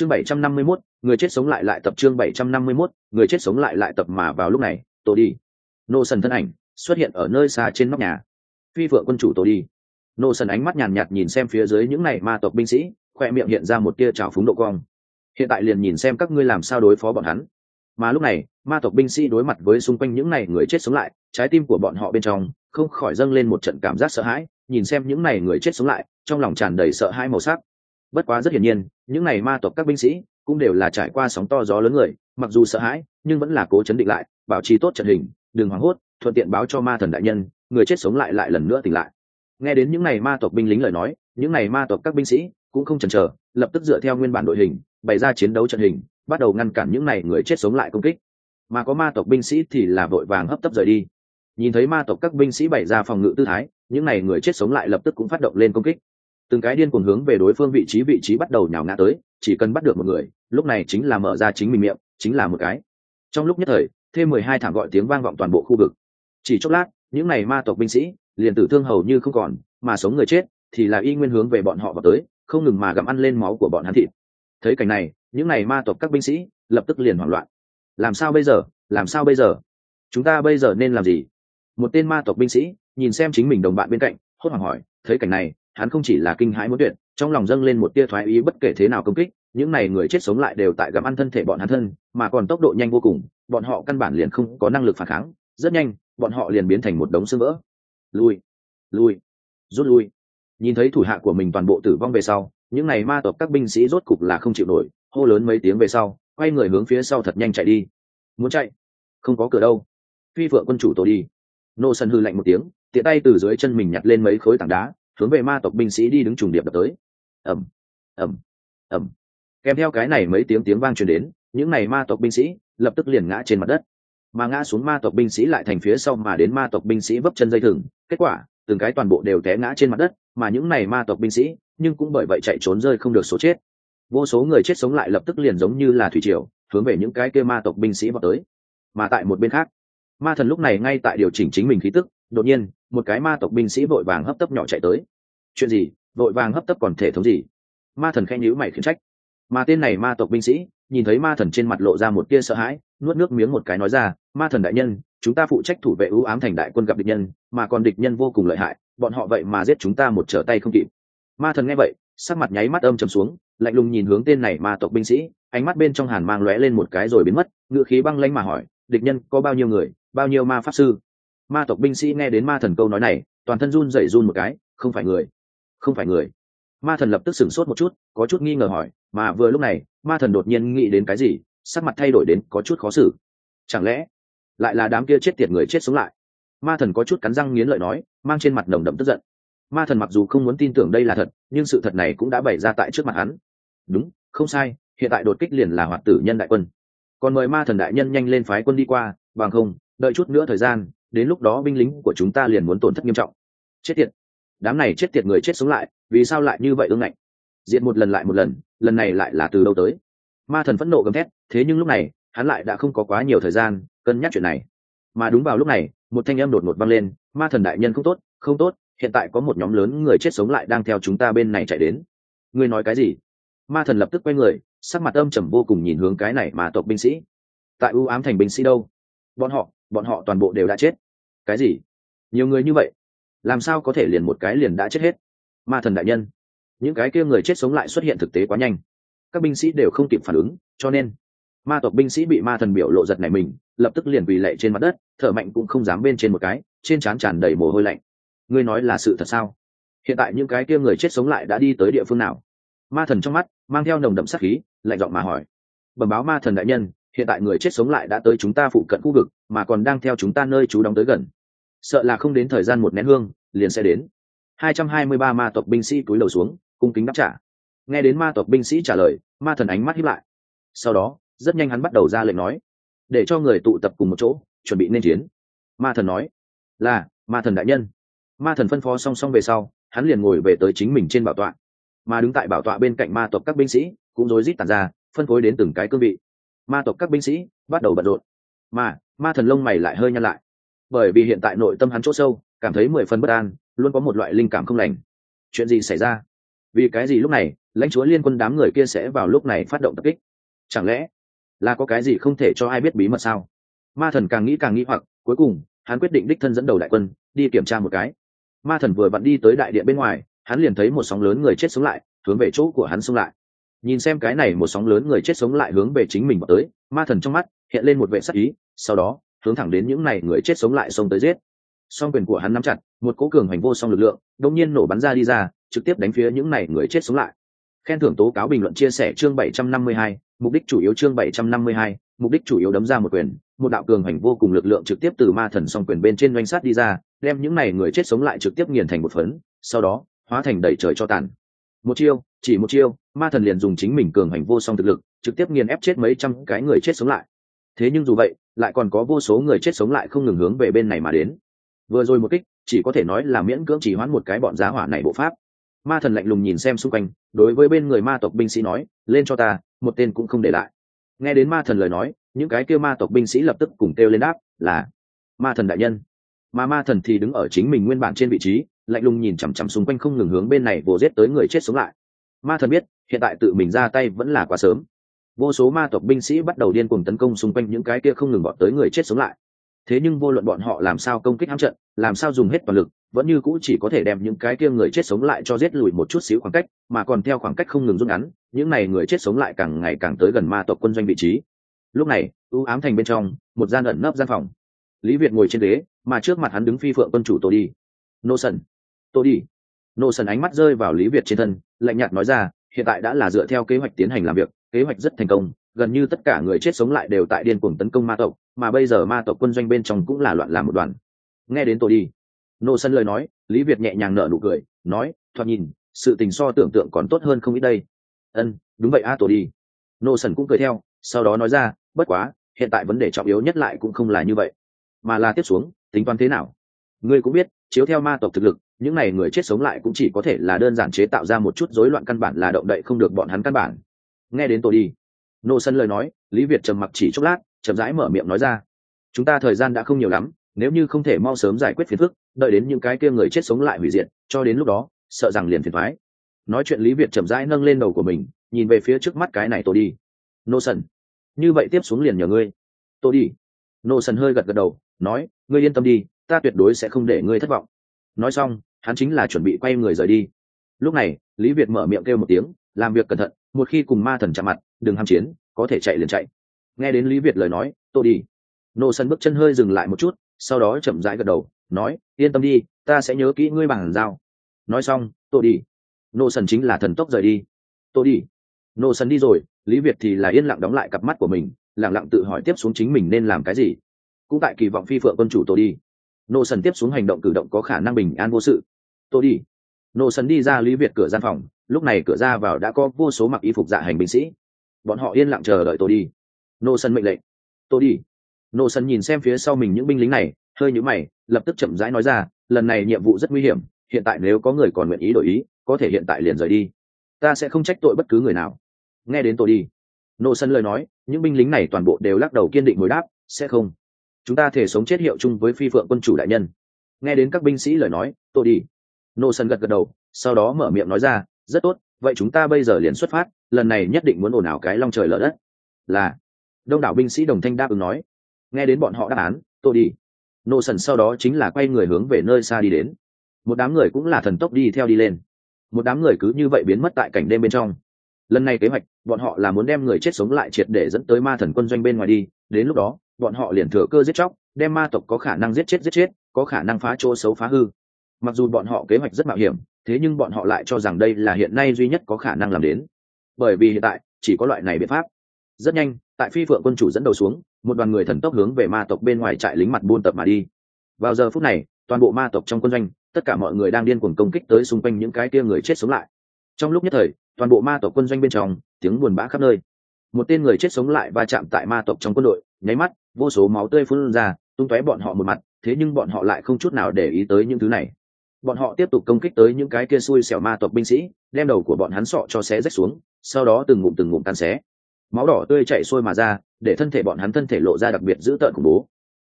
chương 751, người chết sống lại lại tập chương 751, người chết sống lại lại tập mà vào lúc này Tô đi. Nô sần thân ảnh xuất hiện ở nơi xa trên nóc nhà. Phi vượng quân chủ Tô đi. Nô sần ánh mắt nhàn nhạt nhìn xem phía dưới những này ma tộc binh sĩ khoe miệng hiện ra một tia trào phúng độ cong. Hiện tại liền nhìn xem các ngươi làm sao đối phó bọn hắn. Mà lúc này ma tộc binh sĩ đối mặt với xung quanh những này người chết sống lại trái tim của bọn họ bên trong không khỏi dâng lên một trận cảm giác sợ hãi nhìn xem những này người chết sống lại trong lòng tràn đầy sợ hãi màu sắc bất quá rất hiển nhiên, những này ma tộc các binh sĩ cũng đều là trải qua sóng to gió lớn người, mặc dù sợ hãi, nhưng vẫn là cố chấn định lại, bảo trì tốt trận hình, đừng hoảng hốt, thuận tiện báo cho ma thần đại nhân, người chết sống lại lại lần nữa tỉnh lại. Nghe đến những này ma tộc binh lính lời nói, những này ma tộc các binh sĩ cũng không chần chờ, lập tức dựa theo nguyên bản đội hình, bày ra chiến đấu trận hình, bắt đầu ngăn cản những này người chết sống lại công kích. Mà có ma tộc binh sĩ thì là vội vàng hấp tấp rời đi. Nhìn thấy ma tộc các binh sĩ bày ra phòng ngự tư thái, những n à y người chết sống lại lập tức cũng phát động lên công kích từng cái điên cuồng hướng về đối phương vị trí vị trí bắt đầu nhào ngã tới, chỉ cần bắt được một người, lúc này chính là mở ra chính mình miệng, chính là một cái. Trong lúc nhất thời, thêm mười hai thảm gọi tiếng vang vọng toàn bộ khu vực. Chỉ chốc lát, những n à y ma tộc binh sĩ, liền tử thương hầu như không còn, mà sống người chết, thì là y nguyên hướng về bọn họ vào tới, không ngừng mà gặm ăn lên máu của bọn hắn thịt. Thấy cảnh này, những n à y ma tộc các binh sĩ, lập tức liền hoảng loạn. Làm sao bây giờ? Làm sao bây giờ? Chúng ta bây giờ nên làm gì? Một tên ma tộc binh sĩ, nhìn xem chính mình đồng bạn bên cạnh, hốt hoảng hỏi, thấy cảnh này hắn không chỉ là kinh hãi muốn tuyệt, trong lòng dâng lên một tia thoái ý bất kể thế nào công kích, những này người chết sống lại đều tại gặm ăn thân thể bọn hắn thân, mà còn tốc độ nhanh vô cùng, bọn họ căn bản liền không có năng lực phản kháng. Rất nhanh, bọn họ liền biến thành một đống xương vỡ. Lui lui, rút lui. Nhìn thấy thủ hạ của mình toàn bộ tử vong về sau, những này ma tộc các binh sĩ rốt cục là không chịu nổi, hô lớn mấy tiếng về sau, quay người hướng phía sau thật nhanh chạy đi. Muốn chạy? Không có cửa đâu. Phi vợ quân chủ tổ đi. Nô sân hư lạnh một tiếng, tiện tay từ dưới chân mình nhặt lên mấy khối tảng đá hướng về ma tộc binh sĩ đi đứng trùng điệp đập tới. Ẩm ẩm ẩm kèm theo cái này mấy tiếng tiếng vang truyền đến, những này ma tộc binh sĩ lập tức liền ngã trên mặt đất. Mà ngã xuống ma tộc binh sĩ lại thành phía sau mà đến ma tộc binh sĩ vấp chân dây thừng, kết quả, từng cái toàn bộ đều té ngã trên mặt đất, mà những này ma tộc binh sĩ nhưng cũng bởi vậy chạy trốn rơi không được số chết. Vô số người chết sống lại lập tức liền giống như là thủy triều, hướng về những cái kêu ma tộc binh sĩ vào tới. Mà tại một bên khác, ma thần lúc này ngay tại điều chỉnh chính mình khí tức, đột nhiên một cái ma tộc binh sĩ vội vàng hấp tấp nhỏ chạy tới. Chuyện gì? Vội vàng hấp tấp còn thể thống gì? Ma thần khen nhữ mày khiển trách. Mà tên này ma tộc binh sĩ, nhìn thấy ma thần trên mặt lộ ra một tia sợ hãi, nuốt nước miếng một cái nói ra, ma thần đại nhân, chúng ta phụ trách thủ vệ ưu ám thành đại quân gặp địch nhân, mà còn địch nhân vô cùng lợi hại, bọn họ vậy mà giết chúng ta một trở tay không kịp. Ma thần nghe vậy, sắc mặt nháy mắt âm trầm xuống, lạnh lùng nhìn hướng tên này ma tộc binh sĩ, ánh mắt bên trong hàn mang lóe lên một cái rồi biến mất ngựa khí băng lanh mà hỏi, địch nhân có bao nhiêu người, bao nhiêu ma pháp sư? Ma tộc binh sĩ nghe đến ma thần câu nói này, toàn thân run rẩy run một cái, không phải người, không phải người. Ma thần lập tức sửng sốt một chút, có chút nghi ngờ hỏi, mà vừa lúc này, ma thần đột nhiên nghĩ đến cái gì, sắc mặt thay đổi đến có chút khó xử. Chẳng lẽ, lại là đám kia chết tiệt người chết sống lại? Ma thần có chút cắn răng nghiến lợi nói, mang trên mặt nồng đậm tức giận. Ma thần mặc dù không muốn tin tưởng đây là thật, nhưng sự thật này cũng đã bày ra tại trước mặt hắn. Đúng, không sai, hiện tại đột kích liền là hoạt tử nhân đại quân. Còn mời ma thần đại nhân nhanh lên phái quân đi qua, bằng không, đợi chút nữa thời gian đến lúc đó binh lính của chúng ta liền muốn tổn thất nghiêm trọng. Chết tiệt. Đám này chết tiệt người chết sống lại, vì sao lại như vậy ương ngạnh? Diện một lần lại một lần lần này lại là từ đâu tới? Ma thần phẫn nộ gầm thét, thế nhưng lúc này, hắn lại đã không có quá nhiều thời gian cân nhắc chuyện này. Mà đúng vào lúc này, một thanh âm đột ngột vang lên, ma thần đại nhân không tốt không tốt, hiện tại có một nhóm lớn người chết sống lại đang theo chúng ta bên này chạy đến. Ngươi nói cái gì? Ma thần lập tức quay người, sắc mặt âm trầm vô cùng nhìn hướng cái này mà tộc binh sĩ. Tại ưu ám thành binh sĩ đâu? Bọn họ bọn họ toàn bộ đều đã chết. Cái gì? Nhiều người như vậy? Làm sao có thể liền một cái liền đã chết hết? Ma thần đại nhân, những cái kia người chết sống lại xuất hiện thực tế quá nhanh. Các binh sĩ đều không kịp phản ứng, cho nên ma tộc binh sĩ bị ma thần biểu lộ giật này mình, lập tức liền vì lệ trên mặt đất, thở mạnh cũng không dám bên trên một cái, trên trán tràn đầy mồ hôi lạnh. Ngươi nói là sự thật sao? Hiện tại những cái kia người chết sống lại đã đi tới địa phương nào? Ma thần trong mắt mang theo nồng đậm sắc khí, lạnh giọng mà hỏi. Bẩm báo ma thần đại nhân hiện tại người chết sống lại đã tới chúng ta phụ cận khu vực, mà còn đang theo chúng ta nơi trú đóng tới gần. Sợ là không đến thời gian một nén hương, liền sẽ đến. 223 ma tộc binh sĩ cúi đầu xuống, cung kính đáp trả. Nghe đến ma tộc binh sĩ trả lời, ma thần ánh mắt hiếp lại. Sau đó, rất nhanh hắn bắt đầu ra lệnh nói, để cho người tụ tập cùng một chỗ, chuẩn bị nên chiến. Ma thần nói, là, ma thần đại nhân. Ma thần phân phó song song về sau, hắn liền ngồi về tới chính mình trên bảo tọa. Mà đứng tại bảo tọa bên cạnh ma tộc các binh sĩ, cũng rối rít tàn ra, phân phối đến từng cái cương vị ma tộc các binh sĩ bắt đầu bận rộn. Mà, ma thần lông mày lại hơi nhăn lại. Bởi vì hiện tại nội tâm hắn chỗ sâu, cảm thấy mười phần bất an, luôn có một loại linh cảm không lành. Chuyện gì xảy ra? Vì cái gì lúc này, lãnh chúa liên quân đám người kia sẽ vào lúc này phát động tập kích? Chẳng lẽ là có cái gì không thể cho ai biết bí mật sao? Ma thần càng nghĩ càng nghĩ hoặc, cuối cùng, hắn quyết định đích thân dẫn đầu đại quân, đi kiểm tra một cái. Ma thần vừa vặn đi tới đại điện bên ngoài, hắn liền thấy một sóng lớn người chết sống lại, hướng về chỗ của hắn xông lại nhìn xem cái này một sóng lớn người chết sống lại hướng về chính mình vào tới ma thần trong mắt hiện lên một vệ sắc ý sau đó hướng thẳng đến những này người chết sống lại xông tới giết. Song quyền của hắn nắm chặt một cố cường hành vô song lực lượng đông nhiên nổ bắn ra đi ra trực tiếp đánh phía những này người chết sống lại. Khen thưởng tố cáo bình luận chia sẻ chương 752, mục đích chủ yếu chương 752, mục đích chủ yếu đấm ra một quyền một đạo cường hành vô cùng lực lượng trực tiếp từ ma thần song quyền bên trên doanh sát đi ra đem những này người chết sống lại trực tiếp nghiền thành một phấn sau đó hóa thành đầy trời cho tàn một chiêu, chỉ một chiêu, ma thần liền dùng chính mình cường hành vô song thực lực, trực tiếp nghiền ép chết mấy trăm cái người chết sống lại. Thế nhưng dù vậy, lại còn có vô số người chết sống lại không ngừng hướng về bên này mà đến. Vừa rồi một kích, chỉ có thể nói là miễn cưỡng chỉ hoãn một cái bọn giá hỏa này bộ pháp. Ma thần lạnh lùng nhìn xem xung quanh, đối với bên người ma tộc binh sĩ nói, lên cho ta, một tên cũng không để lại. Nghe đến ma thần lời nói, những cái kêu ma tộc binh sĩ lập tức cùng kêu lên đáp là ma thần đại nhân. Mà ma thần thì đứng ở chính mình nguyên bản trên vị trí lạnh lùng nhìn chằm chằm xung quanh không ngừng hướng bên này vồ giết tới người chết sống lại. Ma thần biết, hiện tại tự mình ra tay vẫn là quá sớm. Vô số ma tộc binh sĩ bắt đầu điên cuồng tấn công xung quanh những cái kia không ngừng bọn tới người chết sống lại. Thế nhưng vô luận bọn họ làm sao công kích hãm trận, làm sao dùng hết toàn lực, vẫn như cũ chỉ có thể đem những cái kia người chết sống lại cho giết lùi một chút xíu khoảng cách, mà còn theo khoảng cách không ngừng rút ngắn, những này người chết sống lại càng ngày càng tới gần ma tộc quân doanh vị trí. Lúc này ưu ám thành bên trong, một gian ẩn nấp gian phòng. Lý việt ngồi trên ghế, mà trước mặt hắn đứng phi phượng quân chủ tô đi. Nô sần Tôi đi. Nô sần ánh mắt rơi vào lý việt trên thân lạnh nhạt nói ra hiện tại đã là dựa theo kế hoạch tiến hành làm việc kế hoạch rất thành công gần như tất cả người chết sống lại đều tại điên cuồng tấn công ma tộc mà bây giờ ma tộc quân doanh bên trong cũng là loạn làm một đoàn. Nghe đến tôi đi nô sân lời nói lý việt nhẹ nhàng nở nụ cười nói thoạt nhìn sự tình so tưởng tượng còn tốt hơn không ít đây. Ân đúng vậy a à, đi. Nô sân cũng cười theo sau đó nói ra bất quá hiện tại vấn đề trọng yếu nhất lại cũng không là như vậy mà là tiếp xuống tính toán thế nào. Ngươi cũng biết chiếu theo ma tộc thực lực những n à y người chết sống lại cũng chỉ có thể là đơn giản chế tạo ra một chút rối loạn căn bản là động đậy không được bọn hắn căn bản. Nghe đến tôi đi. Nô sân lời nói, lý việt trầm mặc chỉ chốc lát, chậm rãi mở miệng nói ra. Chúng ta thời gian đã không nhiều lắm, nếu như không thể mau sớm giải quyết phiền phức, đợi đến những cái kia người chết sống lại hủy diệt, cho đến lúc đó, sợ rằng liền phiền thoái nói chuyện lý việt chậm rãi nâng lên đầu của mình, nhìn về phía trước mắt cái này tôi đi. Nô sân. Như vậy tiếp xuống liền nhờ ngươi. Tôi đi. Nô sần hơi gật gật đầu, nói, ngươi yên tâm đi, ta tuyệt đối sẽ không để ngươi thất vọng. Nói xong hắn chính là chuẩn bị quay người rời đi. Lúc này, lý việt mở miệng kêu một tiếng, làm việc cẩn thận, một khi cùng ma thần chạm mặt, đừng ham chiến, có thể chạy liền chạy. Nghe đến lý việt lời nói tôi đi. Nô sân bước chân hơi dừng lại một chút, sau đó chậm rãi gật đầu, nói, yên tâm đi, ta sẽ nhớ kỹ ngươi bằng dao nói xong tôi đi. Nô sân chính là thần tốc rời đi. Tôi đi. Nô sân đi rồi, lý việt thì là yên lặng đóng lại cặp mắt của mình lẳng lặng tự hỏi tiếp xuống chính mình nên làm cái gì. Cũng tại kỳ vọng phi phượng quân chủ tôi đi. Nô sân tiếp xuống hành động cử động có khả năng bình an vô sự tôi đi. Nô sân đi ra lý việt cửa gian phòng, lúc này cửa ra vào đã có vô số mặc y phục dạ hành binh sĩ. Bọn họ yên lặng chờ đợi tôi đi. Nô sân mệnh lệnh. Tôi đi. Nô sân nhìn xem phía sau mình những binh lính này, hơi nhũ mày, lập tức chậm rãi nói ra, lần này nhiệm vụ rất nguy hiểm, hiện tại nếu có người còn nguyện ý đổi ý, có thể hiện tại liền rời đi. Ta sẽ không trách tội bất cứ người nào. Nghe đến tôi đi. Nô sân lời nói, những binh lính này toàn bộ đều lắc đầu kiên định hồi đáp, sẽ không. Chúng ta thể sống chết hiệu chung với phi phượng quân chủ đại nhân. Nghe đến các binh sĩ lời nói, tôi đi nô sân gật gật đầu, sau đó mở miệng nói ra, rất tốt, vậy chúng ta bây giờ liền xuất phát, lần này nhất định muốn ồn ào cái long trời lở đất. Là, đông đảo binh sĩ đồng thanh đáp ứng nói. Nghe đến bọn họ đáp án, tôi đi. Nô sần sau đó chính là quay người hướng về nơi xa đi đến. Một đám người cũng là thần tốc đi theo đi lên. Một đám người cứ như vậy biến mất tại cảnh đêm bên trong. Lần này kế hoạch, bọn họ là muốn đem người chết sống lại triệt để dẫn tới ma thần quân doanh bên ngoài đi. Đến lúc đó, bọn họ liền thừa cơ giết chóc, đem ma tộc có khả năng giết chết giết chết, có khả năng phá chỗ xấu phá hư mặc dù bọn họ kế hoạch rất mạo hiểm, thế nhưng bọn họ lại cho rằng đây là hiện nay duy nhất có khả năng làm đến. Bởi vì hiện tại, chỉ có loại này biện pháp. Rất nhanh, tại phi phượng quân chủ dẫn đầu xuống, một đoàn người thần tốc hướng về ma tộc bên ngoài trại lính mặt buôn tập mà đi. Vào giờ phút này, toàn bộ ma tộc trong quân doanh, tất cả mọi người đang điên cuồng công kích tới xung quanh những cái kia người chết sống lại. Trong lúc nhất thời, toàn bộ ma tộc quân doanh bên trong, tiếng buồn bã khắp nơi. Một tên người chết sống lại va chạm tại ma tộc trong quân đội, nháy mắt, vô số máu tươi phun ra, tung tóe bọn họ một mặt, thế nhưng bọn họ lại không chút nào để ý tới những thứ này bọn họ tiếp tục công kích tới những cái kia xui xẻo ma tộc binh sĩ, đem đầu của bọn hắn sọ cho xé rách xuống, sau đó từng ngụm từng ngụm tan xé. Máu đỏ tươi chạy xuôi mà ra, để thân thể bọn hắn thân thể lộ ra đặc biệt dữ tợn khủng bố.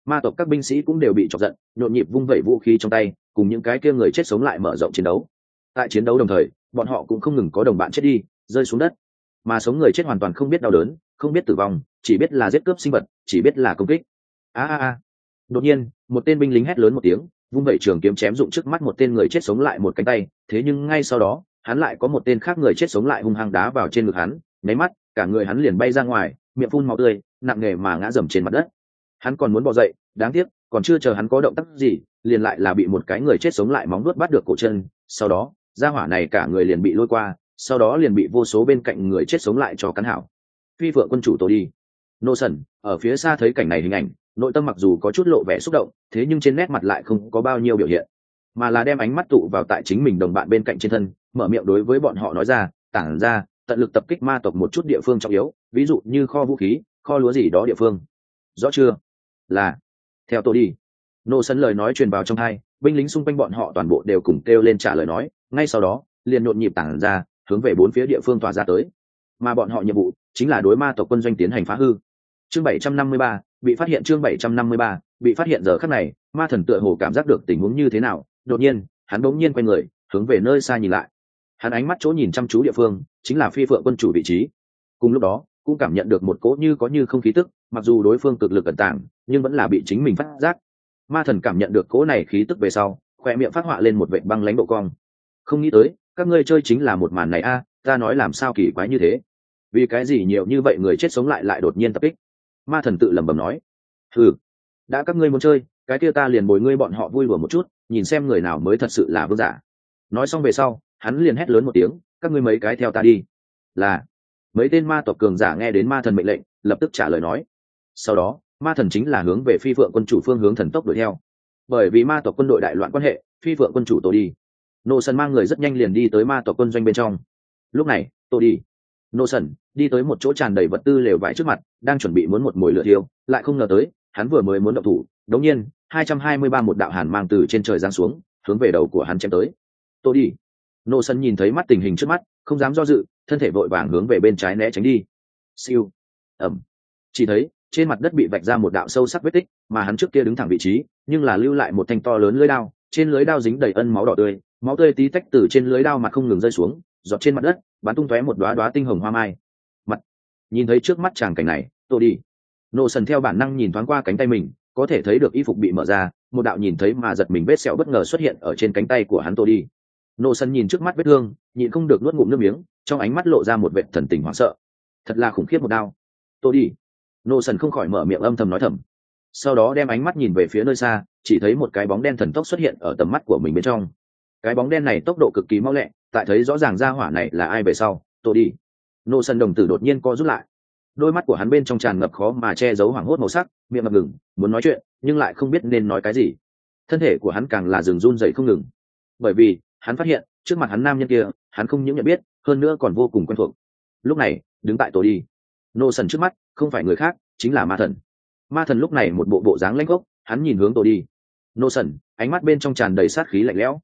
Ma tộc các binh sĩ cũng đều bị chọc giận, nhộn nhịp vung vẩy vũ khí trong tay, cùng những cái kia người chết sống lại mở rộng chiến đấu. Tại chiến đấu đồng thời, bọn họ cũng không ngừng có đồng bạn chết đi, rơi xuống đất. Mà sống người chết hoàn toàn không biết đau đớn, không biết tử vong, chỉ biết là giết cướp sinh vật, chỉ biết là công kích. A a a. Đột nhiên, một tên binh lính hét lớn một tiếng vung vẩy trường kiếm chém dụng trước mắt một tên người chết sống lại một cánh tay, thế nhưng ngay sau đó, hắn lại có một tên khác người chết sống lại hung hăng đá vào trên ngực hắn, nháy mắt, cả người hắn liền bay ra ngoài, miệng phun màu tươi, nặng nề mà ngã dầm trên mặt đất. Hắn còn muốn bỏ dậy, đáng tiếc, còn chưa chờ hắn có động tác gì, liền lại là bị một cái người chết sống lại móng nuốt bắt được cổ chân, sau đó ra hỏa này cả người liền bị lôi qua, sau đó liền bị vô số bên cạnh người chết sống lại cho cắn hảo. Phi vợ quân chủ tổ đi. Nô sần ở phía xa thấy cảnh này hình ảnh nội tâm mặc dù có chút lộ vẻ xúc động, thế nhưng trên nét mặt lại không có bao nhiêu biểu hiện, mà là đem ánh mắt tụ vào tại chính mình đồng bạn bên cạnh trên thân, mở miệng đối với bọn họ nói ra, tản ra, tận lực tập kích ma tộc một chút địa phương trọng yếu, ví dụ như kho vũ khí, kho lúa gì đó địa phương. Rõ chưa? Là, theo tôi đi. Nô sân lời nói truyền vào trong hai, binh lính xung quanh bọn họ toàn bộ đều cùng kêu lên trả lời nói, ngay sau đó, liền nhộn nhịp tản ra, hướng về bốn phía địa phương tỏa ra tới. Mà bọn họ nhiệm vụ chính là đối ma tộc quân doanh tiến hành phá hư chương bảy trăm năm mươi ba, bị phát hiện chương bảy trăm năm mươi ba, bị phát hiện giờ khắc này, ma thần tựa hồ cảm giác được tình huống như thế nào. Đột nhiên, hắn bỗng nhiên quay người, hướng về nơi xa nhìn lại. Hắn ánh mắt chỗ nhìn chăm chú địa phương, chính là phi phượng quân chủ vị trí. Cùng lúc đó, cũng cảm nhận được một cỗ như có như không khí tức, mặc dù đối phương cực lực ẩn tàng, nhưng vẫn là bị chính mình phát giác. Ma thần cảm nhận được cỗ này khí tức về sau khoe miệng phát họa lên một vệ băng lãnh độ cong. Không nghĩ tới, các ngươi chơi chính là một màn này a, ta nói làm sao kỳ quái như thế? Vì cái gì nhiều như vậy người chết sống lại lại đột nhiên tập kích? Ma thần tự lẩm bẩm nói ừ đã các ngươi muốn chơi, cái kia ta liền bồi ngươi bọn họ vui đùa một chút, nhìn xem người nào mới thật sự là vương giả. Nói xong về sau, hắn liền hét lớn một tiếng, các ngươi mấy cái theo ta đi. Là, mấy tên ma tộc cường giả nghe đến ma thần mệnh lệnh, lập tức trả lời nói, sau đó, ma thần chính là hướng về phi phượng quân chủ phương hướng thần tốc đuổi theo. Bởi vì ma tộc quân đội đại loạn quan hệ, phi phượng quân chủ tổ đi. Nô sân mang người rất nhanh liền đi tới ma tộc quân doanh bên trong. Lúc này tôi đi nô sần đi tới một chỗ tràn đầy vật tư lều vải trước mặt, đang chuẩn bị muốn một mồi lửa thiêu, lại không ngờ tới, hắn vừa mới muốn động thủ, đống nhiên, hai trăm hai mươi ba một đạo hàn mang từ trên trời giáng xuống, hướng về đầu của hắn chém tới. Tôi đi. Nô sân nhìn thấy mắt tình hình trước mắt, không dám do dự, thân thể vội vàng hướng về bên trái né tránh đi. Siêu. Ẩm. Chỉ thấy, trên mặt đất bị vạch ra một đạo sâu sắc vết tích, mà hắn trước kia đứng thẳng vị trí, nhưng là lưu lại một thanh to lớn lưới đao, trên lưới đao dính đầy ân máu đỏ tươi, máu tươi tí tách từ trên lưới đao mà không ngừng rơi xuống dọt trên mặt đất, bắn tung tóe một đoá đoá tinh hồng hoa mai. Mặt. Nhìn thấy trước mắt chàng cảnh này, tôi đi. Nô sần theo bản năng nhìn thoáng qua cánh tay mình, có thể thấy được y phục bị mở ra, một đạo nhìn thấy mà giật mình vết sẹo bất ngờ xuất hiện ở trên cánh tay của hắn tôi đi. Nô sần nhìn trước mắt vết thương, nhịn không được nuốt ngụm nước miếng, trong ánh mắt lộ ra một vệ thần tình hoảng sợ. Thật là khủng khiếp một đau. tôi đi. Nô sần không khỏi mở miệng âm thầm nói thầm. Sau đó đem ánh mắt nhìn về phía nơi xa, chỉ thấy một cái bóng đen thần tốc xuất hiện ở tầm mắt của mình bên trong. Cái bóng đen này tốc độ cực kỳ mau lẹ tại thấy rõ ràng ra hỏa này là ai về sau tôi đi. Nô sân đồng tử đột nhiên co rút lại. Đôi mắt của hắn bên trong tràn ngập khó mà che giấu hoảng hốt màu sắc, miệng ngập ngừng, muốn nói chuyện, nhưng lại không biết nên nói cái gì. Thân thể của hắn càng là rừng run dậy không ngừng. Bởi vì, hắn phát hiện, trước mặt hắn nam nhân kia, hắn không những nhận biết, hơn nữa còn vô cùng quen thuộc. Lúc này, đứng tại tổ đi. Nô sần trước mắt, không phải người khác, chính là ma thần. Ma thần lúc này một bộ bộ dáng lanh gốc, hắn nhìn hướng tổ đi. Nô sần ánh mắt bên trong tràn đầy sát khí lạnh lẽo.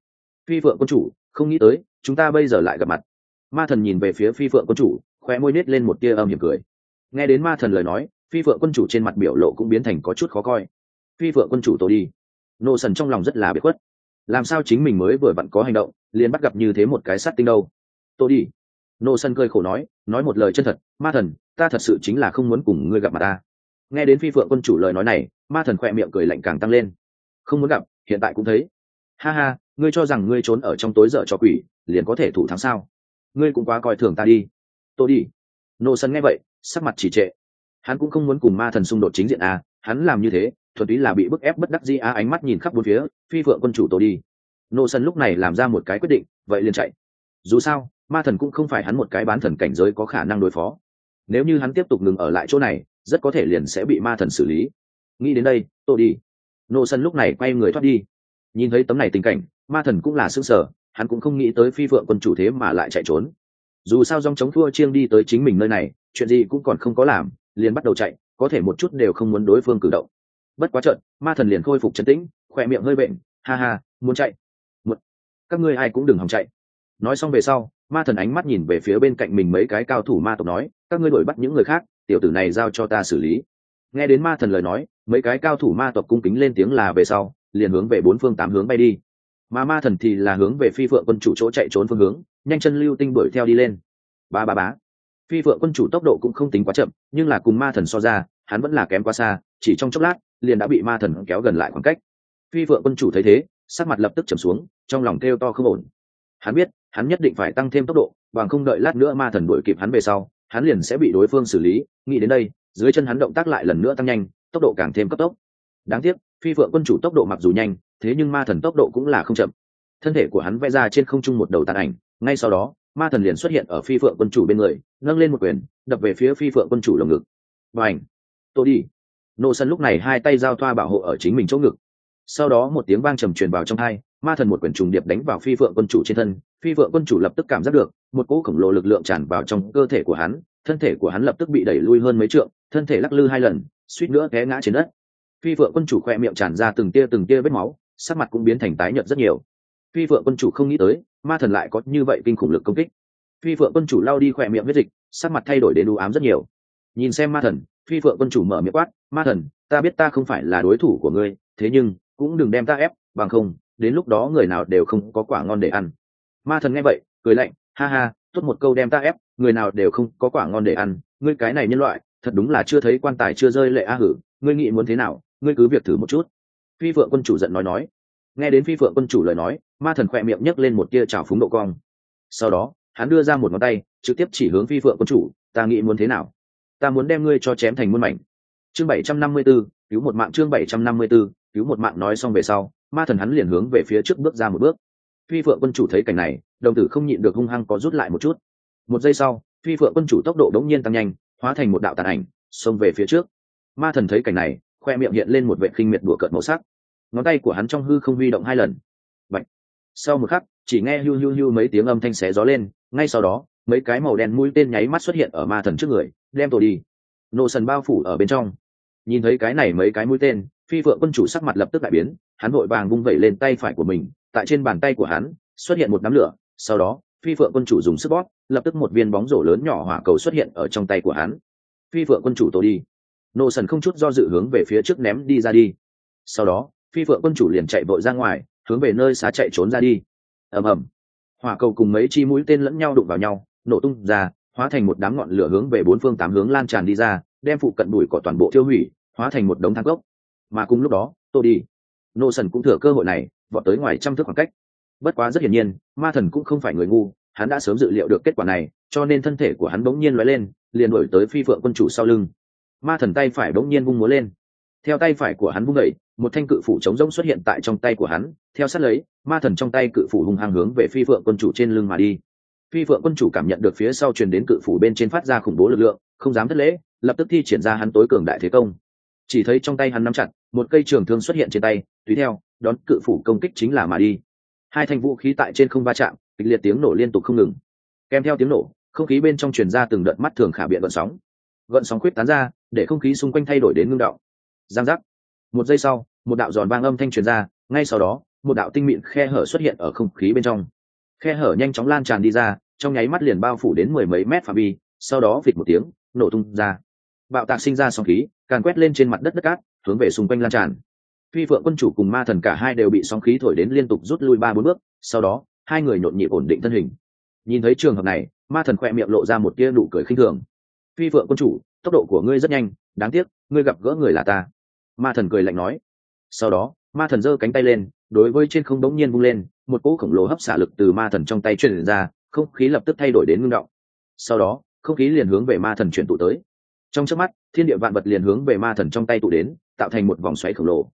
Phi vợ quân chủ, không nghĩ tới chúng ta bây giờ lại gặp mặt. Ma thần nhìn về phía phi phượng quân chủ khoe môi nết lên một tia âm hiểm cười. Nghe đến ma thần lời nói, phi phượng quân chủ trên mặt biểu lộ cũng biến thành có chút khó coi. Phi phượng quân chủ tổ đi. Nô sần trong lòng rất là biệt khuất. Làm sao chính mình mới vừa vặn có hành động, liền bắt gặp như thế một cái sát tinh đâu? Tôi đi. Nô sân cười khổ nói nói một lời chân thật, ma thần, ta thật sự chính là không muốn cùng ngươi gặp mặt ta. Nghe đến phi phượng quân chủ lời nói này, ma thần khỏe miệng cười lạnh càng tăng lên. Không muốn gặp, hiện tại cũng thấy. Ha ha, ngươi cho rằng ngươi trốn ở trong tối dở cho quỷ liền có thể thủ thắng sao? Ngươi cũng quá coi thường ta đi. Tôi đi. Nô sân nghe vậy sắc mặt chỉ trệ. Hắn cũng không muốn cùng ma thần xung đột chính diện à, hắn làm như thế thuần túy là bị bức ép bất đắc dĩ á ánh mắt nhìn khắp bốn phía phi phượng quân chủ tôi đi. Nô sân lúc này làm ra một cái quyết định vậy liền chạy. Dù sao ma thần cũng không phải hắn một cái bán thần cảnh giới có khả năng đối phó. Nếu như hắn tiếp tục ngừng ở lại chỗ này rất có thể liền sẽ bị ma thần xử lý. Nghĩ đến đây tôi đi. Nô sân lúc này quay người thoát đi. Nhìn thấy tấm này tình cảnh ma thần cũng là s ư ơ n g sở hắn cũng không nghĩ tới phi phượng quân chủ thế mà lại chạy trốn. Dù sao dòng chống thua chiêng đi tới chính mình nơi này, chuyện gì cũng còn không có làm, liền bắt đầu chạy, có thể một chút đều không muốn đối phương cử động. Bất quá trận ma thần liền khôi phục chân tĩnh, khỏe miệng hơi bệnh ha ha, muốn chạy. Một các ngươi ai cũng đừng hòng chạy. Nói xong về sau, ma thần ánh mắt nhìn về phía bên cạnh mình mấy cái cao thủ ma tộc nói, các ngươi đuổi bắt những người khác, tiểu tử này giao cho ta xử lý. Nghe đến ma thần lời nói, mấy cái cao thủ ma tộc cung kính lên tiếng là về sau, liền hướng về bốn phương tám hướng bay đi mà ma thần thì là hướng về phi phượng quân chủ chỗ chạy trốn phương hướng, nhanh chân lưu tinh đuổi theo đi lên. Ba ba bá phi phượng quân chủ tốc độ cũng không tính quá chậm, nhưng là cùng ma thần so ra, hắn vẫn là kém quá xa, chỉ trong chốc lát, liền đã bị ma thần kéo gần lại khoảng cách. Phi phượng quân chủ thấy thế, sắc mặt lập tức trầm xuống, trong lòng kêu to không ổn. Hắn biết, hắn nhất định phải tăng thêm tốc độ, bằng không đợi lát nữa ma thần đuổi kịp hắn về sau, hắn liền sẽ bị đối phương xử lý. Nghĩ đến đây, dưới chân hắn động tác lại lần nữa tăng nhanh, tốc độ càng thêm cấp tốc. Đáng tiếc, phi phượng quân chủ tốc độ mặc dù nhanh thế nhưng ma thần tốc độ cũng là không chậm. Thân thể của hắn vẽ ra trên không trung một đầu tàn ảnh, ngay sau đó, ma thần liền xuất hiện ở phi phượng quân chủ bên người, nâng lên một quyền, đập về phía phi phượng quân chủ lồng ngực. Và ảnh tôi đi! Nô sân lúc này hai tay giao thoa bảo hộ ở chính mình chỗ ngực. Sau đó một tiếng vang trầm truyền vào trong hai, ma thần một quyền trùng điệp đánh vào phi phượng quân chủ trên thân, phi phượng quân chủ lập tức cảm giác được, một cỗ khổng lồ lực lượng tràn vào trong cơ thể của hắn, thân thể của hắn lập tức bị đẩy lui hơn mấy trượng, thân thể lắc lư hai lần, suýt nữa té ngã trên đất. Phi phượng quân chủ khoe miệng tràn ra từng tia từng tia vết máu sắc mặt cũng biến thành tái nhợt rất nhiều. Phi phượng quân chủ không nghĩ tới, ma thần lại có như vậy kinh khủng lực công kích. Phi phượng quân chủ lao đi khỏe miệng vết dịch, sắc mặt thay đổi đến u ám rất nhiều. Nhìn xem ma thần, phi phượng quân chủ mở miệng quát, ma thần, ta biết ta không phải là đối thủ của ngươi, thế nhưng cũng đừng đem ta ép, bằng không, đến lúc đó người nào đều không có quả ngon để ăn. Ma thần nghe vậy, cười lạnh, ha ha, tốt một câu đem ta ép, người nào đều không có quả ngon để ăn, ngươi cái này nhân loại, thật đúng là chưa thấy quan tài chưa rơi lệ a hử, ngươi nghĩ muốn thế nào, ngươi cứ việc thử một chút phi phượng quân chủ giận nói nói. Nghe đến phi phượng quân chủ lời nói ma thần khỏe miệng nhấc lên một tia trào phúng độ cong. Sau đó hắn đưa ra một ngón tay trực tiếp chỉ hướng phi phượng quân chủ ta nghĩ muốn thế nào? Ta muốn đem ngươi cho chém thành muôn mảnh. Chương bảy trăm năm mươi 754, cứu một mạng chương bảy trăm năm mươi 754, cứu một mạng nói xong về sau ma thần hắn liền hướng về phía trước bước ra một bước. Phi phượng quân chủ thấy cảnh này đồng tử không nhịn được hung hăng có rút lại một chút. Một giây sau phi phượng quân chủ tốc độ đống nhiên tăng nhanh hóa thành một đạo tàn ảnh xông về phía trước. Ma thần thấy cảnh này khoe miệng hiện lên một vệ khinh miệt đùa cợt màu sắc ngón tay của hắn trong hư không huy động hai lần. Bạch. sau một khắc, chỉ nghe hiu hiu hiu mấy tiếng âm thanh xé gió lên, ngay sau đó, mấy cái màu đen mũi tên nháy mắt xuất hiện ở ma thần trước người, đem tổ đi. Nổ sần bao phủ ở bên trong. Nhìn thấy cái này mấy cái mũi tên, phi vợ quân chủ sắc mặt lập tức đại biến, hắn vội vàng bung vẩy lên tay phải của mình, tại trên bàn tay của hắn, xuất hiện một đám lửa, sau đó, phi vợ quân chủ dùng sức bóp, lập tức một viên bóng rổ lớn nhỏ hỏa cầu xuất hiện ở trong tay của hắn. Phi vợ quân chủ tổ đi. Nô sần không chút do dự hướng về phía trước ném đi ra đi. Sau đó phi phượng quân chủ liền chạy vội ra ngoài, hướng về nơi xá chạy trốn ra đi. Ầm ầm. Hỏa cầu cùng mấy chi mũi tên lẫn nhau đụng vào nhau, nổ tung ra, hóa thành một đám ngọn lửa hướng về bốn phương tám hướng lan tràn đi ra, đem phụ cận bụi cỏ toàn bộ tiêu hủy, hóa thành một đống thang gốc mà cùng lúc đó tôi đi, nô sần cũng thừa cơ hội này, vọt tới ngoài trăm thước khoảng cách. Bất quá rất hiển nhiên, ma thần cũng không phải người ngu, hắn đã sớm dự liệu được kết quả này, cho nên thân thể của hắn bỗng nhiên lóe lên, liền đổi tới phi phượng quân chủ sau lưng. Ma thần tay phải bỗng nhiên vung múa lên theo tay phải của hắn vung đẩy một thanh cự phủ chống rỗng xuất hiện tại trong tay của hắn, theo sát lấy, ma thần trong tay cự phủ hung hăng hướng về phi phượng quân chủ trên lưng mà đi. Phi phượng quân chủ cảm nhận được phía sau truyền đến cự phủ bên trên phát ra khủng bố lực lượng, không dám thất lễ, lập tức thi triển ra hắn tối cường đại thế công. Chỉ thấy trong tay hắn nắm chặt, một cây trường thương xuất hiện trên tay, tùy theo, đón cự phủ công kích chính là mà đi. Hai thanh vũ khí tại trên không va chạm, kịch liệt tiếng nổ liên tục không ngừng. Kèm theo tiếng nổ, không khí bên trong truyền ra từng đợt mắt thường khả biện gợn sóng. Gợn sóng khuyết tán ra, để không khí xung quanh thay đổi đến ngưng đạo giang giác. Một giây sau, một đạo giòn vang âm thanh truyền ra, ngay sau đó, một đạo tinh mịn khe hở xuất hiện ở không khí bên trong. Khe hở nhanh chóng lan tràn đi ra, trong nháy mắt liền bao phủ đến mười mấy mét phạm vi, sau đó vịt một tiếng, nổ tung ra. Bạo tạc sinh ra sóng khí, càn quét lên trên mặt đất đất cát, hướng về xung quanh lan tràn. Phi phượng quân chủ cùng ma thần cả hai đều bị sóng khí thổi đến liên tục rút lui ba bốn bước, sau đó, hai người nhộn nhịp ổn định thân hình. Nhìn thấy trường hợp này, ma thần khoe miệng lộ ra một tia nụ cười khinh thường. Phi phượng quân chủ, tốc độ của ngươi rất nhanh, đáng tiếc, ngươi gặp gỡ người là ta ma thần cười lạnh nói. Sau đó, ma thần giơ cánh tay lên, đối với trên không đống nhiên vung lên, một cỗ khổng lồ hấp xả lực từ ma thần trong tay truyền ra, không khí lập tức thay đổi đến ngưng động. Sau đó, không khí liền hướng về ma thần chuyển tụ tới. Trong trước mắt, thiên địa vạn vật liền hướng về ma thần trong tay tụ đến, tạo thành một vòng xoáy khổng lồ.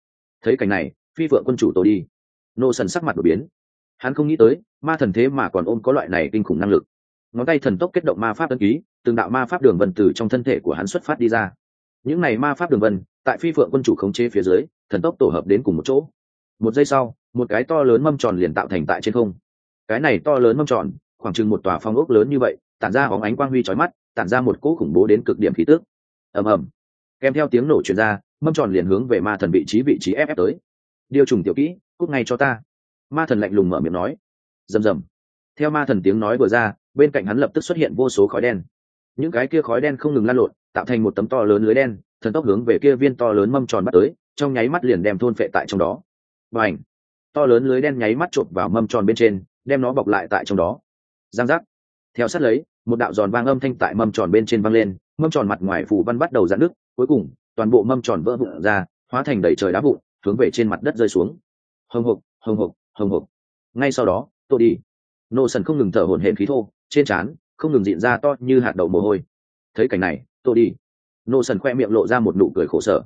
Thấy cảnh này, phi vợ quân chủ tổ đi. Nô sần sắc mặt đột biến. Hắn không nghĩ tới, ma thần thế mà còn ôm có loại này kinh khủng năng lực. Ngón tay thần tốc kết động ma pháp tân ký, từng đạo ma pháp đường vân từ trong thân thể của hắn xuất phát đi ra. Những này ma pháp đường vân tại phi phượng quân chủ khống chế phía dưới, thần tốc tổ hợp đến cùng một chỗ. Một giây sau, một cái to lớn mâm tròn liền tạo thành tại trên không. Cái này to lớn mâm tròn, khoảng chừng một tòa phong ốc lớn như vậy, tản ra hóng ánh quang huy trói mắt, tản ra một cỗ khủng bố đến cực điểm khí tước ầm ầm. Kèm theo tiếng nổ chuyển ra, mâm tròn liền hướng về ma thần vị trí vị trí ép ép tới. Điều trùng tiểu kỹ cúc ngay cho ta. Ma thần lạnh lùng mở miệng nói. Rầm rầm. Theo ma thần tiếng nói vừa ra, bên cạnh hắn lập tức xuất hiện vô số khói đen. Những cái kia khói đen không ngừng lan lộn, tạo thành một tấm to lớn lưới đen thần tốc hướng về kia viên to lớn mâm tròn bắt tới, trong nháy mắt liền đem thôn phệ tại trong đó. Và ảnh to lớn lưới đen nháy mắt chộp vào mâm tròn bên trên, đem nó bọc lại tại trong đó. Giang giác! Theo sát lấy, một đạo giòn vang âm thanh tại mâm tròn bên trên vang lên, mâm tròn mặt ngoài phủ văn bắt đầu giãn nước cuối cùng, toàn bộ mâm tròn vỡ vụn ra, hóa thành đầy trời đá vụn, hướng về trên mặt đất rơi xuống. Hồng hộc hồng hộc hồng hộc. Ngay sau đó, tôi đi. Nô sần không ngừng thở hổn hển khí thô, trên trán, không ngừng diện ra to như hạt đậu mồ hôi. Thấy cảnh này, tôi đi nô sần khoe miệng lộ ra một nụ cười khổ sở.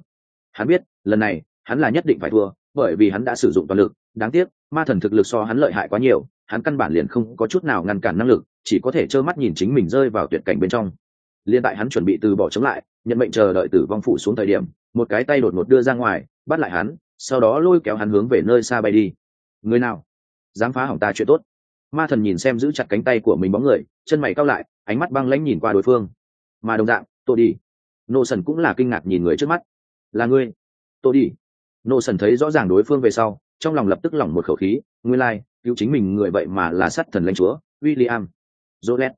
Hắn biết, lần này, hắn là nhất định phải thua, bởi vì hắn đã sử dụng toàn lực. Đáng tiếc, ma thần thực lực so hắn lợi hại quá nhiều, hắn căn bản liền không có chút nào ngăn cản năng lực, chỉ có thể trơ mắt nhìn chính mình rơi vào tuyệt cảnh bên trong. Liên tại hắn chuẩn bị từ bỏ chống lại, nhận mệnh chờ đợi tử vong phụ xuống thời điểm, một cái tay đột ngột đưa ra ngoài, bắt lại hắn, sau đó lôi kéo hắn hướng về nơi xa bay đi. Người nào? Dám phá hỏng ta chuyện tốt. Ma thần nhìn xem giữ chặt cánh tay của mình bóng người, chân mày cao lại, ánh mắt băng lãnh nhìn qua đối phương. Mà đồng dạng tôi đi nô sần cũng là kinh ngạc nhìn người trước mắt. Là ngươi? Tôi đi. Nô sần thấy rõ ràng đối phương về sau trong lòng lập tức lỏng một khẩu khí ngươi lai、like, cứu chính mình người vậy mà là sát thần lãnh chúa w i l l i am dỗ lét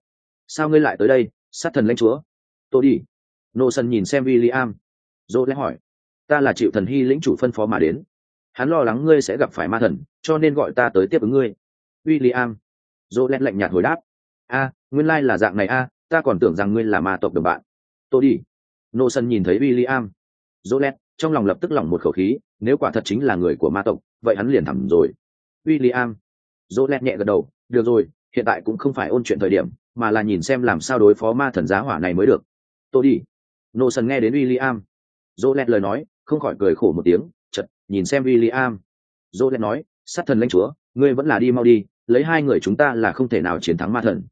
sao ngươi lại tới đây sát thần lãnh chúa? Tôi đi. Nô sần nhìn xem w i l l i am dỗ lét hỏi. Ta là chịu thần hy lĩnh chủ phân phó mà đến. Hắn lo lắng ngươi sẽ gặp phải ma thần cho nên gọi ta tới tiếp ứng ngươi. W i l l i am dỗ lét lạnh nhạt hồi đáp. A nguyên lai là dạng này a ta còn tưởng rằng ngươi là ma tộc đồng bạn. Tôi đi nô sân nhìn thấy w i l l i am dỗ lét, trong lòng lập tức lỏng một khẩu khí, nếu quả thật chính là người của ma tộc, vậy hắn liền thẳm rồi. W i l l i am dỗ lét nhẹ gật đầu, được rồi, hiện tại cũng không phải ôn chuyện thời điểm, mà là nhìn xem làm sao đối phó ma thần giá hỏa này mới được. Tôi đi. Nô sân nghe đến w i l l i am dỗ lét lời nói, không khỏi cười khổ một tiếng, chật, nhìn xem w i l l i am dỗ lét nói, sát thần lãnh chúa, ngươi vẫn là đi mau đi, lấy hai người chúng ta là không thể nào chiến thắng ma thần.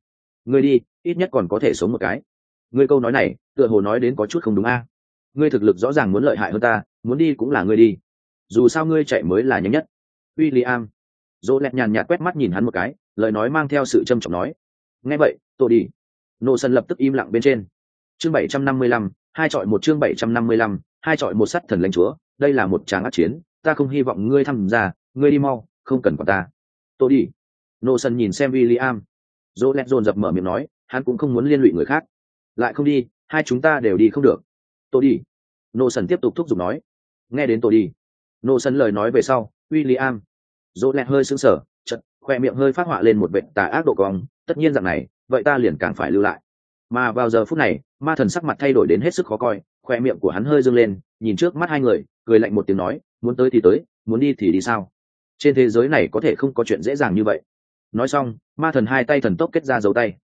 Ngươi đi, ít nhất còn có thể sống một cái. Ngươi câu nói này tựa hồ nói đến có chút không đúng a. Ngươi thực lực rõ ràng muốn lợi hại hơn ta, muốn đi cũng là ngươi đi. Dù sao ngươi chạy mới là nhanh nhất. W i l l i am dỗ lẹt nhàn nhạt quét mắt nhìn hắn một cái, lời nói mang theo sự trâm trọng nói. Nghe vậy tôi đi. Nô sân lập tức im lặng bên trên. Chương bảy trăm năm mươi lăm, hai chọi một chương bảy trăm năm mươi lăm, hai chọi một sắt thần lãnh chúa, đây là một tràng át chiến, ta không hy vọng ngươi tham gia, ngươi đi mau, không cần quả ta. Tôi đi. Nô sân nhìn xem w i l l i am dỗ lẹt dồn dập mở miệng nói, hắn cũng không muốn liên lụy người khác. Lại không đi hai chúng ta đều đi không được. Tôi đi. Nô sân tiếp tục thúc giục nói. Nghe đến tôi đi. Nô sân lời nói về sau w i l l i am dỗ lẹt hơi sững sờ chật khoe miệng hơi phát họa lên một vệ tà ác độ cong. Tất nhiên rằng này, vậy ta liền càng phải lưu lại. Mà vào giờ phút này, ma thần sắc mặt thay đổi đến hết sức khó coi, khoe miệng của hắn hơi dâng lên, nhìn trước mắt hai người, cười lạnh một tiếng nói, muốn tới thì tới, muốn đi thì đi sao? Trên thế giới này có thể không có chuyện dễ dàng như vậy. Nói xong, ma thần hai tay thần tốc kết ra dấu tay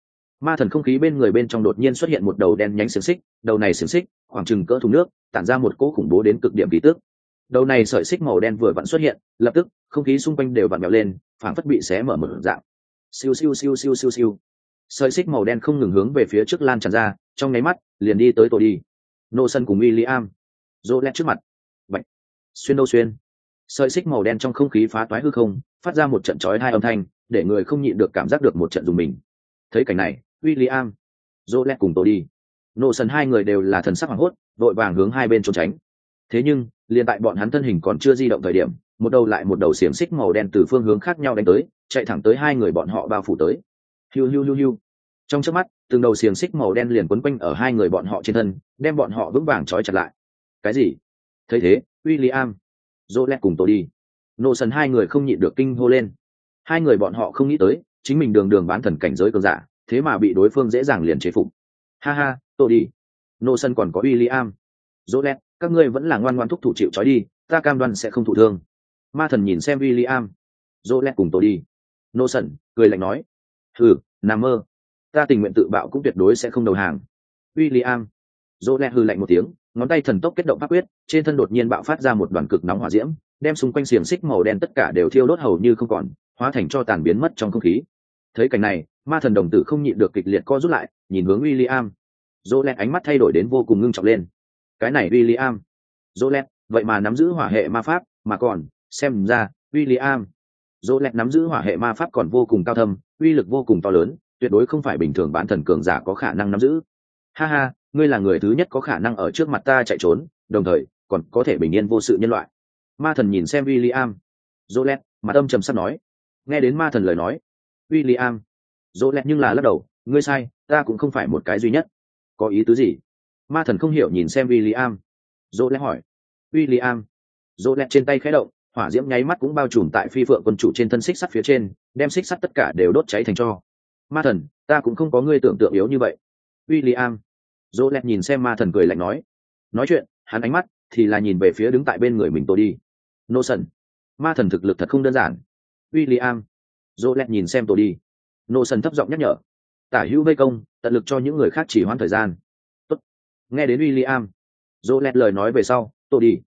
ma thần không khí bên người bên trong đột nhiên xuất hiện một đầu đen nhánh xiềng xích đầu này xiềng xích khoảng chừng cỡ thùng nước tản ra một cỗ khủng bố đến cực điểm ký tước đầu này sợi xích màu đen vừa vặn xuất hiện lập tức không khí xung quanh đều vặn mèo lên phảng phất bị xé mở mở dạng. Siêu siêu siêu siêu siêu siêu. Sợi xích màu đen không ngừng hướng về phía trước lan tràn ra trong nháy mắt liền đi tới tôi đi. Nô sân cùng William, rô lét trước mặt. Bạch. xuyên đâu xuyên. Sợi xích màu đen trong không khí phá toái hư không phát ra một trận chói hai âm thanh để người không nhịn được cảm giác được một trận dùng mình. Thấy cảnh này William, Jolet cùng tôi đi. Nô sần hai người đều là thần sắc hoảng hốt, đội vàng hướng hai bên trốn tránh. Thế nhưng, liền tại bọn hắn thân hình còn chưa di động thời điểm, một đầu lại một đầu xiềng xích màu đen từ phương hướng khác nhau đánh tới, chạy thẳng tới hai người bọn họ bao phủ tới. Hiu hiu hiu hiu. Trong chớp mắt, từng đầu xiềng xích màu đen liền quấn quanh ở hai người bọn họ trên thân, đem bọn họ vững vàng trói chặt lại. Cái gì? Thấy thế, William, Jolet cùng tôi đi. Nô sần hai người không nhịn được kinh hô lên hai người bọn họ không nghĩ tới chính mình đường đường bán thần cảnh giới cường giả thế mà bị đối phương dễ dàng liền chế phục. Ha ha, tôi đi. Nô sân còn có w i l l i am dỗ các ngươi vẫn là ngoan ngoan thúc thủ chịu trói đi, ta cam đoan sẽ không thụ thương. Ma thần nhìn xem w i l l i am dỗ cùng tôi đi. Nô sân, cười lạnh nói. Ừ nằm mơ. Ta tình nguyện tự bạo cũng tuyệt đối sẽ không đầu hàng. W i hừ am dỗ hư lạnh một tiếng, ngón tay thần tốc kết động pháp quyết, trên thân đột nhiên bạo phát ra một đoàn cực nóng hỏa diễm, đem xung quanh xiềng xích màu đen tất cả đều thiêu đốt hầu như không còn, hóa thành cho tàn biến mất trong không khí. Thấy cảnh này ma thần đồng tử không nhịn được kịch liệt co rút lại, nhìn hướng w i l l i am dỗ lẹt ánh mắt thay đổi đến vô cùng ngưng trọng lên. Cái này w i l l i am dỗ lẹt vậy mà nắm giữ hỏa hệ ma pháp, mà còn, xem ra w i l l i am dỗ lẹt nắm giữ hỏa hệ ma pháp còn vô cùng cao thâm, uy lực vô cùng to lớn, tuyệt đối không phải bình thường bản thần cường giả có khả năng nắm giữ. Ha ha, ngươi là người thứ nhất có khả năng ở trước mặt ta chạy trốn, đồng thời, còn có thể bình yên vô sự nhân loại. Ma thần nhìn xem w i l l i am dỗ lẹt mặt âm trầm sắp nói. Nghe đến ma thần lời nói w i l l i am dỗ lẹt nhưng là lắc đầu, ngươi sai, ta cũng không phải một cái duy nhất. Có ý tứ gì? Ma thần không hiểu nhìn xem w i l l i am dỗ lẹt hỏi. W i l l i am dỗ lẹt trên tay khẽ động, hỏa diễm nháy mắt cũng bao trùm tại phi phượng quân chủ trên thân xích sắt phía trên, đem xích sắt tất cả đều đốt cháy thành cho. Ma thần, ta cũng không có ngươi tưởng tượng yếu như vậy. W i l l i am dỗ lẹt nhìn xem ma thần cười lạnh nói. Nói chuyện, hắn ánh mắt thì là nhìn về phía đứng tại bên người mình tôi đi. Nô sần. Ma thần thực lực thật không đơn giản. W i l l i am dỗ lẹt nhìn xem tôi đi nô sần thấp giọng nhắc nhở. Tả hữu vây công, tận lực cho những người khác chỉ hoãn thời gian. Tốt. nghe đến w i l l i am dỗ lẹt lời nói về sau tôi đi.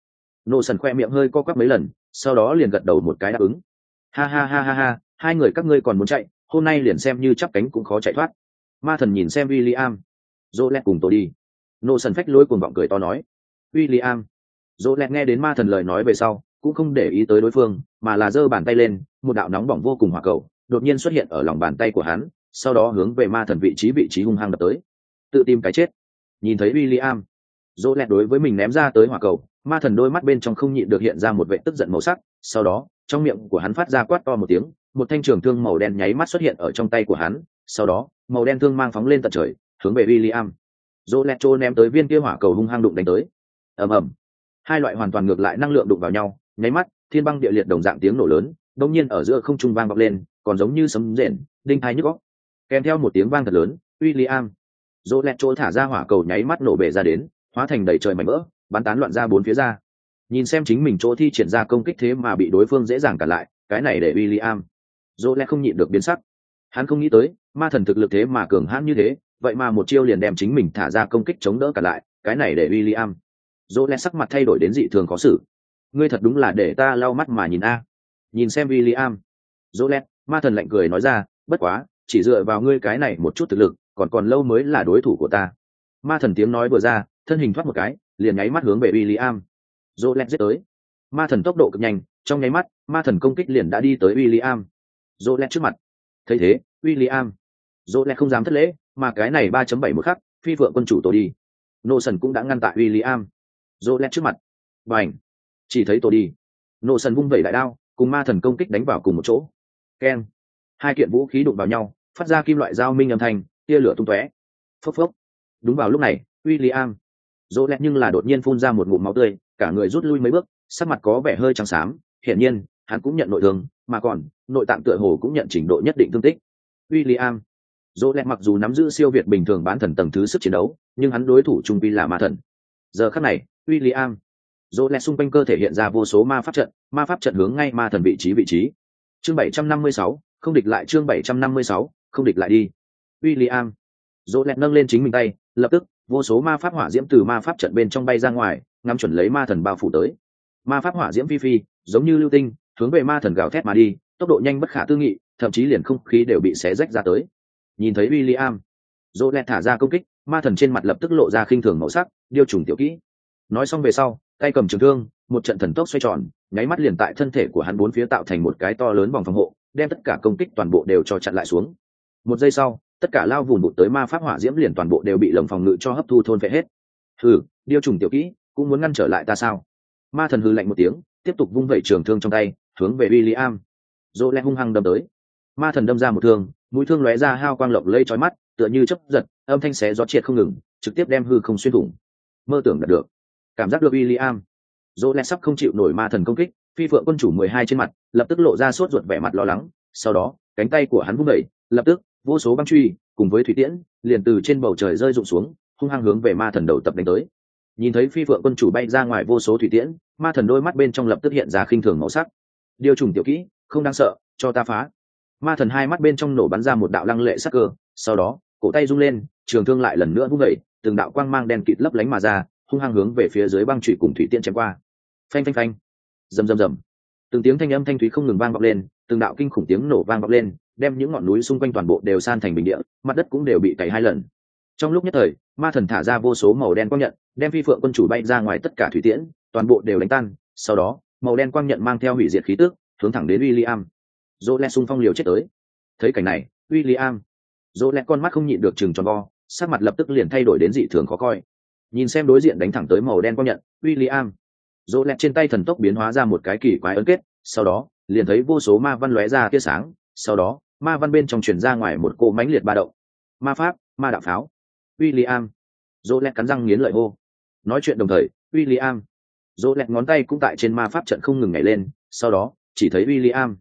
Nô sần khoe miệng hơi co quắp mấy lần, sau đó liền gật đầu một cái đáp ứng. Ha ha ha ha ha, hai người các ngươi còn muốn chạy, hôm nay liền xem như chắp cánh cũng khó chạy thoát. Ma thần nhìn xem w i l l i am dỗ lẹt cùng tôi đi. Nô sần phách lối cuồng vọng cười to nói. W i l l i am dỗ lẹt nghe đến ma thần lời nói về sau, cũng không để ý tới đối phương, mà là giơ bàn tay lên, một đạo nóng bỏng vô cùng hỏa cầu đột nhiên xuất hiện ở lòng bàn tay của hắn, sau đó hướng về ma thần vị trí vị trí hung hăng đập tới. Tự tìm cái chết. Nhìn thấy w i l l i am dỗ lẹt đối với mình ném ra tới hỏa cầu, ma thần đôi mắt bên trong không nhịn được hiện ra một vệ tức giận màu sắc, sau đó, trong miệng của hắn phát ra quát to một tiếng, một thanh trường thương màu đen nháy mắt xuất hiện ở trong tay của hắn, sau đó, màu đen thương mang phóng lên tận trời, hướng về w i l l i am dỗ lẹt trô ném tới viên kia hỏa cầu hung hăng đụng đánh tới. Ầm ầm. Hai loại hoàn toàn ngược lại năng lượng đụng vào nhau, nháy mắt, thiên băng địa liệt đồng dạng tiếng nổ lớn đông nhiên ở giữa không trung vang vọng lên còn giống như sấm rền, đinh hai nhức góc kèm theo một tiếng vang thật lớn w i l l i am dỗ lẹt chỗ thả ra hỏa cầu nháy mắt nổ bể ra đến, hóa thành đầy trời mảnh vỡ, bắn tán loạn ra bốn phía ra. Nhìn xem chính mình chỗ thi triển ra công kích thế mà bị đối phương dễ dàng cản lại, cái này để w i l l i am dỗ lẹt không nhịn được biến sắc. Hắn không nghĩ tới, ma thần thực lực thế mà cường hãn như thế, vậy mà một chiêu liền đem chính mình thả ra công kích chống đỡ cả lại, cái này để w i l l i am dỗ lẹt sắc mặt thay đổi đến dị thường khó xử. Ngươi thật đúng là để ta lau mắt mà nhìn a. Nhìn xem w i l l i am dỗ lẹt ma thần lạnh cười nói ra, bất quá, chỉ dựa vào ngươi cái này một chút thực lực, còn còn lâu mới là đối thủ của ta. Ma thần tiếng nói vừa ra, thân hình thoát một cái, liền nháy mắt hướng về w i l l i am dỗ lẹt giết tới. Ma thần tốc độ cực nhanh, trong nháy mắt, ma thần công kích liền đã đi tới w i l l i am dỗ lẹt trước mặt. Thấy thế w i l l i am dỗ lẹt không dám thất lễ, mà cái này ba chấm bảy một khắc, phi vợ quân chủ tôi đi. Nô sần cũng đã ngăn tại w i l l i am dỗ lẹt trước mặt. Và ảnh chỉ thấy tôi đi. Nô sần vung vẩy đại đao, cùng ma thần công kích đánh vào cùng một chỗ keng hai kiện vũ khí đụng vào nhau, phát ra kim loại dao minh âm thanh, tia lửa tung tóe. Phốc phốc. Đúng vào lúc này w i l l i am dỗ lẹt nhưng là đột nhiên phun ra một ngụm máu tươi, cả người rút lui mấy bước, sắc mặt có vẻ hơi trắng xám. Hiển nhiên, hắn cũng nhận nội thương, mà còn, nội tạng tựa hồ cũng nhận trình độ nhất định thương tích. W i l l i am dỗ lẹt mặc dù nắm giữ siêu việt bình thường bán thần tầng thứ sức chiến đấu, nhưng hắn đối thủ trung vi là ma thần. Giờ khắc này w i l l i am dỗ lẹt xung quanh cơ thể hiện ra vô số ma pháp trận, ma pháp trận hướng ngay ma thần vị trí vị trí chương bảy trăm năm mươi sáu không địch lại chương bảy trăm năm mươi sáu không địch lại đi. William, dỗ lẹt nâng lên chính mình tay lập tức vô số ma pháp hỏa diễm từ ma pháp trận bên trong bay ra ngoài ngắm chuẩn lấy ma thần bao phủ tới. Ma pháp hỏa diễm phi phi giống như lưu tinh hướng về ma thần gào thét mà đi tốc độ nhanh bất khả tư nghị thậm chí liền không khí đều bị xé rách ra tới. Nhìn thấy William, dỗ lẹt thả ra công kích ma thần trên mặt lập tức lộ ra khinh thường màu sắc điêu trùng tiểu kỹ. Nói xong về sau tay cầm trường thương một trận thần tốc xoay tròn nháy mắt liền tại thân thể của hắn bốn phía tạo thành một cái to lớn vòng phòng hộ, đem tất cả công kích toàn bộ đều cho chặn lại xuống. Một giây sau, tất cả lao vùng bụt tới ma pháp hỏa diễm liền toàn bộ đều bị lồng phòng ngự cho hấp thu thôn vệ hết. Hừ, điêu trùng tiểu kỹ, cũng muốn ngăn trở lại ta sao? Ma thần hư lạnh một tiếng, tiếp tục vung vẩy trường thương trong tay, hướng về w i l l i am dỗ lẹ hung hăng đâm tới. Ma thần đâm ra một thương, mũi thương lóe ra hao quang lộng lây trói mắt, tựa như chấp giật, âm thanh xé gió triệt không ngừng, trực tiếp đem hư không xuyên thủng. Mơ tưởng đạt được. Cảm giác được w i l l i am dỗ lẹ sắp không chịu nổi ma thần công kích phi phượng quân chủ mười hai trên mặt lập tức lộ ra sốt ruột vẻ mặt lo lắng. Sau đó cánh tay của hắn vung đẩy lập tức vô số băng truy cùng với thủy tiễn liền từ trên bầu trời rơi rụng xuống hung hăng hướng về ma thần đầu tập đánh tới. Nhìn thấy phi phượng quân chủ bay ra ngoài vô số thủy tiễn ma thần đôi mắt bên trong lập tức hiện ra khinh thường màu sắc. Điều trùng tiểu kỹ không đáng sợ cho ta phá. Ma thần hai mắt bên trong nổ bắn ra một đạo lăng lệ sắc cơ sau đó cổ tay rung lên trường thương lại lần nữa vung đẩy, từng đạo quang mang đen kịt lấp lánh mà ra hung hăng hướng về phía dưới băng trụy cùng thủy tiễn chém qua. Phanh phanh phanh. Rầm rầm rầm. Từng tiếng thanh âm thanh thúy không ngừng vang vọng lên, từng đạo kinh khủng tiếng nổ vang vọng lên, đem những ngọn núi xung quanh toàn bộ đều san thành bình địa, mặt đất cũng đều bị cày hai lần. Trong lúc nhất thời, ma thần thả ra vô số màu đen quang nhận, đem phi phượng quân chủ bay ra ngoài tất cả thủy tiễn, toàn bộ đều đánh tan. Sau đó, màu đen quang nhận mang theo hủy diệt khí tước hướng thẳng đến w i l l i am dỗ xung phong liều chết tới. Thấy cảnh này w i l l i am dỗ con mắt không nhịn được chừng tròn vo, sắc mặt lập tức liền thay đổi đến dị thường khó coi nhìn xem đối diện đánh thẳng tới màu đen quang nhận, William. Dỗ lẹt trên tay thần tốc biến hóa ra một cái kỳ quái ấn kết, sau đó, liền thấy vô số ma văn lóe ra tia sáng, sau đó, ma văn bên trong truyền ra ngoài một cỗ mãnh liệt ba động. Ma pháp, ma đạo pháo. William. Dỗ lẹt cắn răng nghiến lợi hô. Nói chuyện đồng thời, William. Dỗ lẹt ngón tay cũng tại trên ma pháp trận không ngừng nhảy lên, sau đó, chỉ thấy William.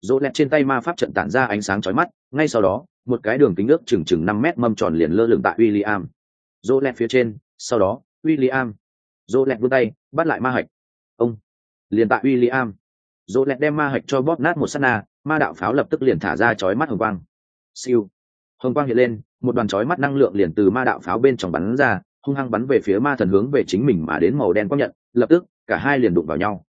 Dỗ rỗ lẹt trên tay ma pháp trận tản ra ánh sáng chói mắt, ngay sau đó, một cái đường kính nước chừng chừng năm mét mâm tròn liền lơ lửng tại William. Dỗ rỗ lẹt phía trên sau đó, William. Dỗ lẹt vươn tay, bắt lại ma hạch ông liền tại William. Dỗ lẹt đem ma hạch cho bóp nát một s á t na, ma đạo pháo lập tức liền thả ra chói mắt hồng quang siêu hồng quang hiện lên, một đoàn chói mắt năng lượng liền từ ma đạo pháo bên trong bắn ra, hung hăng bắn về phía ma thần hướng về chính mình mà đến màu đen quang nhận, lập tức, cả hai liền đụng vào nhau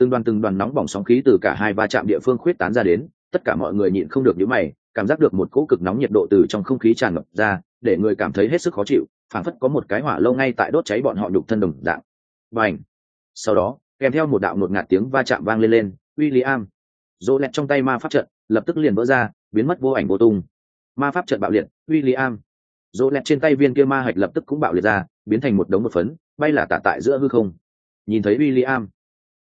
từng đoàn từng đoàn nóng bỏng sóng khí từ cả hai va chạm địa phương khuyết tán ra đến, tất cả mọi người nhịn không được nhíu mày, cảm giác được một cỗ cực nóng nhiệt độ từ trong không khí tràn ngập ra, để người cảm thấy hết sức khó chịu phảng phất có một cái hỏa lâu ngay tại đốt cháy bọn họ nhục thân đồng dạng. Và ảnh sau đó, kèm theo một đạo ngột ngạt tiếng va chạm vang lên lên, William! Dỗ lẹt trong tay ma pháp trận, lập tức liền vỡ ra, biến mất vô ảnh vô tung. Ma pháp trận bạo liệt, William! Dỗ lẹt trên tay viên kia ma hạch lập tức cũng bạo liệt ra, biến thành một đống một phấn, bay là tả tại giữa hư không. Nhìn thấy William!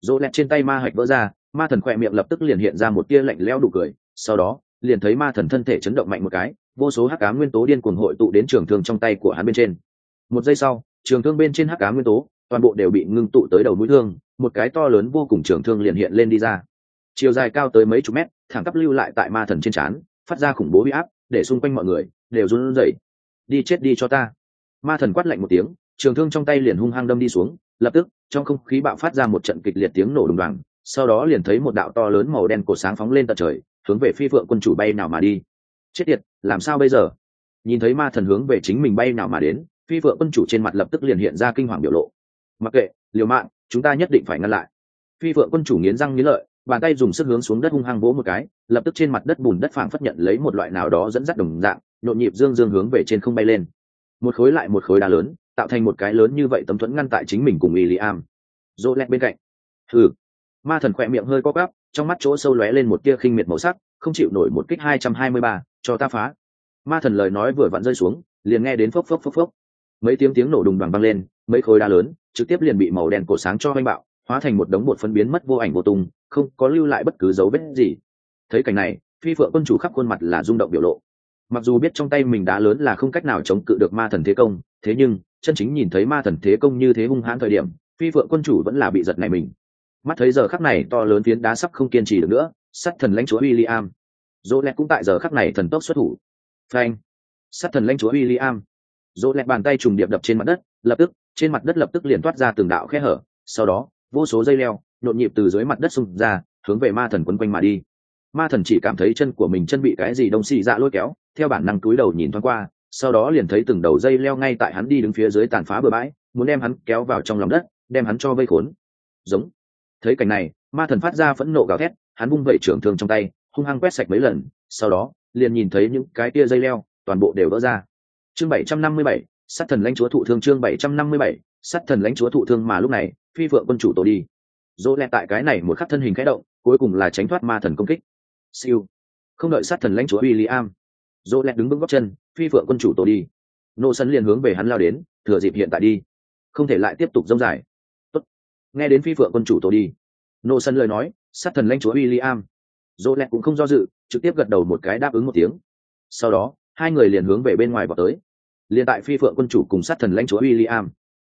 Dỗ lẹt trên tay ma hạch vỡ ra, ma thần khỏe miệng lập tức liền hiện ra một tia lạnh lẽo đủ cười, sau đó liền thấy ma thần thân thể chấn động mạnh một cái, vô số hắc ám nguyên tố điên cuồng hội tụ đến trường thương trong tay của hắn bên trên. Một giây sau, trường thương bên trên hắc ám nguyên tố, toàn bộ đều bị ngưng tụ tới đầu mũi thương, một cái to lớn vô cùng trường thương liền hiện lên đi ra. Chiều dài cao tới mấy chục mét, thẳng tắp lưu lại tại ma thần trên trán, phát ra khủng bố huy áp, để xung quanh mọi người đều run rẩy. Đi chết đi cho ta. Ma thần quát lạnh một tiếng, trường thương trong tay liền hung hăng đâm đi xuống, lập tức, trong không khí bạo phát ra một trận kịch liệt tiếng nổ đùng đoàng, sau đó liền thấy một đạo to lớn màu đen cột sáng phóng lên tận trời hướng về phi phượng quân chủ bay nào mà đi. Chết tiệt, làm sao bây giờ? Nhìn thấy ma thần hướng về chính mình bay nào mà đến, phi phượng quân chủ trên mặt lập tức liền hiện ra kinh hoàng biểu lộ. Mặc kệ, liều mạng, chúng ta nhất định phải ngăn lại. Phi phượng quân chủ nghiến răng nghiến lợi, bàn tay dùng sức hướng xuống đất hung hăng vỗ một cái, lập tức trên mặt đất bùn đất phảng phất nhận lấy một loại nào đó dẫn dắt đồng dạng, nhộn nhịp dương dương hướng về trên không bay lên. Một khối lại một khối đá lớn, tạo thành một cái lớn như vậy tấm thuẫn ngăn tại chính mình cùng y am dỗ lẹt bên cạnh. Thử ma thần khỏe miệng hơi co cắp trong mắt chỗ sâu lóe lên một tia khinh miệt màu sắc, không chịu nổi một kích hai trăm hai mươi ba, cho ta phá. Ma thần lời nói vừa vặn rơi xuống, liền nghe đến phốc phốc phốc phốc. Mấy tiếng tiếng nổ đùng đoàn băng lên, mấy khối đá lớn, trực tiếp liền bị màu đen cổ sáng cho oanh bạo, hóa thành một đống bột phân biến mất vô ảnh vô tung, không có lưu lại bất cứ dấu vết gì. Thấy cảnh này, phi phượng quân chủ khắp khuôn mặt là rung động biểu lộ. Mặc dù biết trong tay mình đá lớn là không cách nào chống cự được ma thần thế công, thế nhưng, chân chính nhìn thấy ma thần thế công như thế hung hãn thời điểm, phi phượng quân chủ vẫn là bị giật này mình mắt thấy giờ khắc này to lớn phiến đá sắp không kiên trì được nữa sắt thần lãnh chúa William. Dỗ lẹt cũng tại giờ khắc này thần tốc xuất thủ. Phanh. Sắt thần lãnh chúa William. Dỗ lẹt bàn tay trùng điệp đập trên mặt đất, lập tức, trên mặt đất lập tức liền toát ra từng đạo khe hở, sau đó, vô số dây leo, nhộn nhịp từ dưới mặt đất xung ra, hướng về ma thần quấn quanh mà đi. Ma thần chỉ cảm thấy chân của mình chân bị cái gì đông xì dạ lôi kéo, theo bản năng túi đầu nhìn thoáng qua, sau đó liền thấy từng đầu dây leo ngay tại hắn đi đứng phía dưới tàn phá bừa bãi, muốn đem hắn kéo vào trong lòng đất, đem hắn cho vây khốn. Giống thấy cảnh này, ma thần phát ra phẫn nộ gào thét, hắn bung vẩy trưởng thương trong tay, hung hăng quét sạch mấy lần, sau đó, liền nhìn thấy những cái tia dây leo, toàn bộ đều vỡ ra. Chương bảy trăm năm mươi bảy, sát thần lãnh chúa thụ thương, chương bảy trăm năm mươi bảy, sát thần lãnh chúa thụ thương mà lúc này, phi vượng quân chủ tổ đi. Dỗ lẹ tại cái này một khắc thân hình khẽ động, cuối cùng là tránh thoát ma thần công kích. Siêu. Không đợi sát thần lãnh chúa William, dỗ lẹ đứng vững góc chân, phi vượng quân chủ tổ đi. Nô sân liền hướng về hắn lao đến, thừa dịp hiện tại đi. Không thể lại tiếp tục dông dài nghe đến phi vượng quân chủ tổ đi. Nô sân lời nói, sát thần lãnh chúa William. Dỗ lẹ cũng không do dự, trực tiếp gật đầu một cái đáp ứng một tiếng. Sau đó, hai người liền hướng về bên ngoài vào tới. Liền tại phi phượng quân chủ cùng sát thần lãnh chúa William.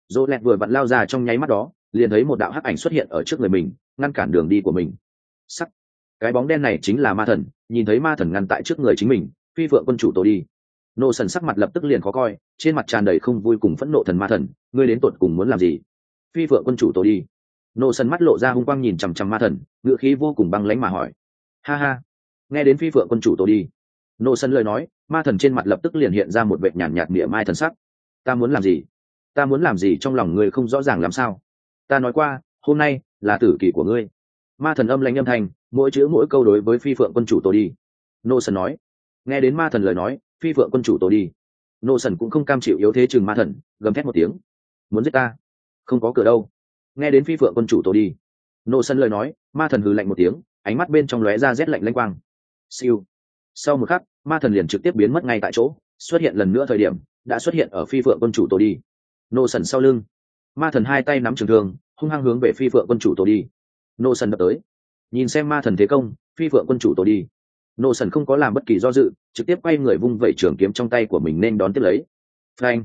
Dỗ lẹt vừa vặn lao ra trong nháy mắt đó, liền thấy một đạo hắc ảnh xuất hiện ở trước người mình, ngăn cản đường đi của mình. Sắc. Cái bóng đen này chính là ma thần, nhìn thấy ma thần ngăn tại trước người chính mình, phi phượng quân chủ tổ đi. Nô sần sắc mặt lập tức liền khó coi, trên mặt tràn đầy không vui cùng phẫn nộ thần ma thần, ngươi đến tột cùng muốn làm gì? Phi phượng quân chủ tôi đi. Nô sân mắt lộ ra hung quang nhìn chằm chằm ma thần ngựa khí vô cùng băng lánh mà hỏi. Ha ha, nghe đến phi phượng quân chủ tôi đi. Nô sân lời nói, ma thần trên mặt lập tức liền hiện ra một vệ nhàn nhạt mỉa mai thần sắc. Ta muốn làm gì? Ta muốn làm gì trong lòng ngươi không rõ ràng làm sao? Ta nói qua, hôm nay là tử kỳ của ngươi. Ma thần âm lãnh âm thanh, mỗi chữ mỗi câu đối với phi phượng quân chủ tôi đi. Nô sân nói. Nghe đến ma thần lời nói, phi phượng quân chủ tôi đi. Nô sần cũng không cam chịu yếu thế chừng ma thần, gầm thét một tiếng. Muốn giết ta? Không có cửa đâu. Nghe đến phi phượng quân chủ tôi đi. Nô sân lời nói, ma thần hừ lạnh một tiếng, ánh mắt bên trong lóe ra rét lạnh lanh quang. Siêu. Sau một khắc, ma thần liền trực tiếp biến mất ngay tại chỗ, xuất hiện lần nữa thời điểm, đã xuất hiện ở phi phượng quân chủ tôi đi. Nô sần sau lưng. Ma thần hai tay nắm trường thương, hung hăng hướng về phi phượng quân chủ tổ đi. Nô sần đập tới. Nhìn xem ma thần thế công, phi phượng quân chủ tổ đi. Nô sần không có làm bất kỳ do dự, trực tiếp quay người vung vẩy trường kiếm trong tay của mình nên đón tiếp lấy. Frank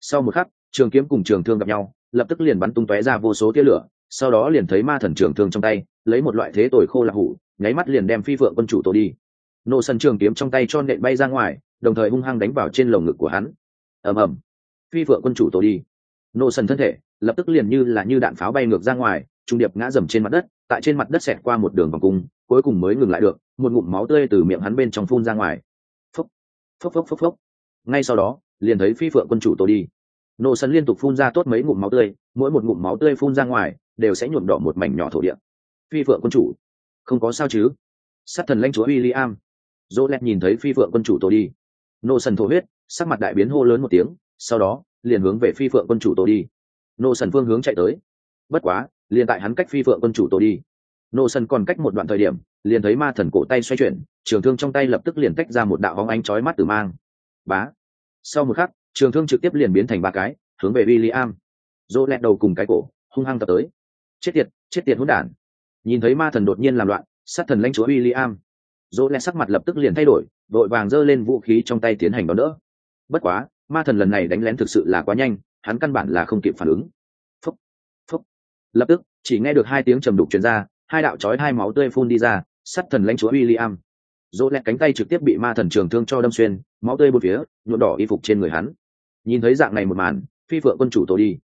sau một khắc, trường kiếm cùng trường thương gặp nhau lập tức liền bắn tung tóe ra vô số tia lửa, sau đó liền thấy ma thần trưởng thương trong tay, lấy một loại thế tồi khô lạc hủ, nháy mắt liền đem phi phượng quân chủ tổ đi. Nổ sân trường kiếm trong tay cho nện bay ra ngoài, đồng thời hung hăng đánh vào trên lồng ngực của hắn. Ầm ầm. Phi phượng quân chủ tổ đi. Nổ sân thân thể, lập tức liền như là như đạn pháo bay ngược ra ngoài, trung điệp ngã dầm trên mặt đất, tại trên mặt đất xẹt qua một đường vòng cung, cuối cùng mới ngừng lại được, một ngụm máu tươi từ miệng hắn bên trong phun ra ngoài. Phốc phốc phốc phốc phốc. Ngay sau đó, liền thấy phi phượng quân chủ tổ đi nổ sân liên tục phun ra tốt mấy ngụm máu tươi mỗi một ngụm máu tươi phun ra ngoài đều sẽ nhuộm đỏ một mảnh nhỏ thổ địa phi phượng quân chủ không có sao chứ sát thần lãnh chúa William. Dỗ lẹt nhìn thấy phi phượng quân chủ tổ đi. Nô sần thổ huyết, sắc mặt đại biến hô lớn một tiếng, sau đó liền hướng về phi phượng quân chủ tổ đi. Nô sần phương hướng chạy tới. Bất quá, liền tại hắn cách phi phượng quân chủ tổ đi. Nô sần còn cách một đoạn thời điểm, liền thấy ma thần cổ tay xoay chuyển, trường thương trong tay lập tức liền tách ra một đạo bóng ánh chói mắt từ mang. Bá. Sau một khắc, trường thương trực tiếp liền biến thành ba cái, hướng về William. Dỗ lẹt đầu cùng cái cổ, hung hăng tập tới. Chết tiệt, chết tiệt hỗn đản. Nhìn thấy ma thần đột nhiên làm loạn, sát thần lãnh chúa William. Dỗ lẹt sắc mặt lập tức liền thay đổi, đội vàng giơ lên vũ khí trong tay tiến hành đón đỡ. Bất quá, ma thần lần này đánh lén thực sự là quá nhanh, hắn căn bản là không kịp phản ứng. Phúc, phúc. Lập tức, chỉ nghe được hai tiếng trầm đục truyền ra, hai đạo chói hai máu tươi phun đi ra, sát thần lãnh chúa William. Dỗ lẹt cánh tay trực tiếp bị ma thần trường thương cho đâm xuyên, máu tươi bột phía, nhuộm đỏ y phục trên người hắn. Nhìn thấy dạng này một màn, phi phượng quân chủ tổ đi.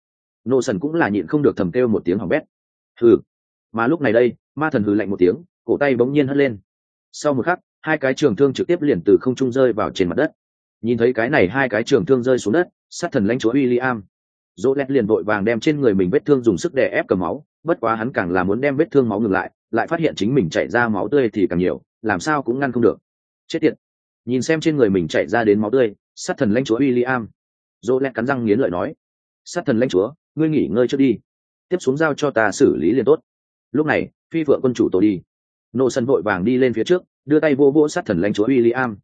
Nô sần cũng là nhịn không được thầm kêu một tiếng hỏng bét. Hừ. Mà lúc này đây, ma thần hừ lạnh một tiếng, cổ tay bỗng nhiên hất lên sau một khắc hai cái trường thương trực tiếp liền từ không trung rơi vào trên mặt đất nhìn thấy cái này hai cái trường thương rơi xuống đất sát thần lãnh chúa William dỗ lét liền vội vàng đem trên người mình vết thương dùng sức đè ép cầm máu bất quá hắn càng là muốn đem vết thương máu ngừng lại lại phát hiện chính mình chảy ra máu tươi thì càng nhiều làm sao cũng ngăn không được chết tiệt nhìn xem trên người mình chảy ra đến máu tươi sát thần lãnh chúa William dỗ lẹt cắn răng nghiến lợi nói sát thần lãnh chúa ngươi nghỉ ngơi trước đi tiếp xuống giao cho ta xử lý liền tốt lúc này phi phượng quân chủ tổ đi nô sân vội vàng đi lên phía trước đưa tay vô vô sát thần lãnh chúa William.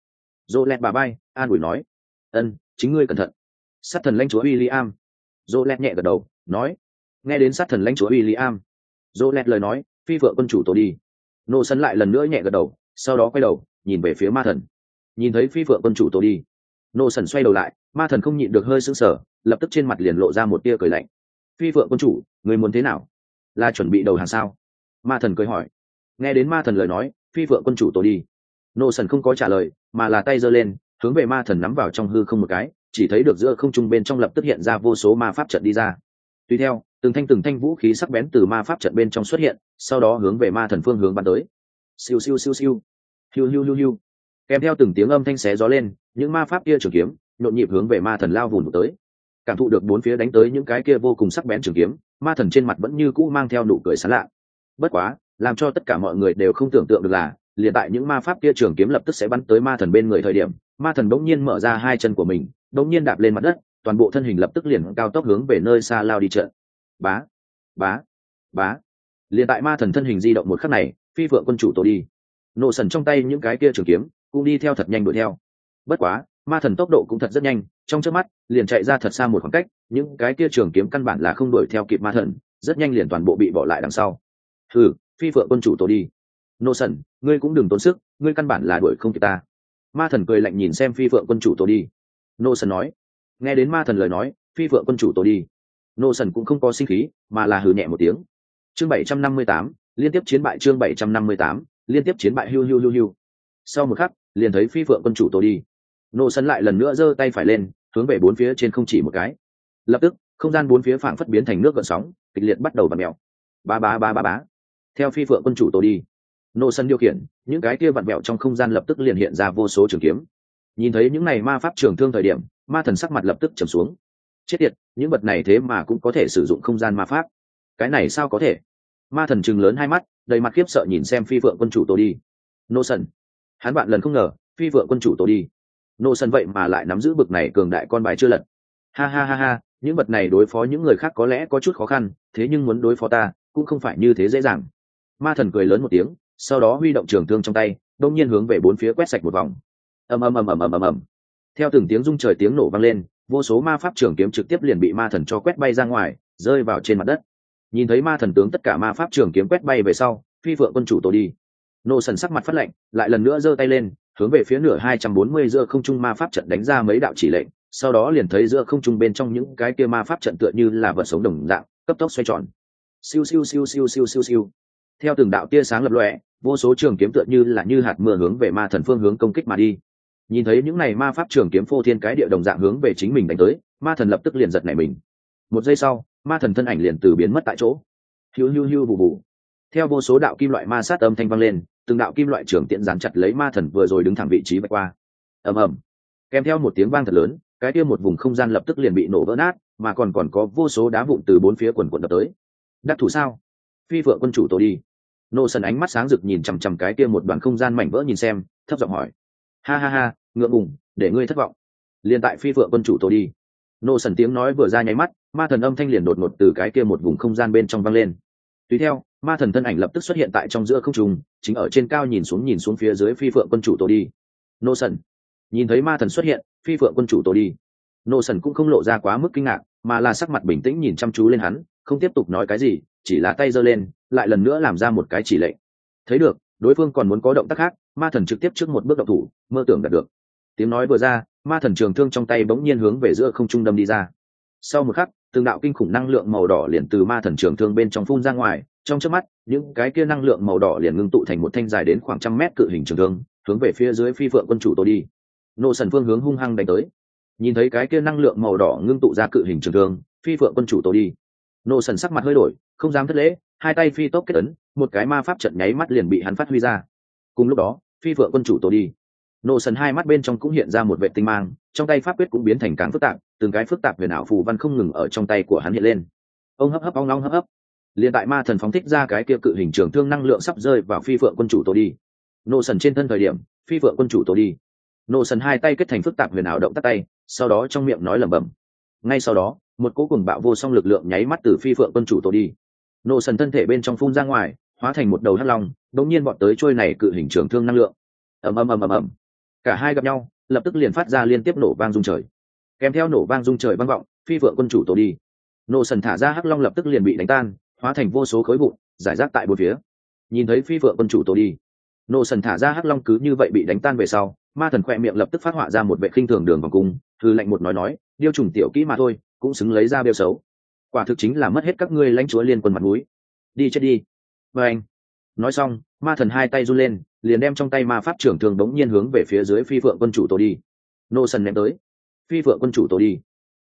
Dỗ lẹt bà bay, an ủi nói, ân, chính ngươi cẩn thận. Sát thần lãnh chúa William. Dỗ lẹt nhẹ gật đầu, nói, nghe đến sát thần lãnh chúa William. Dỗ lẹt lời nói, phi vợ quân chủ tổ đi. Nô sân lại lần nữa nhẹ gật đầu, sau đó quay đầu, nhìn về phía ma thần. Nhìn thấy phi vợ quân chủ tổ đi. Nô sần xoay đầu lại, ma thần không nhịn được hơi sững sờ, lập tức trên mặt liền lộ ra một tia cười lạnh. Phi vợ quân chủ, người muốn thế nào? Là chuẩn bị đầu hàng sao? Ma thần cười hỏi nghe đến ma thần lời nói phi vợ quân chủ tổ đi nô sần không có trả lời mà là tay giơ lên hướng về ma thần nắm vào trong hư không một cái chỉ thấy được giữa không trung bên trong lập tức hiện ra vô số ma pháp trận đi ra tuy theo từng thanh từng thanh vũ khí sắc bén từ ma pháp trận bên trong xuất hiện sau đó hướng về ma thần phương hướng bắn tới siêu siêu siêu siêu hiu hiu hiu hiu kèm theo từng tiếng âm thanh xé gió lên những ma pháp kia trường kiếm nhộn nhịp hướng về ma thần lao vùn tới. Cảm thụ được bốn phía đánh tới những cái kia vô cùng sắc bén trường kiếm, ma thần trên mặt vẫn như cũ mang theo nụ cười sán lạ. Bất quá, làm cho tất cả mọi người đều không tưởng tượng được là, liền tại những ma pháp kia trường kiếm lập tức sẽ bắn tới ma thần bên người thời điểm, ma thần bỗng nhiên mở ra hai chân của mình, bỗng nhiên đạp lên mặt đất, toàn bộ thân hình lập tức liền cao tốc hướng về nơi xa lao đi trận bá bá bá. Liền tại ma thần thân hình di động một khắc này, phi vợ quân chủ tổ đi. Nộ sần trong tay những cái kia trường kiếm, cũng đi theo thật nhanh đuổi theo. Bất quá ma thần tốc độ cũng thật rất nhanh, trong trước mắt, liền chạy ra thật xa một khoảng cách, những cái kia trường kiếm căn bản là không đuổi theo kịp ma thần, rất nhanh liền toàn bộ bị bỏ lại đằng sau. Thử phi phượng quân chủ tổ đi. Nô sần ngươi cũng đừng tốn sức, ngươi căn bản là đuổi không kịp ta. Ma thần cười lạnh nhìn xem phi phượng quân chủ tổ đi. Nô sần nói. Nghe đến ma thần lời nói, phi phượng quân chủ tổ đi. Nô sần cũng không có sinh khí, mà là hừ nhẹ một tiếng. Chương bảy trăm năm mươi tám, liên tiếp chiến bại chương bảy trăm năm mươi tám, liên tiếp chiến bại hiu hiu hiu hiu. Sau một khắc, liền thấy phi phượng quân chủ tổ đi nô sân lại lần nữa giơ tay phải lên, hướng về bốn phía trên không chỉ một cái. Lập tức, không gian bốn phía phảng phất biến thành nước gợn sóng, kịch liệt bắt đầu bật mèo. Ba ba ba ba bá theo phi phượng quân chủ tổ đi, nô sân điều khiển, những cái kia vặn vẹo trong không gian lập tức liền hiện ra vô số trường kiếm. Nhìn thấy những này ma pháp trường thương thời điểm, ma thần sắc mặt lập tức trầm xuống. Chết tiệt, những vật này thế mà cũng có thể sử dụng không gian ma pháp. Cái này sao có thể? Ma thần chừng lớn hai mắt, đầy mặt khiếp sợ nhìn xem phi phượng quân chủ tổ đi. Nô sân. Hắn bạn lần không ngờ, phi phượng quân chủ tổ đi nô sân vậy mà lại nắm giữ bực này cường đại con bài chưa lật. Ha ha ha ha những vật này đối phó những người khác có lẽ có chút khó khăn thế nhưng muốn đối phó ta cũng không phải như thế dễ dàng. Ma thần cười lớn một tiếng sau đó huy động trường thương trong tay đông nhiên hướng về bốn phía quét sạch một vòng. Ầm ầm ầm ầm ầm ầm ầm. Theo từng tiếng rung trời tiếng nổ vang lên vô số ma pháp trường kiếm trực tiếp liền bị ma thần cho quét bay ra ngoài rơi vào trên mặt đất. Nhìn thấy ma thần tướng tất cả ma pháp trường kiếm quét bay về sau phi vợ quân chủ tổ đi. Nô sần sắc mặt phát lạnh, lại lần nữa giơ tay lên hướng về phía nửa hai trăm bốn mươi giữa không trung ma pháp trận đánh ra mấy đạo chỉ lệnh, sau đó liền thấy giữa không trung bên trong những cái kia ma pháp trận tựa như là vật sống đồng dạng, cấp tốc xoay tròn. Siêu siêu siêu siêu siêu siêu siêu. Theo từng đạo tia sáng lập lòe, vô số trường kiếm tựa như là như hạt mưa hướng về ma thần phương hướng công kích mà đi. Nhìn thấy những này ma pháp trường kiếm phô thiên cái địa đồng dạng hướng về chính mình đánh tới, ma thần lập tức liền giật nảy mình. Một giây sau, ma thần thân ảnh liền từ biến mất tại chỗ. Hiu hiu hiu bù bù theo vô số đạo kim loại ma sát âm thanh vang lên từng đạo kim loại trường tiện dán chặt lấy ma thần vừa rồi đứng thẳng vị trí vạch qua. Ầm ầm. Kèm theo một tiếng vang thật lớn, cái kia một vùng không gian lập tức liền bị nổ vỡ nát, mà còn còn có vô số đá vụn từ bốn phía quần quần đập tới. Đắc thủ sao? Phi vợ quân chủ tổ đi. Nô sần ánh mắt sáng rực nhìn chằm chằm cái kia một đoàn không gian mảnh vỡ nhìn xem, thấp giọng hỏi. Ha ha ha, ngượng ngùng, để ngươi thất vọng. Liền tại phi vợ quân chủ tổ đi. Nô sần tiếng nói vừa ra nháy mắt, ma thần âm thanh liền đột ngột từ cái kia một vùng không gian bên trong vang lên tùy theo, ma thần thân ảnh lập tức xuất hiện tại trong giữa không trung, chính ở trên cao nhìn xuống nhìn xuống phía dưới phi phượng quân chủ tổ đi. Nô sần. Nhìn thấy ma thần xuất hiện, phi phượng quân chủ tổ đi. Nô sần cũng không lộ ra quá mức kinh ngạc, mà là sắc mặt bình tĩnh nhìn chăm chú lên hắn, không tiếp tục nói cái gì, chỉ là tay giơ lên, lại lần nữa làm ra một cái chỉ lệnh. Thấy được, đối phương còn muốn có động tác khác, ma thần trực tiếp trước một bước động thủ, mơ tưởng đạt được. Tiếng nói vừa ra, ma thần trường thương trong tay bỗng nhiên hướng về giữa không trung đâm đi ra. Sau một khắc từng đạo kinh khủng năng lượng màu đỏ liền từ ma thần trường thương bên trong phun ra ngoài, trong trước mắt, những cái kia năng lượng màu đỏ liền ngưng tụ thành một thanh dài đến khoảng trăm mét cự hình trường thương, hướng về phía dưới phi phượng quân chủ tôi đi. Nô sần phương hướng hung hăng đánh tới. Nhìn thấy cái kia năng lượng màu đỏ ngưng tụ ra cự hình trường thương, phi phượng quân chủ tôi đi. Nô sần sắc mặt hơi đổi, không dám thất lễ, hai tay phi tốc kết ấn, một cái ma pháp trận nháy mắt liền bị hắn phát huy ra. Cùng lúc đó, phi phượng quân chủ tôi đi nô sần hai mắt bên trong cũng hiện ra một vệ tinh mang, trong tay pháp quyết cũng biến thành càng phức tạp, từng cái phức tạp huyền ảo phù văn không ngừng ở trong tay của hắn hiện lên. Ông hấp hấp ông long hấp hấp. Liền tại ma thần phóng thích ra cái kia cự hình trường thương năng lượng sắp rơi vào phi phượng quân chủ tổ đi. Nô sần trên thân thời điểm, phi phượng quân chủ tổ đi. Nô sần hai tay kết thành phức tạp huyền ảo động tắt tay, sau đó trong miệng nói lẩm bẩm. Ngay sau đó, một cố cùng bạo vô song lực lượng nháy mắt từ phi phượng quân chủ tổ đi. Nô sần thân thể bên trong phun ra ngoài, hóa thành một đầu hắc long đống nhiên bọn tới trôi này cự hình trường thương năng lượng. Ầm ầm ầm ầm ầm cả hai gặp nhau, lập tức liền phát ra liên tiếp nổ vang dung trời. Kèm theo nổ vang dung trời vang vọng, phi vượng quân chủ tổ đi. Nổ sần thả ra hắc long lập tức liền bị đánh tan, hóa thành vô số khối vụn, giải rác tại bốn phía. Nhìn thấy phi vượng quân chủ tổ đi, nổ sần thả ra hắc long cứ như vậy bị đánh tan về sau, ma thần khoe miệng lập tức phát họa ra một vệ khinh thường đường vòng cung thư lệnh một nói nói, điêu trùng tiểu kỹ mà thôi, cũng xứng lấy ra bêu xấu. Quả thực chính là mất hết các ngươi lãnh chúa liên quân mặt mũi. Đi chết đi. Và anh nói xong, ma thần hai tay run lên, liền đem trong tay ma pháp trưởng thường đống nhiên hướng về phía dưới phi phượng quân chủ tổ đi. Nô sần ném tới. Phi phượng quân chủ tổ đi.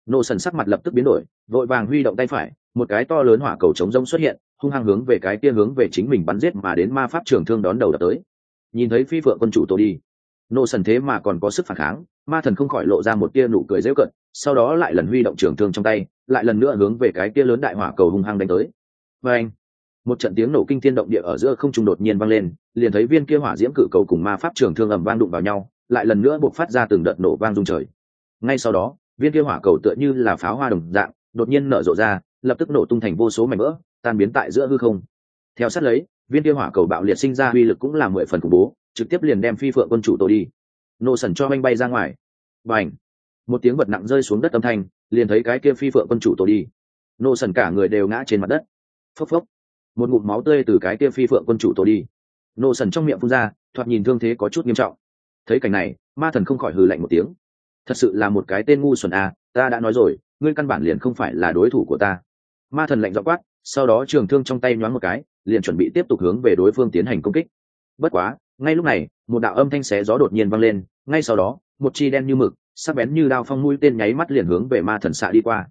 Nô sần sắc mặt lập tức biến đổi, vội vàng huy động tay phải, một cái to lớn hỏa cầu chống rông xuất hiện, hung hăng hướng về cái kia hướng về chính mình bắn giết mà đến ma pháp trưởng thương đón đầu đập tới. Nhìn thấy phi phượng quân chủ tổ đi, nô sần thế mà còn có sức phản kháng, ma thần không khỏi lộ ra một tia nụ cười dễu cận sau đó lại lần huy động trưởng thương trong tay, lại lần nữa hướng về cái kia lớn đại hỏa cầu hung hăng đánh tới. Và anh một trận tiếng nổ kinh thiên động địa ở giữa không trung đột nhiên vang lên, liền thấy viên kia hỏa diễm cự cầu cùng ma pháp trường thương ầm vang đụng vào nhau, lại lần nữa buộc phát ra từng đợt nổ vang rung trời. Ngay sau đó, viên kia hỏa cầu tựa như là pháo hoa đồng dạng, đột nhiên nở rộ ra, lập tức nổ tung thành vô số mảnh vỡ, tan biến tại giữa hư không. Theo sát lấy, viên kia hỏa cầu bạo liệt sinh ra uy lực cũng là mười phần khủng bố, trực tiếp liền đem phi phượng quân chủ tổ đi. Nổ sần cho anh bay ra ngoài. Và ảnh một tiếng vật nặng rơi xuống đất âm thanh, liền thấy cái kia phi phượng quân chủ tổ đi. Nổ sần cả người đều ngã trên mặt đất. Phốc phốc một ngụm máu tươi từ cái kia phi phượng quân chủ tổ đi. Nô sần trong miệng phun ra, thoạt nhìn thương thế có chút nghiêm trọng. Thấy cảnh này, ma thần không khỏi hừ lạnh một tiếng. Thật sự là một cái tên ngu xuẩn à ta đã nói rồi, ngươi căn bản liền không phải là đối thủ của ta. Ma thần lạnh dọ quát, sau đó trường thương trong tay nhoáng một cái, liền chuẩn bị tiếp tục hướng về đối phương tiến hành công kích. Bất quá, ngay lúc này, một đạo âm thanh xé gió đột nhiên vang lên, ngay sau đó, một chi đen như mực, sắc bén như đao phong mũi tên nháy mắt liền hướng về ma thần xạ đi qua.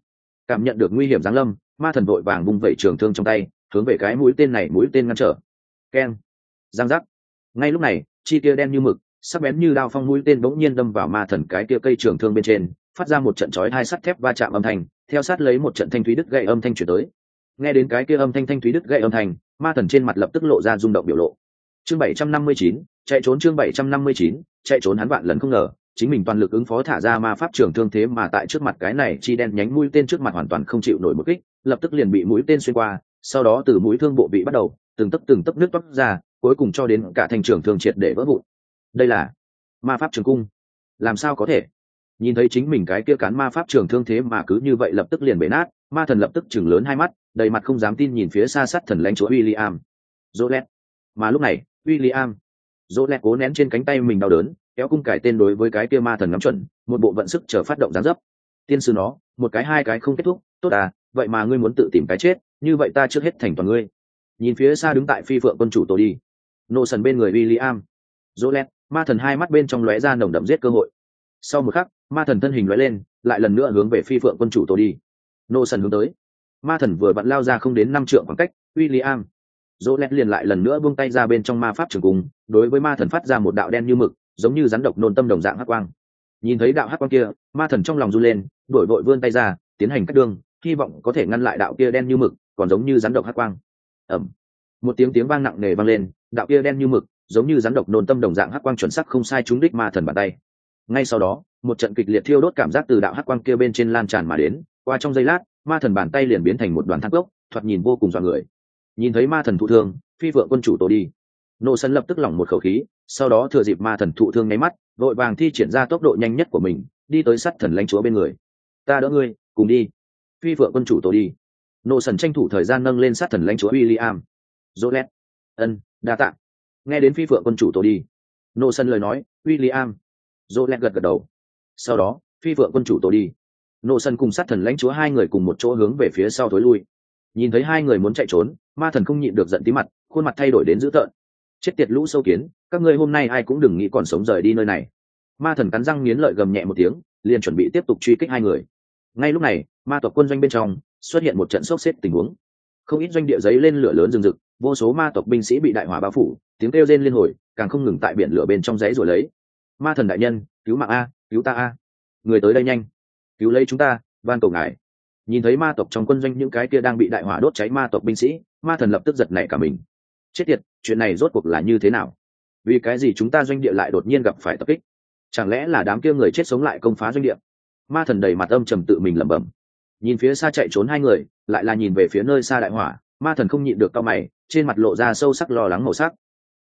Cảm nhận được nguy hiểm giáng lâm, ma thần vội vàng bung vẩy trường thương trong tay hướng về cái mũi tên này mũi tên ngăn trở. Keng giang giác. Ngay lúc này, chi kia đen như mực, sắc bén như đao phong mũi tên bỗng nhiên đâm vào ma thần cái kia cây trường thương bên trên, phát ra một trận chói hai sắt thép va chạm âm thanh, theo sát lấy một trận thanh thúy đứt gậy âm thanh chuyển tới. Nghe đến cái kia âm thanh thanh thúy đứt gậy âm thanh, ma thần trên mặt lập tức lộ ra rung động biểu lộ. Chương bảy trăm năm mươi chín, chạy trốn chương bảy trăm năm mươi chín, chạy trốn hắn vạn lần không ngờ, chính mình toàn lực ứng phó thả ra ma pháp trường thương thế mà tại trước mặt cái này chi đen nhánh mũi tên trước mặt hoàn toàn không chịu nổi một kích, lập tức liền bị mũi tên xuyên qua sau đó từ mũi thương bộ bị bắt đầu từng tấc từng tấc nước toát ra cuối cùng cho đến cả thành trường thương triệt để vỡ vụn đây là ma pháp trường cung làm sao có thể nhìn thấy chính mình cái kia cán ma pháp trường thương thế mà cứ như vậy lập tức liền bể nát ma thần lập tức chừng lớn hai mắt đầy mặt không dám tin nhìn phía xa sát thần lãnh chúa William. Jolet. Mà lúc này, William, Jolet cố nén trên cánh tay mình đau đớn, kéo cung cải tên đối với cái kia ma thần ngắm chuẩn, một bộ vận sức chờ phát động giáng dấp. Tiên sư nó, một cái hai cái không kết thúc, tốt à, vậy mà ngươi muốn tự tìm cái chết, như vậy ta trước hết thành toàn ngươi. Nhìn phía xa đứng tại phi phượng quân chủ tổ đi. Nô sần bên người w i l l i am dỗ lét ma thần hai mắt bên trong lóe ra nồng đậm giết cơ hội. Sau một khắc, ma thần thân hình lóe lên, lại lần nữa hướng về phi phượng quân chủ tổ đi. Nô sần hướng tới. Ma thần vừa vặn lao ra không đến năm trượng khoảng cách w i l l i am dỗ lét liền lại lần nữa buông tay ra bên trong ma pháp trường cung đối với ma thần phát ra một đạo đen như mực, giống như rắn độc nôn tâm đồng dạng hắc quang. Nhìn thấy đạo hắc quang kia, ma thần trong lòng run lên, đổi vội vươn tay ra, tiến hành cắt đương hy vọng có thể ngăn lại đạo kia đen như mực còn giống như rắn độc hắc quang. Ẩm một tiếng tiếng vang nặng nề vang lên, đạo kia đen như mực, giống như rắn độc nôn tâm đồng dạng hắc quang chuẩn sắc không sai trúng đích ma thần bàn tay. Ngay sau đó, một trận kịch liệt thiêu đốt cảm giác từ đạo hắc quang kia bên trên lan tràn mà đến, qua trong giây lát, ma thần bàn tay liền biến thành một đoàn thác gốc thoạt nhìn vô cùng dọa người. Nhìn thấy ma thần thụ thương, phi vượng quân chủ tổ đi. Nô sân lập tức lỏng một khẩu khí, sau đó thừa dịp ma thần thụ thương nháy mắt vội vàng thi triển ra tốc độ nhanh nhất của mình, đi tới sát thần lãnh chúa bên người. Ta đỡ ngươi, cùng đi. Phi vượng quân chủ tổ đi nô sần tranh thủ thời gian nâng lên sát thần lãnh chúa w i l l i am dỗ lét ân, đa t ạ nghe đến phi phượng quân chủ tổ đi. Nô sần lời nói w i l l i am dỗ lét gật gật đầu. Sau đó, phi phượng quân chủ tổ đi. Nô sần cùng sát thần lãnh chúa hai người cùng một chỗ hướng về phía sau thối lui. Nhìn thấy hai người muốn chạy trốn, ma thần không nhịn được giận tí mặt, khuôn mặt thay đổi đến dữ tợn. Chết tiệt lũ sâu kiến, các ngươi hôm nay ai cũng đừng nghĩ còn sống rời đi nơi này. Ma thần cắn răng nghiến lợi gầm nhẹ một tiếng, liền chuẩn bị tiếp tục truy kích hai người. Ngay lúc này, ma tộc quân doanh bên trong xuất hiện một trận sốc xếp tình huống. Không ít doanh địa giấy lên lửa lớn rừng rực, vô số ma tộc binh sĩ bị đại hỏa bao phủ, tiếng kêu rên liên hồi, càng không ngừng tại biển lửa bên trong giấy rồi lấy. Ma thần đại nhân, cứu mạng a, cứu ta a. Người tới đây nhanh. Cứu lấy chúng ta, van cầu ngài. Nhìn thấy ma tộc trong quân doanh những cái kia đang bị đại hỏa đốt cháy ma tộc binh sĩ, ma thần lập tức giật nảy cả mình. Chết tiệt, chuyện này rốt cuộc là như thế nào? Vì cái gì chúng ta doanh địa lại đột nhiên gặp phải tập kích? Chẳng lẽ là đám kia người chết sống lại công phá doanh địa? Ma thần đầy mặt âm trầm tự mình lẩm bẩm nhìn phía xa chạy trốn hai người, lại là nhìn về phía nơi xa đại hỏa, ma thần không nhịn được cao mày, trên mặt lộ ra sâu sắc lo lắng màu sắc.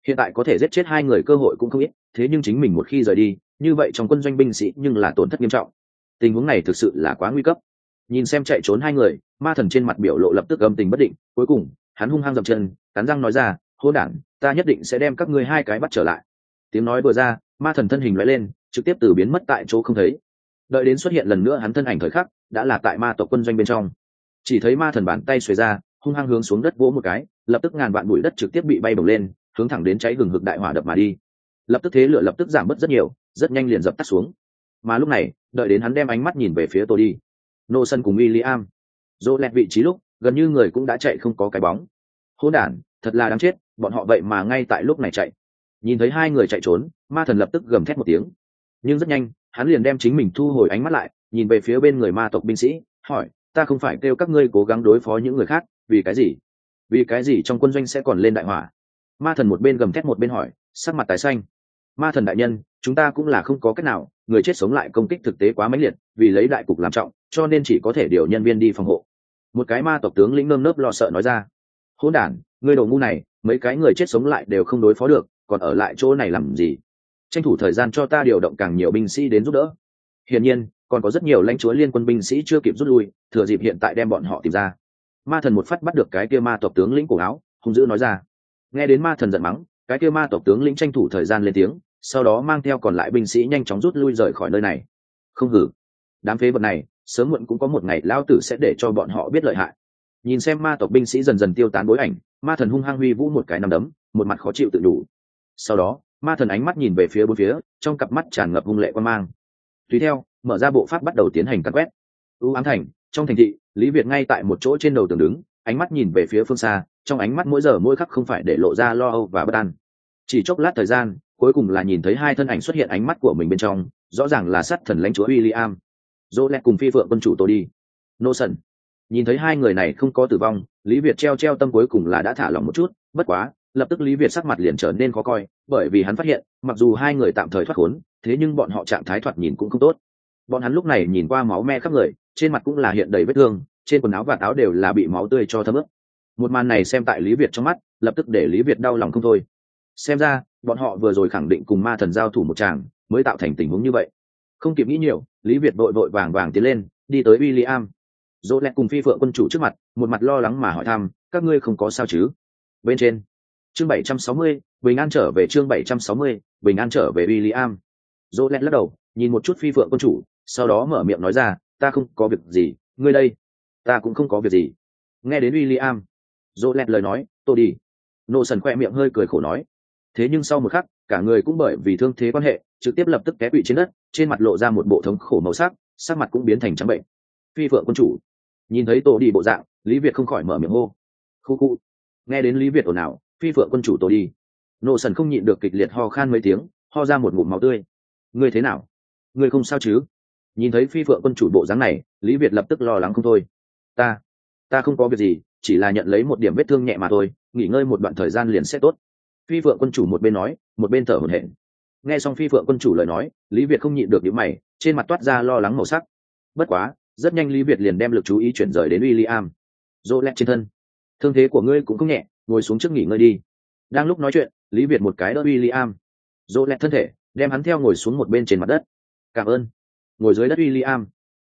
Hiện tại có thể giết chết hai người cơ hội cũng không ít, thế nhưng chính mình một khi rời đi, như vậy trong quân doanh binh sĩ nhưng là tổn thất nghiêm trọng. Tình huống này thực sự là quá nguy cấp. Nhìn xem chạy trốn hai người, ma thần trên mặt biểu lộ lập tức âm tình bất định, cuối cùng, hắn hung hăng dậm chân, cắn răng nói ra hô đản, ta nhất định sẽ đem các ngươi hai cái bắt trở lại. Tiếng nói vừa ra, ma thần thân hình loại lên, trực tiếp từ biến mất tại chỗ không thấy. Đợi đến xuất hiện lần nữa hắn thân ảnh thời khắc đã là tại ma tộc quân doanh bên trong chỉ thấy ma thần bàn tay xuề ra hung hăng hướng xuống đất vỗ một cái lập tức ngàn vạn bụi đất trực tiếp bị bay bổng lên hướng thẳng đến cháy hừng hực đại hỏa đập mà đi lập tức thế lửa lập tức giảm bớt rất nhiều rất nhanh liền dập tắt xuống mà lúc này đợi đến hắn đem ánh mắt nhìn về phía tôi đi nô sân cùng William. Dỗ lẹt vị trí lúc, gần như người cũng đã chạy không có cái bóng. Hỗn đản, thật là đáng chết, bọn họ vậy mà ngay tại lúc này chạy. Nhìn thấy hai người chạy trốn, ma thần lập tức gầm thét một tiếng. Nhưng rất nhanh, hắn liền đem chính mình thu hồi ánh mắt lại, nhìn về phía bên người ma tộc binh sĩ, hỏi, ta không phải kêu các ngươi cố gắng đối phó những người khác, vì cái gì? Vì cái gì trong quân doanh sẽ còn lên đại hỏa? Ma thần một bên gầm thét một bên hỏi, sắc mặt tái xanh. Ma thần đại nhân, chúng ta cũng là không có cách nào, người chết sống lại công kích thực tế quá mãnh liệt, vì lấy đại cục làm trọng, cho nên chỉ có thể điều nhân viên đi phòng hộ một cái ma tộc tướng lĩnh nơm nớp lo sợ nói ra hỗn đản người đồ ngu này mấy cái người chết sống lại đều không đối phó được còn ở lại chỗ này làm gì tranh thủ thời gian cho ta điều động càng nhiều binh sĩ đến giúp đỡ hiển nhiên còn có rất nhiều lãnh chúa liên quân binh sĩ chưa kịp rút lui, thừa dịp hiện tại đem bọn họ tìm ra. Ma thần một phát bắt được cái kia ma tộc tướng lĩnh cổ áo, hung dữ nói ra. Nghe đến ma thần giận mắng, cái kia ma tộc tướng lĩnh tranh thủ thời gian lên tiếng, sau đó mang theo còn lại binh sĩ nhanh chóng rút lui rời khỏi nơi này. Không hử. Đám phế vật này, sớm muộn cũng có một ngày lao tử sẽ để cho bọn họ biết lợi hại. Nhìn xem ma tộc binh sĩ dần dần tiêu tán bối ảnh, ma thần hung hăng huy vũ một cái nằm đấm, một mặt khó chịu tự đủ. Sau đó, ma thần ánh mắt nhìn về phía bốn phía, trong cặp mắt tràn ngập hung lệ quan mang. Tùy theo mở ra bộ pháp bắt đầu tiến hành cắt quét. Ưu ám thành, trong thành thị, lý việt ngay tại một chỗ trên đầu tường đứng, ánh mắt nhìn về phía phương xa, trong ánh mắt mỗi giờ mỗi khắc không phải để lộ ra lo âu và bất an. Chỉ chốc lát thời gian, cuối cùng là nhìn thấy hai thân ảnh xuất hiện ánh mắt của mình bên trong, rõ ràng là sát thần lãnh chúa William. Dỗ lẹt cùng phi phượng quân chủ tôi đi. Nô sần. Nhìn thấy hai người này không có tử vong, lý việt treo treo tâm cuối cùng là đã thả lỏng một chút, bất quá, lập tức lý việt sắc mặt liền trở nên khó coi, bởi vì hắn phát hiện, mặc dù hai người tạm thời thoát khốn, thế nhưng bọn họ trạng thái thoạt nhìn cũng không tốt bọn hắn lúc này nhìn qua máu me khắp người, trên mặt cũng là hiện đầy vết thương, trên quần áo và áo đều là bị máu tươi cho thấm ướt. Một màn này xem tại lý việt trong mắt, lập tức để lý việt đau lòng không thôi. Xem ra, bọn họ vừa rồi khẳng định cùng ma thần giao thủ một tràng, mới tạo thành tình huống như vậy. Không kịp nghĩ nhiều, lý việt vội vội vàng vàng tiến lên, đi tới w i l l i am dỗ lẹ cùng phi phượng quân chủ trước mặt, một mặt lo lắng mà hỏi thăm, các ngươi không có sao chứ? Bên trên, chương bảy trăm sáu mươi, bình an trở về chương bảy trăm sáu mươi, bình an trở về w i l l i am dỗ lẹ lắc đầu, nhìn một chút phi phượng quân chủ sau đó mở miệng nói ra, ta không có việc gì, ngươi đây. Ta cũng không có việc gì. Nghe đến w i l l i am dỗ lẹt lời nói, tôi đi. Nô sần khoe miệng hơi cười khổ nói, thế nhưng sau một khắc, cả người cũng bởi vì thương thế quan hệ, trực tiếp lập tức té quỵ trên đất, trên mặt lộ ra một bộ thống khổ màu sắc sắc mặt cũng biến thành trắng bệnh. Phi vợ quân chủ, nhìn thấy tổ đi bộ dạng, lý việt không khỏi mở miệng hô, khu khu. Nghe đến lý việt ồn ào, phi phượng quân chủ tổ đi. Nô sần không nhịn được kịch liệt ho khan mấy tiếng, ho ra một ngụm máu tươi. Ngươi thế nào? Ngươi không sao chứ? Nhìn thấy phi phượng quân chủ bộ dáng này, lý việt lập tức lo lắng không thôi. Ta ta không có việc gì, chỉ là nhận lấy một điểm vết thương nhẹ mà thôi, nghỉ ngơi một đoạn thời gian liền sẽ tốt. Phi phượng quân chủ một bên nói, một bên thở hổn hển. Nghe xong phi phượng quân chủ lời nói, lý việt không nhịn được những mày, trên mặt toát ra lo lắng màu sắc. Bất quá, rất nhanh lý việt liền đem lực chú ý chuyển rời đến w i l l i am dỗ lẹt trên thân. Thương thế của ngươi cũng không nhẹ, ngồi xuống trước nghỉ ngơi đi. Đang lúc nói chuyện, lý việt một cái đỡ w i l l i am dỗ lẹt thân thể, đem hắn theo ngồi xuống một bên trên mặt đất. Cảm ơn ngồi dưới đất William, i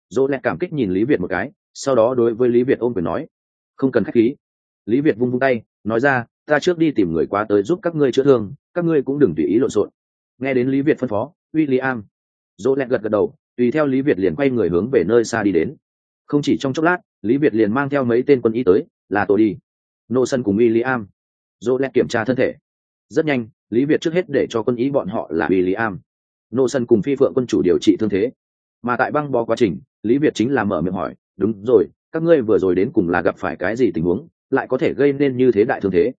dỗ cảm kích nhìn lý việt một cái sau đó đối với lý việt ôm quyền nói không cần khách khí. Lý việt vung vung tay nói ra ta trước đi tìm người quá tới giúp các ngươi chữa thương các ngươi cũng đừng tùy ý lộn xộn. Nghe đến lý việt phân phó William, i dỗ gật gật đầu tùy theo lý việt liền quay người hướng về nơi xa đi đến. Không chỉ trong chốc lát lý việt liền mang theo mấy tên quân y tới là tôi đi nô sân cùng William, i dỗ kiểm tra thân thể. Rất nhanh lý việt trước hết để cho quân y bọn họ là William, nô sân cùng phi phượng quân chủ điều trị thương thế mà tại băng bó quá trình, lý việt chính là mở miệng hỏi, đúng rồi, các ngươi vừa rồi đến cùng là gặp phải cái gì tình huống, lại có thể gây nên như thế đại thương thế?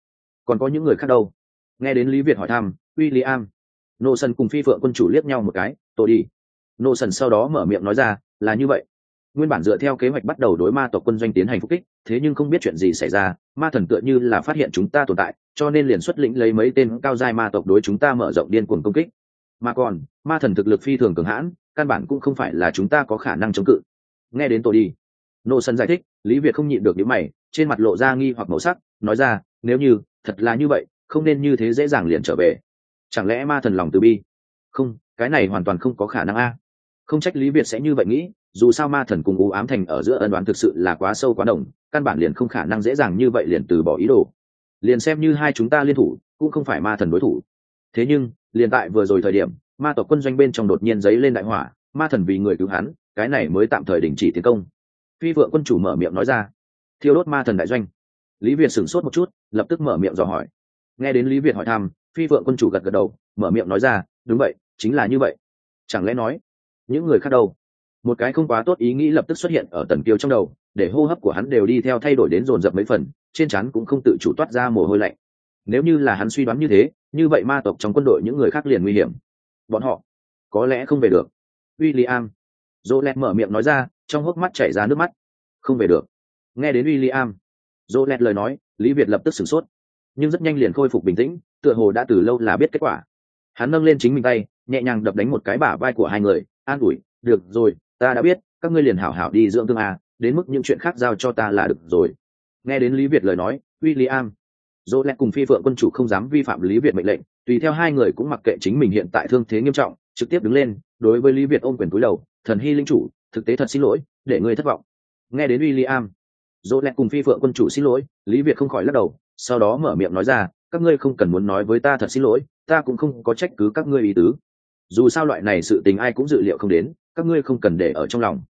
Còn có những người khác đâu? Nghe đến lý việt hỏi thăm w i l l i am nô sân cùng phi phượng quân chủ liếc nhau một cái, tôi đi. Nô sần sau đó mở miệng nói ra, là như vậy. Nguyên bản dựa theo kế hoạch bắt đầu đối ma tộc quân doanh tiến hành phục kích, thế nhưng không biết chuyện gì xảy ra, ma thần tựa như là phát hiện chúng ta tồn tại, cho nên liền xuất lĩnh lấy mấy tên cao giai ma tộc đối chúng ta mở rộng điên cuồng công kích mà còn, ma thần thực lực phi thường cường hãn, căn bản cũng không phải là chúng ta có khả năng chống cự. Nghe đến tôi đi. Nô sân giải thích, lý việt không nhịn được những mày, trên mặt lộ ra nghi hoặc màu sắc, nói ra, nếu như, thật là như vậy, không nên như thế dễ dàng liền trở về. Chẳng lẽ ma thần lòng từ bi? Không, cái này hoàn toàn không có khả năng a. Không trách lý việt sẽ như vậy nghĩ, dù sao ma thần cùng u ám thành ở giữa ân đoán thực sự là quá sâu quá đồng, căn bản liền không khả năng dễ dàng như vậy liền từ bỏ ý đồ. Liền xem như hai chúng ta liên thủ, cũng không phải ma thần đối thủ. Thế nhưng liền tại vừa rồi thời điểm, ma tộc quân doanh bên trong đột nhiên giấy lên đại hỏa, ma thần vì người cứu hắn, cái này mới tạm thời đình chỉ tiến công. Phi vượng quân chủ mở miệng nói ra. Thiêu đốt ma thần đại doanh. Lý việt sửng sốt một chút, lập tức mở miệng dò hỏi. Nghe đến lý việt hỏi thăm, phi vượng quân chủ gật gật đầu, mở miệng nói ra, đúng vậy, chính là như vậy. Chẳng lẽ nói, những người khác đâu? Một cái không quá tốt ý nghĩ lập tức xuất hiện ở tần kiều trong đầu, để hô hấp của hắn đều đi theo thay đổi đến dồn dập mấy phần, trên chắn cũng không tự chủ toát ra mồ hôi lạnh nếu như là hắn suy đoán như thế, như vậy ma tộc trong quân đội những người khác liền nguy hiểm. Bọn họ có lẽ không về được. W i l l i am dỗ lẹt mở miệng nói ra, trong hốc mắt chảy ra nước mắt. Không về được. Nghe đến w i l l i am dỗ lẹt lời nói, lý việt lập tức sửng sốt. Nhưng rất nhanh liền khôi phục bình tĩnh, tựa hồ đã từ lâu là biết kết quả. Hắn nâng lên chính mình tay, nhẹ nhàng đập đánh một cái bả vai của hai người, an ủi, được rồi, ta đã biết, các ngươi liền hảo hảo đi dưỡng thương à đến mức những chuyện khác giao cho ta là được rồi. Nghe đến lý việt lời nói w i l l i am dỗ lẽ cùng phi phượng quân chủ không dám vi phạm lý việt mệnh lệnh, tùy theo hai người cũng mặc kệ chính mình hiện tại thương thế nghiêm trọng, trực tiếp đứng lên, đối với lý việt ôm quyền túi đầu, thần hy linh chủ, thực tế thật xin lỗi, để ngươi thất vọng. Nghe đến w i l l i am dỗ lẽ cùng phi phượng quân chủ xin lỗi, lý việt không khỏi lắc đầu, sau đó mở miệng nói ra, các ngươi không cần muốn nói với ta thật xin lỗi, ta cũng không có trách cứ các ngươi ý tứ. Dù sao loại này sự tình ai cũng dự liệu không đến, các ngươi không cần để ở trong lòng.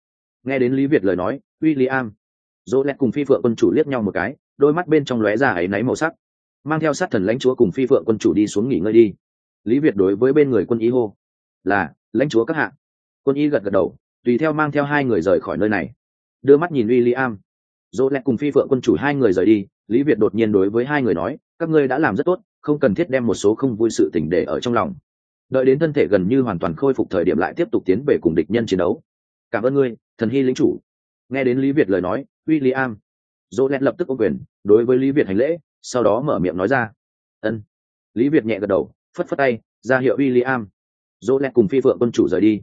Nghe đến lý việt lời nói w i l l i am dỗ lẹt cùng phi phượng quân chủ liếc nhau một cái, đôi mắt bên trong lóe ra áy náy màu sắc mang theo sát thần lãnh chúa cùng phi phượng quân chủ đi xuống nghỉ ngơi đi. Lý việt đối với bên người quân y hô, là, lãnh chúa các hạ. Quân y gật gật đầu, tùy theo mang theo hai người rời khỏi nơi này. Đưa mắt nhìn w i l l i am dỗ lẹt cùng phi phượng quân chủ hai người rời đi, lý việt đột nhiên đối với hai người nói, các ngươi đã làm rất tốt, không cần thiết đem một số không vui sự tình để ở trong lòng. Đợi đến thân thể gần như hoàn toàn khôi phục thời điểm lại tiếp tục tiến về cùng địch nhân chiến đấu. Cảm ơn ngươi, thần hy lính chủ. Nghe đến lý việt lời nói w i l l i am dỗ lẹt lập tức ô quyền, đối với lý việt hành lễ sau đó mở miệng nói ra. Ân. Lý việt nhẹ gật đầu, phất phất tay, ra hiệu w i l l i am dỗ lẹt cùng phi phượng quân chủ rời đi.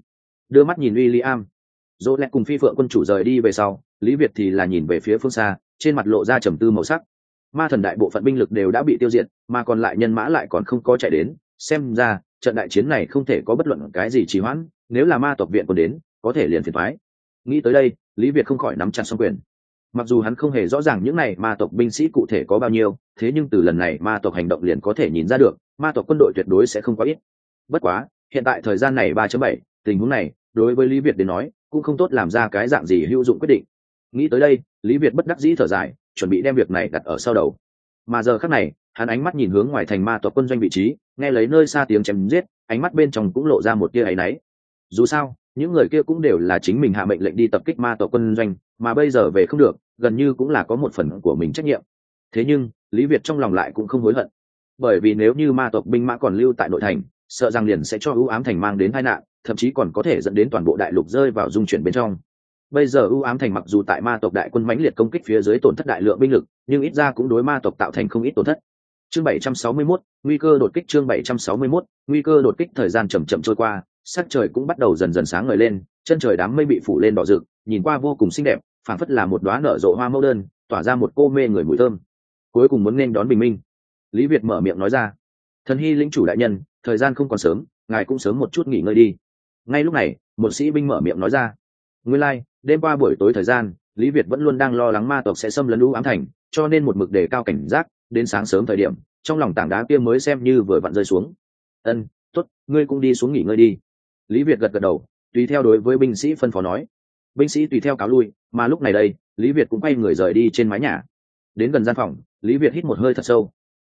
Đưa mắt nhìn w i l l i am dỗ lẹt cùng phi phượng quân chủ rời đi về sau, lý việt thì là nhìn về phía phương xa, trên mặt lộ ra trầm tư màu sắc. Ma thần đại bộ phận binh lực đều đã bị tiêu diệt, mà còn lại nhân mã lại còn không có chạy đến. Xem ra, trận đại chiến này không thể có bất luận cái gì trì hoãn, nếu là ma tộc viện còn đến, có thể liền phiền thoái nghĩ tới đây, lý việt không khỏi nắm chặt xong quyền mặc dù hắn không hề rõ ràng những này ma tộc binh sĩ cụ thể có bao nhiêu, thế nhưng từ lần này ma tộc hành động liền có thể nhìn ra được, ma tộc quân đội tuyệt đối sẽ không quá ít. Bất quá, hiện tại thời gian này ba bảy, tình huống này, đối với lý việt đến nói, cũng không tốt làm ra cái dạng gì hữu dụng quyết định. Nghĩ tới đây, lý việt bất đắc dĩ thở dài, chuẩn bị đem việc này đặt ở sau đầu. Mà giờ khác này, hắn ánh mắt nhìn hướng ngoài thành ma tộc quân doanh vị trí, nghe lấy nơi xa tiếng chém giết, ánh mắt bên trong cũng lộ ra một tia áy náy. Dù sao, những người kia cũng đều là chính mình hạ mệnh lệnh đi tập kích ma tộc quân doanh, mà bây giờ về không được gần như cũng là có một phần của mình trách nhiệm. Thế nhưng lý việt trong lòng lại cũng không hối hận. Bởi vì nếu như ma tộc binh mã còn lưu tại nội thành sợ rằng liền sẽ cho ưu ám thành mang đến tai nạn thậm chí còn có thể dẫn đến toàn bộ đại lục rơi vào dung chuyển bên trong. Bây giờ ưu ám thành mặc dù tại ma tộc đại quân mãnh liệt công kích phía dưới tổn thất đại lượng binh lực nhưng ít ra cũng đối ma tộc tạo thành không ít tổn thất. Chương 761, nguy cơ đột kích chương 761, nguy cơ đột kích thời gian chậm chậm trôi qua sắc trời cũng bắt đầu dần dần sáng ngời lên chân trời đám mây bị phủ lên đỏ rực nhìn qua vô cùng xinh đẹp phảng phất là một đóa nở rộ hoa mẫu đơn tỏa ra một cô mê người mùi thơm. Cuối cùng muốn nên đón bình minh. Lý việt mở miệng nói ra thần hy lĩnh chủ đại nhân thời gian không còn sớm ngài cũng sớm một chút nghỉ ngơi đi. Ngay lúc này một sĩ binh mở miệng nói ra nguyên lai、like, đêm qua buổi tối thời gian lý việt vẫn luôn đang lo lắng ma tộc sẽ xâm lấn lũ ám thành cho nên một mực đề cao cảnh giác đến sáng sớm thời điểm trong lòng tảng đá kia mới xem như vừa vặn rơi xuống. Ân t ố t ngươi cũng đi xuống nghỉ ngơi đi. Lý việt gật gật đầu tùy theo đối với binh sĩ phân phó nói binh sĩ tùy theo cáo lui, mà lúc này đây, lý việt cũng quay người rời đi trên mái nhà. Đến gần gian phòng, lý việt hít một hơi thật sâu.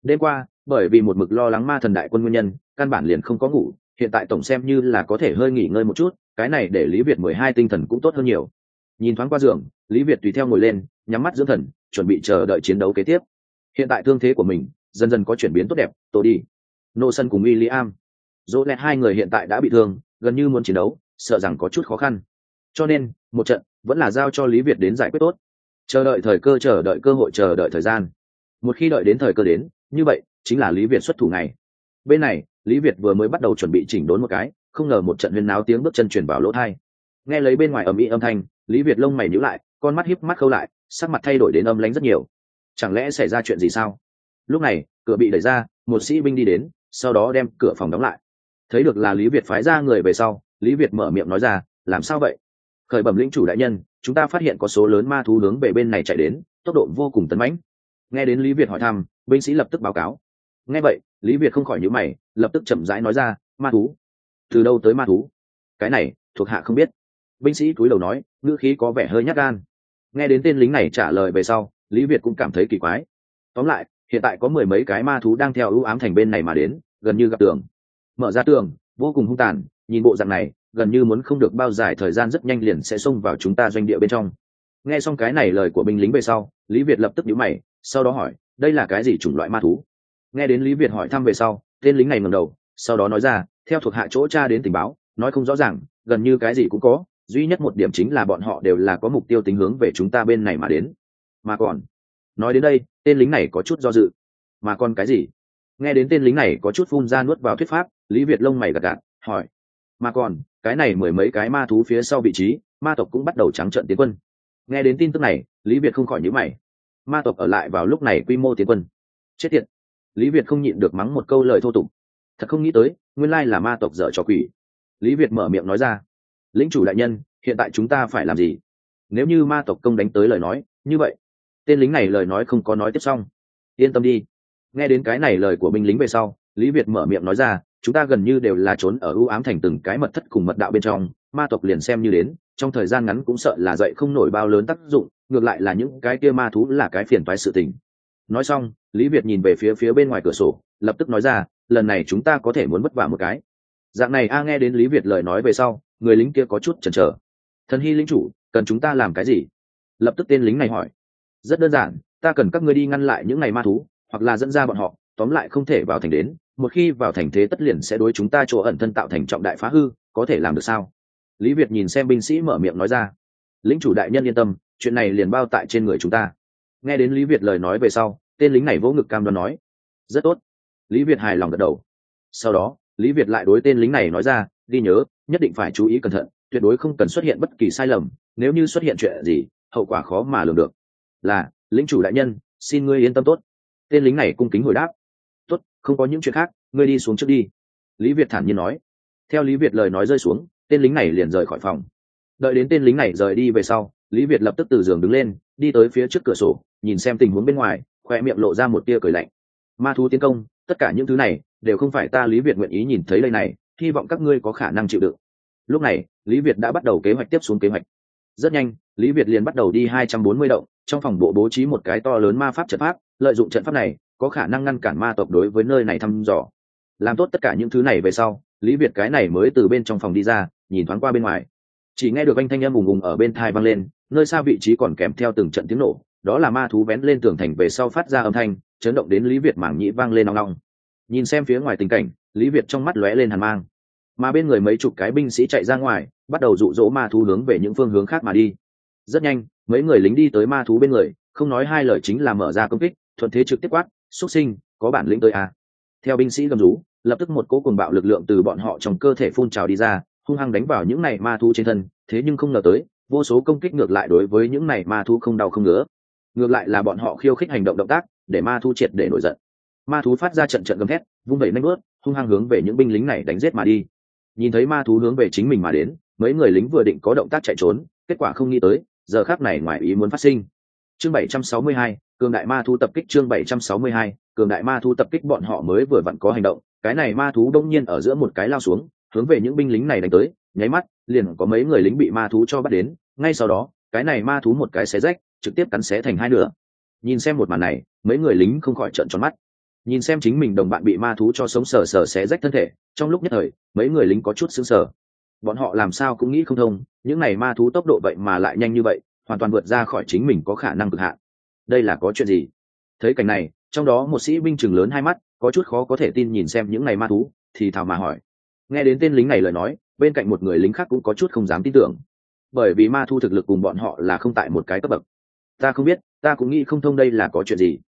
Đêm qua, bởi vì một mực lo lắng ma thần đại quân nguyên nhân, căn bản liền không có ngủ, hiện tại tổng xem như là có thể hơi nghỉ ngơi một chút, cái này để lý việt mười hai tinh thần cũng tốt hơn nhiều. Nhìn thoáng qua giường, lý việt tùy theo ngồi lên, nhắm mắt dưỡng thần, chuẩn bị chờ đợi chiến đấu kế tiếp. Hiện tại thương thế của mình, dần dần có chuyển biến tốt đẹp tôi đi, nô sân cùng y i am dỗ lẽ hai người hiện tại đã bị thương, gần như muốn chiến đấu, sợ rằng có chút khó khăn. Cho nên một trận, vẫn là giao cho lý việt đến giải quyết tốt. Chờ đợi thời cơ, chờ đợi cơ hội, chờ đợi thời gian. Một khi đợi đến thời cơ đến, như vậy chính là lý việt xuất thủ này bên này, lý việt vừa mới bắt đầu chuẩn bị chỉnh đốn một cái, không ngờ một trận huyên náo tiếng bước chân chuyển vào lỗ thai. Nghe lấy bên ngoài ầm ĩ âm thanh, lý việt lông mày nhíu lại, con mắt híp mắt khâu lại, sắc mặt thay đổi đến âm lánh rất nhiều. Chẳng lẽ xảy ra chuyện gì sao? Lúc này, cửa bị đẩy ra, một sĩ binh đi đến, sau đó đem cửa phòng đóng lại. Thấy được là lý việt phái ra người về sau, lý việt mở miệng nói ra, làm sao vậy? Khởi bẩm lĩnh chủ đại nhân, chúng ta phát hiện có số lớn ma thú hướng về bên này chạy đến, tốc độ vô cùng tấn mãnh. Nghe đến lý việt hỏi thăm, binh sĩ lập tức báo cáo. Nghe vậy, lý việt không khỏi nhíu mày, lập tức chậm rãi nói ra, ma thú? Từ đâu tới ma thú? Cái này, thuộc hạ không biết. Binh sĩ cúi đầu nói, ngữ khí có vẻ hơi nhát gan. Nghe đến tên lính này trả lời về sau, lý việt cũng cảm thấy kỳ quái. Tóm lại, hiện tại có mười mấy cái ma thú đang theo ưu ám thành bên này mà đến, gần như gặp tường. Mở ra tường, vô cùng hung tàn, nhìn bộ dạng này gần như muốn không được bao dài thời gian rất nhanh liền sẽ xông vào chúng ta doanh địa bên trong. Nghe xong cái này lời của binh lính về sau, lý việt lập tức nhíu mày, sau đó hỏi, đây là cái gì chủng loại ma thú? Nghe đến lý việt hỏi thăm về sau, tên lính này ngầm đầu, sau đó nói ra, theo thuộc hạ chỗ cha đến tình báo, nói không rõ ràng, gần như cái gì cũng có, duy nhất một điểm chính là bọn họ đều là có mục tiêu tính hướng về chúng ta bên này mà đến. Mà còn? Nói đến đây, tên lính này có chút do dự. Mà còn cái gì? Nghe đến tên lính này có chút phun ra nuốt vào thuyết pháp, lý việt lông mày gật gạt hỏi, mà còn cái này mười mấy cái ma thú phía sau vị trí, ma tộc cũng bắt đầu trắng trận tiến quân. Nghe đến tin tức này, lý việt không khỏi nhữ mày. Ma tộc ở lại vào lúc này quy mô tiến quân. Chết tiệt. Lý việt không nhịn được mắng một câu lời thô tục. Thật không nghĩ tới, nguyên lai là ma tộc dở trò quỷ. Lý việt mở miệng nói ra. Lính chủ đại nhân, hiện tại chúng ta phải làm gì? Nếu như ma tộc công đánh tới lời nói, như vậy, tên lính này lời nói không có nói tiếp xong. Yên tâm đi. Nghe đến cái này lời của binh lính về sau, lý việt mở miệng nói ra chúng ta gần như đều là trốn ở ưu ám thành từng cái mật thất cùng mật đạo bên trong, ma tộc liền xem như đến, trong thời gian ngắn cũng sợ là dậy không nổi bao lớn tác dụng, ngược lại là những cái kia ma thú là cái phiền toái sự tình. Nói xong, lý việt nhìn về phía phía bên ngoài cửa sổ, lập tức nói ra, lần này chúng ta có thể muốn vất vả một cái. Dạng này a nghe đến lý việt lời nói về sau, người lính kia có chút chần chờ. Thần hy lính chủ, cần chúng ta làm cái gì? Lập tức tên lính này hỏi. Rất đơn giản, ta cần các ngươi đi ngăn lại những ngày ma thú, hoặc là dẫn ra bọn họ, tóm lại không thể vào thành đến một khi vào thành thế tất liền sẽ đối chúng ta chỗ ẩn thân tạo thành trọng đại phá hư, có thể làm được sao? Lý việt nhìn xem binh sĩ mở miệng nói ra. Lính chủ đại nhân yên tâm, chuyện này liền bao tại trên người chúng ta. Nghe đến lý việt lời nói về sau, tên lính này vỗ ngực cam đoan nói. Rất tốt. Lý việt hài lòng gật đầu. Sau đó, lý việt lại đối tên lính này nói ra, ghi nhớ, nhất định phải chú ý cẩn thận, tuyệt đối không cần xuất hiện bất kỳ sai lầm, nếu như xuất hiện chuyện gì, hậu quả khó mà lường được. Là lính chủ đại nhân, xin ngươi yên tâm tốt. Tên lính này cung kính hồi đáp không có những chuyện khác, ngươi đi xuống trước đi. Lý việt thản nhiên nói. Theo lý việt lời nói rơi xuống, tên lính này liền rời khỏi phòng. Đợi đến tên lính này rời đi về sau, lý việt lập tức từ giường đứng lên, đi tới phía trước cửa sổ, nhìn xem tình huống bên ngoài khoe miệng lộ ra một tia cười lạnh. Ma thú tiến công, tất cả những thứ này đều không phải ta lý việt nguyện ý nhìn thấy đây này, hy vọng các ngươi có khả năng chịu đựng. Lúc này, lý việt đã bắt đầu kế hoạch tiếp xuống kế hoạch. Rất nhanh, lý việt liền bắt đầu đi hai trăm bốn mươi động, trong phòng bộ bố trí một cái to lớn ma pháp trận pháp, lợi dụng trận pháp này có khả năng ngăn cản ma tộc đối với nơi này thăm dò. Làm tốt tất cả những thứ này về sau, lý việt cái này mới từ bên trong phòng đi ra, nhìn thoáng qua bên ngoài. Chỉ nghe được anh thanh em ùng ùng ở bên thai vang lên, nơi xa vị trí còn kèm theo từng trận tiếng nổ, đó là ma thú vén lên tường thành về sau phát ra âm thanh, chấn động đến lý việt mảng nhĩ vang lên nong nong nhìn xem phía ngoài tình cảnh, lý việt trong mắt lóe lên hàn mang. Mà bên người mấy chục cái binh sĩ chạy ra ngoài, bắt đầu rụ rỗ ma thú hướng về những phương hướng khác mà đi. Rất nhanh, mấy người lính đi tới ma thú bên người, không nói hai lời chính là mở ra công kích, thuận thế trực tiếp quát xuất sinh, có bản lĩnh tới à. theo binh sĩ gầm rú, lập tức một cỗ cùng bạo lực lượng từ bọn họ trong cơ thể phun trào đi ra, hung hăng đánh vào những này ma thú trên thân, thế nhưng không ngờ tới, vô số công kích ngược lại đối với những này ma thú không đau không ngứa. Ngược lại là bọn họ khiêu khích hành động động tác, để ma thú triệt để nổi giận. Ma thú phát ra trận trận gầm thét, vung vẩy nanh bớt hung hăng hướng về những binh lính này đánh giết mà đi. Nhìn thấy ma thú hướng về chính mình mà đến, mấy người lính vừa định có động tác chạy trốn, kết quả không nghĩ tới, giờ khác này ngoài ý muốn phát sinh chương 762, cường đại ma thú tập kích chương 762, cường đại ma thú tập kích bọn họ mới vừa vặn có hành động. Cái này ma thú đông nhiên ở giữa một cái lao xuống hướng về những binh lính này đánh tới nháy mắt liền có mấy người lính bị ma thú cho bắt đến. Ngay sau đó cái này ma thú một cái xé rách trực tiếp cắn xé thành hai nửa. Nhìn xem một màn này mấy người lính không khỏi trợn tròn mắt. Nhìn xem chính mình đồng bạn bị ma thú cho sống sờ sờ xé rách thân thể trong lúc nhất thời mấy người lính có chút sững sờ. Bọn họ làm sao cũng nghĩ không thông những này ma thú tốc độ vậy mà lại nhanh như vậy hoàn toàn vượt ra khỏi chính mình có khả năng cực hạn. Đây là có chuyện gì? Thấy cảnh này, trong đó một sĩ binh chừng lớn hai mắt, có chút khó có thể tin nhìn xem những này ma thú, thì thào mà hỏi. Nghe đến tên lính này lời nói, bên cạnh một người lính khác cũng có chút không dám tin tưởng. Bởi vì ma thu thực lực cùng bọn họ là không tại một cái cấp bậc. Ta không biết, ta cũng nghĩ không thông đây là có chuyện gì.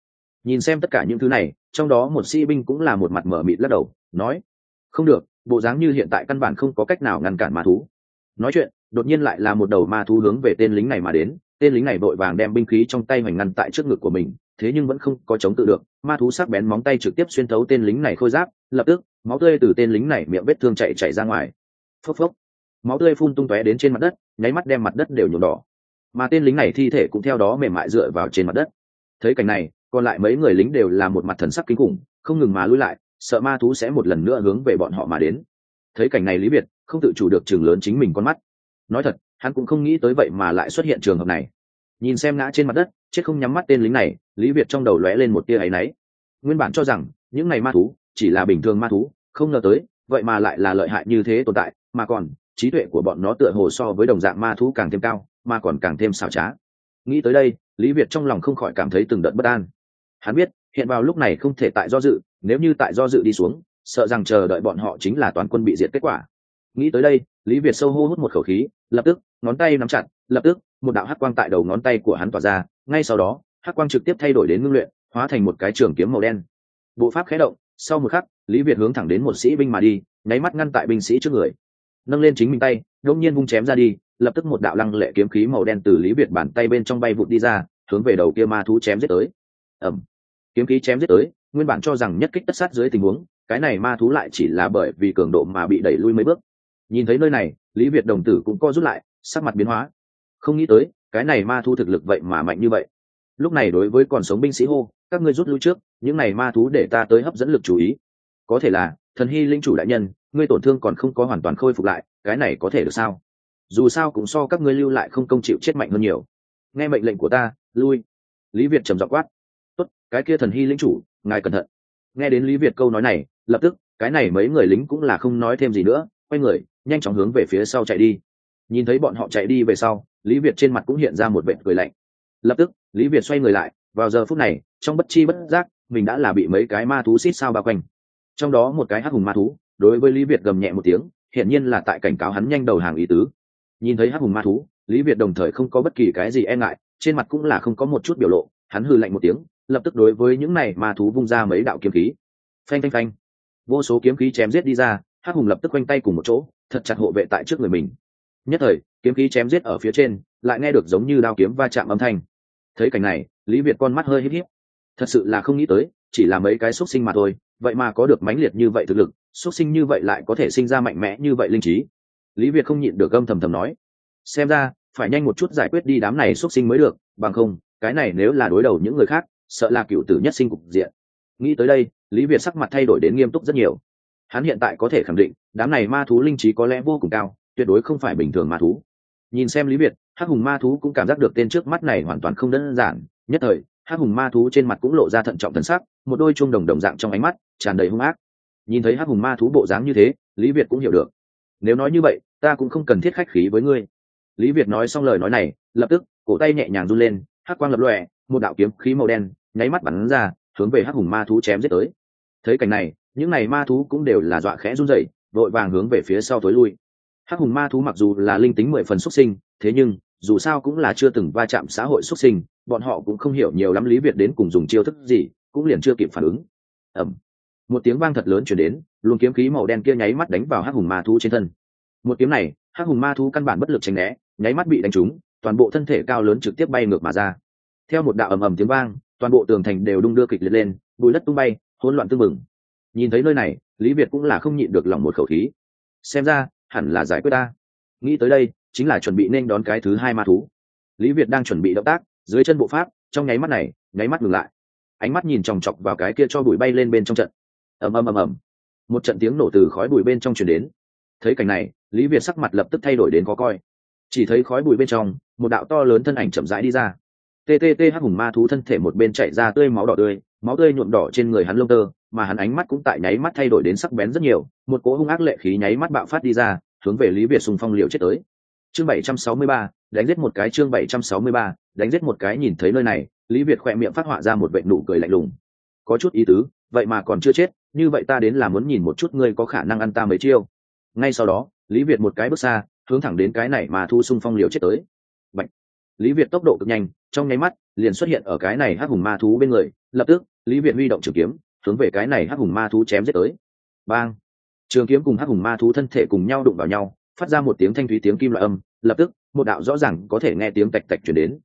Nhìn xem tất cả những thứ này, trong đó một sĩ binh cũng là một mặt mở mịt lắc đầu, nói. Không được, bộ dáng như hiện tại căn bản không có cách nào ngăn cản ma thú. Nói chuyện đột nhiên lại là một đầu ma thú hướng về tên lính này mà đến. Tên lính này vội vàng đem binh khí trong tay hoành ngăn tại trước ngực của mình, thế nhưng vẫn không có chống tự được. Ma thú sắc bén móng tay trực tiếp xuyên thấu tên lính này khôi giáp, lập tức, máu tươi từ tên lính này miệng vết thương chạy chạy ra ngoài. Phốc phốc. Máu tươi phun tung tóe đến trên mặt đất, nháy mắt đem mặt đất đều nhuộm đỏ. Mà tên lính này thi thể cũng theo đó mềm mại dựa vào trên mặt đất. Thấy cảnh này, còn lại mấy người lính đều là một mặt thần sắc kinh khủng, không ngừng mà lui lại, sợ ma thú sẽ một lần nữa hướng về bọn họ mà đến. Thấy cảnh này lý biệt, không tự chủ được chừng lớn chính mình con mắt nói thật, hắn cũng không nghĩ tới vậy mà lại xuất hiện trường hợp này. Nhìn xem ngã trên mặt đất, chết không nhắm mắt tên lính này, lý việt trong đầu lóe lên một tia áy náy. Nguyên bản cho rằng, những này ma thú, chỉ là bình thường ma thú, không ngờ tới, vậy mà lại là lợi hại như thế tồn tại, mà còn, trí tuệ của bọn nó tựa hồ so với đồng dạng ma thú càng thêm cao, mà còn càng thêm xảo trá. Nghĩ tới đây, lý việt trong lòng không khỏi cảm thấy từng đợt bất an. Hắn biết, hiện vào lúc này không thể tại do dự, nếu như tại do dự đi xuống, sợ rằng chờ đợi bọn họ chính là toàn quân bị diệt kết quả nghĩ tới đây, lý việt sâu hô hút một khẩu khí, lập tức, ngón tay nắm chặt, lập tức, một đạo hắc quang tại đầu ngón tay của hắn tỏa ra, ngay sau đó, hắc quang trực tiếp thay đổi đến ngưng luyện, hóa thành một cái trường kiếm màu đen. Bộ pháp khé động, sau một khắc, lý việt hướng thẳng đến một sĩ binh mà đi, nháy mắt ngăn tại binh sĩ trước người. Nâng lên chính mình tay đông nhiên vung chém ra đi, lập tức một đạo lăng lệ kiếm khí màu đen từ lý việt bàn tay bên trong bay vụt đi ra, hướng về đầu kia ma thú chém giết tới. Ẩm kiếm khí chém giết tới, nguyên bản cho rằng nhất kích tất sát dưới tình huống, cái này ma thú lại chỉ là bởi vì cường độ mà bị đẩy lui mấy bước nhìn thấy nơi này, lý việt đồng tử cũng co rút lại, sắc mặt biến hóa. Không nghĩ tới, cái này ma thú thực lực vậy mà mạnh như vậy. Lúc này đối với còn sống binh sĩ hô, các ngươi rút lui trước, những này ma thú để ta tới hấp dẫn lực chú ý. Có thể là, thần hy linh chủ đại nhân, ngươi tổn thương còn không có hoàn toàn khôi phục lại, cái này có thể được sao? Dù sao cũng so các ngươi lưu lại không công chịu chết mạnh hơn nhiều. Nghe mệnh lệnh của ta, lui. Lý việt trầm giọng quát. Tốt, cái kia thần hy linh chủ, ngài cẩn thận. Nghe đến lý việt câu nói này, lập tức, cái này mấy người lính cũng là không nói thêm gì nữa quay người, nhanh chóng hướng về phía sau chạy đi. Nhìn thấy bọn họ chạy đi về sau, lý việt trên mặt cũng hiện ra một vệ cười lạnh. Lập tức, lý việt xoay người lại, vào giờ phút này, trong bất chi bất giác, mình đã là bị mấy cái ma thú xít sao bao quanh. Trong đó một cái hắc hùng ma thú, đối với lý việt gầm nhẹ một tiếng, hiển nhiên là tại cảnh cáo hắn nhanh đầu hàng ý tứ. Nhìn thấy hắc hùng ma thú, lý việt đồng thời không có bất kỳ cái gì e ngại, trên mặt cũng là không có một chút biểu lộ, hắn hư lạnh một tiếng, lập tức đối với những này ma thú vung ra mấy đạo kiếm khí. Phanh phanh phanh. Vô số kiếm khí chém giết đi ra hắc hùng lập tức quanh tay cùng một chỗ, thật chặt hộ vệ tại trước người mình. Nhất thời, kiếm khí chém giết ở phía trên, lại nghe được giống như đao kiếm va chạm âm thanh. Thấy cảnh này, lý việt con mắt hơi híp híp. Thật sự là không nghĩ tới, chỉ là mấy cái x u ấ t sinh mà thôi, vậy mà có được mãnh liệt như vậy thực lực x u ấ t sinh như vậy lại có thể sinh ra mạnh mẽ như vậy linh trí. Lý việt không nhịn được gâm thầm thầm nói. Xem ra, phải nhanh một chút giải quyết đi đám này x u ấ t sinh mới được, bằng không, cái này nếu là đối đầu những người khác, sợ là cựu tử nhất sinh cục diện. Nghĩ tới đây, lý việt sắc mặt thay đổi đến nghiêm túc rất nhiều hắn hiện tại có thể khẳng định, đám này ma thú linh trí có lẽ vô cùng cao, tuyệt đối không phải bình thường ma thú. Nhìn xem lý việt, hắc hùng ma thú cũng cảm giác được tên trước mắt này hoàn toàn không đơn giản. Nhất thời, hắc hùng ma thú trên mặt cũng lộ ra thận trọng thần sắc, một đôi chung đồng đồng dạng trong ánh mắt, tràn đầy hung ác. Nhìn thấy hắc hùng ma thú bộ dáng như thế, lý việt cũng hiểu được. Nếu nói như vậy, ta cũng không cần thiết khách khí với ngươi. Lý việt nói xong lời nói này, lập tức, cổ tay nhẹ nhàng run lên, hắc quang lập lòe, một đạo kiếm khí màu đen, nháy mắt bắn ra, hướng về hắc hùng ma thú chém giết tới. Thấy cảnh này những này ma thú cũng đều là dọa khẽ run rẩy, vội vàng hướng về phía sau tối lui. Hắc hùng ma thú mặc dù là linh tính mười phần xuất sinh, thế nhưng, dù sao cũng là chưa từng va chạm xã hội xuất sinh, bọn họ cũng không hiểu nhiều lắm lý việt đến cùng dùng chiêu thức gì, cũng liền chưa kịp phản ứng. Ẩm một tiếng vang thật lớn chuyển đến, luồng kiếm khí màu đen kia nháy mắt đánh vào hắc hùng ma thú trên thân. Một kiếm này, hắc hùng ma thú căn bản bất lực tránh né, nháy mắt bị đánh trúng, toàn bộ thân thể cao lớn trực tiếp bay ngược mà ra. Theo một đạo ầm ầm tiếng vang, toàn bộ tường thành đều đung đưa kịch liệt lên, bụi đất tung bay, hỗn loạn tưng bừng nhìn thấy nơi này, lý việt cũng là không nhịn được lòng một khẩu khí. Xem ra, hẳn là giải quyết ta. Nghĩ tới đây, chính là chuẩn bị nên đón cái thứ hai ma thú. Lý việt đang chuẩn bị động tác, dưới chân bộ pháp, trong nháy mắt này, nháy mắt ngừng lại. Ánh mắt nhìn chòng chọc vào cái kia cho bụi bay lên bên trong trận. Ầm ầm ầm ầm. Một trận tiếng nổ từ khói bụi bên trong chuyển đến. Thấy cảnh này, lý việt sắc mặt lập tức thay đổi đến khó coi. Chỉ thấy khói bụi bên trong, một đạo to lớn thân ảnh chậm rãi đi ra. Ttt hắc hùng ma thú thân thể một bên chạy ra tươi máu đỏ tươi, máu tươi nhuộm đỏ trên người hắn lông tơ mà hắn ánh mắt cũng tại nháy mắt thay đổi đến sắc bén rất nhiều một cỗ hung ác lệ khí nháy mắt bạo phát đi ra hướng về lý việt sùng phong liều chết tới. Chương 763, đánh giết một cái chương 763, đánh giết một cái nhìn thấy nơi này lý việt khỏe miệng phát họa ra một vệ nụ cười lạnh lùng. Có chút ý tứ vậy mà còn chưa chết như vậy ta đến là muốn nhìn một chút ngươi có khả năng ăn ta mấy chiêu. Ngay sau đó lý việt một cái bước xa hướng thẳng đến cái này mà thu xung phong liều chết tới. Bạch. lý việt tốc độ cực nhanh trong nháy mắt liền xuất hiện ở cái này hắc hùng ma thú bên người lập tức lý việt huy động trường kiếm hướng về cái này hắc hùng ma thú chém giết tới. Bang! Trường kiếm cùng hắc hùng ma thú thân thể cùng nhau đụng vào nhau, phát ra một tiếng thanh thúy tiếng kim loại âm, lập tức, một đạo rõ ràng có thể nghe tiếng tạch tạch chuyển đến.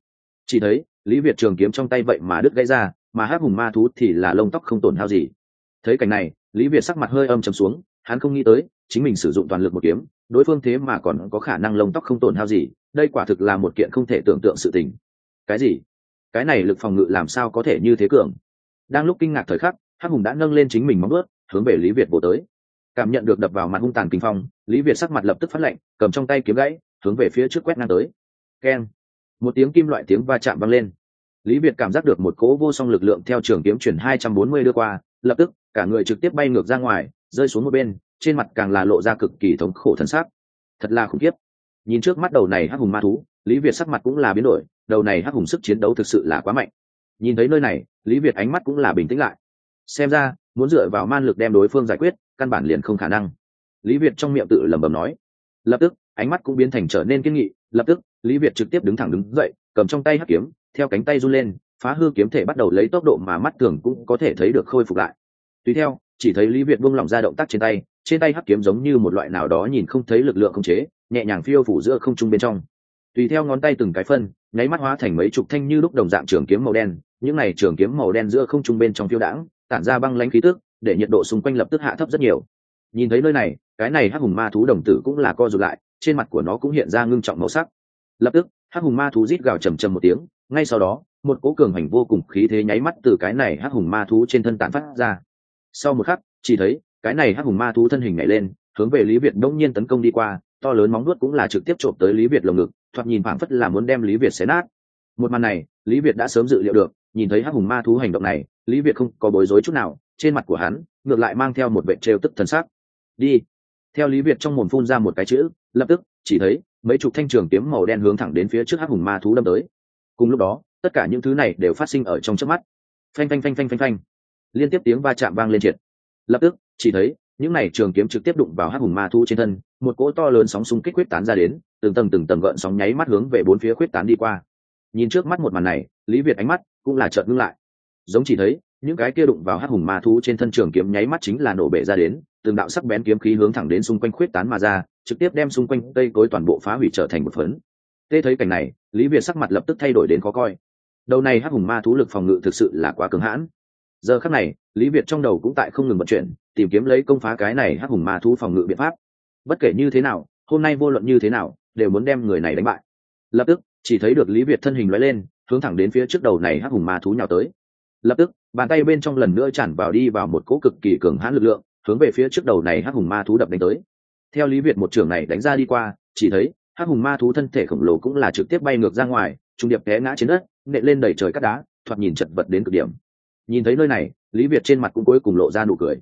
Chỉ thấy, lý việt trường kiếm trong tay vậy mà đứt gãy ra, mà hắc hùng ma thú thì là lông tóc không tổn hao gì. Thấy cảnh này, lý việt sắc mặt hơi âm trầm xuống, hắn không nghĩ tới, chính mình sử dụng toàn lực một kiếm, đối phương thế mà còn có khả năng lông tóc không tổn hao gì, đây quả thực là một kiện không thể tưởng tượng sự tình. Cái gì? Cái này lực phòng ngự làm sao có thể như thế cường? Đang lúc kinh ngạc thời khắc hắc hùng đã nâng lên chính mình móng ướt hướng về lý việt bổ tới. Cảm nhận được đập vào mặt hung tàn kinh phong lý việt sắc mặt lập tức phát lệnh, cầm trong tay kiếm gãy hướng về phía trước quét ngang tới. Keng. Một tiếng kim loại tiếng va chạm vang lên. Lý việt cảm giác được một cỗ vô song lực lượng theo trường kiếm chuyển hai trăm bốn mươi đưa qua lập tức cả người trực tiếp bay ngược ra ngoài rơi xuống một bên trên mặt càng là lộ ra cực kỳ thống khổ thân xác. Thật là khủng khiếp. Nhìn trước mắt đầu này hắc hùng ma thú lý việt sắc mặt cũng là biến đổi đầu này hắc hùng sức chiến đấu thực sự là quá mạnh. Nhìn thấy nơi này lý việt ánh mắt cũng là bình tĩnh lại xem ra, muốn dựa vào man lực đem đối phương giải quyết, căn bản liền không khả năng. Lý việt trong miệng tự lẩm bẩm nói. Lập tức, ánh mắt cũng biến thành trở nên kiên nghị. Lập tức, lý việt trực tiếp đứng thẳng đứng dậy, cầm trong tay hắc kiếm, theo cánh tay run lên, phá hư kiếm thể bắt đầu lấy tốc độ mà mắt thường cũng có thể thấy được khôi phục lại. Tùy theo, chỉ thấy lý việt buông lỏng ra động tác trên tay trên tay hắc kiếm giống như một loại nào đó nhìn không thấy lực lượng không chế, nhẹ nhàng phiêu phủ giữa không trung bên trong. Tùy theo ngón tay từng cái phân, nháy mắt hóa thành mấy chục thanh như lúc đồng dạng trường kiếm màu đen, những này trường kiếm màu đen giữa không trung bên trong phiêu đãng tản ra băng lãnh khí tức, để nhiệt độ xung quanh lập tức hạ thấp rất nhiều. Nhìn thấy nơi này, cái này hắc hùng ma thú đồng tử cũng là co rụt lại, trên mặt của nó cũng hiện ra ngưng trọng màu sắc. Lập tức, hắc hùng ma thú rít gào trầm trầm một tiếng, ngay sau đó, một cỗ cường hành vô cùng khí thế nháy mắt từ cái này hắc hùng ma thú trên thân tản phát ra. Sau một khắc, chỉ thấy, cái này hắc hùng ma thú thân hình nhảy lên, hướng về lý việt đông nhiên tấn công đi qua, to lớn móng nuốt cũng là trực tiếp trộm tới lý việt lồng ngực, thoạt nhìn phảng phất là muốn đem lý việt xé nát. Một màn này, lý việt đã sớm dự liệu được nhìn thấy hắc hùng ma thú hành động này, lý việt không có bối rối chút nào, trên mặt của hắn ngược lại mang theo một vệ trêu tức thần sắc. Đi. Theo lý việt trong mồm phun ra một cái chữ, lập tức, chỉ thấy mấy chục thanh trường kiếm màu đen hướng thẳng đến phía trước hắc hùng ma thú đâm tới. Cùng lúc đó, tất cả những thứ này đều phát sinh ở trong trước mắt. Phanh phanh phanh phanh phanh phanh. Liên tiếp tiếng va chạm vang lên triệt. Lập tức, chỉ thấy những này trường kiếm trực tiếp đụng vào hắc hùng ma thú trên thân, một cỗ to lớn sóng xung kích quyết tán ra đến, từng tầng từng tầng gợn sóng nháy mắt hướng về bốn phía quyết tán đi qua. Nhìn trước mắt một màn này, lý việt ánh mắt cũng là chợt ngưng lại. Giống chỉ thấy, những cái kia đụng vào hắc hùng ma thú trên thân trường kiếm nháy mắt chính là nổ bể ra đến, từng đạo sắc bén kiếm khí hướng thẳng đến xung quanh khuyết tán mà ra, trực tiếp đem xung quanh cây cối toàn bộ phá hủy trở thành một phấn. Tê thấy cảnh này, lý việt sắc mặt lập tức thay đổi đến khó coi. Đầu này hắc hùng ma thú lực phòng ngự thực sự là quá cứng hãn. Giờ khắc này, lý việt trong đầu cũng tại không ngừng vận chuyển, tìm kiếm lấy công phá cái này hắc hùng ma thú phòng ngự biện pháp. Bất kể như thế nào, hôm nay vô luận như thế nào, đều muốn đem người này đánh bại. Lập tức, chỉ thấy được lý việt thân hình lóe lên hướng thẳng đến phía trước đầu này hắc hùng ma thú nhào tới. Lập tức, bàn tay bên trong lần nữa chản vào đi vào một cỗ cực kỳ cường hãn lực lượng, hướng về phía trước đầu này hắc hùng ma thú đập đánh tới. Theo lý việt một trường này đánh ra đi qua, chỉ thấy hắc hùng ma thú thân thể khổng lồ cũng là trực tiếp bay ngược ra ngoài, trung điệp té ngã trên đất, nện lên đẩy trời cắt đá, thoạt nhìn chật vật đến cực điểm. Nhìn thấy nơi này, lý việt trên mặt cũng cuối cùng lộ ra nụ cười.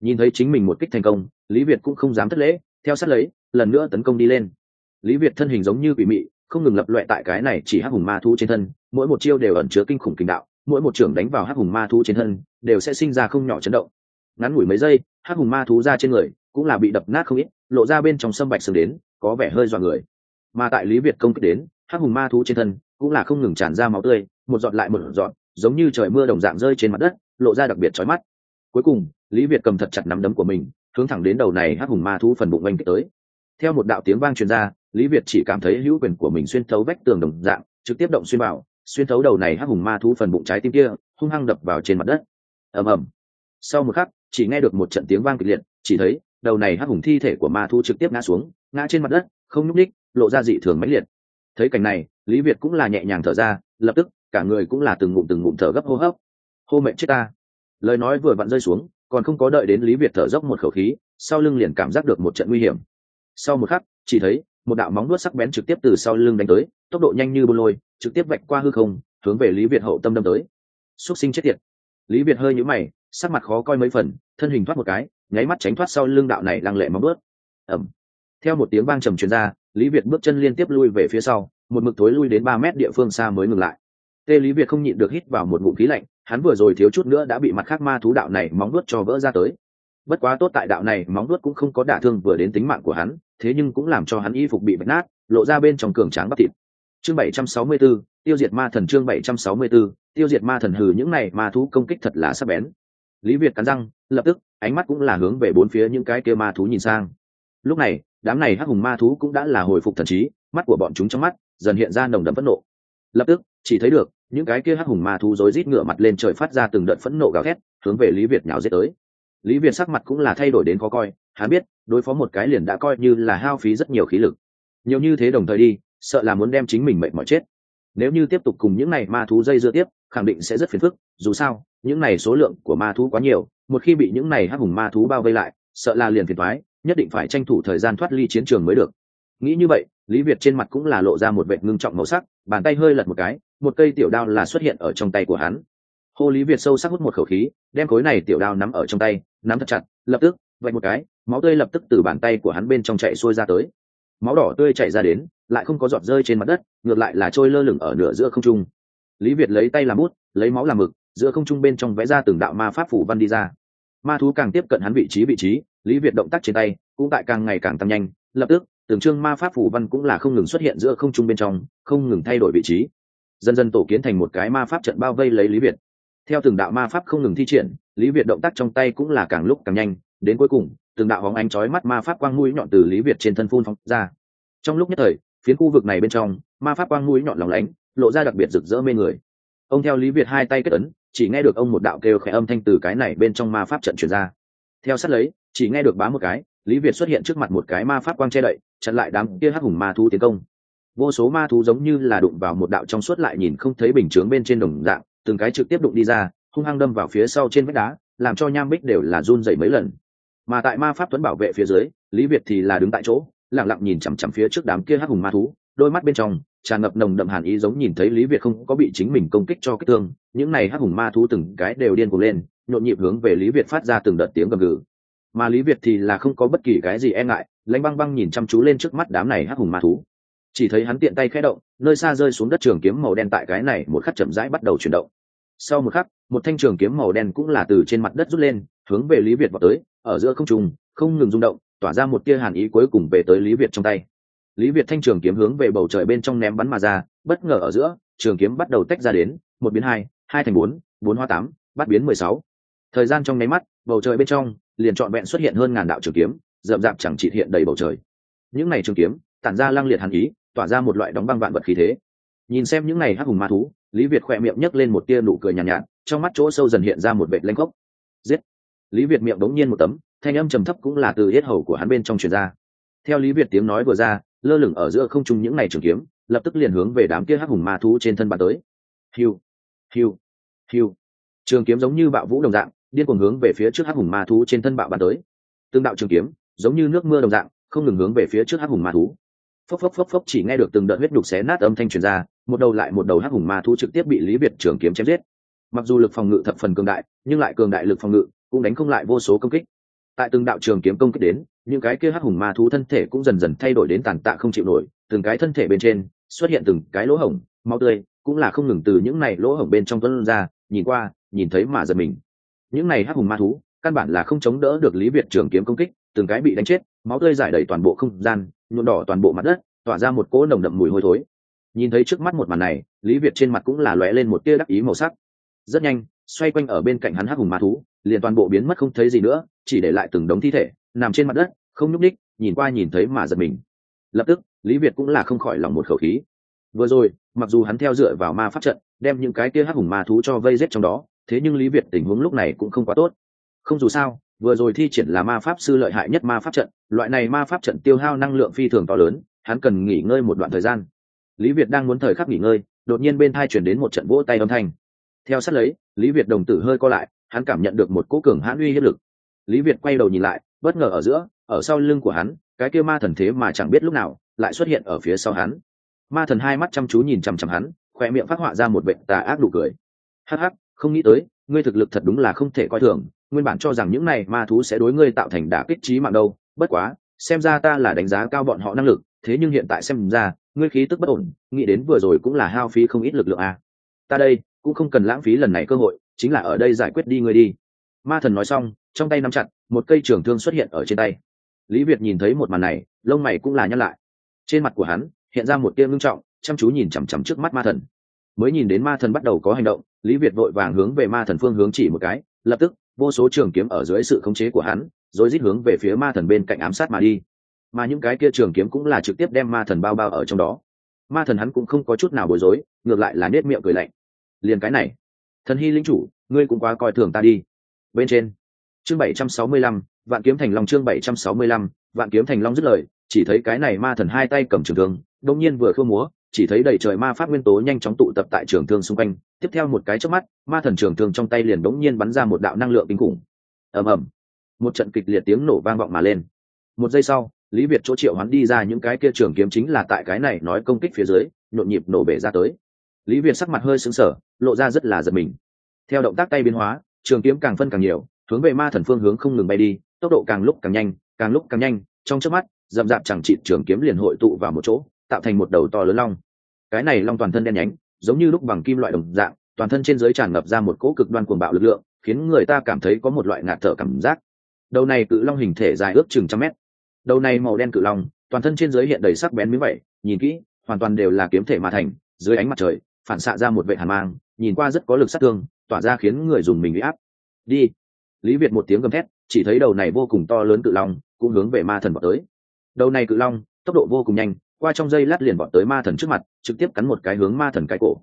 Nhìn thấy chính mình một kích thành công, lý việt cũng không dám thất lễ, theo sát lấy, lần nữa tấn công đi lên. Lý việt thân hình giống như quỷ mị, không ngừng lập loại tại cái này chỉ hắc hùng ma thú trên thân mỗi một chiêu đều ẩn chứa kinh khủng kinh đạo, mỗi một trưởng đánh vào hắc hùng ma thú trên thân, đều sẽ sinh ra không nhỏ chấn động. Ngắn ngủi mấy giây, hắc hùng ma thú ra trên người cũng là bị đập nát không ít, lộ ra bên trong sâm bạch sừng đến, có vẻ hơi dọa người. Mà tại lý việt công kích đến, hắc hùng ma thú trên thân cũng là không ngừng tràn ra máu tươi, một giọt lại một giọt, giống như trời mưa đồng dạng rơi trên mặt đất, lộ ra đặc biệt chói mắt. Cuối cùng, lý việt cầm thật chặt nắm đấm của mình, hướng thẳng đến đầu này hắc hùng ma thú phần bụng oanh kích tới. Theo một đạo tiếng vang truyền ra, lý việt chỉ cảm thấy hữu quyền của mình xuyên thấu vách tường đồng dạng, trực tiếp động xuyên vào xuyên thấu đầu này hắc hùng ma thú phần bụng trái tim kia, hung hăng đập vào trên mặt đất. Ầm ầm. Sau một khắc, chỉ nghe được một trận tiếng vang kịch liệt, chỉ thấy, đầu này hắc hùng thi thể của ma thú trực tiếp ngã xuống, ngã trên mặt đất, không nhúc ních lộ ra dị thường mãnh liệt. Thấy cảnh này, lý việt cũng là nhẹ nhàng thở ra, lập tức, cả người cũng là từng ngụm từng ngụm thở gấp hô hấp. Hô mệnh chết ta. Lời nói vừa vặn rơi xuống, còn không có đợi đến lý việt thở dốc một khẩu khí, sau lưng liền cảm giác được một trận nguy hiểm. Sau một khắc, chỉ thấy, một đạo móng nuốt sắc bén trực tiếp từ sau lưng đánh tới, tốc độ nhanh như bô lôi trực tiếp vạch qua hư không, hướng về lý việt hậu tâm đâm tới. Xúc sinh chết tiệt. Lý việt hơi nhũ mày, sắc mặt khó coi mấy phần, thân hình thoát một cái, nháy mắt tránh thoát sau lưng đạo này lăng lệ móng bớt ẩm theo một tiếng vang trầm truyền ra, lý việt bước chân liên tiếp lui về phía sau, một mực thối lui đến ba mét địa phương xa mới ngừng lại. Tê lý việt không nhịn được hít vào một ngụm khí lạnh, hắn vừa rồi thiếu chút nữa đã bị mặt khác ma thú đạo này móng nuốt cho vỡ ra tới. Bất quá tốt tại đạo này móng nuốt cũng không có đả thương vừa đến tính mạng của hắn, thế nhưng cũng làm cho hắn y phục bị bật nát, lộ ra bên trong cường tráng bắp thịt chương 764, tiêu diệt ma thần chương 764, tiêu diệt ma thần hừ những này ma thú công kích thật là sắc bén. Lý việt cắn răng lập tức ánh mắt cũng là hướng về bốn phía những cái kia ma thú nhìn sang. Lúc này đám này hắc hùng ma thú cũng đã là hồi phục thần trí mắt của bọn chúng trong mắt dần hiện ra nồng đậm phẫn nộ. Lập tức chỉ thấy được những cái kia hắc hùng ma thú rối rít ngửa mặt lên trời phát ra từng đợt phẫn nộ gào thét hướng về lý việt nhào giết tới. Lý việt sắc mặt cũng là thay đổi đến khó coi hắn biết đối phó một cái liền đã coi như là hao phí rất nhiều khí lực. Nhiều như thế đồng thời đi sợ là muốn đem chính mình mệnh mỏi chết. Nếu như tiếp tục cùng những này ma thú dây dưa tiếp, khẳng định sẽ rất phiền phức, dù sao, những này số lượng của ma thú quá nhiều, một khi bị những này hắc hùng ma thú bao vây lại, sợ là liền phiền thoái nhất định phải tranh thủ thời gian thoát ly chiến trường mới được. Nghĩ như vậy, lý việt trên mặt cũng là lộ ra một vệ ngưng trọng màu sắc, bàn tay hơi lật một cái, một cây tiểu đao là xuất hiện ở trong tay của hắn. Hô lý việt sâu sắc hút một khẩu khí, đem khối này tiểu đao nắm ở trong tay, nắm thật chặt, lập tức, vạch một cái, máu tươi lập tức từ bàn tay của hắn bên trong chạy xuôi ra tới máu đỏ tươi chảy ra đến, lại không có giọt rơi trên mặt đất, ngược lại là trôi lơ lửng ở nửa giữa không trung. Lý việt lấy tay làm bút, lấy máu làm mực, giữa không trung bên trong vẽ ra từng đạo ma pháp phủ văn đi ra. Ma thú càng tiếp cận hắn vị trí vị trí, lý việt động tác trên tay cũng tại càng ngày càng tăng nhanh, lập tức tưởng trương ma pháp phủ văn cũng là không ngừng xuất hiện giữa không trung bên trong, không ngừng thay đổi vị trí. Dần dần tổ kiến thành một cái ma pháp trận bao vây lấy lý việt. Theo từng đạo ma pháp không ngừng thi triển, lý việt động tác trong tay cũng là càng lúc càng nhanh, đến cuối cùng từng đạo hóng ánh chói mắt ma pháp quang mũi nhọn từ lý việt trên thân phun phóng ra. Trong lúc nhất thời, phiến khu vực này bên trong, ma pháp quang mũi nhọn lóng lánh, lộ ra đặc biệt rực rỡ mê người. Ông theo lý việt hai tay kết ấn, chỉ nghe được ông một đạo kêu khẽ âm thanh từ cái này bên trong ma pháp trận truyền ra. Theo sát lấy, chỉ nghe được bá một cái, lý việt xuất hiện trước mặt một cái ma pháp quang che đậy, chặn lại đám kia hắc hùng ma thú tiến công. Vô số ma thú giống như là đụng vào một đạo trong suốt lại nhìn không thấy bình chướng bên trên đồng dạng, từng cái trực tiếp đụng đi ra, hung hăng đâm vào phía sau trên vách đá, làm cho nham bích đều là run rẩy mấy lần mà tại ma pháp tuấn bảo vệ phía dưới, lý việt thì là đứng tại chỗ lẳng lặng nhìn chằm chằm phía trước đám kia hắc hùng ma thú, đôi mắt bên trong tràn ngập nồng đậm hàn ý giống nhìn thấy lý việt không có bị chính mình công kích cho kích thương, những này hắc hùng ma thú từng cái đều điên cuồng lên, nhộn nhịp hướng về lý việt phát ra từng đợt tiếng gầm gừ. Mà lý việt thì là không có bất kỳ cái gì e ngại lãnh băng băng nhìn chăm chú lên trước mắt đám này hắc hùng ma thú. Chỉ thấy hắn tiện tay khẽ động, nơi xa rơi xuống đất trường kiếm màu đen tại cái này một khắc chậm rãi bắt đầu chuyển động. Sau một khắc, một thanh trường kiếm màu đen cũng là từ trên mặt đất rút lên, hướng về lý việt vào tới ở giữa không trùng không ngừng rung động tỏa ra một tia hàn ý cuối cùng về tới lý việt trong tay. Lý việt thanh trường kiếm hướng về bầu trời bên trong ném bắn mà ra bất ngờ ở giữa trường kiếm bắt đầu tách ra đến một biến hai hai thành bốn bốn hoa tám bắt biến mười sáu. Thời gian trong nháy mắt bầu trời bên trong liền trọn vẹn xuất hiện hơn ngàn đạo trường kiếm rậm rạp chẳng chỉ hiện đầy bầu trời. Những này trường kiếm tản ra lang liệt hàn ý tỏa ra một loại đóng băng vạn vật khí thế. Nhìn xem những này hắc hùng ma thú lý việt khỏe miệng nhấc lên một tia nụ cười nhàn nhạt, nhạt trong mắt chỗ sâu dần hiện ra một vệt lanh gốc giết! Lý việt miệng đống nhiên một tấm, thanh âm trầm thấp cũng là từ hết hầu của hắn bên trong truyền ra. Theo lý việt tiếng nói vừa ra, lơ lửng ở giữa không trung những ngày trường kiếm, lập tức liền hướng về đám kia hắc hùng ma thú trên thân bàn tới. Hiu hiu hiu. Trường kiếm giống như bạo vũ đồng dạng, điên cuồng hướng về phía trước hắc hùng ma thú trên thân bạo bàn tới. Tương đạo trường kiếm, giống như nước mưa đồng dạng, không ngừng hướng về phía trước hắc hùng ma thú. Phốc phốc phốc phốc chỉ nghe được từng đợt huyết đục xé nát âm thanh truyền ra, một đầu lại một đầu hắc hùng ma thú trực tiếp bị lý việt trường kiếm chém giết. Mặc dù lực phòng ngự thập phần cường đại, nhưng lại cường đại lực phòng ngự cũng đánh không lại vô số công kích. Tại từng đạo trường kiếm công kích đến, những cái kia hắc hùng ma thú thân thể cũng dần dần thay đổi đến tàn tạ không chịu nổi, từng cái thân thể bên trên xuất hiện từng cái lỗ hổng, máu tươi cũng là không ngừng từ những này lỗ hổng bên trong tuấn ra, nhìn qua, nhìn thấy mà giật mình. Những này hắc hùng ma thú căn bản là không chống đỡ được lý việt trường kiếm công kích, từng cái bị đánh chết, máu tươi giải đầy toàn bộ không gian, nhuộm đỏ toàn bộ mặt đất, tỏa ra một cỗ nồng đậm mùi hôi thối. Nhìn thấy trước mắt một màn này, lý việt trên mặt cũng là lóe lên một tia đắc ý màu sắc. Rất nhanh, xoay quanh ở bên cạnh hắn hắc hùng ma thú liền toàn bộ biến mất không thấy gì nữa, chỉ để lại từng đống thi thể, nằm trên mặt đất, không nhúc ních nhìn qua nhìn thấy mà giật mình. Lập tức, lý việt cũng là không khỏi lòng một khẩu khí. Vừa rồi, mặc dù hắn theo dựa vào ma pháp trận, đem những cái kia hắc hùng ma thú cho vây rết trong đó, thế nhưng lý việt tình huống lúc này cũng không quá tốt. Không dù sao, vừa rồi thi triển là ma pháp sư lợi hại nhất ma pháp trận, loại này ma pháp trận tiêu hao năng lượng phi thường to lớn, hắn cần nghỉ ngơi một đoạn thời gian. Lý việt đang muốn thời khắc nghỉ ngơi, đột nhiên bên thai chuyển đến một trận vỗ tay âm thanh. Theo sát lấy, lý việt đồng tử hơi co lại hắn cảm nhận được một cỗ cường hãn uy hiếp lực. Lý việt quay đầu nhìn lại, bất ngờ ở giữa, ở sau lưng của hắn, cái kia ma thần thế mà chẳng biết lúc nào lại xuất hiện ở phía sau hắn. Ma thần hai mắt chăm chú nhìn chằm chằm hắn khoe miệng phát họa ra một vẻ tà ác đủ cười. Hắc hắc, không nghĩ tới, ngươi thực lực thật đúng là không thể coi thường, nguyên bản cho rằng những này ma thú sẽ đối ngươi tạo thành đả kích trí mạng đâu, bất quá, xem ra ta là đánh giá cao bọn họ năng lực, thế nhưng hiện tại xem ra, ngươi khí tức bất ổn, nghĩ đến vừa rồi cũng là hao phí không ít lực lượng à. ta đây, cũng không cần lãng phí lần này cơ hội chính là ở đây giải quyết đi ngươi đi. Ma thần nói xong, trong tay nắm chặt, một cây trường thương xuất hiện ở trên tay. Lý việt nhìn thấy một màn này, lông mày cũng là nhăn lại. Trên mặt của hắn, hiện ra một tia ngưng trọng, chăm chú nhìn chằm chằm trước mắt ma thần. Mới nhìn đến ma thần bắt đầu có hành động, lý việt vội vàng hướng về ma thần phương hướng chỉ một cái, lập tức, vô số trường kiếm ở dưới sự khống chế của hắn, rồi rít hướng về phía ma thần bên cạnh ám sát mà đi. Mà những cái kia trường kiếm cũng là trực tiếp đem ma thần bao bao ở trong đó. Ma thần hắn cũng không có chút nào bối rối, ngược lại là nết miệng cười lạnh. Liền cái này thần hy linh chủ, ngươi cũng quá coi thường ta đi. Bên trên, chương bảy trăm sáu mươi lăm, vạn kiếm thành long chương bảy trăm sáu mươi lăm, vạn kiếm thành long dứt lời, chỉ thấy cái này ma thần hai tay cầm trường thương đông nhiên vừa khua múa, chỉ thấy đầy trời ma pháp nguyên tố nhanh chóng tụ tập tại trường thương xung quanh. Tiếp theo một cái trước mắt, ma thần trường thương trong tay liền đống nhiên bắn ra một đạo năng lượng kinh khủng. Ầm ầm. Một trận kịch liệt tiếng nổ vang vọng mà lên. Một giây sau, lý việt chỗ triệu hắn đi ra những cái kia trường kiếm chính là tại cái này nói công kích phía dưới, nhộn nhịp nổ bể ra tới lý việt sắc mặt hơi xứng sờ, lộ ra rất là giật mình. Theo động tác tay biến hóa, trường kiếm càng phân càng nhiều, hướng về ma thần phương hướng không ngừng bay đi, tốc độ càng lúc càng nhanh, càng lúc càng nhanh, trong chớp mắt, dậm dạp chẳng trị trường kiếm liền hội tụ vào một chỗ, tạo thành một đầu to lớn long. Cái này long toàn thân đen nhánh, giống như lúc bằng kim loại đồng dạng, toàn thân trên dưới tràn ngập ra một cỗ cực đoan cuồng bạo lực lượng, khiến người ta cảm thấy có một loại ngạt thở cảm giác. Đầu này cự long hình thể dài ước chừng trăm mét. Đầu này màu đen cự long, toàn thân trên dưới hiện đầy sắc bén miếng vậy nhìn kỹ, hoàn toàn đều là kiếm thể mà thành, dưới ánh mặt trời phản xạ ra một vệ hàn mang, nhìn qua rất có lực sát thương, tỏa ra khiến người dùng mình bị áp. Đi. Lý việt một tiếng gầm thét, chỉ thấy đầu này vô cùng to lớn cự long cũng hướng về ma thần vào tới. Đầu này cự long, tốc độ vô cùng nhanh, qua trong dây lát liền bọn tới ma thần trước mặt, trực tiếp cắn một cái hướng ma thần cái cổ.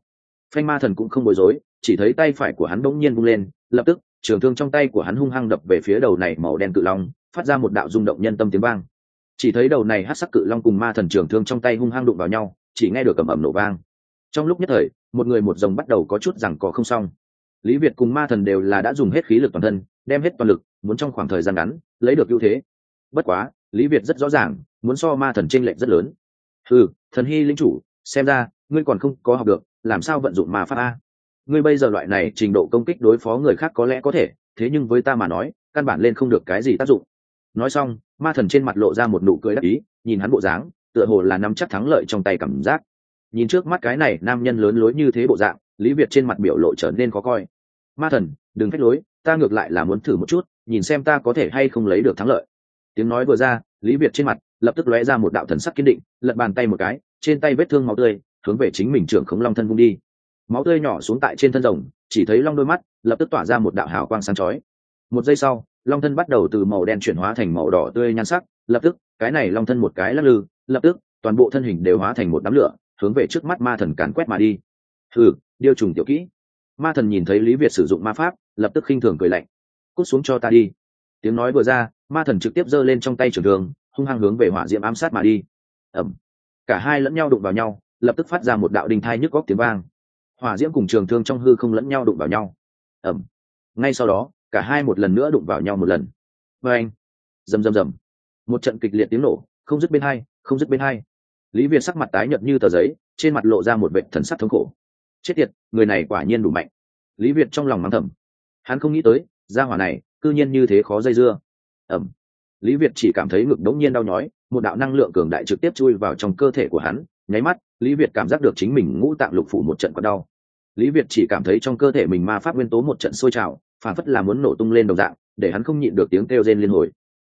Phanh ma thần cũng không bối rối, chỉ thấy tay phải của hắn bỗng nhiên bung lên, lập tức, trường thương trong tay của hắn hung hăng đập về phía đầu này màu đen cự long, phát ra một đạo rung động nhân tâm tiếng vang. Chỉ thấy đầu này hát sắc cự long cùng ma thần trường thương trong tay hung hăng đụng vào nhau, chỉ nghe được cầm ẩm nổ vang trong lúc nhất thời, một người một dòng bắt đầu có chút rằng có không xong. Lý việt cùng ma thần đều là đã dùng hết khí lực toàn thân, đem hết toàn lực, muốn trong khoảng thời gian ngắn, lấy được ưu thế. Bất quá, lý việt rất rõ ràng, muốn so ma thần tranh lệch rất lớn. Ừ thần hy lính chủ, xem ra, ngươi còn không có học được, làm sao vận dụng ma pháp a? Ngươi bây giờ loại này trình độ công kích đối phó người khác có lẽ có thể, thế nhưng với ta mà nói, căn bản lên không được cái gì tác dụng. Nói xong, ma thần trên mặt lộ ra một nụ cười đắc ý, nhìn hắn bộ dáng, tựa hồ là nắm chắc thắng lợi trong tay cảm giác nhìn trước mắt cái này nam nhân lớn lối như thế bộ dạng, lý việt trên mặt biểu lộ trở nên khó coi. Ma thần, đừng phách lối, ta ngược lại là muốn thử một chút, nhìn xem ta có thể hay không lấy được thắng lợi. Tiếng nói vừa ra, lý việt trên mặt lập tức lóe ra một đạo thần sắc kiên định, lật bàn tay một cái, trên tay vết thương máu tươi, hướng về chính mình trưởng khống long thân vung đi. Máu tươi nhỏ xuống tại trên thân rồng, chỉ thấy long đôi mắt lập tức tỏa ra một đạo hào quang sáng chói. Một giây sau, long thân bắt đầu từ màu đen chuyển hóa thành màu đỏ tươi nhan sắc, lập tức, cái này long thân một cái lắc lư, lập tức, toàn bộ thân hình đều hóa thành một đám lửa hướng về trước mắt ma thần càn quét mà đi. Thử điêu trùng tiểu kỹ. Ma thần nhìn thấy lý việt sử dụng ma pháp, lập tức khinh thường cười lạnh. Cút xuống cho ta đi. Tiếng nói vừa ra, ma thần trực tiếp giơ lên trong tay trường thường hung hăng hướng về hỏa diễm ám sát mà đi. Ẩm. Cả hai lẫn nhau đụng vào nhau, lập tức phát ra một đạo đình thai nhức góc tiếng vang. Hỏa diễm cùng trường thương trong hư không lẫn nhau đụng vào nhau. Ẩm. Ngay sau đó, cả hai một lần nữa đụng vào nhau một lần. Vê anh. Rầm rầm rầm. Một trận kịch liệt tiếng nổ, không dứt bên hai, không dứt bên hai lý việt sắc mặt tái nhợt như tờ giấy, trên mặt lộ ra một vệ thần sắc thống khổ. Chết tiệt, người này quả nhiên đủ mạnh. Lý việt trong lòng mắng thầm. Hắn không nghĩ tới, gia hỏa này, cư nhiên như thế khó dây dưa. Ẩm. Lý việt chỉ cảm thấy ngực đống nhiên đau nhói, một đạo năng lượng cường đại trực tiếp chui vào trong cơ thể của hắn, nháy mắt, lý việt cảm giác được chính mình ngũ tạng lục phủ một trận quặn đau. Lý việt chỉ cảm thấy trong cơ thể mình ma pháp nguyên tố một trận sôi trào, phản phất là muốn nổ tung lên đồng dạng, để hắn không nhịn được tiếng kêu rên liên hồi.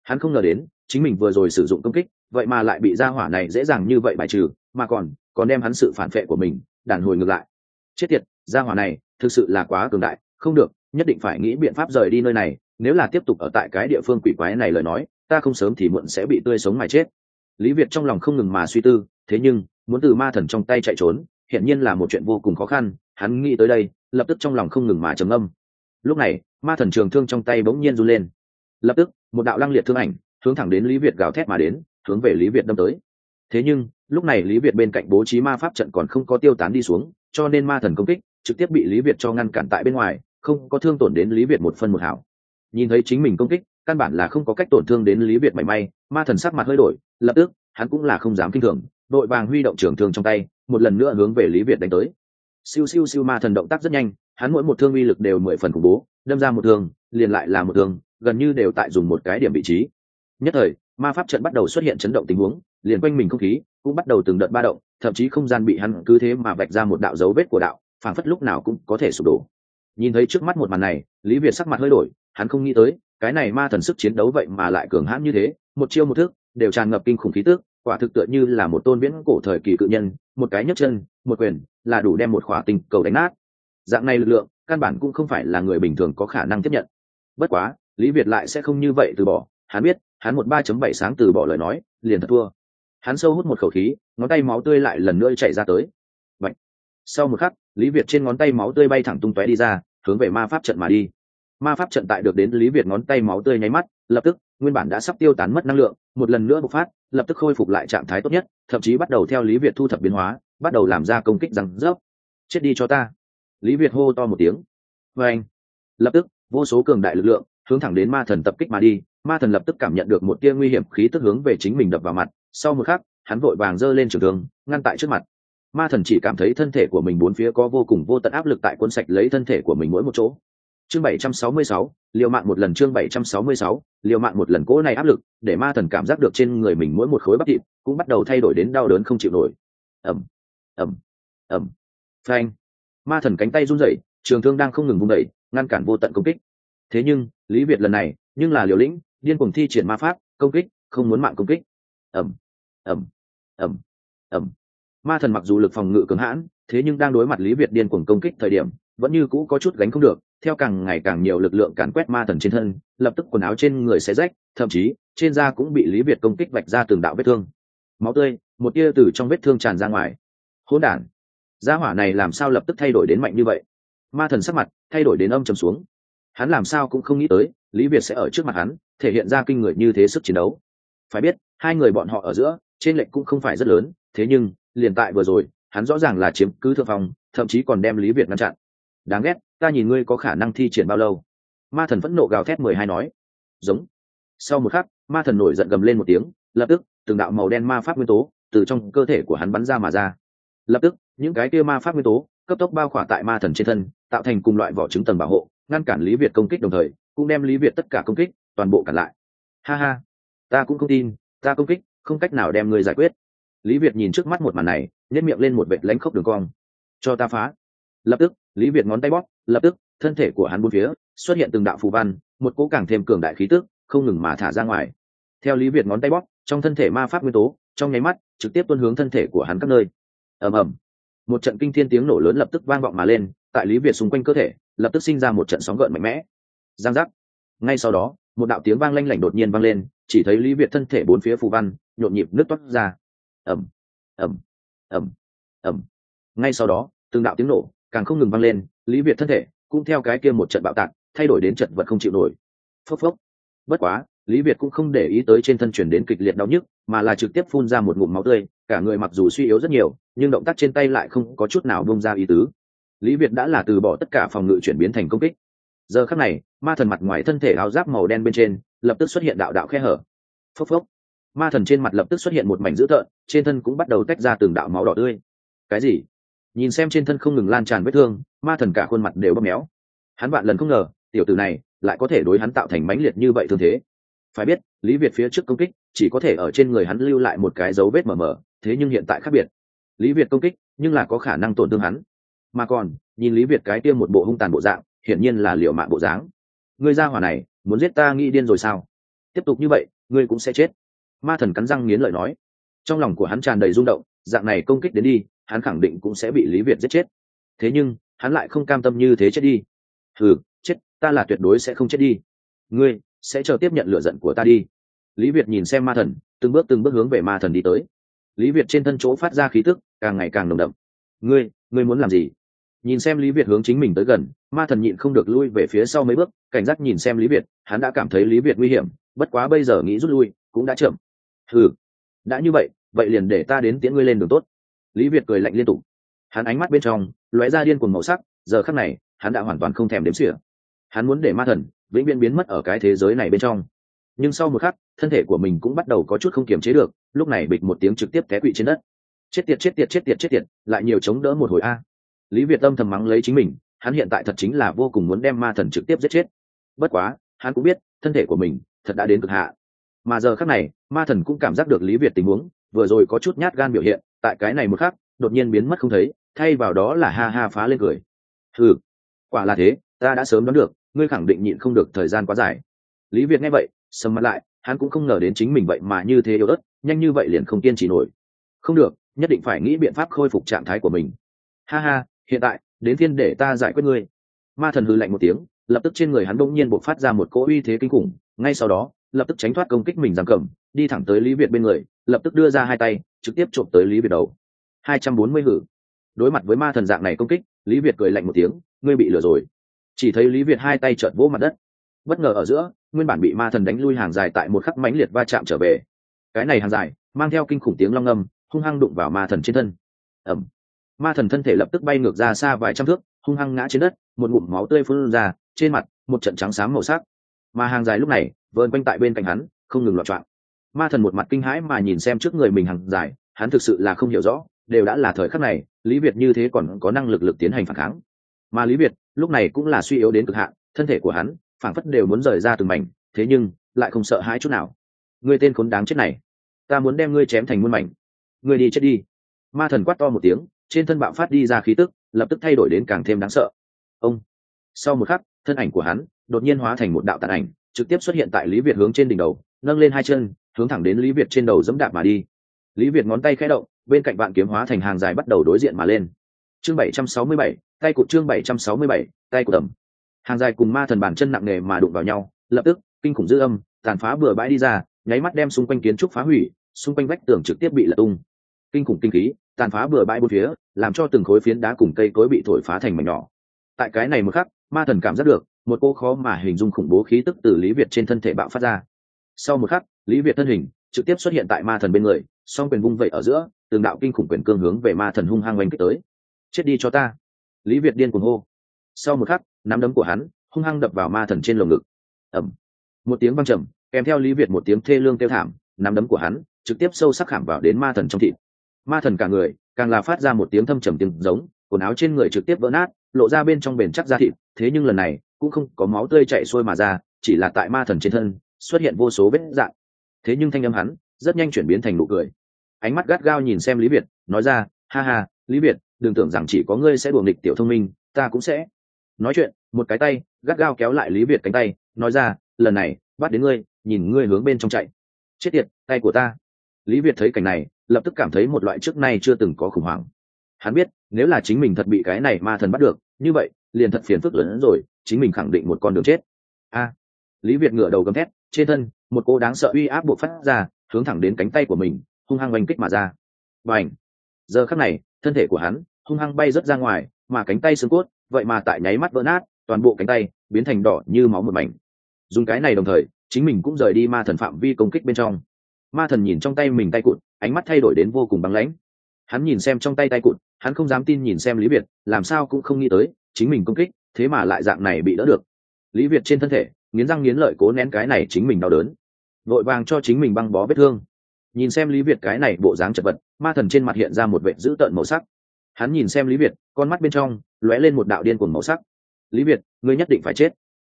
Hắn không ngờ đến chính mình vừa rồi sử dụng công kích, vậy mà lại bị gia hỏa này dễ dàng như vậy bài trừ, mà còn còn đem hắn sự phản vệ của mình, đàn hồi ngược lại. Chết tiệt, gia hỏa này, thực sự là quá cường đại. Không được, nhất định phải nghĩ biện pháp rời đi nơi này, nếu là tiếp tục ở tại cái địa phương quỷ quái này lời nói, ta không sớm thì muộn sẽ bị tươi sống mà chết. Lý việt trong lòng không ngừng mà suy tư, thế nhưng, muốn từ ma thần trong tay chạy trốn hiện nhiên là một chuyện vô cùng khó khăn, hắn nghĩ tới đây, lập tức trong lòng không ngừng mà trầm âm lúc này, ma thần trường thương trong tay bỗng nhiên run lên. Lập tức, một đạo lăng liệt thương ảnh hướng thẳng đến lý việt gào thét mà đến, hướng về lý việt đâm tới. Thế nhưng, lúc này lý việt bên cạnh bố trí ma pháp trận còn không có tiêu tán đi xuống, cho nên ma thần công kích trực tiếp bị lý việt cho ngăn cản tại bên ngoài, không có thương tổn đến lý việt một phân một hảo. Nhìn thấy chính mình công kích, căn bản là không có cách tổn thương đến lý việt mảy may, ma thần sắc mặt hơi đổi, lập tức, hắn cũng là không dám kinh thường, đội vàng huy động trường thương trong tay, một lần nữa hướng về lý việt đánh tới. Siêu siêu siêu ma thần động tác rất nhanh, hắn mỗi một thương uy lực đều mười phần khủng bố, đâm ra một thương, liền lại là một thương, gần như đều tại dùng một cái điểm vị trí nhất thời, ma pháp trận bắt đầu xuất hiện chấn động tình huống, liền quanh mình không khí cũng bắt đầu từng đợt ba động, thậm chí không gian bị hắn cứ thế mà vạch ra một đạo dấu vết của đạo, phảng phất lúc nào cũng có thể sụp đổ. Nhìn thấy trước mắt một màn này, lý việt sắc mặt hơi đổi, hắn không nghĩ tới, cái này ma thần sức chiến đấu vậy mà lại cường hãn như thế, một chiêu một thức, đều tràn ngập kinh khủng khí tước quả thực tựa như là một tôn viễn cổ thời kỳ cự nhân, một cái nhấc chân, một quyền, là đủ đem một khỏa tình cầu đánh nát. Dạng này lực lượng, căn bản cũng không phải là người bình thường có khả năng tiếp nhận. Bất quá, lý việt lại sẽ không như vậy từ bỏ, hắn biết hắn một ba chấm bảy sáng từ bỏ lời nói, liền thật thua. Hắn sâu hút một khẩu khí, ngón tay máu tươi lại lần nữa chạy ra tới. Bạch. sau một khắc, lý việt trên ngón tay máu tươi bay thẳng tung tóe đi ra, hướng về ma pháp trận mà đi. Ma pháp trận tại được đến lý việt ngón tay máu tươi nháy mắt, lập tức, nguyên bản đã sắp tiêu tán mất năng lượng, một lần nữa bộc phát, lập tức khôi phục lại trạng thái tốt nhất, thậm chí bắt đầu theo lý việt thu thập biến hóa, bắt đầu làm ra công kích răng rớp. Chết đi cho ta. Lý việt hô to một tiếng. Vê anh lập tức, vô số cường đại lực lượng hướng thẳng đến ma thần tập kích mà đi ma thần lập tức cảm nhận được một tia nguy hiểm khí tức hướng về chính mình đập vào mặt sau một khắc hắn vội vàng giơ lên trường thương ngăn tại trước mặt. Ma thần chỉ cảm thấy thân thể của mình bốn phía có vô cùng vô tận áp lực tại cuốn sạch lấy thân thể của mình mỗi một chỗ. Chương 766, liều mạng một lần chương 766, liều mạng một lần cỗ này áp lực để ma thần cảm giác được trên người mình mỗi một khối bắp thịt cũng bắt đầu thay đổi đến đau đớn không chịu nổi. Ẩm ẩm ẩm phanh. Ma thần cánh tay run rẩy trường thương đang không ngừng vung đẩy ngăn cản vô tận công kích thế nhưng, lý việt lần này, nhưng là liều lĩnh, điên cuồng thi triển ma pháp, công kích, không muốn mạng công kích. Ẩm ẩm ẩm ẩm ma thần mặc dù lực phòng ngự cứng hãn, thế nhưng đang đối mặt lý việt điên cuồng công kích thời điểm, vẫn như cũ có chút gánh không được, theo càng ngày càng nhiều lực lượng càn quét ma thần trên thân, lập tức quần áo trên người xé rách, thậm chí, trên da cũng bị lý việt công kích vạch ra từng đạo vết thương. Máu tươi, một tia từ trong vết thương tràn ra ngoài. Hỗn đản! Gia hỏa này làm sao lập tức thay đổi đến mạnh như vậy? Ma thần sắc mặt thay đổi đến âm trầm xuống hắn làm sao cũng không nghĩ tới, lý việt sẽ ở trước mặt hắn, thể hiện ra kinh người như thế sức chiến đấu. Phải biết, hai người bọn họ ở giữa, trên lệnh cũng không phải rất lớn, thế nhưng, liền tại vừa rồi, hắn rõ ràng là chiếm cứ thượng phong, thậm chí còn đem lý việt ngăn chặn. Đáng ghét, ta nhìn ngươi có khả năng thi triển bao lâu? Ma thần phẫn nộ gào thét mười hai nói. Giống. Sau một khắc, ma thần nổi giận gầm lên một tiếng, lập tức, từng đạo màu đen ma pháp nguyên tố, từ trong cơ thể của hắn bắn ra mà ra. Lập tức, những cái kia ma pháp nguyên tố, cấp tốc bao khỏa tại ma thần trên thân, tạo thành cùng loại vỏ trứng tầng bảo hộ ngăn cản lý việt công kích đồng thời, cũng đem lý việt tất cả công kích, toàn bộ cản lại. Ha ha, ta cũng không tin, ta công kích, không cách nào đem người giải quyết. Lý việt nhìn trước mắt một màn này nhét miệng lên một vệt lánh khốc đường cong. Cho ta phá. Lập tức, lý việt ngón tay bóp, lập tức, thân thể của hắn bốn phía, xuất hiện từng đạo phù văn, một cỗ càng thêm cường đại khí tức, không ngừng mà thả ra ngoài. Theo lý việt ngón tay bóp, trong thân thể ma pháp nguyên tố, trong nháy mắt, trực tiếp tuân hướng thân thể của hắn các nơi. Ầm ầm. Một trận kinh thiên tiếng nổ lớn lập tức vang vọng mà lên, tại lý việt xung quanh cơ thể lập tức sinh ra một trận sóng gợn mạnh mẽ. Giang giác. Ngay sau đó, một đạo tiếng vang lanh lảnh đột nhiên vang lên, chỉ thấy lý việt thân thể bốn phía phù văn, nhộn nhịp nước toát ra. Ẩm ẩm ẩm ẩm ngay sau đó, từng đạo tiếng nổ càng không ngừng vang lên, lý việt thân thể cũng theo cái kia một trận bạo tạc, thay đổi đến trận vật không chịu nổi. Phốc phốc. Bất quá, lý việt cũng không để ý tới trên thân chuyển đến kịch liệt đau nhức, mà là trực tiếp phun ra một ngụm máu tươi, cả người mặc dù suy yếu rất nhiều, nhưng động tác trên tay lại không có chút nào bông ra ý tứ lý việt đã là từ bỏ tất cả phòng ngự chuyển biến thành công kích. Giờ khắc này, ma thần mặt ngoài thân thể áo giáp màu đen bên trên, lập tức xuất hiện đạo đạo khe hở. Phốc phốc. Ma thần trên mặt lập tức xuất hiện một mảnh dữ tợn, trên thân cũng bắt đầu tách ra từng đạo máu đỏ tươi. Cái gì? Nhìn xem trên thân không ngừng lan tràn vết thương, ma thần cả khuôn mặt đều bóp méo. Hắn vạn lần không ngờ, tiểu tử này lại có thể đối hắn tạo thành mãnh liệt như vậy thường thế. Phải biết, lý việt phía trước công kích, chỉ có thể ở trên người hắn lưu lại một cái dấu vết mờ mờ, thế nhưng hiện tại khác biệt. Lý việt công kích, nhưng là có khả năng tổn thương hắn mà còn, nhìn lý việt cái tiêm một bộ hung tàn bộ dạng, hiển nhiên là liệu mạng bộ dáng. Ngươi ra hỏa này, muốn giết ta nghĩ điên rồi sao? Tiếp tục như vậy, ngươi cũng sẽ chết. Ma thần cắn răng nghiến lợi nói. Trong lòng của hắn tràn đầy rung động, dạng này công kích đến đi, hắn khẳng định cũng sẽ bị lý việt giết chết. Thế nhưng, hắn lại không cam tâm như thế chết đi. Ừ chết, ta là tuyệt đối sẽ không chết đi. Ngươi, sẽ chờ tiếp nhận lựa giận của ta đi. Lý việt nhìn xem ma thần, từng bước từng bước hướng về ma thần đi tới. Lý việt trên thân chỗ phát ra khí tức, càng ngày càng nồng đậm. Ngươi ngươi muốn làm gì? Nhìn xem lý việt hướng chính mình tới gần, ma thần nhịn không được lui về phía sau mấy bước, cảnh giác nhìn xem lý việt, hắn đã cảm thấy lý việt nguy hiểm, bất quá bây giờ nghĩ rút lui, cũng đã chậm. Ừ đã như vậy vậy liền để ta đến tiễn ngươi lên đường tốt. Lý việt cười lạnh liên tục. Hắn ánh mắt bên trong, lóe ra điên cuồng màu sắc, giờ khắc này, hắn đã hoàn toàn không thèm đếm xỉa. Hắn muốn để ma thần vĩnh viễn biến mất ở cái thế giới này bên trong. Nhưng sau một khắc, thân thể của mình cũng bắt đầu có chút không kiềm chế được, lúc này bịch một tiếng trực tiếp té quỵ trên đất. Chết tiệt chết tiệt chết tiệt chết tiệt, lại nhiều chống đỡ một hồi a lý việt tâm thầm mắng lấy chính mình, hắn hiện tại thật chính là vô cùng muốn đem ma thần trực tiếp giết chết. Bất quá, hắn cũng biết, thân thể của mình thật đã đến cực hạ. Mà giờ khắc này, ma thần cũng cảm giác được lý việt tình huống, vừa rồi có chút nhát gan biểu hiện, tại cái này một khắc, đột nhiên biến mất không thấy, thay vào đó là ha ha phá lên cười. Ừ quả là thế, ta đã sớm đoán được, ngươi khẳng định nhịn không được thời gian quá dài. Lý việt nghe vậy, sầm mặt lại, hắn cũng không ngờ đến chính mình vậy mà như thế yếu ớt, nhanh như vậy liền không kiên trì nổi. Không được, nhất định phải nghĩ biện pháp khôi phục trạng thái của mình. Ha ha hiện tại, đến thiên để ta giải quyết ngươi. Ma thần hư lạnh một tiếng, lập tức trên người hắn bỗng nhiên bộc phát ra một cỗ uy thế kinh khủng, ngay sau đó, lập tức tránh thoát công kích mình giam cầm, đi thẳng tới lý việt bên người, lập tức đưa ra hai tay, trực tiếp trộm tới lý việt đầu. Hai trăm bốn mươi hử. Đối mặt với ma thần dạng này công kích, lý việt cười lạnh một tiếng, ngươi bị lừa rồi. Chỉ thấy lý việt hai tay trợn vỗ mặt đất. Bất ngờ ở giữa, nguyên bản bị ma thần đánh lui hàng dài tại một khắc mãnh liệt va chạm trở về. Cái này hàng dài, mang theo kinh khủng tiếng long âm hung hăng đụng vào ma thần trên thân. Ẩm ma thần thân thể lập tức bay ngược ra xa vài trăm thước, hung hăng ngã trên đất, một ngụm máu tươi phun ra, trên mặt, một trận trắng xám màu sắc. Mà hàng dài lúc này vơn quanh tại bên cạnh hắn, không ngừng loạn trọn ma thần một mặt kinh hãi mà nhìn xem trước người mình hàng dài, hắn thực sự là không hiểu rõ, đều đã là thời khắc này, lý việt như thế còn có năng lực lực tiến hành phản kháng. Mà lý việt, lúc này cũng là suy yếu đến cực hạn, thân thể của hắn, phảng phất đều muốn rời ra từng mảnh, thế nhưng, lại không sợ hãi chút nào. Ngươi tên khốn đáng chết này, ta muốn đem ngươi chém thành muôn mảnh. Ngươi đi chết đi. Ma thần quát to một tiếng trên thân bạo phát đi ra khí tức, lập tức thay đổi đến càng thêm đáng sợ. Ông! Sau một khắc, thân ảnh của hắn đột nhiên hóa thành một đạo tàn ảnh, trực tiếp xuất hiện tại lý việt hướng trên đỉnh đầu, nâng lên hai chân, hướng thẳng đến lý việt trên đầu dẫm đạp mà đi. Lý việt ngón tay khẽ động, bên cạnh bạn kiếm hóa thành hàng dài bắt đầu đối diện mà lên. Chương bảy trăm sáu mươi bảy, tay cụt chương bảy trăm sáu mươi bảy, tay của tầm hàng dài cùng ma thần bàn chân nặng nề mà đụng vào nhau, lập tức, kinh khủng dư âm tàn phá bừa bãi đi ra, nháy mắt đem xung quanh kiến trúc phá hủy, xung quanh vách tường trực tiếp bị lật tung kinh khủng kinh khí, tàn phá bừa bãi bốn phía, làm cho từng khối phiến đá cùng cây cối bị thổi phá thành mảnh nhỏ. Tại cái này một khắc, ma thần cảm giác được, một cô khó mà hình dung khủng bố khí tức từ lý việt trên thân thể bạo phát ra. Sau một khắc, lý việt thân hình trực tiếp xuất hiện tại ma thần bên người, song quyền vung vẩy ở giữa, từng đạo kinh khủng quyền cương hướng về ma thần hung hăng oanh kích tới. Chết đi cho ta! Lý việt điên cuồng hô. Sau một khắc, nắm đấm của hắn hung hăng đập vào ma thần trên lồng ngực. Ẩm một tiếng văng trầm, kèm theo lý việt một tiếng thê lương kêu thảm, nắm đấm của hắn trực tiếp sâu sắc khảm vào đến ma thần trong thịt ma thần cả người, càng là phát ra một tiếng thâm trầm tiếng giống, quần áo trên người trực tiếp vỡ nát, lộ ra bên trong bền chắc da thịt, thế nhưng lần này, cũng không có máu tươi chạy xuôi mà ra, chỉ là tại ma thần trên thân, xuất hiện vô số vết dạng. Thế nhưng thanh âm hắn, rất nhanh chuyển biến thành nụ cười. Ánh mắt gắt gao nhìn xem lý việt, nói ra, ha ha, lý việt, đừng tưởng rằng chỉ có ngươi sẽ đùa địch tiểu thông minh, ta cũng sẽ. Nói chuyện, một cái tay, gắt gao kéo lại lý việt cánh tay, nói ra, lần này, bắt đến ngươi, nhìn ngươi hướng bên trong chạy. Chết tiệt, tay của ta. Lý việt thấy cảnh này lập tức cảm thấy một loại trước nay chưa từng có khủng hoảng. Hắn biết, nếu là chính mình thật bị cái này ma thần bắt được, như vậy, liền thật phiền phức lớn hơn rồi, chính mình khẳng định một con đường chết. A. Lý việt ngửa đầu gầm thét, trên thân, một cô đáng sợ uy áp buộc phát ra, hướng thẳng đến cánh tay của mình, hung hăng oanh kích mà ra. Và ảnh giờ khắc này, thân thể của hắn, hung hăng bay rớt ra ngoài, mà cánh tay xương cốt, vậy mà tại nháy mắt vỡ nát, toàn bộ cánh tay, biến thành đỏ như máu một mảnh. Dùng cái này đồng thời, chính mình cũng rời đi ma thần phạm vi công kích bên trong ma thần nhìn trong tay mình tay cụt, ánh mắt thay đổi đến vô cùng băng lãnh. Hắn nhìn xem trong tay tay cụt, hắn không dám tin nhìn xem lý việt, làm sao cũng không nghĩ tới, chính mình công kích, thế mà lại dạng này bị đỡ được. Lý việt trên thân thể, nghiến răng nghiến lợi cố nén cái này chính mình đau đớn. Vội vàng cho chính mình băng bó vết thương. Nhìn xem lý việt cái này bộ dáng chật vật, ma thần trên mặt hiện ra một vệ dữ tợn màu sắc. Hắn nhìn xem lý việt, con mắt bên trong lóe lên một đạo điên cuồng màu sắc. Lý việt, ngươi nhất định phải chết.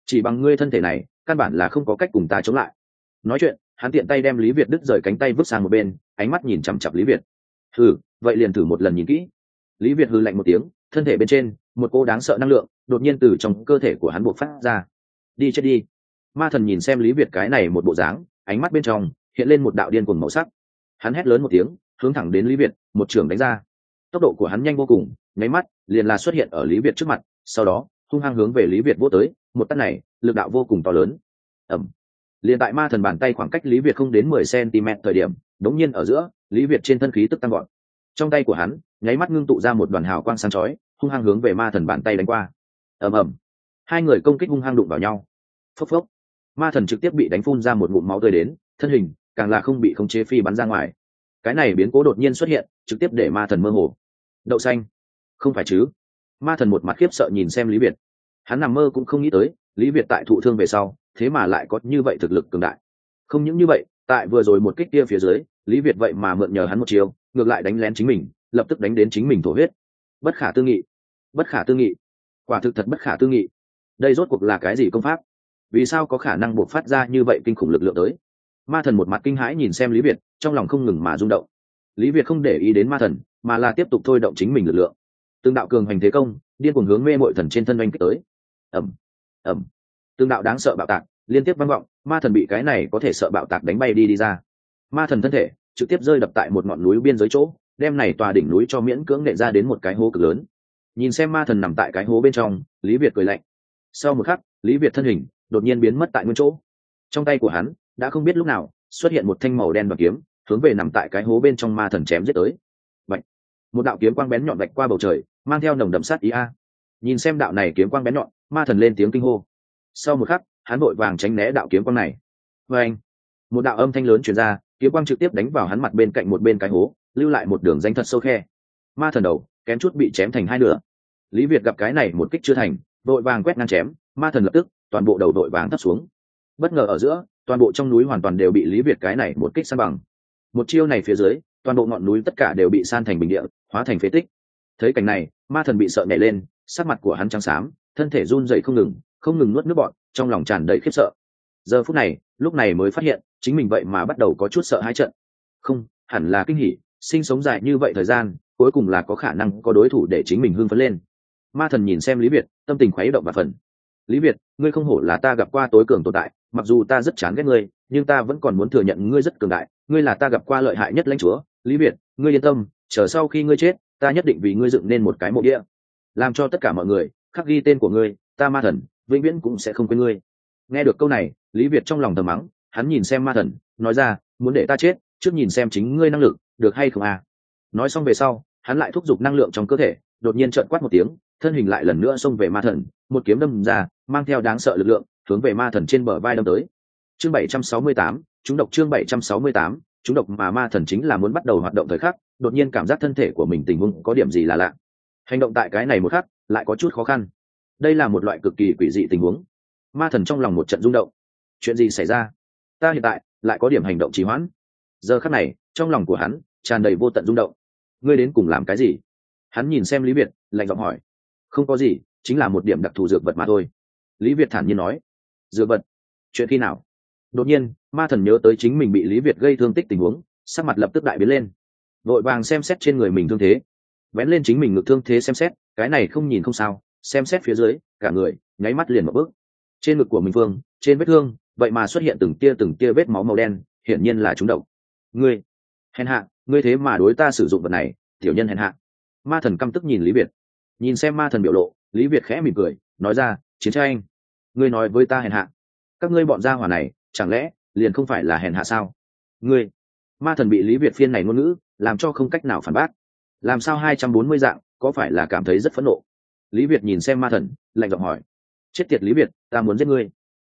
Chỉ bằng ngươi thân thể này, căn bản là không có cách cùng ta chống lại. Nói chuyện hắn tiện tay đem lý việt đứt rời cánh tay vứt sang một bên, ánh mắt nhìn chằm chặp lý việt. Hừ, vậy liền thử một lần nhìn kỹ. Lý việt hừ lạnh một tiếng, thân thể bên trên, một cô đáng sợ năng lượng đột nhiên từ trong cơ thể của hắn buộc phát ra. Đi chết đi. Ma thần nhìn xem lý việt cái này một bộ dáng, ánh mắt bên trong hiện lên một đạo điên cuồng màu sắc. Hắn hét lớn một tiếng, hướng thẳng đến lý việt, một trường đánh ra. Tốc độ của hắn nhanh vô cùng, nháy mắt liền là xuất hiện ở lý việt trước mặt, sau đó, hung hăng hướng về lý việt vô tới, một tắt này, lực đạo vô cùng to lớn. Ẩm liền tại ma thần bàn tay khoảng cách lý việt không đến mười cm thời điểm, đống nhiên ở giữa, lý việt trên thân khí tức tăng gọn trong tay của hắn, nháy mắt ngưng tụ ra một đoàn hào quang sáng chói, hung hăng hướng về ma thần bàn tay đánh qua. Ầm ầm. Hai người công kích hung hăng đụng vào nhau. Phốc phốc. Ma thần trực tiếp bị đánh phun ra một ngụm máu tươi đến, thân hình càng là không bị khống chế phi bắn ra ngoài. Cái này biến cố đột nhiên xuất hiện, trực tiếp để ma thần mơ hồ. Đậu xanh. Không phải chứ? Ma thần một mặt khiếp sợ nhìn xem lý việt. Hắn nằm mơ cũng không nghĩ tới, lý việt tại thụ thương về sau thế mà lại có như vậy thực lực cường đại. Không những như vậy, tại vừa rồi một kích kia phía dưới, lý việt vậy mà mượn nhờ hắn một chiều ngược lại đánh lén chính mình, lập tức đánh đến chính mình thổ huyết. Bất khả tư nghị, bất khả tư nghị. Quả thực thật bất khả tư nghị. Đây rốt cuộc là cái gì công pháp? Vì sao có khả năng buộc phát ra như vậy kinh khủng lực lượng tới? Ma thần một mặt kinh hãi nhìn xem lý việt, trong lòng không ngừng mà rung động. Lý việt không để ý đến ma thần, mà là tiếp tục thôi động chính mình lực lượng. Từng đạo cường hành thế công, điên cuồng hướng mê mội thần trên thân oanh kích tới. Ẩm ẩm tương đạo đáng sợ bạo tạc, liên tiếp vang vọng, ma thần bị cái này có thể sợ bạo tạc đánh bay đi đi ra. Ma thần thân thể trực tiếp rơi đập tại một ngọn núi biên giới chỗ, đem này tòa đỉnh núi cho miễn cưỡng nệ ra đến một cái hố cực lớn. Nhìn xem ma thần nằm tại cái hố bên trong, lý việt cười lạnh. Sau một khắc, lý việt thân hình đột nhiên biến mất tại nguyên chỗ. Trong tay của hắn, đã không biết lúc nào xuất hiện một thanh màu đen và kiếm, hướng về nằm tại cái hố bên trong ma thần chém giết tới. Bạch. một đạo kiếm quang bén nhọn vạch qua bầu trời, mang theo nồng đậm sát ý a. Nhìn xem đạo này kiếm quang bén nhọn, ma thần lên tiếng kinh hô sau một khắc, hắn vội vàng tránh né đạo kiếm quang này. Vê anh, một đạo âm thanh lớn truyền ra, kiếm quang trực tiếp đánh vào hắn mặt bên cạnh một bên cái hố, lưu lại một đường danh thật sâu khe. Ma thần đầu, kém chút bị chém thành hai nửa. Lý việt gặp cái này một kích chưa thành, vội vàng quét ngang chém, ma thần lập tức, toàn bộ đầu đội vàng thấp xuống. Bất ngờ ở giữa, toàn bộ trong núi hoàn toàn đều bị lý việt cái này một kích san bằng. Một chiêu này phía dưới, toàn bộ ngọn núi tất cả đều bị san thành bình địa, hóa thành phế tích. Thấy cảnh này, ma thần bị sợ nhảy lên, sắc mặt của hắn trắng xám, thân thể run dậy không ngừng không ngừng nuốt nước bọn, trong lòng tràn đầy khiếp sợ. Giờ phút này, lúc này mới phát hiện, chính mình vậy mà bắt đầu có chút sợ hãi trận. Không, hẳn là kinh hỉ, sinh sống dài như vậy thời gian, cuối cùng là có khả năng có đối thủ để chính mình hưng phấn lên. Ma thần nhìn xem lý việt, tâm tình khuấy động và phần. Lý việt, ngươi không hổ là ta gặp qua tối cường tồn tại, mặc dù ta rất chán ghét ngươi, nhưng ta vẫn còn muốn thừa nhận ngươi rất cường đại, ngươi là ta gặp qua lợi hại nhất lãnh chúa. Lý việt, ngươi yên tâm, chờ sau khi ngươi chết, ta nhất định vì ngươi dựng nên một cái mộ địa. Làm cho tất cả mọi người, khắc ghi tên của ngươi, ta ma thần vĩnh viễn cũng sẽ không quên ngươi. Nghe được câu này lý việt trong lòng thầm mắng hắn nhìn xem ma thần nói ra muốn để ta chết trước nhìn xem chính ngươi năng lực được hay không à? Nói xong về sau hắn lại thúc giục năng lượng trong cơ thể đột nhiên trợn quát một tiếng thân hình lại lần nữa xông về ma thần một kiếm đâm ra mang theo đáng sợ lực lượng hướng về ma thần trên bờ vai đâm tới. Chương 768, chúng độc chương 768, chúng độc mà ma thần chính là muốn bắt đầu hoạt động thời khắc đột nhiên cảm giác thân thể của mình tình huống có điểm gì là lạ. Hành động tại cái này một khắc lại có chút khó khăn đây là một loại cực kỳ quỷ dị tình huống. Ma thần trong lòng một trận rung động. Chuyện gì xảy ra? Ta hiện tại lại có điểm hành động trì hoãn. Giờ khắc này, trong lòng của hắn tràn đầy vô tận rung động. Ngươi đến cùng làm cái gì? Hắn nhìn xem lý việt, lạnh giọng hỏi. Không có gì, chính là một điểm đặc thù dược vật mà thôi. Lý việt thản nhiên nói. Dược vật? Chuyện khi nào? Đột nhiên, ma thần nhớ tới chính mình bị lý việt gây thương tích tình huống, sắc mặt lập tức đại biến lên. Vội vàng xem xét trên người mình thương thế. Vén lên chính mình ngực thương thế xem xét, cái này không nhìn không sao xem xét phía dưới, cả người, nháy mắt liền một bước. Trên ngực của mình phương trên vết thương, vậy mà xuất hiện từng tia từng tia vết máu màu đen, hiển nhiên là chúng độc. Ngươi, hèn hạ, ngươi thế mà đối ta sử dụng vật này, tiểu nhân hèn hạ. Ma thần căm tức nhìn lý việt. Nhìn xem ma thần biểu lộ, lý việt khẽ mỉm cười, nói ra, chiến tranh, ngươi nói với ta hèn hạ. Các ngươi bọn gia hỏa này, chẳng lẽ, liền không phải là hèn hạ sao? Ngươi. Ma thần bị lý việt phiên này ngôn ngữ, làm cho không cách nào phản bác. Làm sao hai trăm bốn mươi dạng, có phải là cảm thấy rất phẫn nộ? Lý việt nhìn xem ma thần, lạnh giọng hỏi. Chết tiệt lý việt, ta muốn giết ngươi.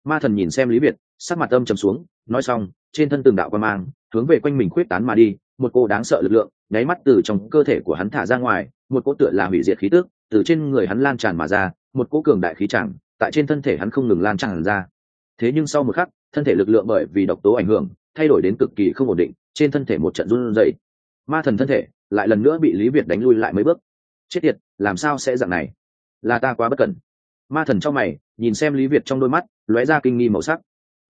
Ma thần nhìn xem lý việt, sắc mặt âm trầm xuống, nói xong, trên thân từng đạo quan mang, hướng về quanh mình khuyết tán mà đi, một cô đáng sợ lực lượng, nháy mắt từ trong cơ thể của hắn thả ra ngoài, một cỗ tựa là hủy diệt khí tức, từ trên người hắn lan tràn mà ra, một cỗ cường đại khí chẳng, tại trên thân thể hắn không ngừng lan tràn ra. Thế nhưng sau một khắc, thân thể lực lượng bởi vì độc tố ảnh hưởng, thay đổi đến cực kỳ không ổn định, trên thân thể một trận run rẩy. Ma thần thân thể lại lần nữa bị lý việt đánh lui lại mấy bước. Chết tiệt, làm sao sẽ dạng này? Là ta quá bất cẩn. Ma thần trong mày, nhìn xem lý việt trong đôi mắt, lóe ra kinh nghi màu sắc.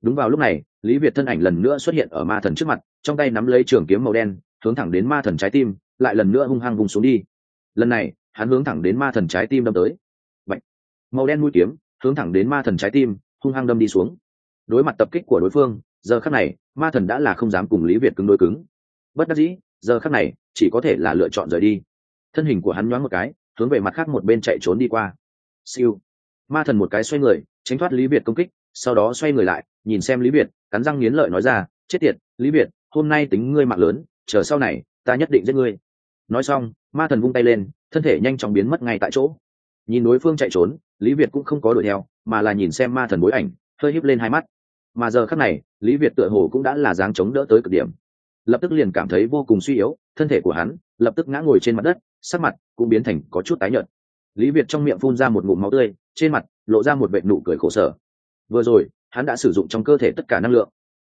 Đúng vào lúc này, lý việt thân ảnh lần nữa xuất hiện ở ma thần trước mặt, trong tay nắm lấy trường kiếm màu đen, hướng thẳng đến ma thần trái tim, lại lần nữa hung hăng vùng xuống đi. Lần này, hắn hướng thẳng đến ma thần trái tim đâm tới. Bạch. màu đen mũi kiếm, hướng thẳng đến ma thần trái tim, hung hăng đâm đi xuống. Đối mặt tập kích của đối phương, giờ khắc này, ma thần đã là không dám cùng lý việt cứng đôi cứng. Bất đắc dĩ, giờ khắc này, chỉ có thể là lựa chọn rời đi. Thân hình của hắn nhoáng một cái hướng về mặt khác một bên chạy trốn đi qua. Siêu. Ma thần một cái xoay người, tránh thoát lý việt công kích, sau đó xoay người lại, nhìn xem lý việt, cắn răng nghiến lợi nói ra, chết tiệt, lý việt, hôm nay tính ngươi mạng lớn, chờ sau này, ta nhất định giết ngươi. Nói xong, ma thần vung tay lên, thân thể nhanh chóng biến mất ngay tại chỗ. Nhìn đối phương chạy trốn, lý việt cũng không có đuổi theo, mà là nhìn xem ma thần bối ảnh, hơi híp lên hai mắt. Mà giờ khắc này, lý việt tựa hồ cũng đã là dáng chống đỡ tới cực điểm. Lập tức liền cảm thấy vô cùng suy yếu, thân thể của hắn lập tức ngã ngồi trên mặt đất sắc mặt cũng biến thành có chút tái nhợt. Lý việt trong miệng phun ra một ngụm máu tươi, trên mặt lộ ra một vệ nụ cười khổ sở. Vừa rồi, hắn đã sử dụng trong cơ thể tất cả năng lượng.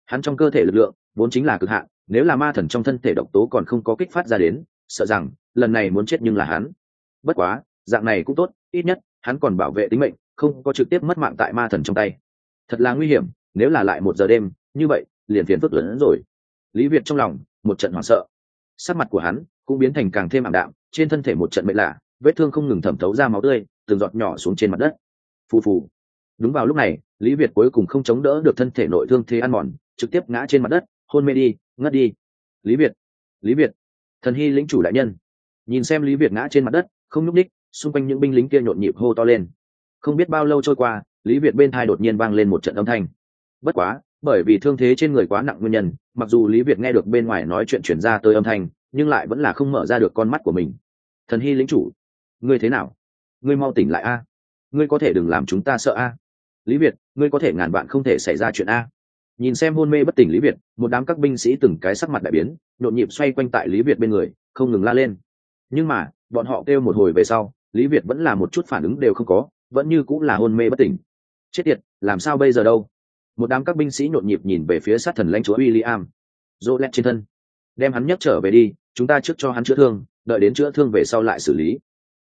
Hắn trong cơ thể lực lượng vốn chính là cực hạn, nếu là ma thần trong thân thể độc tố còn không có kích phát ra đến, sợ rằng lần này muốn chết nhưng là hắn. Bất quá, dạng này cũng tốt, ít nhất hắn còn bảo vệ tính mệnh, không có trực tiếp mất mạng tại ma thần trong tay. Thật là nguy hiểm, nếu là lại một giờ đêm, như vậy, liền phiền phức lớn hơn rồi. Lý việt trong lòng một trận hoảng sợ. Sắc mặt của hắn cũng biến thành càng thêm ảm đạm, trên thân thể một trận mệnh lạ, vết thương không ngừng thẩm thấu ra máu tươi, từng giọt nhỏ xuống trên mặt đất. Phù phù. Đúng vào lúc này, lý việt cuối cùng không chống đỡ được thân thể nội thương thế ăn mòn, trực tiếp ngã trên mặt đất, hôn mê đi, ngất đi. Lý việt. Lý việt. Thần hy lĩnh chủ đại nhân. Nhìn xem lý việt ngã trên mặt đất, không nhúc ních xung quanh những binh lính kia nhộn nhịp hô to lên. Không biết bao lâu trôi qua, lý việt bên thai đột nhiên vang lên một trận âm thanh. Bất quá, bởi vì thương thế trên người quá nặng nguyên nhân, mặc dù lý việt nghe được bên ngoài nói chuyện chuyển ra tới âm thanh nhưng lại vẫn là không mở ra được con mắt của mình. Thần hy lính chủ, ngươi thế nào? Ngươi mau tỉnh lại a. Ngươi có thể đừng làm chúng ta sợ a. Lý việt, ngươi có thể ngàn vạn không thể xảy ra chuyện a. Nhìn xem hôn mê bất tỉnh lý việt, một đám các binh sĩ từng cái sắc mặt đại biến, nhộn nhịp xoay quanh tại lý việt bên người, không ngừng la lên. Nhưng mà, bọn họ kêu một hồi về sau, lý việt vẫn là một chút phản ứng đều không có, vẫn như cũng là hôn mê bất tỉnh. Chết tiệt, làm sao bây giờ đâu? Một đám các binh sĩ nhộn nhịp nhìn về phía sát thần lãnh chúa w i l l i am dỗ lét trên thân đem hắn nhấc trở về đi, chúng ta trước cho hắn chữa thương, đợi đến chữa thương về sau lại xử lý.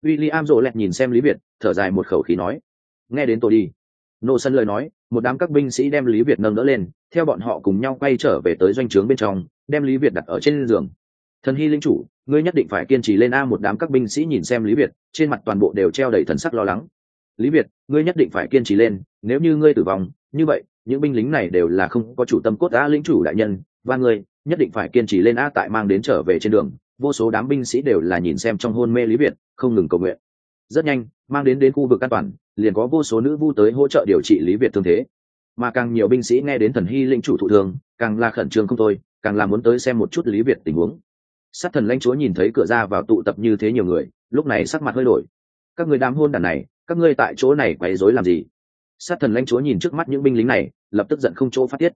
W i l l i am rộ lẹt nhìn xem lý việt, thở dài một khẩu khí nói, nghe đến tôi đi. Nô sân lời nói, một đám các binh sĩ đem lý việt nâng đỡ lên, theo bọn họ cùng nhau quay trở về tới doanh trướng bên trong, đem lý việt đặt ở trên giường. Thần hy linh chủ, ngươi nhất định phải kiên trì lên a một đám các binh sĩ nhìn xem lý việt, trên mặt toàn bộ đều treo đầy thần sắc lo lắng. Lý việt, ngươi nhất định phải kiên trì lên, nếu như ngươi tử vong, như vậy, những binh lính này đều là không có chủ tâm cốt a lĩnh chủ đại nhân, và ngươi nhất định phải kiên trì lên a tại mang đến trở về trên đường, vô số đám binh sĩ đều là nhìn xem trong hôn mê lý việt, không ngừng cầu nguyện. Rất nhanh, mang đến đến khu vực an toàn, liền có vô số nữ vu tới hỗ trợ điều trị lý việt thương thế. Mà càng nhiều binh sĩ nghe đến thần hy linh chủ thụ thường càng là khẩn trương không thôi, càng là muốn tới xem một chút lý việt tình huống. Sát thần lãnh chúa nhìn thấy cửa ra vào tụ tập như thế nhiều người, lúc này sắc mặt hơi đổi. Các người đám hôn đàn này, các ngươi tại chỗ này quấy rối làm gì? Sát thần lãnh chúa nhìn trước mắt những binh lính này, lập tức giận không chỗ phát tiết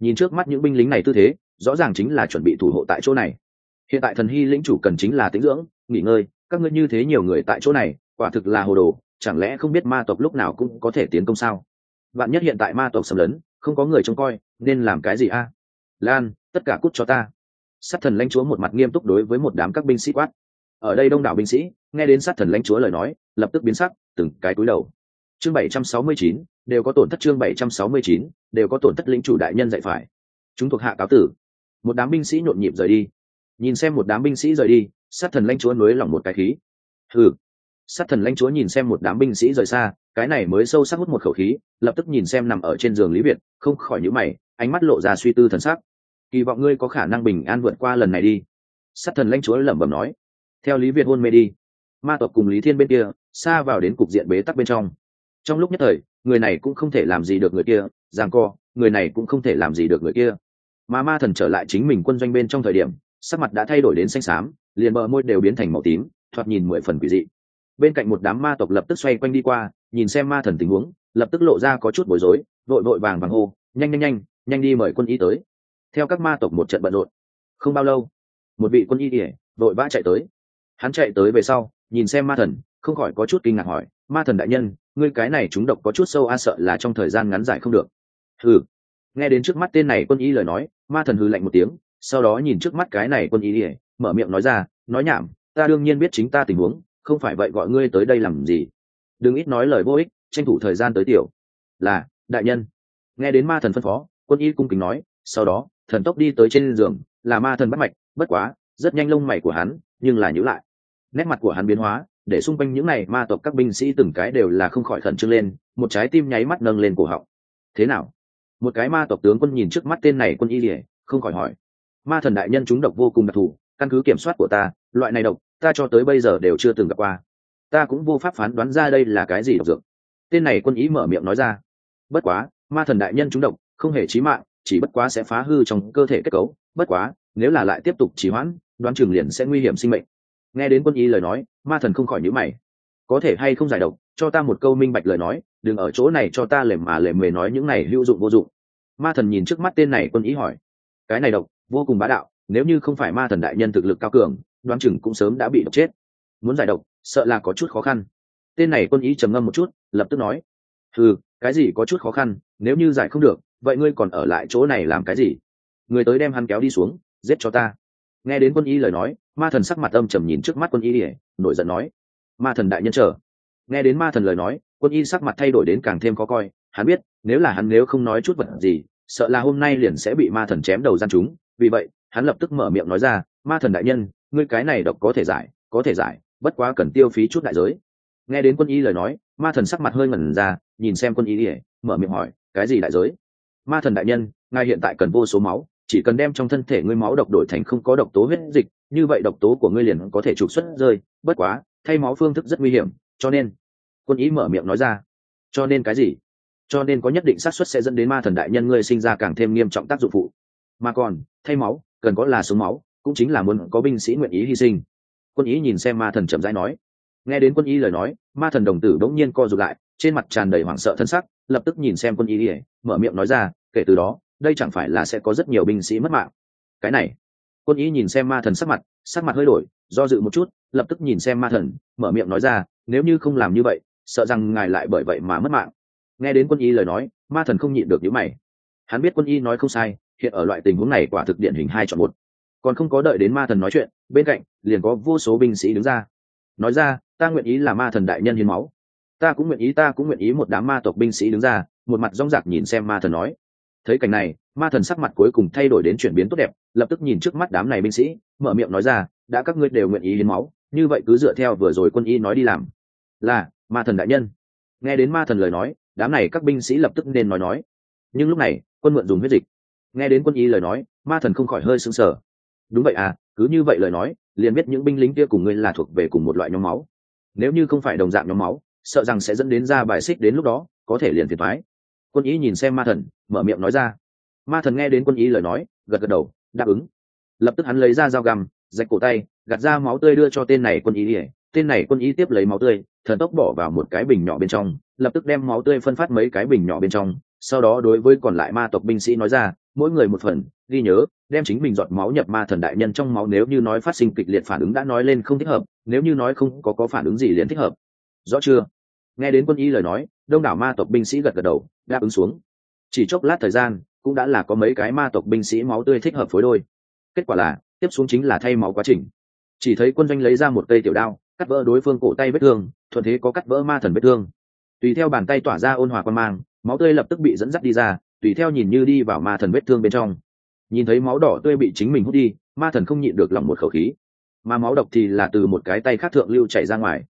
nhìn trước mắt những binh lính này tư thế, rõ ràng chính là chuẩn bị thủ hộ tại chỗ này. Hiện tại thần hy lĩnh chủ cần chính là tĩnh dưỡng, nghỉ ngơi, các ngươi như thế nhiều người tại chỗ này, quả thực là hồ đồ, chẳng lẽ không biết ma tộc lúc nào cũng có thể tiến công sao? Bạn nhất hiện tại ma tộc xâm lấn, không có người trông coi, nên làm cái gì a? Lan, tất cả cút cho ta. Sát thần lãnh chúa một mặt nghiêm túc đối với một đám các binh sĩ quát. Ở đây đông đảo binh sĩ, nghe đến sát thần lãnh chúa lời nói, lập tức biến sắc, từng cái cúi đầu chương bảy trăm sáu mươi chín, đều có tổn thất chương bảy trăm sáu mươi chín, đều có tổn thất lĩnh chủ đại nhân dạy phải. Chúng thuộc hạ cáo tử. Một đám binh sĩ nhộn nhịp rời đi. Nhìn xem một đám binh sĩ rời đi, sát thần lãnh chúa nuối lỏng một cái khí. Ừ sát thần lãnh chúa nhìn xem một đám binh sĩ rời xa, cái này mới sâu sắc hút một khẩu khí, lập tức nhìn xem nằm ở trên giường lý việt, không khỏi nhữ mày, ánh mắt lộ ra suy tư thần sắc. Kỳ vọng ngươi có khả năng bình an vượt qua lần này đi. Sát thần lãnh chúa lẩm bẩm nói. Theo lý việt hôn mê đi. Ma tộc cùng lý thiên bên kia, xa vào đến cục diện bế tắc bên trong trong lúc nhất thời, người này cũng không thể làm gì được người kia giang co, người này cũng không thể làm gì được người kia. Mà ma thần trở lại chính mình quân doanh bên trong thời điểm, sắc mặt đã thay đổi đến xanh xám, liền bờ môi đều biến thành màu tím, thoạt nhìn mười phần quỷ dị. Bên cạnh một đám ma tộc lập tức xoay quanh đi qua, nhìn xem ma thần tình huống, lập tức lộ ra có chút bối rối, vội vội vàng vàng hô, nhanh nhanh nhanh nhanh đi mời quân y tới. Theo các ma tộc một trận bận rộn, không bao lâu, một vị quân y ỉa vội vã chạy tới. Hắn chạy tới về sau, nhìn xem ma thần, không khỏi có chút kinh ngạc hỏi, ma thần đại nhân ngươi cái này chúng độc có chút sâu a, sợ là trong thời gian ngắn giải không được. Hừ. Nghe đến trước mắt tên này quân y lời nói, ma thần hừ lạnh một tiếng, sau đó nhìn trước mắt cái này quân y ỉa mở miệng nói ra, nói nhảm, ta đương nhiên biết chính ta tình huống, không phải vậy gọi ngươi tới đây làm gì. Đừng ít nói lời vô ích, tranh thủ thời gian tới tiểu. Là, đại nhân. Nghe đến ma thần phân phó, quân y cung kính nói, sau đó, thần tốc đi tới trên giường, là ma thần bắt mạch, bất quá, rất nhanh lông mày của hắn, nhưng là nhữ lại. Nét mặt của hắn biến hóa để xung quanh những này ma tộc các binh sĩ từng cái đều là không khỏi khẩn trương lên, một trái tim nháy mắt nâng lên cổ họng. Thế nào? Một cái ma tộc tướng quân nhìn trước mắt tên này quân y lìa không khỏi hỏi. Ma thần đại nhân chúng độc vô cùng đặc thù, căn cứ kiểm soát của ta, loại này độc, ta cho tới bây giờ đều chưa từng gặp qua. Ta cũng vô pháp phán đoán ra đây là cái gì độc dược. Tên này quân ý mở miệng nói ra. Bất quá, ma thần đại nhân chúng độc, không hề chí mạng, chỉ bất quá sẽ phá hư trong cơ thể kết cấu. Bất quá, nếu là lại tiếp tục trì hoãn, đoán chừng liền sẽ nguy hiểm sinh mệnh nghe đến quân y lời nói, ma thần không khỏi nhíu mày. Có thể hay không giải độc, cho ta một câu minh bạch lời nói, đừng ở chỗ này cho ta lềm mà lềm mề nói những này hữu dụng vô dụng. Ma thần nhìn trước mắt tên này quân ý hỏi. Cái này độc, vô cùng bá đạo, nếu như không phải ma thần đại nhân thực lực cao cường, đoán chừng cũng sớm đã bị độc chết. Muốn giải độc, sợ là có chút khó khăn. Tên này quân ý trầm ngâm một chút, lập tức nói. Ừ cái gì có chút khó khăn, nếu như giải không được, vậy ngươi còn ở lại chỗ này làm cái gì? Người tới đem hắn kéo đi xuống, giết cho ta. Nghe đến quân y lời nói ma thần sắc mặt âm trầm nhìn trước mắt quân y ỉa nổi giận nói, ma thần đại nhân chờ. Nghe đến ma thần lời nói, quân y sắc mặt thay đổi đến càng thêm khó coi, hắn biết, nếu là hắn nếu không nói chút vật gì, sợ là hôm nay liền sẽ bị ma thần chém đầu gian chúng. Vì vậy, hắn lập tức mở miệng nói ra, ma thần đại nhân, ngươi cái này độc có thể giải, có thể giải, bất quá cần tiêu phí chút đại giới. Nghe đến quân y lời nói, ma thần sắc mặt hơi ngẩn ra, nhìn xem quân y ỉa mở miệng hỏi, cái gì đại giới? Ma thần đại nhân, ngài hiện tại cần vô số máu, chỉ cần đem trong thân thể ngươi máu độc đổi thành không có độc tố huyết dịch như vậy độc tố của ngươi liền có thể trục xuất rơi, bất quá, thay máu phương thức rất nguy hiểm, cho nên, quân ý mở miệng nói ra. Cho nên cái gì? Cho nên có nhất định xác suất sẽ dẫn đến ma thần đại nhân ngươi sinh ra càng thêm nghiêm trọng tác dụng phụ. Mà còn, thay máu, cần có là sống máu, cũng chính là muốn có binh sĩ nguyện ý hy sinh. Quân ý nhìn xem ma thần chậm rãi nói. Nghe đến quân ý lời nói, ma thần đồng tử đ ỗ n g nhiên co r ụ t lại, trên mặt tràn đầy hoảng sợ thân sắc, lập tức nhìn xem quân ý ỉa mở miệng nói ra, kể từ đó, đây chẳng phải là sẽ có rất nhiều binh sĩ mất mạng. Cái này quân ý nhìn xem ma thần sắc mặt sắc mặt hơi đổi, do dự một chút, lập tức nhìn xem ma thần, mở miệng nói ra, nếu như không làm như vậy, sợ rằng ngài lại bởi vậy mà mất mạng. Nghe đến quân y lời nói, ma thần không nhịn được những mày. Hắn biết quân y nói không sai, hiện ở loại tình huống này quả thực điển hình hai chọn một. Còn không có đợi đến ma thần nói chuyện, bên cạnh, liền có vô số binh sĩ đứng ra. Nói ra, ta nguyện ý là ma thần đại nhân hiến máu. Ta cũng nguyện ý, ta cũng nguyện ý một đám ma tộc binh sĩ đứng ra. Một mặt rong rạc nhìn xem ma thần nói. Thấy cảnh này ma thần sắc mặt cuối cùng thay đổi đến chuyển biến tốt đẹp, lập tức nhìn trước mắt đám này binh sĩ, mở miệng nói ra, đã các ngươi đều nguyện ý hiến máu, như vậy cứ dựa theo vừa rồi quân y nói đi làm. Là, ma thần đại nhân. Nghe đến ma thần lời nói, đám này các binh sĩ lập tức nên nói nói. Nhưng lúc này, quân mượn dùng huyết dịch. Nghe đến quân y lời nói, ma thần không khỏi hơi sững sờ. Đúng vậy à cứ như vậy lời nói, liền biết những binh lính kia cùng ngươi là thuộc về cùng một loại nhóm máu. Nếu như không phải đồng dạng nhóm máu, sợ rằng sẽ dẫn đến ra bài xích đến lúc đó, có thể liền thiệt thoái quân ý nhìn xem ma thần, mở miệng nói ra ma thần nghe đến quân ý lời nói, gật gật đầu, đáp ứng. Lập tức hắn lấy ra dao găm, rạch cổ tay, gạt ra máu tươi đưa cho tên này quân ý ỉa tên này quân ý tiếp lấy máu tươi, thần tốc bỏ vào một cái bình nhỏ bên trong, lập tức đem máu tươi phân phát mấy cái bình nhỏ bên trong. Sau đó đối với còn lại ma tộc binh sĩ nói ra, mỗi người một phần, ghi nhớ, đem chính mình giọt máu nhập ma thần đại nhân trong máu nếu như nói phát sinh kịch liệt phản ứng đã nói lên không thích hợp, nếu như nói không có có phản ứng gì liền thích hợp. Rõ chưa? Nghe đến quân y lời nói, đông đảo ma tộc binh sĩ gật gật đầu, đáp ứng xuống. Chỉ chốc lát thời gian cũng đã là có mấy cái ma tộc binh sĩ máu tươi thích hợp phối đôi. Kết quả là, tiếp xuống chính là thay máu quá trình. Chỉ thấy quân doanh lấy ra một cây tiểu đao, cắt vỡ đối phương cổ tay vết thương, thuận thế có cắt vỡ ma thần vết thương. Tùy theo bàn tay tỏa ra ôn hòa quan mang, máu tươi lập tức bị dẫn dắt đi ra, tùy theo nhìn như đi vào ma thần vết thương bên trong. Nhìn thấy máu đỏ tươi bị chính mình hút đi, ma thần không nhịn được lòng một khẩu khí. Mà máu độc thì là từ một cái tay khác thượng lưu chảy ra ngoài.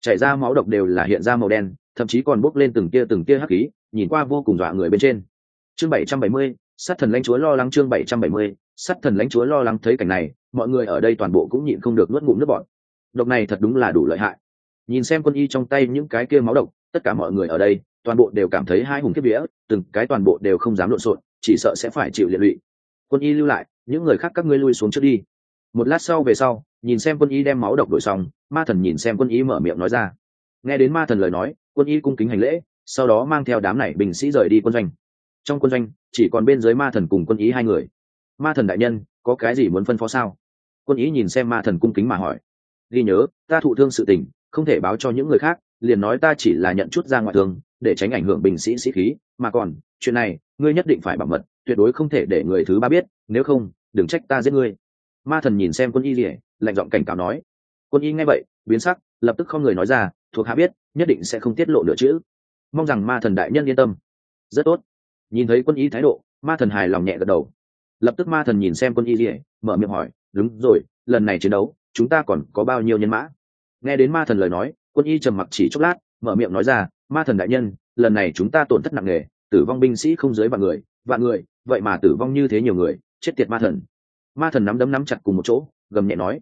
Chảy ra máu độc đều là hiện ra màu đen, thậm chí còn bốc lên từng tia từng tia hắc khí, nhìn qua vô cùng dọa người bên trên chương bảy trăm bảy mươi, sát thần lãnh chúa lo lắng chương bảy trăm bảy mươi, sát thần lãnh chúa lo lắng thấy cảnh này, mọi người ở đây toàn bộ cũng nhịn không được nuốt ngụm nước bọt. Độc này thật đúng là đủ lợi hại. Nhìn xem quân y trong tay những cái kia máu độc, tất cả mọi người ở đây, toàn bộ đều cảm thấy hai hùng kiếp vía, từng cái toàn bộ đều không dám lộn xộn, chỉ sợ sẽ phải chịu liệt lụy. Quân y lưu lại, những người khác các ngươi lui xuống trước đi. Một lát sau về sau, nhìn xem quân y đem máu độc đổi xong, ma thần nhìn xem quân y mở miệng nói ra. Nghe đến ma thần lời nói, quân y cung kính hành lễ, sau đó mang theo đám này binh sĩ rời đi quân doanh trong quân doanh, chỉ còn bên dưới ma thần cùng quân ý hai người. Ma thần đại nhân, có cái gì muốn phân phó sao? Quân ý nhìn xem ma thần cung kính mà hỏi. Ghi nhớ, ta thụ thương sự tình, không thể báo cho những người khác, liền nói ta chỉ là nhận chút ra ngoại thương, để tránh ảnh hưởng bình sĩ sĩ khí, mà còn, chuyện này, ngươi nhất định phải bảo mật, tuyệt đối không thể để người thứ ba biết, nếu không, đừng trách ta giết ngươi. Ma thần nhìn xem quân y rỉa lạnh giọng cảnh cáo nói. Quân y nghe vậy, biến sắc, lập tức không người nói ra, thuộc hạ biết, nhất định sẽ không tiết lộ nửa chữ. Mong rằng ma thần đại nhân yên tâm. Rất tốt nhìn thấy quân y thái độ, ma thần hài lòng nhẹ gật đầu. Lập tức ma thần nhìn xem quân y rỉa mở miệng hỏi, đúng rồi, lần này chiến đấu, chúng ta còn có bao nhiêu nhân mã? Nghe đến ma thần lời nói, quân y trầm mặc chỉ chốc lát, mở miệng nói ra, ma thần đại nhân, lần này chúng ta tổn thất nặng nề, tử vong binh sĩ không dưới vạn người vạn người, vậy mà tử vong như thế nhiều người, chết tiệt ma thần. Ma thần nắm đấm nắm chặt cùng một chỗ, gầm nhẹ nói.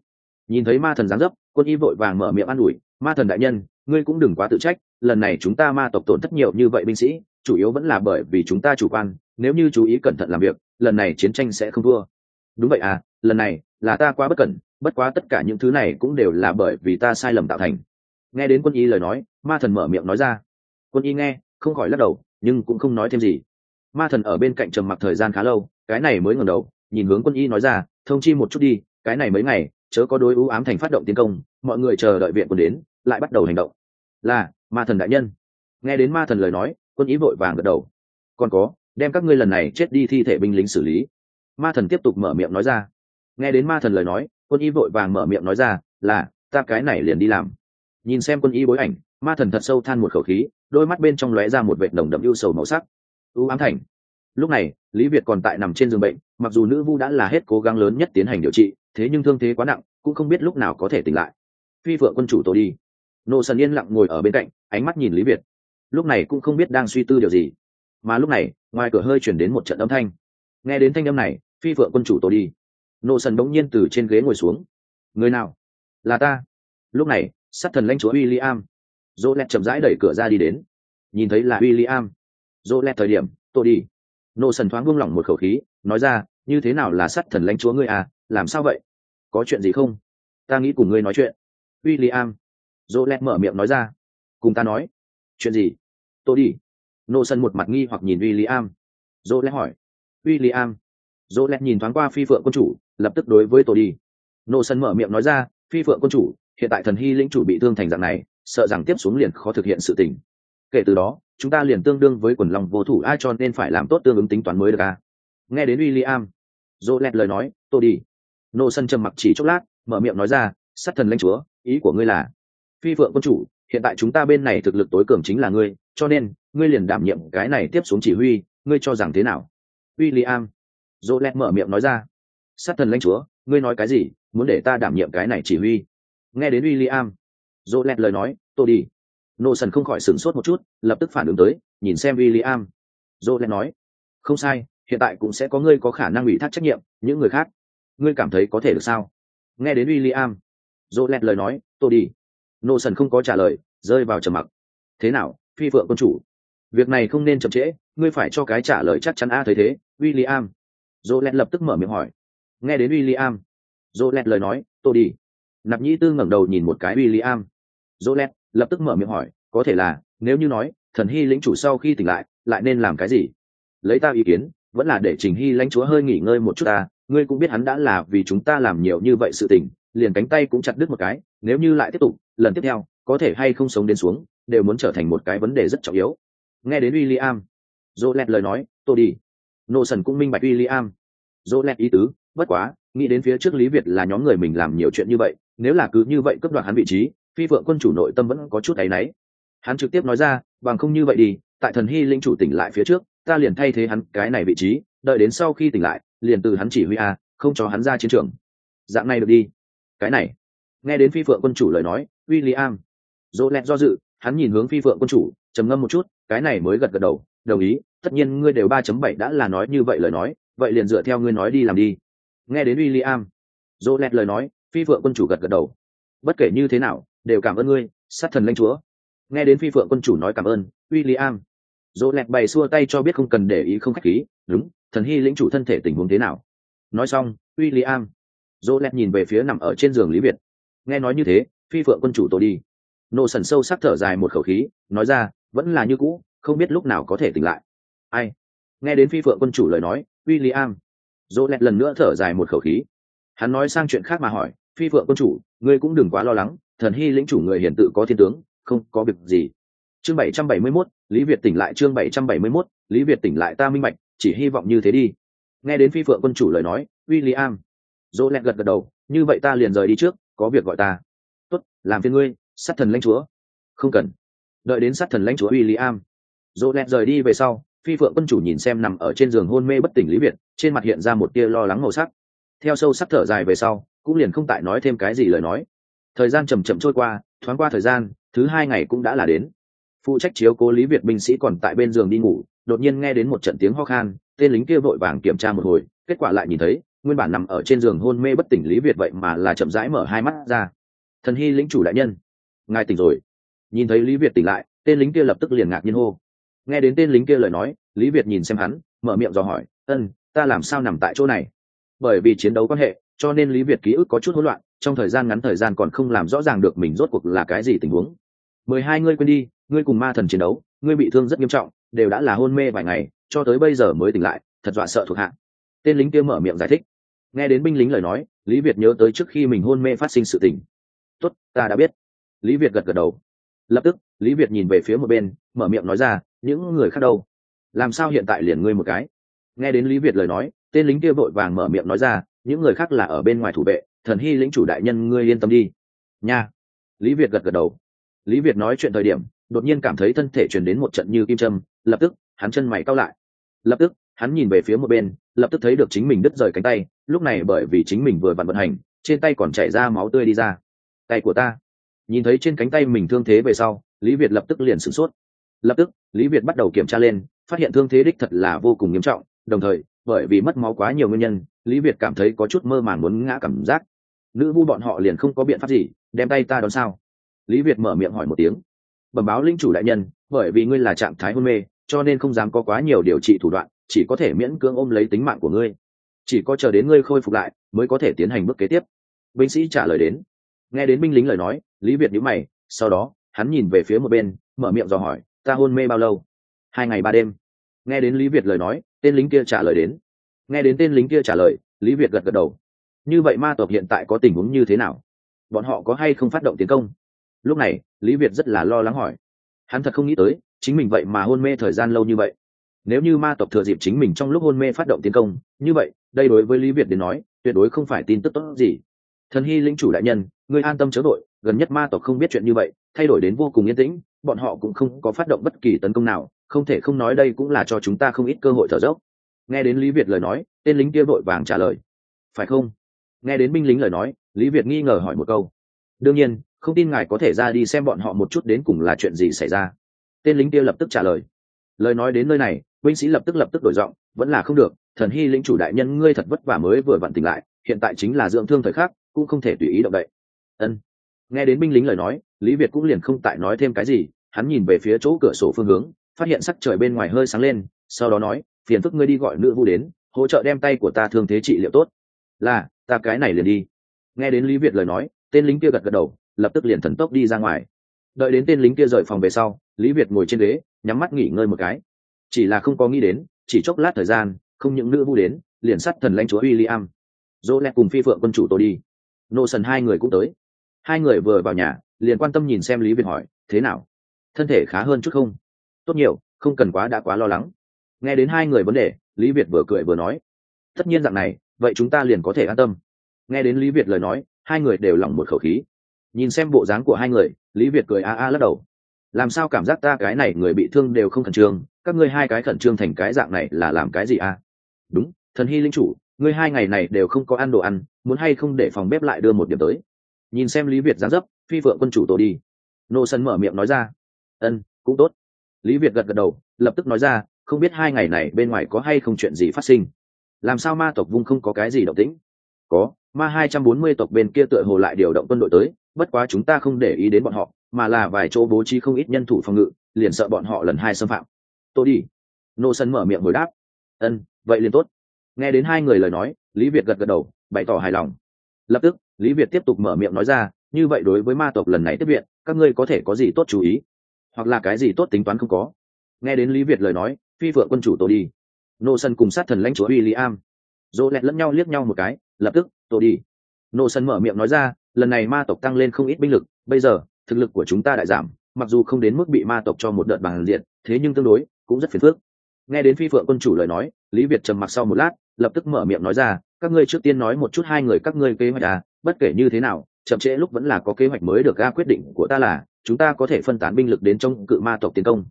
Nhìn thấy ma thần giáng dấp, quân y vội vàng mở miệng an ủi, ma thần đại nhân, ngươi cũng đừng quá tự trách lần này chúng ta ma tộc tổn thất nhiều như vậy binh sĩ, chủ yếu vẫn là bởi vì chúng ta chủ quan, nếu như chú ý cẩn thận làm việc, lần này chiến tranh sẽ không thua. Đúng vậy à lần này là ta quá bất cẩn, bất quá tất cả những thứ này cũng đều là bởi vì ta sai lầm tạo thành. Nghe đến quân y lời nói, ma thần mở miệng nói ra. Quân y nghe, không khỏi lắc đầu, nhưng cũng không nói thêm gì. Ma thần ở bên cạnh trầm mặc thời gian khá lâu, cái này mới ngẩng đầu, nhìn hướng quân y nói ra, thông chi một chút đi, cái này mấy ngày, chớ có đối ưu ám thành phát động tiến công, mọi người chờ đợi viện quân đến, lại bắt đầu hành động là, ma thần đại nhân. Nghe đến ma thần lời nói, quân ý vội vàng gật đầu. Còn có, đem các ngươi lần này chết đi thi thể binh lính xử lý. Ma thần tiếp tục mở miệng nói ra. Nghe đến ma thần lời nói, quân y vội vàng mở miệng nói ra, là, ta cái này liền đi làm. Nhìn xem quân y bối ảnh, ma thần thật sâu than một khẩu khí, đôi mắt bên trong lóe ra một vệt nồng đậm ưu sầu màu sắc. Ưu ám thành. Lúc này, lý việt còn tại nằm trên giường bệnh, mặc dù nữ vu đã là hết cố gắng lớn nhất tiến hành điều trị, thế nhưng thương thế quá nặng, cũng không biết lúc nào có thể tỉnh lại. Phi vợ quân chủ tổ đi nô sần yên lặng ngồi ở bên cạnh, ánh mắt nhìn lý việt. Lúc này cũng không biết đang suy tư điều gì. Mà lúc này, ngoài cửa hơi chuyển đến một trận âm thanh. Nghe đến thanh âm này, phi vợ quân chủ tôi đi. Nô sần bỗng nhiên từ trên ghế ngồi xuống. Người nào? Là ta. Lúc này, sát thần lãnh chúa w i l l i am dỗ lẹt chậm rãi đẩy cửa ra đi đến. Nhìn thấy là w i l l i am dỗ lẹt thời điểm, tôi đi. Nô sần thoáng buông lỏng một khẩu khí, nói ra, như thế nào là sát thần lãnh chúa ngươi à? Làm sao vậy? Có chuyện gì không? Ta nghĩ cùng ngươi nói chuyện. W i l l i am dỗ lẹt mở miệng nói ra. Cùng ta nói. Chuyện gì? Tôi đi. Nô sân một mặt nghi hoặc nhìn w i l l i am dỗ lẹt hỏi. W i l l i am dỗ lẹt nhìn thoáng qua phi phượng quân chủ, lập tức đối với tôi đi. Nô sân mở miệng nói ra, phi phượng quân chủ, hiện tại thần hy lĩnh chủ bị thương thành dạng này, sợ rằng tiếp xuống liền khó thực hiện sự tình. Kể từ đó, chúng ta liền tương đương với quần lòng vô thủ, ai cho nên phải làm tốt tương ứng tính toán mới được à. nghe đến w i l l i am dỗ lẹt lời nói, tôi đi. Nô sân trầm mặc chỉ chốc lát, mở miệng nói ra, sát thần lãnh chúa, ý của ngươi là phi phượng quân chủ, hiện tại chúng ta bên này thực lực tối cường chính là ngươi, cho nên, ngươi liền đảm nhiệm cái này tiếp xuống chỉ huy, ngươi cho rằng thế nào? W i l l i am dỗ lẹt mở miệng nói ra. Sát thần lãnh chúa, ngươi nói cái gì? Muốn để ta đảm nhiệm cái này chỉ huy? Nghe đến w i l l i am dỗ lẹt lời nói, tôi đi. Nô sần không khỏi sửng sốt một chút, lập tức phản ứng tới, nhìn xem w i l l i am dỗ lẹt nói, không sai, hiện tại cũng sẽ có ngươi có khả năng ủy thác trách nhiệm, những người khác, ngươi cảm thấy có thể được sao? Nghe đến w i l l i am dỗ lẹt lời nói, tôi đi nô sần không có trả lời, rơi vào trầm mặc. Thế nào, phi vợ quân chủ? Việc này không nên chậm trễ, ngươi phải cho cái trả lời chắc chắn a thấy thế w i l l i am dỗ lẹt lập tức mở miệng hỏi. Nghe đến w i l l i am dỗ lẹt lời nói, tôi đi. Nạp nhĩ tư ngẩng đầu nhìn một cái w i l l i am dỗ lẹt lập tức mở miệng hỏi, có thể là, nếu như nói, thần hy lĩnh chủ sau khi tỉnh lại lại nên làm cái gì? Lấy ta ý kiến, vẫn là để trình hy lãnh chúa hơi nghỉ ngơi một chút ta, ngươi cũng biết hắn đã là vì chúng ta làm nhiều như vậy sự tình liền cánh tay cũng chặt đứt một cái, nếu như lại tiếp tục, lần tiếp theo, có thể hay không sống đến xuống, đều muốn trở thành một cái vấn đề rất trọng yếu. Nghe đến w i l l i am dỗ lẹt lời nói, tôi đi. Nô sần cũng minh bạch w i l l i am dỗ lẹt ý tứ, bất quá, nghĩ đến phía trước lý việt là nhóm người mình làm nhiều chuyện như vậy, nếu là cứ như vậy cướp đoạt hắn vị trí, phi vượng quân chủ nội tâm vẫn có chút áy náy. Hắn trực tiếp nói ra, bằng không như vậy đi, tại thần hy linh chủ tỉnh lại phía trước, ta liền thay thế hắn cái này vị trí, đợi đến sau khi tỉnh lại, liền từ hắn chỉ huy a, không cho hắn ra chiến trường. Dạng này được đi cái này, nghe đến phi phượng quân chủ lời nói w i l l i am dỗ lẹt do dự, hắn nhìn hướng phi phượng quân chủ, trầm ngâm một chút, cái này mới gật gật đầu, đồng ý, tất nhiên ngươi đều ba chấm bảy đã là nói như vậy lời nói, vậy liền dựa theo ngươi nói đi làm đi. Nghe đến w i l l i am dỗ lẹt lời nói, phi phượng quân chủ gật gật đầu. Bất kể như thế nào, đều cảm ơn ngươi, sát thần lanh chúa. Nghe đến phi phượng quân chủ nói cảm ơn w i l l i am dỗ lẹt bày xua tay cho biết không cần để ý không k h á c h khí, đúng, thần hy lĩnh chủ thân thể tình huống thế nào? Nói xong w i l l i am dỗ lẹt nhìn về phía nằm ở trên giường lý việt. Nghe nói như thế, phi phượng quân chủ tôi đi. Nổ sần sâu sắc thở dài một khẩu khí, nói ra, vẫn là như cũ, không biết lúc nào có thể tỉnh lại. Ai? Nghe đến phi phượng quân chủ lời nói w i l l i am dỗ lẹt lần nữa thở dài một khẩu khí. Hắn nói sang chuyện khác mà hỏi, phi phượng quân chủ, ngươi cũng đừng quá lo lắng, thần hy lĩnh chủ người hiển tự có thiên tướng, không có việc gì. Chương bảy trăm bảy mươi mốt, lý việt tỉnh lại chương bảy trăm bảy mươi mốt, lý việt tỉnh lại ta minh bạch, chỉ hy vọng như thế đi. Nghe đến phi phượng quân chủ lời nói, William. Dỗ lẹt gật gật đầu, như vậy ta liền rời đi trước, có việc gọi ta. Tốt, làm phiền ngươi, sát thần lãnh chúa. Không cần. Đợi đến sát thần lãnh chúa William. Dỗ lẹt rời đi về sau, phi phượng quân chủ nhìn xem nằm ở trên giường hôn mê bất tỉnh lý việt trên mặt hiện ra một tia lo lắng màu sắc theo sâu sắc thở dài về sau cũng liền không tại nói thêm cái gì lời nói thời gian chầm chậm trôi qua thoáng qua thời gian thứ hai ngày cũng đã là đến phụ trách chiếu cố lý việt binh sĩ còn tại bên giường đi ngủ đột nhiên nghe đến một trận tiếng ho khan tên lính kia vội vàng kiểm tra một hồi kết quả lại nhìn thấy nguyên bản nằm ở trên giường hôn mê bất tỉnh lý việt vậy mà là chậm rãi mở hai mắt ra. Thần hy lĩnh chủ đại nhân. Ngài tỉnh rồi. Nhìn thấy lý việt tỉnh lại, tên lính kia lập tức liền ngạc nhiên hô. Nghe đến tên lính kia lời nói, lý việt nhìn xem hắn, mở miệng dò hỏi, ân, ta làm sao nằm tại chỗ này? Bởi vì chiến đấu quan hệ, cho nên lý việt ký ức có chút hỗn loạn, trong thời gian ngắn thời gian còn không làm rõ ràng được mình rốt cuộc là cái gì tình huống. Mười hai ngươi quên đi, ngươi cùng ma thần chiến đấu, ngươi bị thương rất nghiêm trọng, đều đã là hôn mê vài ngày, cho tới bây giờ mới tỉnh lại, thật dọa sợ thuộc hạ. Tên lính kia mở miệng giải thích nghe đến binh lính lời nói, lý việt nhớ tới trước khi mình hôn mê phát sinh sự tình. Tốt, ta đã biết. Lý việt gật gật đầu. Lập tức, lý việt nhìn về phía một bên, mở miệng nói ra, những người khác đâu? Làm sao hiện tại liền ngươi một cái? Nghe đến lý việt lời nói, tên lính kia vội vàng mở miệng nói ra, những người khác là ở bên ngoài thủ vệ, thần hy lĩnh chủ đại nhân ngươi yên tâm đi. Nha. Lý việt gật gật đầu. Lý việt nói chuyện thời điểm, đột nhiên cảm thấy thân thể truyền đến một trận như kim châm, lập tức, hắn chân mày cao lại. Lập tức, hắn nhìn về phía một bên lập tức thấy được chính mình đứt rời cánh tay, lúc này bởi vì chính mình vừa vặn vận hành, trên tay còn chảy ra máu tươi đi ra. Tay của ta. Nhìn thấy trên cánh tay mình thương thế về sau, lý việt lập tức liền sửng sốt. Lập tức, lý việt bắt đầu kiểm tra lên, phát hiện thương thế đích thật là vô cùng nghiêm trọng, đồng thời, bởi vì mất máu quá nhiều nguyên nhân, lý việt cảm thấy có chút mơ màng muốn ngã cảm giác. Nữ vu bọn họ liền không có biện pháp gì, đem tay ta đón sao? Lý việt mở miệng hỏi một tiếng. Bẩm báo linh chủ đại nhân, bởi vì ngươi là trạng thái hôn mê, cho nên không dám có quá nhiều điều trị thủ đoạn chỉ có thể miễn cưỡng ôm lấy tính mạng của ngươi. Chỉ có chờ đến ngươi khôi phục lại, mới có thể tiến hành bước kế tiếp. Binh sĩ trả lời đến. Nghe đến binh lính lời nói, lý việt nhíu mày, sau đó, hắn nhìn về phía một bên, mở miệng dò hỏi, ta hôn mê bao lâu? Hai ngày ba đêm. Nghe đến lý việt lời nói, tên lính kia trả lời đến. Nghe đến tên lính kia trả lời, lý việt gật gật đầu. Như vậy ma tộc hiện tại có tình huống như thế nào? Bọn họ có hay không phát động tiến công? Lúc này, lý việt rất là lo lắng hỏi. Hắn thật không nghĩ tới, chính mình vậy mà hôn mê thời gian lâu như vậy nếu như ma tộc thừa dịp chính mình trong lúc hôn mê phát động tiến công, như vậy, đây đối với lý việt đến nói, tuyệt đối không phải tin tức tốt gì. Thần hy Lĩnh chủ đại nhân người an tâm chớ đội gần nhất ma tộc không biết chuyện như vậy, thay đổi đến vô cùng yên tĩnh, bọn họ cũng không có phát động bất kỳ tấn công nào, không thể không nói đây cũng là cho chúng ta không ít cơ hội thở dốc. Nghe đến lý việt lời nói, tên lính kia vội vàng trả lời. Phải không? Nghe đến binh lính lời nói, lý việt nghi ngờ hỏi một câu. Đương nhiên, không tin ngài có thể ra đi xem bọn họ một chút đến cùng là chuyện gì xảy ra. Tên lính kia lập tức trả lời lời nói đến nơi này, binh sĩ lập tức lập tức đổi giọng, vẫn là không được, thần hy lĩnh chủ đại nhân ngươi thật vất vả mới vừa vặn tỉnh lại, hiện tại chính là dưỡng thương thời khắc, cũng không thể tùy ý động đậy. Ân. Nghe đến binh lính lời nói, lý việt cũng liền không tại nói thêm cái gì, hắn nhìn về phía chỗ cửa sổ phương hướng, phát hiện sắc trời bên ngoài hơi sáng lên, sau đó nói, phiền phức ngươi đi gọi nữ vu đến, hỗ trợ đem tay của ta thương thế trị liệu tốt. Là, ta cái này liền đi. Nghe đến lý việt lời nói, tên lính kia gật gật đầu, lập tức liền thần tốc đi ra ngoài đợi đến tên lính kia rời phòng về sau, lý việt ngồi trên ghế, nhắm mắt nghỉ ngơi một cái. Chỉ là không có nghĩ đến, chỉ chốc lát thời gian, không những nữ vu đến, liền sắt thần lãnh chúa w i l l i am dỗ lẹ cùng phi phượng quân chủ tôi đi. Nô sần hai người cũng tới. Hai người vừa vào nhà, liền quan tâm nhìn xem lý việt hỏi, thế nào? Thân thể khá hơn chút không? Tốt nhiều, không cần quá đã quá lo lắng. Nghe đến hai người vấn đề, lý việt vừa cười vừa nói, tất nhiên dạng này, vậy chúng ta liền có thể an tâm. Nghe đến lý việt lời nói, hai người đều lỏng một khẩu khí nhìn xem bộ dáng của hai người, lý việt cười a a lắc đầu. Làm sao cảm giác ta cái này người bị thương đều không khẩn trương, các ngươi hai cái khẩn trương thành cái dạng này là làm cái gì a? Đúng, thần hy linh chủ, ngươi hai ngày này đều không có ăn đồ ăn, muốn hay không để phòng bếp lại đưa một điểm tới? Nhìn xem lý việt dáng dấp, phi vợ quân chủ tổ đi. Nô sân mở miệng nói ra. Ân, cũng tốt. Lý việt gật gật đầu, lập tức nói ra, không biết hai ngày này bên ngoài có hay không chuyện gì phát sinh? Làm sao ma tộc vung không có cái gì động tĩnh? Có, ma hai trăm bốn mươi tộc bên kia tựa hồ lại điều động quân đội tới bất quá chúng ta không để ý đến bọn họ, mà là vài chỗ bố trí không ít nhân thủ phòng ngự, liền sợ bọn họ lần hai xâm phạm. Tôi đi. Nô sân mở miệng hồi đáp. Ân, vậy liền tốt. Nghe đến hai người lời nói, lý việt gật gật đầu, bày tỏ hài lòng. Lập tức, lý việt tiếp tục mở miệng nói ra, như vậy đối với ma tộc lần này tiếp viện, các ngươi có thể có gì tốt chú ý? Hoặc là cái gì tốt tính toán không có? Nghe đến lý việt lời nói, phi vợ quân chủ tôi đi. Nô sân cùng sát thần lãnh chúa w i l l i am dỗ lẹt lẫn nhau liếc nhau một cái, lập tức, tôi đi. Nô sân mở miệng nói ra lần này ma tộc tăng lên không ít binh lực, bây giờ, thực lực của chúng ta đại giảm, mặc dù không đến mức bị ma tộc cho một đợt bằng diện thế nhưng tương đối, cũng rất phiền phức. Nghe đến phi phượng quân chủ lời nói, lý việt trầm mặc sau một lát, lập tức mở miệng nói ra, các ngươi trước tiên nói một chút hai người các ngươi kế hoạch à bất kể như thế nào, chậm trễ lúc vẫn là có kế hoạch mới được ra quyết định của ta là, chúng ta có thể phân tán binh lực đến trong cự ma tộc tiến công.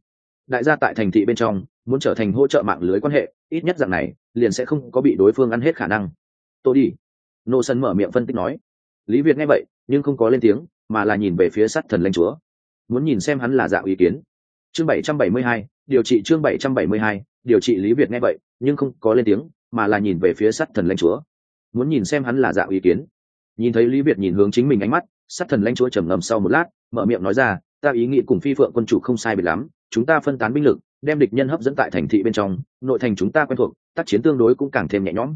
Đại gia tại thành thị bên trong, muốn trở thành hỗ trợ mạng lưới quan hệ, ít nhất dạng này, liền sẽ không có bị đối phương ăn hết khả năng. Tôi đi. Nô sân mở miệng phân tích nói lý việt nghe vậy, nhưng không có lên tiếng, mà là nhìn về phía sát thần lãnh chúa. Muốn nhìn xem hắn là dạng ý kiến. Chương bảy trăm bảy mươi hai, điều trị chương bảy trăm bảy mươi hai, điều trị lý việt nghe vậy, nhưng không có lên tiếng, mà là nhìn về phía sát thần lãnh chúa. Muốn nhìn xem hắn là dạng ý kiến. Nhìn thấy lý việt nhìn hướng chính mình ánh mắt, sát thần lãnh chúa trầm ngầm sau một lát, mở miệng nói ra, ta ý nghĩ cùng phi phượng quân chủ không sai biệt lắm, chúng ta phân tán binh lực, đem địch nhân hấp dẫn tại thành thị bên trong, nội thành chúng ta quen thuộc, tác chiến tương đối cũng càng thêm nhẹ nhõm.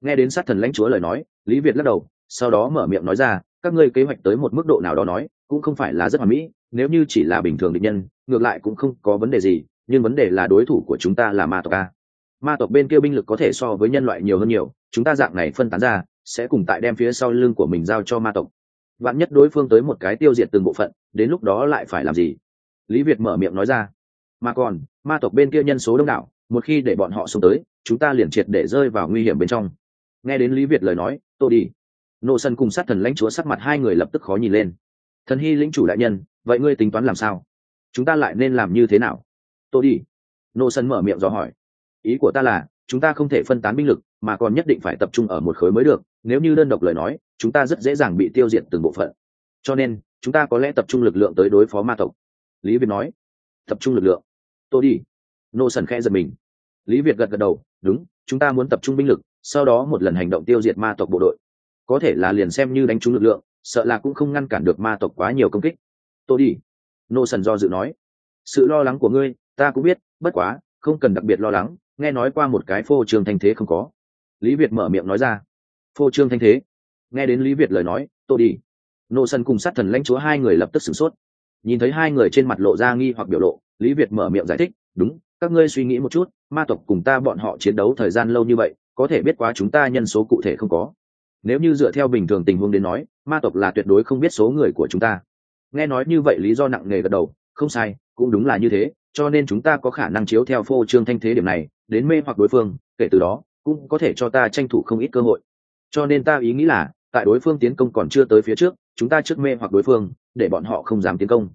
Nghe đến sát thần lãnh chúa lời nói, lý việt lắc đầu sau đó mở miệng nói ra, các ngươi kế hoạch tới một mức độ nào đó nói, cũng không phải là rất hoàn mỹ, nếu như chỉ là bình thường định nhân, ngược lại cũng không có vấn đề gì, nhưng vấn đề là đối thủ của chúng ta là ma tộc a. Ma tộc bên kia binh lực có thể so với nhân loại nhiều hơn nhiều, chúng ta dạng này phân tán ra, sẽ cùng tại đem phía sau lưng của mình giao cho ma tộc. Vạn nhất đối phương tới một cái tiêu diệt từng bộ phận, đến lúc đó lại phải làm gì? Lý việt mở miệng nói ra. Mà còn, ma tộc bên kia nhân số đông đảo, một khi để bọn họ xuống tới, chúng ta liền triệt để rơi vào nguy hiểm bên trong. Nghe đến lý việt lời nói tôi đi nô sân cùng sát thần lãnh chúa sắc mặt hai người lập tức khó nhìn lên. Thần hy lĩnh chủ đại nhân, vậy ngươi tính toán làm sao? Chúng ta lại nên làm như thế nào? Tôi đi. Nô sân mở miệng do hỏi. Ý của ta là, chúng ta không thể phân tán binh lực, mà còn nhất định phải tập trung ở một khối mới được. Nếu như đơn độc lời nói, chúng ta rất dễ dàng bị tiêu diệt từng bộ phận. Cho nên, chúng ta có lẽ tập trung lực lượng tới đối phó ma tộc. Lý việt nói. Tập trung lực lượng. Tôi đi. Nô sần khẽ giật mình. Lý việt gật gật đầu. Đúng, chúng ta muốn tập trung binh lực, sau đó một lần hành động tiêu diệt ma tộc bộ đội có thể là liền xem như đánh trúng lực lượng, sợ là cũng không ngăn cản được ma tộc quá nhiều công kích. Tôi đi, nô sần do dự nói. Sự lo lắng của ngươi, ta cũng biết, bất quá, không cần đặc biệt lo lắng, nghe nói qua một cái phô trương thanh thế không có. Lý việt mở miệng nói ra. Phô trương thanh thế? Nghe đến lý việt lời nói, tôi đi. Nô sần cùng sát thần lãnh chúa hai người lập tức sửng sốt. Nhìn thấy hai người trên mặt lộ ra nghi hoặc biểu lộ, lý việt mở miệng giải thích, đúng, các ngươi suy nghĩ một chút, ma tộc cùng ta bọn họ chiến đấu thời gian lâu như vậy, có thể biết quá chúng ta nhân số cụ thể không có nếu như dựa theo bình thường tình huống đến nói, ma tộc là tuyệt đối không biết số người của chúng ta. Nghe nói như vậy lý do nặng nề gật đầu, không sai, cũng đúng là như thế, cho nên chúng ta có khả năng chiếu theo phô trương thanh thế điểm này, đến mê hoặc đối phương, kể từ đó, cũng có thể cho ta tranh thủ không ít cơ hội. Cho nên ta ý nghĩ là, tại đối phương tiến công còn chưa tới phía trước, chúng ta trước mê hoặc đối phương, để bọn họ không dám tiến công.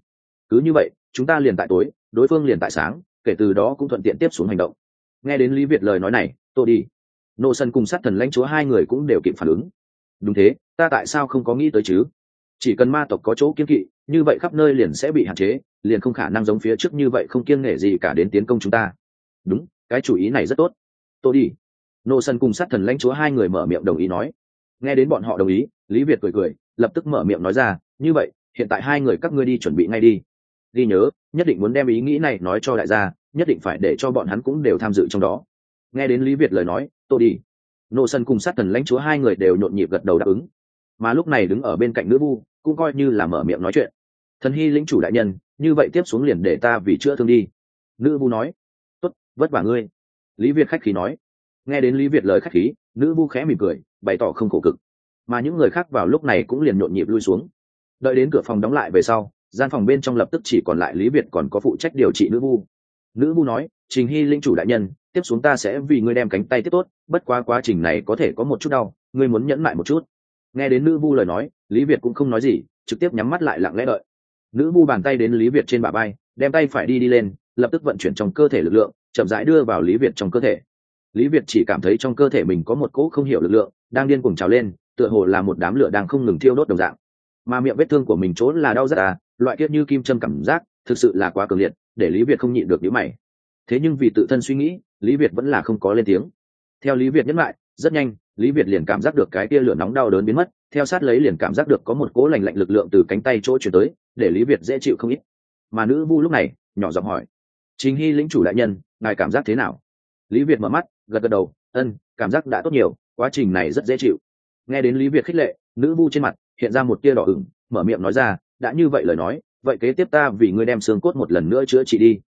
Cứ như vậy, chúng ta liền tại tối, đối phương liền tại sáng, kể từ đó cũng thuận tiện tiếp xuống hành động. Nghe đến lý việt lời nói này tôi đi, nô sân cùng sát thần lãnh chúa hai người cũng đều kịp phản ứng đúng thế, ta tại sao không có nghĩ tới chứ? Chỉ cần ma tộc có chỗ kiên kỵ, như vậy khắp nơi liền sẽ bị hạn chế, liền không khả năng giống phía trước như vậy không kiêng nể gì cả đến tiến công chúng ta. Đúng, cái chủ ý này rất tốt. Tôi đi. Nô sân cùng sát thần lãnh chúa hai người mở miệng đồng ý nói. Nghe đến bọn họ đồng ý, lý việt cười cười, lập tức mở miệng nói ra, như vậy, hiện tại hai người các ngươi đi chuẩn bị ngay đi. Ghi nhớ, nhất định muốn đem ý nghĩ này nói cho đại gia, nhất định phải để cho bọn hắn cũng đều tham dự trong đó. Nghe đến lý việt lời nói, tôi đi nô sân cùng sát thần lãnh chúa hai người đều nhộn nhịp gật đầu đáp ứng. Mà lúc này đứng ở bên cạnh nữ vu, cũng coi như là mở miệng nói chuyện. Thần hy lĩnh chủ đại nhân, như vậy tiếp xuống liền để ta vì chữa thương đi. Nữ vu nói. Tốt, vất vả ngươi. Lý việt khách khí nói. Nghe đến lý việt lời khách khí, nữ vu khẽ mỉm cười, bày tỏ không khổ cực. Mà những người khác vào lúc này cũng liền nhộn nhịp lui xuống. Đợi đến cửa phòng đóng lại về sau, gian phòng bên trong lập tức chỉ còn lại lý việt còn có phụ trách điều trị nữ vu. Nữ vu nói, trình hy linh chủ đại nhân tiếp xuống ta sẽ vì ngươi đem cánh tay tiếp tốt, bất quá quá trình này có thể có một chút đau, ngươi muốn nhẫn lại một chút. Nghe đến nữ vu lời nói, lý việt cũng không nói gì, trực tiếp nhắm mắt lại lặng lẽ đợi. Nữ vu bàn tay đến lý việt trên bả bay đem tay phải đi đi lên, lập tức vận chuyển trong cơ thể lực lượng, chậm rãi đưa vào lý việt trong cơ thể. Lý việt chỉ cảm thấy trong cơ thể mình có một cỗ không hiểu lực lượng, đang điên cuồng trào lên, tựa hồ là một đám lửa đang không ngừng thiêu đốt đồng dạng. Mà miệng vết thương của mình trốn là đau rất à loại kiết như kim châm cảm giác, thực sự là quá cường liệt, để lý việt không nhịn được nhíu mày thế nhưng vì tự thân suy nghĩ, lý việt vẫn là không có lên tiếng. Theo lý việt nhấn lại, rất nhanh, lý việt liền cảm giác được cái tia lửa nóng đau đớn biến mất. Theo sát lấy liền cảm giác được có một cỗ lành lạnh lực lượng từ cánh tay chỗ chuyển tới, để lý việt dễ chịu không ít. Mà nữ vu lúc này, nhỏ giọng hỏi chính hy lĩnh chủ đại nhân, ngài cảm giác thế nào? Lý việt mở mắt, gật gật đầu, ân, cảm giác đã tốt nhiều, quá trình này rất dễ chịu. Nghe đến lý việt khích lệ, nữ vu trên mặt hiện ra một tia đỏ ửng, mở miệng nói ra, đã như vậy lời nói, vậy kế tiếp ta vì ngươi đem xương cốt một lần nữa chữa trị đi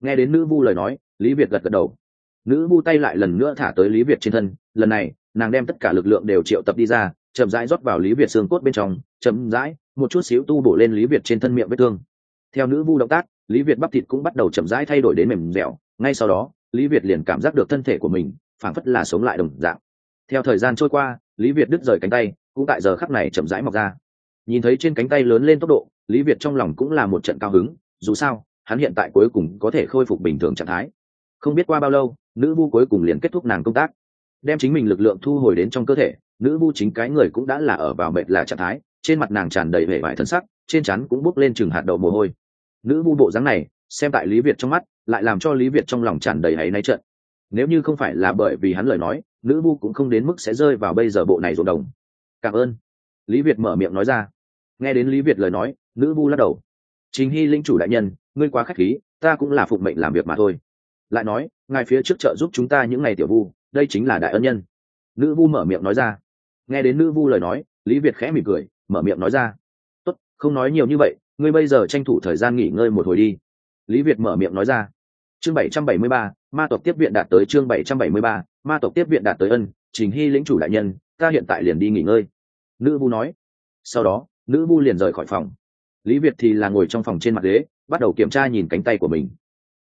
nghe đến nữ vu lời nói, lý việt gật gật đầu. Nữ vu tay lại lần nữa thả tới lý việt trên thân, lần này, nàng đem tất cả lực lượng đều triệu tập đi ra, chậm rãi rót vào lý việt xương cốt bên trong, chậm rãi, một chút xíu tu bổ lên lý việt trên thân miệng vết thương. Theo nữ vu động tác, lý việt bắp thịt cũng bắt đầu chậm rãi thay đổi đến mềm dẻo, ngay sau đó, lý việt liền cảm giác được thân thể của mình, phảng phất là sống lại đồng dạng. Theo thời gian trôi qua, lý việt đứt rời cánh tay, cũng tại giờ khắc này chậm rãi mọc ra. Nhìn thấy trên cánh tay lớn lên tốc độ, lý việt trong lòng cũng là một trận cao hứng, dù sao hắn hiện tại cuối cùng có thể khôi phục bình thường trạng thái. Không biết qua bao lâu, nữ vu cuối cùng liền kết thúc nàng công tác. Đem chính mình lực lượng thu hồi đến trong cơ thể, nữ vu chính cái người cũng đã là ở vào mệt là trạng thái, trên mặt nàng tràn đầy vẻ vải thân sắc, trên chắn cũng bốc lên chừng hạt đậu mồ hôi. Nữ vu bộ dáng này, xem tại lý việt trong mắt, lại làm cho lý việt trong lòng tràn đầy hãy náy trận nếu như không phải là bởi vì hắn lời nói, nữ vu cũng không đến mức sẽ rơi vào bây giờ bộ này rộn đồng. Cảm ơn. Lý việt mở miệng nói ra. Nghe đến lý việt lời nói, nữ vu lắc đầu. Chính hy linh chủ đại nhân ngươi quá khách khí, ta cũng là phụng mệnh làm việc mà thôi. Lại nói, ngài phía trước trợ giúp chúng ta những ngày tiểu vu, đây chính là đại ân nhân. Nữ vu mở miệng nói ra. Nghe đến nữ vu lời nói, lý việt khẽ mỉm cười, mở miệng nói ra. Tốt, không nói nhiều như vậy, ngươi bây giờ tranh thủ thời gian nghỉ ngơi một hồi đi. Lý việt mở miệng nói ra. Chương bảy trăm bảy mươi ba, ma tộc tiếp viện đạt tới chương bảy trăm bảy mươi ba, ma tộc tiếp viện đạt tới ân, trình hy lĩnh chủ đại nhân, ta hiện tại liền đi nghỉ ngơi. Nữ vu nói. Sau đó, nữ vu liền rời khỏi phòng. Lý việt thì là ngồi trong phòng trên mặt ghế bắt đầu kiểm tra nhìn cánh tay của mình.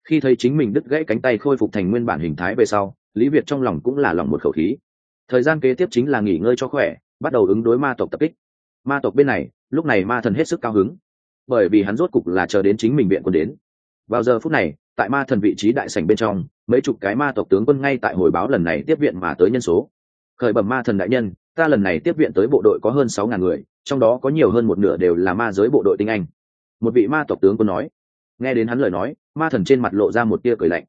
Khi thấy chính mình đứt gãy cánh tay khôi phục thành nguyên bản hình thái về sau, lý việt trong lòng cũng là lòng một khẩu khí. Thời gian kế tiếp chính là nghỉ ngơi cho khỏe, bắt đầu ứng đối ma tộc tập kích. Ma tộc bên này, lúc này ma thần hết sức cao hứng. Bởi vì hắn rốt cục là chờ đến chính mình viện quân đến. Vào giờ phút này, tại ma thần vị trí đại sảnh bên trong, mấy chục cái ma tộc tướng quân ngay tại hồi báo lần này tiếp viện mà tới nhân số. Khởi bẩm ma thần đại nhân, ta lần này tiếp viện tới bộ đội có hơn sáu ngàn người, trong đó có nhiều hơn một nửa đều là ma giới bộ đội tinh anh. Một vị ma tộc tướng quân nói nghe đến hắn lời nói, ma thần trên mặt lộ ra một tia cười lạnh.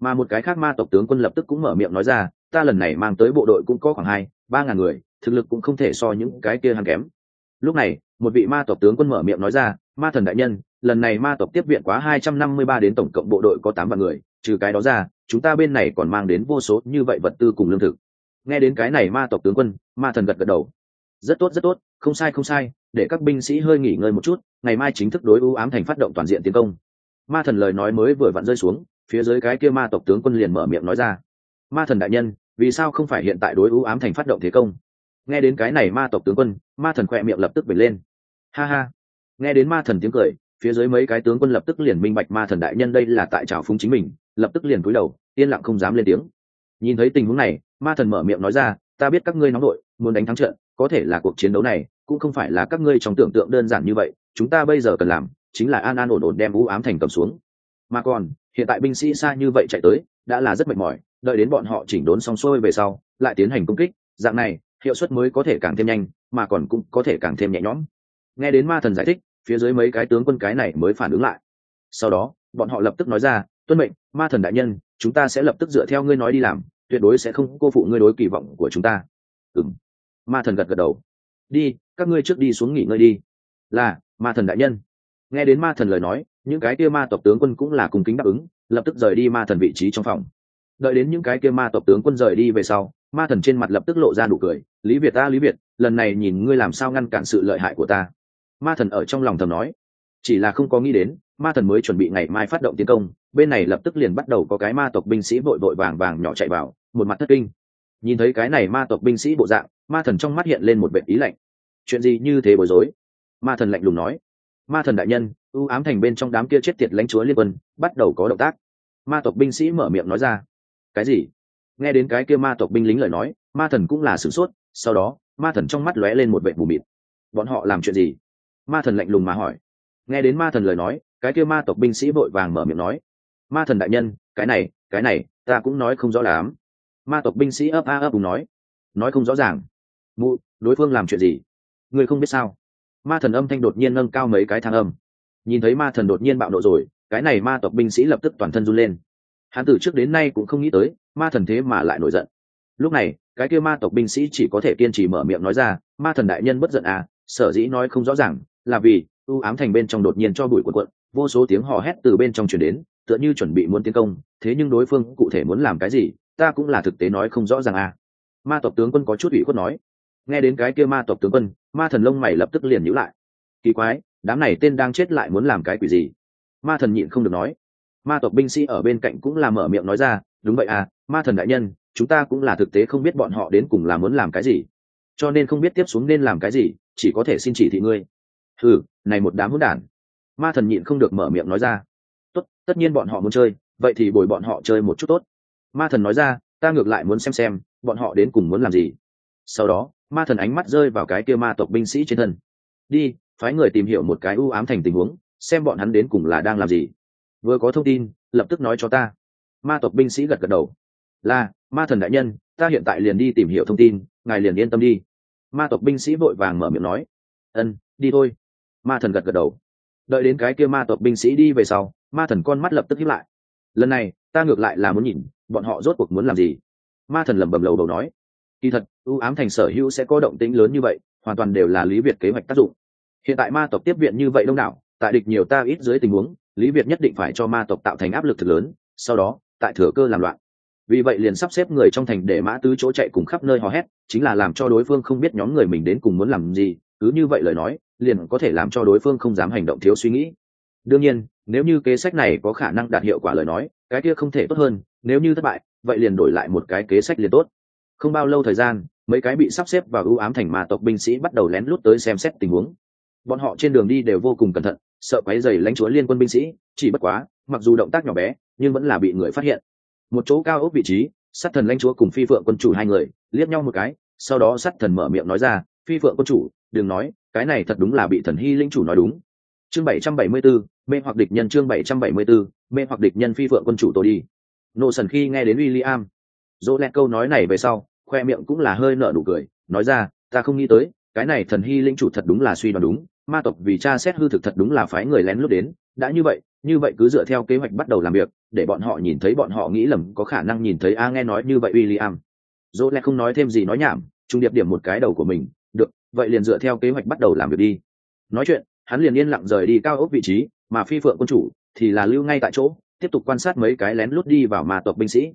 Mà một cái khác ma tộc tướng quân lập tức cũng mở miệng nói ra, ta lần này mang tới bộ đội cũng có khoảng hai, ba ngàn người, thực lực cũng không thể so những cái kia hắn kém. Lúc này, một vị ma tộc tướng quân mở miệng nói ra, ma thần đại nhân, lần này ma tộc tiếp viện quá hai trăm năm mươi ba đến tổng cộng bộ đội có tám vạn người, trừ cái đó ra, chúng ta bên này còn mang đến vô số như vậy vật tư cùng lương thực. Nghe đến cái này ma tộc tướng quân, ma thần gật gật đầu. Rất tốt rất tốt, không sai không sai, để các binh sĩ hơi nghỉ ngơi một chút, ngày mai chính thức đối ưu ám thành phát động toàn diện tiến công ma thần lời nói mới vừa vặn rơi xuống, phía dưới cái kia ma tộc tướng quân liền mở miệng nói ra. Ma thần đại nhân, vì sao không phải hiện tại đối ưu ám thành phát động thế công? Nghe đến cái này ma tộc tướng quân, ma thần khỏe miệng lập tức bể lên. Ha ha. Nghe đến ma thần tiếng cười, phía dưới mấy cái tướng quân lập tức liền minh bạch ma thần đại nhân đây là tại trào phúng chính mình, lập tức liền cúi đầu, yên lặng không dám lên tiếng. Nhìn thấy tình huống này, ma thần mở miệng nói ra, ta biết các ngươi nóng đội muốn đánh thắng trận, có thể là cuộc chiến đấu này, cũng không phải là các ngươi trong tưởng tượng đơn giản như vậy, chúng ta bây giờ cần làm chính là an an ổn ổn đem vũ ám thành cầm xuống. Mà còn, hiện tại binh sĩ xa như vậy chạy tới, đã là rất mệt mỏi, đợi đến bọn họ chỉnh đốn xong xuôi về sau, lại tiến hành công kích, dạng này, hiệu suất mới có thể càng thêm nhanh, mà còn cũng có thể càng thêm nhẹ nhõm. Nghe đến ma thần giải thích, phía dưới mấy cái tướng quân cái này mới phản ứng lại. Sau đó, bọn họ lập tức nói ra, tuân mệnh, ma thần đại nhân, chúng ta sẽ lập tức dựa theo ngươi nói đi làm, tuyệt đối sẽ không cô phụ ngươi đối kỳ vọng của chúng ta. Ừ m ma thần gật gật đầu. Đi, các ngươi trước đi xuống nghỉ ngơi đi. Là, ma thần đại nhân nghe đến ma thần lời nói, những cái kia ma tộc tướng quân cũng là cùng kính đáp ứng, lập tức rời đi ma thần vị trí trong phòng. Đợi đến những cái kia ma tộc tướng quân rời đi về sau, ma thần trên mặt lập tức lộ ra nụ cười, lý việt ta, lý việt, lần này nhìn ngươi làm sao ngăn cản sự lợi hại của ta? Ma thần ở trong lòng thầm nói. Chỉ là không có nghĩ đến, ma thần mới chuẩn bị ngày mai phát động tiến công, bên này lập tức liền bắt đầu có cái ma tộc binh sĩ vội vội vàng vàng nhỏ chạy vào, một mặt thất kinh. Nhìn thấy cái này ma tộc binh sĩ bộ dạng, ma thần trong mắt hiện lên một vệ ý lạnh. Chuyện gì như thế bối rối? Ma thần lạnh lùng nói ma thần đại nhân, ưu ám thành bên trong đám kia chết tiệt lãnh chúa liên quân, bắt đầu có động tác. Ma tộc binh sĩ mở miệng nói ra. Cái gì? Nghe đến cái kia ma tộc binh lính lời nói, ma thần cũng là sửng sốt, sau đó, ma thần trong mắt lóe lên một vệ mù mịt bọn họ làm chuyện gì? Ma thần lạnh lùng mà hỏi. Nghe đến ma thần lời nói, cái kia ma tộc binh sĩ vội vàng mở miệng nói. Ma thần đại nhân, cái này cái này, ta cũng nói không rõ lắm. Ma tộc binh sĩ ấp a ấp cùng nói. Nói không rõ ràng. Mụ, đối phương làm chuyện gì? Người không biết sao? Ma thần âm thanh đột nhiên nâng cao mấy cái thang âm. Nhìn thấy ma thần đột nhiên bạo nộ rồi, cái này ma tộc binh sĩ lập tức toàn thân run lên. Hắn từ trước đến nay cũng không nghĩ tới, ma thần thế mà lại nổi giận. Lúc này, cái kia ma tộc binh sĩ chỉ có thể kiên trì mở miệng nói ra, ma thần đại nhân bất giận à sở dĩ nói không rõ ràng, là vì u ám thành bên trong đột nhiên cho bụi quần quận vô số tiếng hò hét từ bên trong chuyển đến, tựa như chuẩn bị muốn tiến công, thế nhưng đối phương cụ thể muốn làm cái gì, ta cũng là thực tế nói không rõ ràng à. Ma tộc tướng quân có chút ủy khuất nói. Nghe đến cái kia ma tộc tướng quân ma thần lông mày lập tức liền nhữ lại. Kỳ quái, đám này tên đang chết lại muốn làm cái quỷ gì? Ma thần nhịn không được nói. Ma tộc binh sĩ ở bên cạnh cũng là mở miệng nói ra, đúng vậy à ma thần đại nhân, chúng ta cũng là thực tế không biết bọn họ đến cùng là muốn làm cái gì. Cho nên không biết tiếp xuống nên làm cái gì, chỉ có thể xin chỉ thị ngươi. Ừ này một đám hỗn đản. Ma thần nhịn không được mở miệng nói ra. Tốt, tất nhiên bọn họ muốn chơi, vậy thì bồi bọn họ chơi một chút tốt. Ma thần nói ra, ta ngược lại muốn xem xem, bọn họ đến cùng muốn làm gì. Sau đó ma thần ánh mắt rơi vào cái kia ma tộc binh sĩ trên thân. Đi, phái người tìm hiểu một cái ưu ám thành tình huống, xem bọn hắn đến cùng là đang làm gì. Vừa có thông tin, lập tức nói cho ta. Ma tộc binh sĩ gật gật đầu. Là, ma thần đại nhân, ta hiện tại liền đi tìm hiểu thông tin, ngài liền yên tâm đi. Ma tộc binh sĩ vội vàng mở miệng nói. Ân, đi thôi. Ma thần gật gật đầu. Đợi đến cái kia ma tộc binh sĩ đi về sau, ma thần con mắt lập tức hiếp lại. Lần này, ta ngược lại là muốn nhìn, bọn họ rốt cuộc muốn làm gì. Ma thần lẩm bẩm lầu đầu nói kỳ thật, ưu ám thành sở hữu sẽ có động tĩnh lớn như vậy, hoàn toàn đều là lý việt kế hoạch tác dụng. Hiện tại ma tộc tiếp viện như vậy đông đảo, tại địch nhiều ta ít dưới tình huống, lý việt nhất định phải cho ma tộc tạo thành áp lực thực lớn, sau đó, tại thừa cơ làm loạn. Vì vậy liền sắp xếp người trong thành để mã tứ chỗ chạy cùng khắp nơi hò hét, chính là làm cho đối phương không biết nhóm người mình đến cùng muốn làm gì, cứ như vậy lời nói, liền có thể làm cho đối phương không dám hành động thiếu suy nghĩ. Đương nhiên, nếu như kế sách này có khả năng đạt hiệu quả lời nói, cái kia không thể tốt hơn, nếu như thất bại, vậy liền đổi lại một cái kế sách liền tốt không bao lâu thời gian mấy cái bị sắp xếp và ưu ám thành mà tộc binh sĩ bắt đầu lén lút tới xem xét tình huống. Bọn họ trên đường đi đều vô cùng cẩn thận sợ quấy dày lãnh chúa liên quân binh sĩ chỉ bất quá mặc dù động tác nhỏ bé nhưng vẫn là bị người phát hiện. Một chỗ cao ốc vị trí sát thần lãnh chúa cùng phi phượng quân chủ hai người liếc nhau một cái sau đó sát thần mở miệng nói ra phi phượng quân chủ đừng nói cái này thật đúng là bị thần hy linh chủ nói đúng. Chương bảy trăm mươi 774, mê hoặc địch nhân chương bảy trăm mươi 774, mê hoặc địch nhân phi phượng quân chủ tôi đi. Nô sần khi nghe đến William dỗ lẹt câu nói này về sau khoe miệng cũng là hơi nở nụ cười, nói ra, ta không nghĩ tới, cái này thần hy linh chủ thật đúng là suy đoán đúng, ma tộc vì cha xét hư thực thật đúng là phái người lén lút đến, đã như vậy như vậy cứ dựa theo kế hoạch bắt đầu làm việc, để bọn họ nhìn thấy bọn họ nghĩ lầm, có khả năng nhìn thấy a nghe nói như vậy William. Dỗ lại không nói thêm gì nói nhảm, trung điệp điểm một cái đầu của mình, được, vậy liền dựa theo kế hoạch bắt đầu làm việc đi. Nói chuyện, hắn liền yên lặng rời đi cao ốc vị trí, mà phi phượng quân chủ thì là lưu ngay tại chỗ, tiếp tục quan sát mấy cái lén lút đi vào ma tộc binh sĩ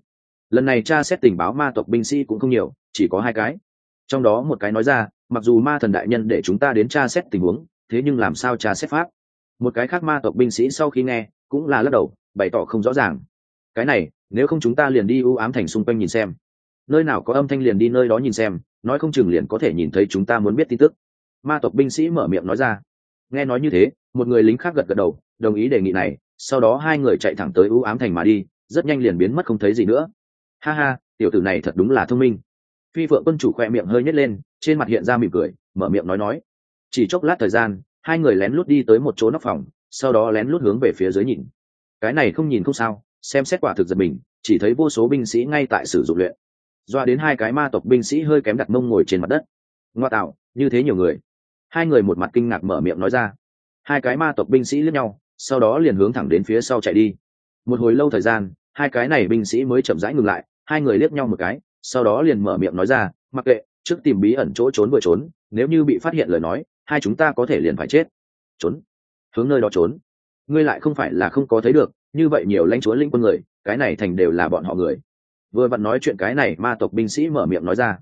lần này tra xét tình báo ma tộc binh sĩ cũng không nhiều, chỉ có hai cái. Trong đó một cái nói ra, mặc dù ma thần đại nhân để chúng ta đến tra xét tình huống, thế nhưng làm sao tra xét pháp? Một cái khác ma tộc binh sĩ sau khi nghe, cũng là lắc đầu, bày tỏ không rõ ràng. Cái này, nếu không chúng ta liền đi ưu ám thành xung quanh nhìn xem. Nơi nào có âm thanh liền đi nơi đó nhìn xem, nói không chừng liền có thể nhìn thấy chúng ta muốn biết tin tức. Ma tộc binh sĩ mở miệng nói ra. Nghe nói như thế, một người lính khác gật gật đầu, đồng ý đề nghị này, sau đó hai người chạy thẳng tới ưu ám thành mà đi, rất nhanh liền biến mất không thấy gì nữa ha ha, tiểu tử này thật đúng là thông minh. Phi phượng quân chủ khoe miệng hơi nhét lên, trên mặt hiện ra mỉm cười, mở miệng nói nói. Chỉ chốc lát thời gian, hai người lén lút đi tới một chỗ nóc phòng, sau đó lén lút hướng về phía dưới nhìn. Cái này không nhìn không sao, xem xét quả thực giật mình, chỉ thấy vô số binh sĩ ngay tại sử dụng luyện. Doa đến hai cái ma tộc binh sĩ hơi kém đặt mông ngồi trên mặt đất. Ngoa tạo, như thế nhiều người. Hai người một mặt kinh ngạc mở miệng nói ra. Hai cái ma tộc binh sĩ lướt nhau, sau đó liền hướng thẳng đến phía sau chạy đi. Một hồi lâu thời gian, hai cái này binh sĩ mới chậm rãi ngừng lại hai người liếc nhau một cái, sau đó liền mở miệng nói ra, mặc kệ, trước tìm bí ẩn chỗ trốn vừa trốn, nếu như bị phát hiện lời nói, hai chúng ta có thể liền phải chết. Trốn? Hướng nơi đó trốn? Ngươi lại không phải là không có thấy được, như vậy nhiều lãnh chúa linh quân người, cái này thành đều là bọn họ người. Vừa vặn nói chuyện cái này ma tộc binh sĩ mở miệng nói ra.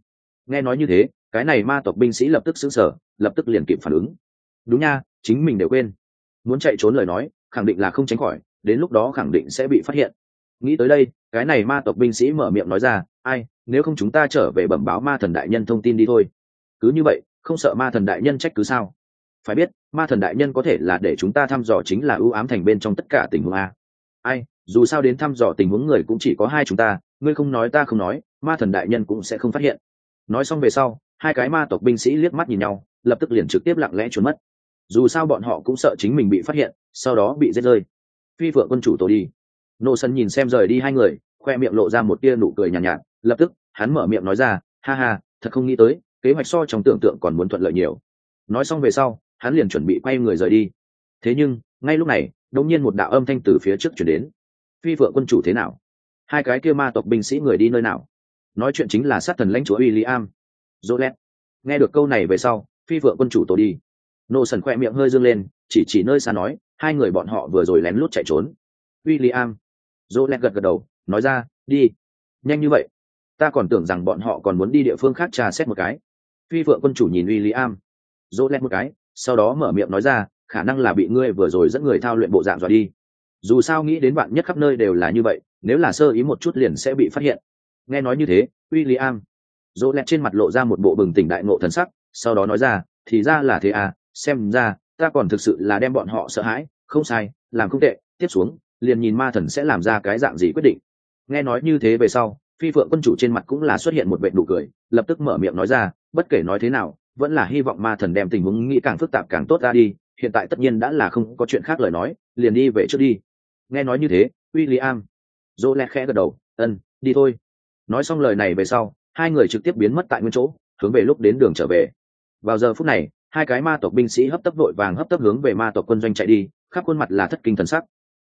Nghe nói như thế, cái này ma tộc binh sĩ lập tức xứng sở lập tức liền kịp phản ứng. Đúng nha, chính mình đều quên. Muốn chạy trốn lời nói, khẳng định là không tránh khỏi, đến lúc đó khẳng định sẽ bị phát hiện. Nghĩ tới đây cái này ma tộc binh sĩ mở miệng nói ra, ai, nếu không chúng ta trở về bẩm báo ma thần đại nhân thông tin đi thôi. Cứ như vậy, không sợ ma thần đại nhân trách cứ sao? Phải biết, ma thần đại nhân có thể là để chúng ta thăm dò chính là ưu ám thành bên trong tất cả tình huống a. Ai, dù sao đến thăm dò tình huống người cũng chỉ có hai chúng ta, ngươi không nói ta không nói, ma thần đại nhân cũng sẽ không phát hiện. Nói xong về sau, hai cái ma tộc binh sĩ liếc mắt nhìn nhau, lập tức liền trực tiếp lặng lẽ trốn mất. Dù sao bọn họ cũng sợ chính mình bị phát hiện, sau đó bị giết rơi. Phi phượng quân chủ tổ đi nô sân nhìn xem rời đi hai người khoe miệng lộ ra một tia nụ cười nhàn nhạt, nhạt lập tức hắn mở miệng nói ra ha ha thật không nghĩ tới kế hoạch so trong tưởng tượng còn muốn thuận lợi nhiều nói xong về sau hắn liền chuẩn bị quay người rời đi thế nhưng ngay lúc này đột nhiên một đạo âm thanh từ phía trước chuyển đến phi vợ quân chủ thế nào hai cái kia ma tộc binh sĩ người đi nơi nào nói chuyện chính là sát thần lãnh chúa William. Jolet. Nghe được câu này về sau, phi vượng quân chủ tổ đi. Nô sần khoe miệng hơi dương lên, chỉ chỉ nơi xa nói, hai người bọn họ vừa rồi lén lút chạy trốn. William. Jolet gật gật đầu, nói ra, đi. Nhanh như vậy. Ta còn tưởng rằng bọn họ còn muốn đi địa phương khác trà xét một cái. Phi vợ quân chủ nhìn William. lẹt một cái, sau đó mở miệng nói ra, khả năng là bị ngươi vừa rồi dẫn người thao luyện bộ dạng dọa đi. Dù sao nghĩ đến bạn nhất khắp nơi đều là như vậy, nếu là sơ ý một chút liền sẽ bị phát hiện nghe nói như thế William dỗ lẹt trên mặt lộ ra một bộ bừng tỉnh đại ngộ thần sắc sau đó nói ra thì ra là thế à xem ra ta còn thực sự là đem bọn họ sợ hãi không sai làm không tệ tiếp xuống liền nhìn ma thần sẽ làm ra cái dạng gì quyết định. Nghe nói như thế về sau, phi phượng quân chủ trên mặt cũng là xuất hiện một vệ nụ cười, lập tức mở miệng nói ra, bất kể nói thế nào, vẫn là hy vọng ma thần đem tình huống nghĩ càng phức tạp càng tốt ra đi, hiện tại tất nhiên đã là không có chuyện khác lời nói, liền đi về trước đi. Nghe nói như thế, William dỗ lẹ khẽ gật đầu, ân, đi thôi. Nói xong lời này về sau, hai người trực tiếp biến mất tại nguyên chỗ, hướng về lúc đến đường trở về. Vào giờ phút này, hai cái ma tộc binh sĩ hấp tấp vội vàng hấp tấp hướng về ma tộc quân doanh chạy đi, khắp khuôn mặt là thất kinh thần sắc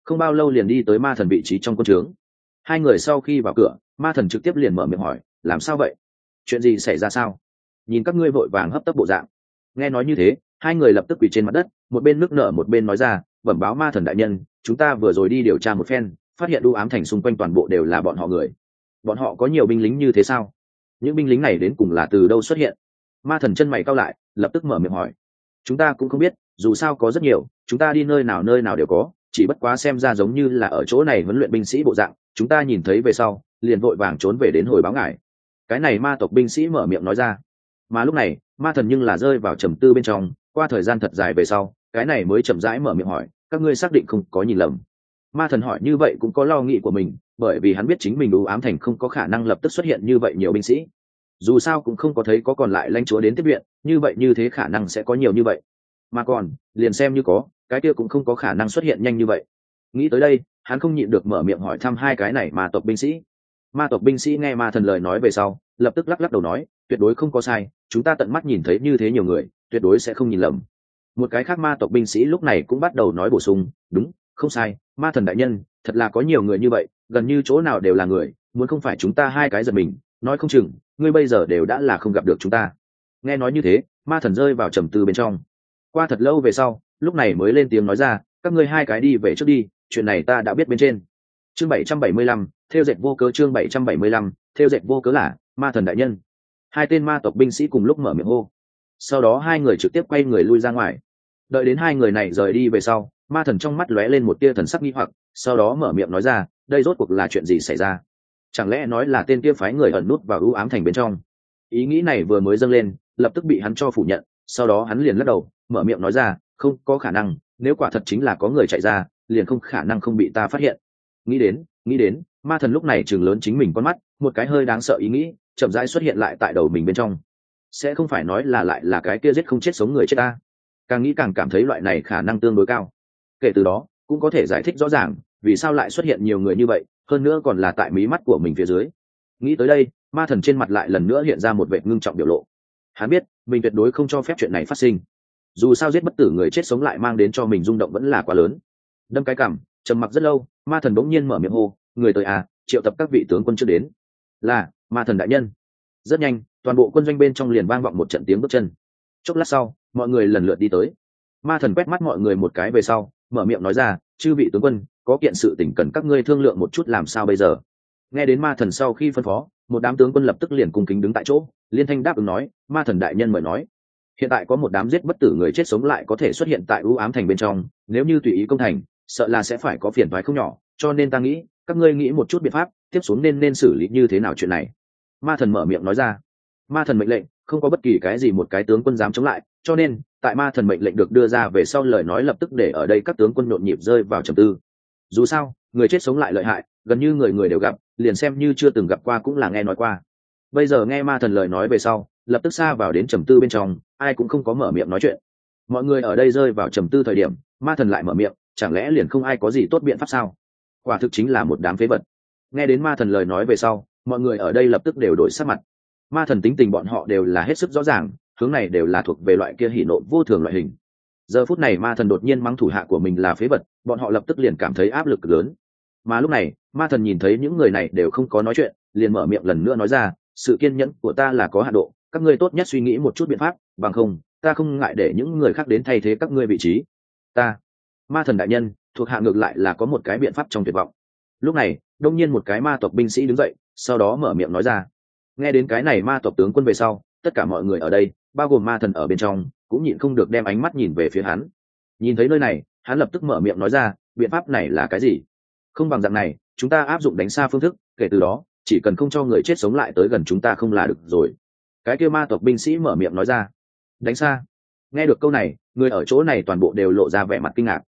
không bao lâu liền đi tới ma thần vị trí trong quân trướng. Hai người sau khi vào cửa, ma thần trực tiếp liền mở miệng hỏi, làm sao vậy? Chuyện gì xảy ra sao? Nhìn các ngươi vội vàng hấp tấp bộ dạng. Nghe nói như thế, hai người lập tức quỳ trên mặt đất, một bên nước nở một bên nói ra, bẩm báo ma thần đại nhân, chúng ta vừa rồi đi điều tra một phen, phát hiện đu ám thành xung quanh toàn bộ đều là bọn họ người. Bọn họ có nhiều binh lính như thế sao? Những binh lính này đến cùng là từ đâu xuất hiện? Ma thần chân mày cao lại, lập tức mở miệng hỏi, chúng ta cũng không biết, dù sao có rất nhiều, chúng ta đi nơi nào nơi nào đều có chỉ bất quá xem ra giống như là ở chỗ này huấn luyện binh sĩ bộ dạng, chúng ta nhìn thấy về sau, liền vội vàng trốn về đến hồi báo ngài. Cái này ma tộc binh sĩ mở miệng nói ra. Mà lúc này, ma thần nhưng là rơi vào trầm tư bên trong, qua thời gian thật dài về sau, cái này mới chậm rãi mở miệng hỏi, các ngươi xác định không có nhìn lầm. Ma thần hỏi như vậy cũng có lo nghĩ của mình, bởi vì hắn biết chính mình đủ ám thành không có khả năng lập tức xuất hiện như vậy nhiều binh sĩ. Dù sao cũng không có thấy có còn lại lãnh chúa đến tiếp viện, như vậy như thế khả năng sẽ có nhiều như vậy. Mà còn, liền xem như có cái kia cũng không có khả năng xuất hiện nhanh như vậy. Nghĩ tới đây, hắn không nhịn được mở miệng hỏi thăm hai cái này mà tộc binh sĩ. Ma tộc binh sĩ nghe ma thần lời nói về sau, lập tức lắc lắc đầu nói, tuyệt đối không có sai, chúng ta tận mắt nhìn thấy như thế nhiều người, tuyệt đối sẽ không nhìn lầm. Một cái khác ma tộc binh sĩ lúc này cũng bắt đầu nói bổ sung, đúng, không sai, ma thần đại nhân, thật là có nhiều người như vậy, gần như chỗ nào đều là người, muốn không phải chúng ta hai cái giật mình, nói không chừng, ngươi bây giờ đều đã là không gặp được chúng ta. Nghe nói như thế, ma thần rơi vào trầm tư bên trong. Qua thật lâu về sau lúc này mới lên tiếng nói ra, các ngươi hai cái đi về trước đi, chuyện này ta đã biết bên trên. Chương bảy trăm bảy mươi lăm, theo dệt vô cớ chương bảy trăm bảy mươi lăm, theo dệt vô cớ là ma thần đại nhân. Hai tên ma tộc binh sĩ cùng lúc mở miệng hô. Sau đó hai người trực tiếp quay người lui ra ngoài. Đợi đến hai người này rời đi về sau, ma thần trong mắt lóe lên một tia thần sắc nghi hoặc, sau đó mở miệng nói ra, đây rốt cuộc là chuyện gì xảy ra? Chẳng lẽ nói là tên kia phái người ẩn nút vào ưu ám thành bên trong? Ý nghĩ này vừa mới dâng lên, lập tức bị hắn cho phủ nhận, sau đó hắn liền lắc đầu, mở miệng nói ra không có khả năng, nếu quả thật chính là có người chạy ra, liền không khả năng không bị ta phát hiện. Nghĩ đến nghĩ đến, ma thần lúc này chừng lớn chính mình con mắt, một cái hơi đáng sợ ý nghĩ, chậm rãi xuất hiện lại tại đầu mình bên trong. Sẽ không phải nói là lại là cái kia giết không chết sống người chết ta. Càng nghĩ càng cảm thấy loại này khả năng tương đối cao. Kể từ đó, cũng có thể giải thích rõ ràng, vì sao lại xuất hiện nhiều người như vậy, hơn nữa còn là tại mí mắt của mình phía dưới. Nghĩ tới đây, ma thần trên mặt lại lần nữa hiện ra một vệ ngưng trọng biểu lộ. Hắn biết, mình tuyệt đối không cho phép chuyện này phát sinh dù sao giết bất tử người chết sống lại mang đến cho mình rung động vẫn là quá lớn. Đâm cái cảm trầm mặc rất lâu, ma thần bỗng nhiên mở miệng hô, người tới à triệu tập các vị tướng quân chưa đến. Là, ma thần đại nhân. Rất nhanh, toàn bộ quân doanh bên trong liền vang vọng một trận tiếng bước chân. Chốc lát sau, mọi người lần lượt đi tới. Ma thần quét mắt mọi người một cái về sau, mở miệng nói ra, chư vị tướng quân, có kiện sự tỉnh cần các ngươi thương lượng một chút làm sao bây giờ? Nghe đến ma thần sau khi phân phó, một đám tướng quân lập tức liền cung kính đứng tại chỗ, liên thanh đáp ứng nói, ma thần đại nhân mời nói hiện tại có một đám giết bất tử người chết sống lại có thể xuất hiện tại ưu ám thành bên trong, nếu như tùy ý công thành, sợ là sẽ phải có phiền thoái không nhỏ, cho nên ta nghĩ, các ngươi nghĩ một chút biện pháp, tiếp xuống nên nên xử lý như thế nào chuyện này. Ma thần mở miệng nói ra. Ma thần mệnh lệnh, không có bất kỳ cái gì một cái tướng quân dám chống lại, cho nên, tại ma thần mệnh lệnh được đưa ra về sau lời nói lập tức để ở đây các tướng quân nhộn nhịp rơi vào trầm tư. Dù sao, người chết sống lại lợi hại, gần như người người đều gặp, liền xem như chưa từng gặp qua cũng là nghe nói qua. Bây giờ nghe ma thần lời nói về sau lập tức xa vào đến trầm tư bên trong, ai cũng không có mở miệng nói chuyện. Mọi người ở đây rơi vào trầm tư thời điểm, ma thần lại mở miệng, chẳng lẽ liền không ai có gì tốt biện pháp sao? Quả thực chính là một đám phế vật. Nghe đến ma thần lời nói về sau, mọi người ở đây lập tức đều đổi sắc mặt. Ma thần tính tình bọn họ đều là hết sức rõ ràng, hướng này đều là thuộc về loại kia hỉ nộ vô thường loại hình. Giờ phút này ma thần đột nhiên mắng thủ hạ của mình là phế vật, bọn họ lập tức liền cảm thấy áp lực lớn. Mà lúc này, ma thần nhìn thấy những người này đều không có nói chuyện, liền mở miệng lần nữa nói ra, sự kiên nhẫn của ta là có hạ độ các ngươi tốt nhất suy nghĩ một chút biện pháp, bằng không, ta không ngại để những người khác đến thay thế các ngươi vị trí. Ta, ma thần đại nhân, thuộc hạ ngược lại là có một cái biện pháp trong tuyệt vọng. Lúc này, đông nhiên một cái ma tộc binh sĩ đứng dậy, sau đó mở miệng nói ra. Nghe đến cái này ma tộc tướng quân về sau, tất cả mọi người ở đây, bao gồm ma thần ở bên trong, cũng nhịn không được đem ánh mắt nhìn về phía hắn. Nhìn thấy nơi này, hắn lập tức mở miệng nói ra, biện pháp này là cái gì? Không bằng dạng này, chúng ta áp dụng đánh xa phương thức, kể từ đó, chỉ cần không cho người chết sống lại tới gần chúng ta không là được rồi cái kêu ma tộc binh sĩ mở miệng nói ra. Đánh xa. Nghe được câu này, người ở chỗ này toàn bộ đều lộ ra vẻ mặt kinh ngạc.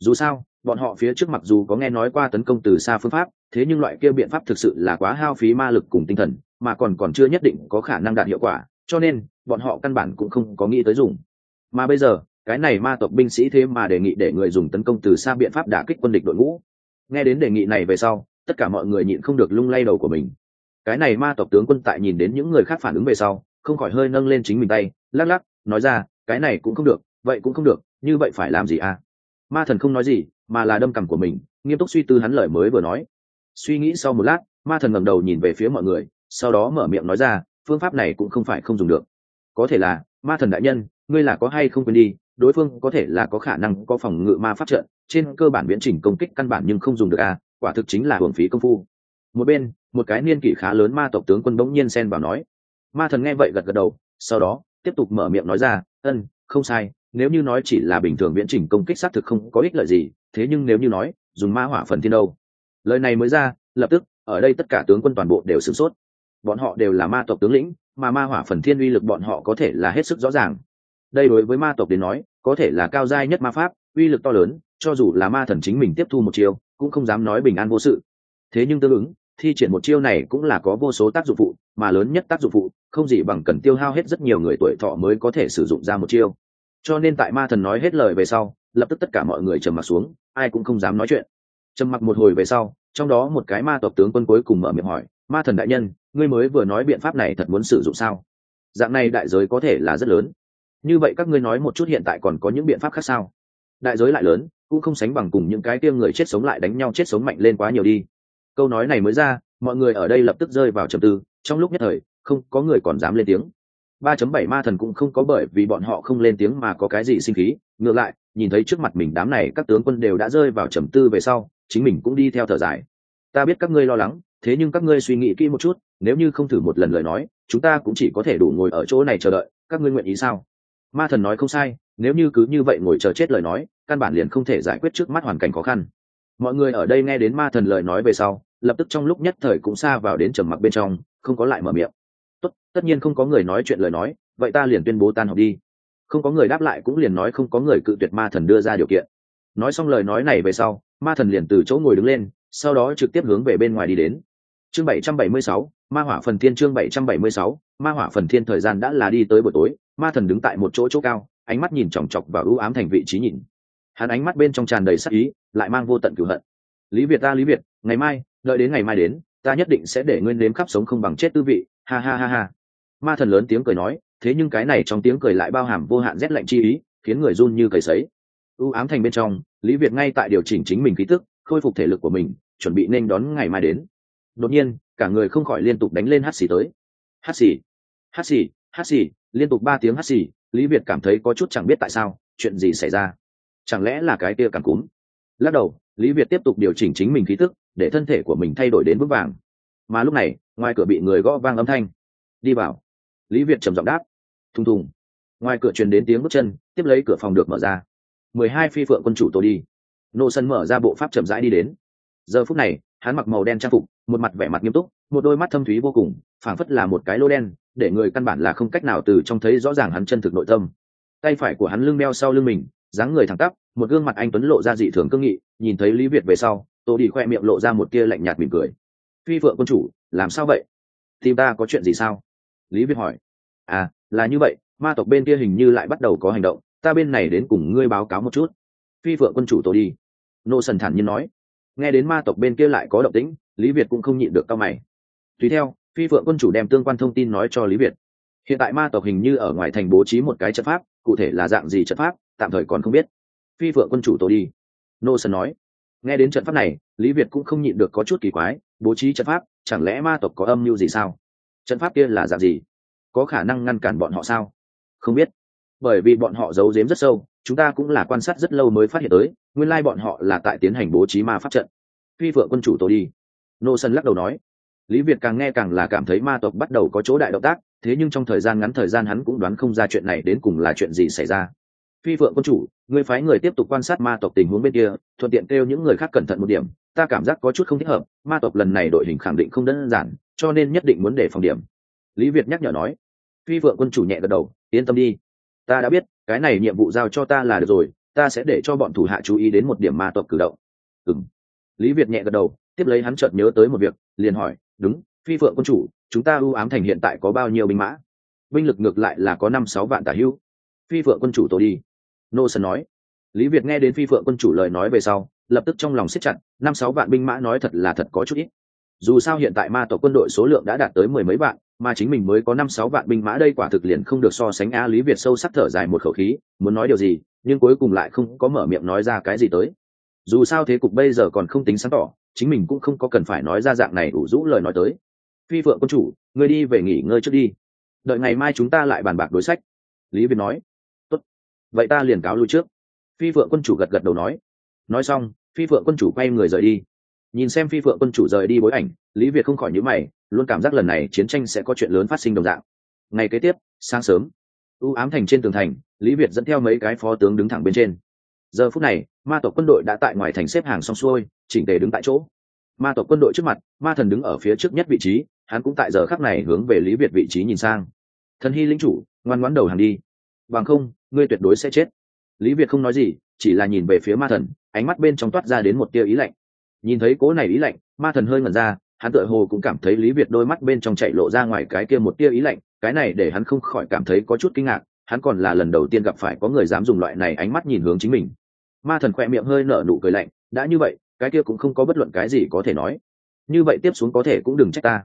Dù sao, bọn họ phía trước mặc dù có nghe nói qua tấn công từ xa phương pháp, thế nhưng loại kia biện pháp thực sự là quá hao phí ma lực cùng tinh thần, mà còn còn chưa nhất định có khả năng đạt hiệu quả, cho nên, bọn họ căn bản cũng không có nghĩ tới dùng. Mà bây giờ, cái này ma tộc binh sĩ thế mà đề nghị để người dùng tấn công từ xa biện pháp đả kích quân địch đội ngũ. Nghe đến đề nghị này về sau, tất cả mọi người nhịn không được lung lay đầu của mình cái này ma tộc tướng quân tại nhìn đến những người khác phản ứng về sau, không khỏi hơi nâng lên chính mình tay, lắc lắc, nói ra, cái này cũng không được, vậy cũng không được, như vậy phải làm gì à? Ma thần không nói gì, mà là đâm cằm của mình, nghiêm túc suy tư hắn lời mới vừa nói. Suy nghĩ sau một lát, ma thần ngẩng đầu nhìn về phía mọi người, sau đó mở miệng nói ra, phương pháp này cũng không phải không dùng được. Có thể là, ma thần đại nhân, ngươi là có hay không quên đi, đối phương có thể là có khả năng có phòng ngự ma pháp trận, trên cơ bản viễn trình công kích căn bản nhưng không dùng được à quả thực chính là hưởng phí công phu một bên một cái niên kỷ khá lớn ma tộc tướng quân bỗng nhiên xen vào nói. Ma thần nghe vậy gật gật đầu sau đó tiếp tục mở miệng nói ra ân không sai nếu như nói chỉ là bình thường viễn trình công kích xác thực không có ích lợi gì thế nhưng nếu như nói dùng ma hỏa phần thiên đâu. Lời này mới ra lập tức ở đây tất cả tướng quân toàn bộ đều sửng sốt. Bọn họ đều là ma tộc tướng lĩnh mà ma hỏa phần thiên uy lực bọn họ có thể là hết sức rõ ràng. Đây đối với ma tộc đến nói có thể là cao giai nhất ma pháp uy lực to lớn cho dù là ma thần chính mình tiếp thu một chiều, cũng không dám nói bình an vô sự. Thế nhưng tương ứng thi triển một chiêu này cũng là có vô số tác dụng phụ, mà lớn nhất tác dụng phụ, không gì bằng cần tiêu hao hết rất nhiều người tuổi thọ mới có thể sử dụng ra một chiêu. Cho nên tại ma thần nói hết lời về sau, lập tức tất cả mọi người trầm mặc xuống, ai cũng không dám nói chuyện. Trầm mặc một hồi về sau, trong đó một cái ma tộc tướng quân cuối cùng mở miệng hỏi, ma thần đại nhân, ngươi mới vừa nói biện pháp này thật muốn sử dụng sao? Dạng này đại giới có thể là rất lớn. Như vậy các ngươi nói một chút hiện tại còn có những biện pháp khác sao? Đại giới lại lớn, cũng không sánh bằng cùng những cái tiêm người chết sống lại đánh nhau chết sống mạnh lên quá nhiều đi câu nói này mới ra, mọi người ở đây lập tức rơi vào trầm tư, trong lúc nhất thời, không có người còn dám lên tiếng. Ba chấm bảy ma thần cũng không có bởi vì bọn họ không lên tiếng mà có cái gì sinh khí, ngược lại, nhìn thấy trước mặt mình đám này, các tướng quân đều đã rơi vào trầm tư về sau, chính mình cũng đi theo thở dài. Ta biết các ngươi lo lắng, thế nhưng các ngươi suy nghĩ kỹ một chút, nếu như không thử một lần lời nói, chúng ta cũng chỉ có thể đủ ngồi ở chỗ này chờ đợi, các ngươi nguyện ý sao? Ma thần nói không sai, nếu như cứ như vậy ngồi chờ chết lời nói, căn bản liền không thể giải quyết trước mắt hoàn cảnh khó khăn mọi người ở đây nghe đến ma thần lời nói về sau lập tức trong lúc nhất thời cũng xa vào đến trầm mặc bên trong không có lại mở miệng. Tất tất nhiên không có người nói chuyện lời nói vậy ta liền tuyên bố tan học đi. Không có người đáp lại cũng liền nói không có người cự tuyệt ma thần đưa ra điều kiện. Nói xong lời nói này về sau ma thần liền từ chỗ ngồi đứng lên sau đó trực tiếp hướng về bên ngoài đi đến. Chương 776, ma hỏa phần thiên chương 776, ma hỏa phần thiên thời gian đã là đi tới buổi tối ma thần đứng tại một chỗ chỗ cao ánh mắt nhìn chòng chọc và ưu ám thành vị trí nhìn. Hắn ánh mắt bên trong tràn đầy sắc ý lại mang vô tận cửu hận. Lý việt ta, lý việt, ngày mai, đợi đến ngày mai đến, ta nhất định sẽ để ngươi nếm khắp sống không bằng chết tư vị. Ha ha ha ha. Ma thần lớn tiếng cười nói, thế nhưng cái này trong tiếng cười lại bao hàm vô hạn rét lạnh chi ý, khiến người run như cầy sấy. U ám thành bên trong, lý việt ngay tại điều chỉnh chính mình khí tức, khôi phục thể lực của mình, chuẩn bị nên đón ngày mai đến. Đột nhiên, cả người không khỏi liên tục đánh lên hát xì tới. Hát xì hát xì hát xì, liên tục ba tiếng hát xì, lý việt cảm thấy có chút chẳng biết tại sao, chuyện gì xảy ra? Chẳng lẽ là cái kia cảm cúm? Lắc đầu, lý việt tiếp tục điều chỉnh chính mình khí tức, để thân thể của mình thay đổi đến vững vàng. Mà lúc này, ngoài cửa bị người gõ vang âm thanh. Đi vào. Lý việt trầm giọng đáp. Thùng thùng. Ngoài cửa truyền đến tiếng bước chân, tiếp lấy cửa phòng được mở ra. mười hai phi phượng quân chủ tôi đi. Nô sân mở ra bộ pháp chậm rãi đi đến. Giờ phút này, hắn mặc màu đen trang phục, một mặt vẻ mặt nghiêm túc, một đôi mắt thâm thúy vô cùng, phảng phất là một cái lô đen, để người căn bản là không cách nào từ trong thấy rõ ràng hắn chân thực nội tâm. Tay phải của hắn lưng đeo sau lưng mình dáng người thẳng tắp, một gương mặt anh tuấn lộ ra dị thường cương nghị, nhìn thấy lý việt về sau, tô đi khoe miệng lộ ra một tia lạnh nhạt mỉm cười. Phi phượng quân chủ, làm sao vậy? Tìm ta có chuyện gì sao? Lý việt hỏi. À là như vậy, ma tộc bên kia hình như lại bắt đầu có hành động, ta bên này đến cùng ngươi báo cáo một chút. Phi phượng quân chủ tôi đi. Nô sần thản nhiên nói. Nghe đến ma tộc bên kia lại có động tĩnh, lý việt cũng không nhịn được cao mày. Tùy theo, phi phượng quân chủ đem tương quan thông tin nói cho lý việt. Hiện tại ma tộc hình như ở ngoài thành bố trí một cái trận pháp, cụ thể là dạng gì trận pháp? Tạm thời còn không biết. Phi phượng quân chủ tôi đi. Nô sơn nói. Nghe đến trận pháp này, lý việt cũng không nhịn được có chút kỳ quái, bố trí trận pháp, chẳng lẽ ma tộc có âm mưu gì sao? Trận pháp kia là dạng gì? Có khả năng ngăn cản bọn họ sao? Không biết. Bởi vì bọn họ giấu giếm rất sâu, chúng ta cũng là quan sát rất lâu mới phát hiện tới, nguyên lai bọn họ là tại tiến hành bố trí ma pháp trận. Phi vợ quân chủ tôi đi. Nô sơn lắc đầu nói. Lý việt càng nghe càng là cảm thấy ma tộc bắt đầu có chỗ đại động tác, thế nhưng trong thời gian ngắn thời gian hắn cũng đoán không ra chuyện này đến cùng là chuyện gì xảy ra phi phượng quân chủ người phái người tiếp tục quan sát ma tộc tình huống bên kia, thuận tiện kêu những người khác cẩn thận một điểm, ta cảm giác có chút không thích hợp, ma tộc lần này đội hình khẳng định không đơn giản, cho nên nhất định muốn để phòng điểm. Lý việt nhắc nhở nói. Phi phượng quân chủ nhẹ gật đầu, yên tâm đi, ta đã biết, cái này nhiệm vụ giao cho ta là được rồi, ta sẽ để cho bọn thủ hạ chú ý đến một điểm ma tộc cử động. Ừng lý việt nhẹ gật đầu, tiếp lấy hắn chợt nhớ tới một việc, liền hỏi, đúng, phi phượng quân chủ, chúng ta ưu ám thành hiện tại có bao nhiêu binh mã? Binh lực ngược lại là có năm sáu vạn tả hữu phi phượng quân chủ tôi đi. Nô sơn nói. Lý việt nghe đến phi phượng quân chủ lời nói về sau, lập tức trong lòng siết chặt, năm sáu vạn binh mã nói thật là thật có chút ít. Dù sao hiện tại ma tộc quân đội số lượng đã đạt tới mười mấy vạn, mà chính mình mới có năm sáu vạn binh mã đây quả thực liền không được so sánh a lý việt sâu sắc thở dài một khẩu khí, muốn nói điều gì, nhưng cuối cùng lại không có mở miệng nói ra cái gì tới. Dù sao thế cục bây giờ còn không tính sáng tỏ, chính mình cũng không có cần phải nói ra dạng này ủ rũ lời nói tới. Phi phượng quân chủ người đi về nghỉ ngơi trước đi. Đợi ngày mai chúng ta lại bàn bạc đối sách. Lý việt nói vậy ta liền cáo lui trước. Phi phượng quân chủ gật gật đầu nói. Nói xong, phi phượng quân chủ quay người rời đi. Nhìn xem phi phượng quân chủ rời đi bối ảnh, lý việt không khỏi nhíu mày, luôn cảm giác lần này chiến tranh sẽ có chuyện lớn phát sinh đồng dạng. Ngày kế tiếp, sáng sớm, u ám thành trên tường thành, lý việt dẫn theo mấy cái phó tướng đứng thẳng bên trên. Giờ phút này, ma tộc quân đội đã tại ngoài thành xếp hàng xong xuôi, chỉnh tề đứng tại chỗ. Ma tộc quân đội trước mặt, ma thần đứng ở phía trước nhất vị trí, hắn cũng tại giờ khắc này hướng về lý việt vị trí nhìn sang. Thần hy lính chủ, ngoan ngoãn đầu hàng đi bằng không, ngươi tuyệt đối sẽ chết. Lý việt không nói gì, chỉ là nhìn về phía ma thần, ánh mắt bên trong toát ra đến một tia ý lạnh. Nhìn thấy cố này ý lạnh, ma thần hơi ngẩn ra, hắn tựa hồ cũng cảm thấy lý việt đôi mắt bên trong chạy lộ ra ngoài cái kia một tia ý lạnh, cái này để hắn không khỏi cảm thấy có chút kinh ngạc, hắn còn là lần đầu tiên gặp phải có người dám dùng loại này ánh mắt nhìn hướng chính mình. Ma thần khoe miệng hơi nở nụ cười lạnh, đã như vậy, cái kia cũng không có bất luận cái gì có thể nói. Như vậy tiếp xuống có thể cũng đừng trách ta.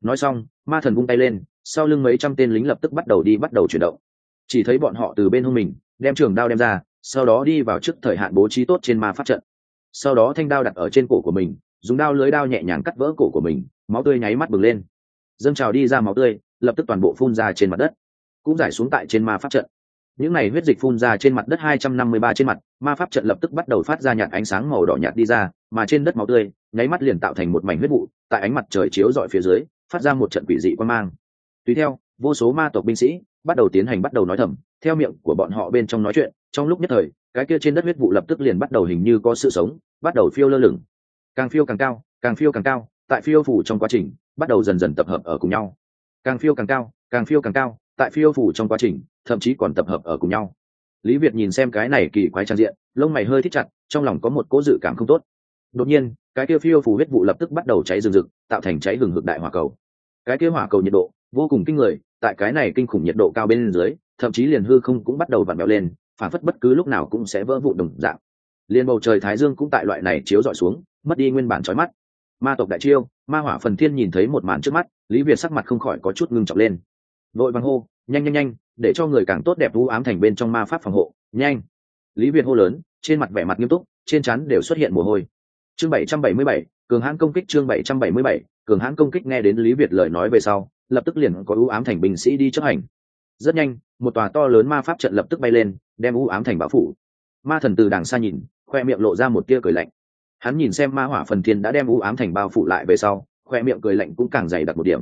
Nói xong, ma thần vung tay lên, sau lưng mấy trăm tên lính lập tức bắt đầu đi bắt đầu chuyển động chỉ thấy bọn họ từ bên hông mình, đem trường đao đem ra, sau đó đi vào trước thời hạn bố trí tốt trên ma pháp trận. Sau đó thanh đao đặt ở trên cổ của mình, dùng đao lưới đao nhẹ nhàng cắt vỡ cổ của mình, máu tươi nháy mắt bừng lên. Dâng trào đi ra máu tươi, lập tức toàn bộ phun ra trên mặt đất, cũng giải xuống tại trên ma pháp trận. Những này huyết dịch phun ra trên mặt đất hai trăm năm mươi ba trên mặt, ma pháp trận lập tức bắt đầu phát ra nhạt ánh sáng màu đỏ nhạt đi ra, mà trên đất máu tươi, nháy mắt liền tạo thành một mảnh huyết vụ, tại ánh mặt trời chiếu rọi phía dưới, phát ra một trận quỷ dị quan mang. Tùy theo vô số ma tộc binh sĩ bắt đầu tiến hành bắt đầu nói thầm, theo miệng của bọn họ bên trong nói chuyện, trong lúc nhất thời, cái kia trên đất huyết vụ lập tức liền bắt đầu hình như có sự sống, bắt đầu phiêu lơ lửng. Càng phiêu càng cao, càng phiêu càng cao, tại phiêu phủ trong quá trình, bắt đầu dần dần tập hợp ở cùng nhau. Càng phiêu càng cao, càng phiêu càng cao, tại phiêu phủ trong quá trình, thậm chí còn tập hợp ở cùng nhau. Lý việt nhìn xem cái này kỳ quái trang diện, lông mày hơi thích chặt, trong lòng có một cố dự cảm không tốt. Đột nhiên, cái kia phiêu phủ huyết vụ lập tức bắt đầu cháy rừng rực, tạo thành cháy hừng hực đại hỏa cầu. Cái kia hỏa cầu nhiệt độ vô cùng kinh người, tại cái này kinh khủng nhiệt độ cao bên dưới, thậm chí liền hư không cũng bắt đầu vặn vẹo lên, phản phất bất cứ lúc nào cũng sẽ vỡ vụ đồng dạng. Liền bầu trời thái dương cũng tại loại này chiếu dọi xuống, mất đi nguyên bản trói mắt. Ma tộc đại chiêu, ma hỏa phần thiên nhìn thấy một màn trước mắt, lý việt sắc mặt không khỏi có chút ngưng trọng lên. Vội vàng hô, nhanh nhanh nhanh, để cho người càng tốt đẹp vũ ám thành bên trong ma pháp phòng hộ, nhanh. Lý việt hô lớn, trên mặt vẻ mặt nghiêm túc, trên chắn đều xuất hiện mồ hôi. Chương bảy trăm bảy mươi bảy, cường hãn công kích chương bảy trăm bảy mươi bảy, cường hãn công kích nghe đến lý việt lời nói về sau lập tức liền có ưu ám thành binh sĩ đi chấp hành. Rất nhanh, một tòa to lớn ma pháp trận lập tức bay lên, đem ưu ám thành báo phủ. Ma thần từ đằng xa nhìn, khoe miệng lộ ra một tia cười lạnh. Hắn nhìn xem ma hỏa phần thiên đã đem ưu ám thành bao phủ lại về sau, khoe miệng cười lạnh cũng càng dày đặc một điểm.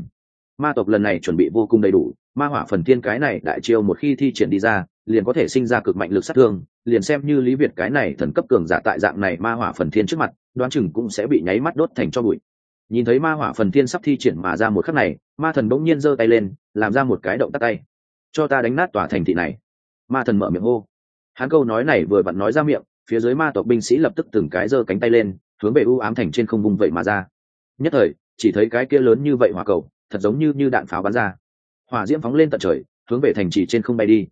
Ma tộc lần này chuẩn bị vô cùng đầy đủ, ma hỏa phần thiên cái này đại chiêu một khi thi triển đi ra, liền có thể sinh ra cực mạnh lực sát thương, liền xem như lý việt cái này thần cấp cường giả tại dạng này ma hỏa phần thiên trước mặt, đoán chừng cũng sẽ bị nháy mắt đốt thành cho bụi nhìn thấy ma hỏa phần thiên sắp thi triển mà ra một khắc này, ma thần bỗng nhiên giơ tay lên, làm ra một cái động tắt tay. Cho ta đánh nát tòa thành thị này. Ma thần mở miệng hô. Hắn câu nói này vừa vặn nói ra miệng, phía dưới ma tộc binh sĩ lập tức từng cái giơ cánh tay lên, hướng về u ám thành trên không vùng vậy mà ra. Nhất thời, chỉ thấy cái kia lớn như vậy hỏa cầu, thật giống như như đạn pháo bắn ra. Hỏa diễm phóng lên tận trời, hướng về thành trì trên không bay đi.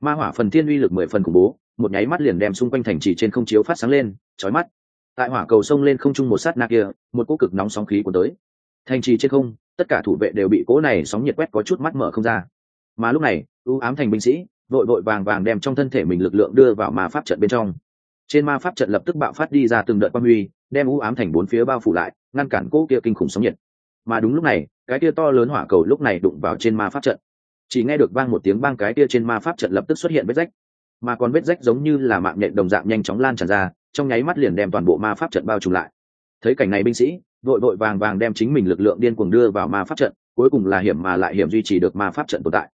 Ma hỏa phần thiên uy lực mười phần khủng bố, một nháy mắt liền đem xung quanh thành trì trên không chiếu phát sáng lên, chói mắt tại hỏa cầu sông lên không trung một sát na kia, một cỗ cực nóng sóng khí của tới. Thành trì trên không, tất cả thủ vệ đều bị cỗ này sóng nhiệt quét có chút mắt mở không ra. Mà lúc này, ưu ám thành binh sĩ, vội vội vàng vàng đem trong thân thể mình lực lượng đưa vào ma pháp trận bên trong. Trên ma pháp trận lập tức bạo phát đi ra từng đợt quang huy, đem ưu ám thành bốn phía bao phủ lại, ngăn cản cỗ kia kinh khủng sóng nhiệt. Mà đúng lúc này, cái kia to lớn hỏa cầu lúc này đụng vào trên ma pháp trận. Chỉ nghe được vang một tiếng bang cái kia trên ma pháp trận lập tức xuất hiện vết rách. Mà còn vết rách giống như là mạng nhện đồng dạng nhanh chóng lan tràn ra trong nháy mắt liền đem toàn bộ ma pháp trận bao trùm lại. Thấy cảnh này binh sĩ vội vội vàng vàng đem chính mình lực lượng điên cuồng đưa vào ma pháp trận, cuối cùng là hiểm mà lại hiểm duy trì được ma pháp trận tồn tại.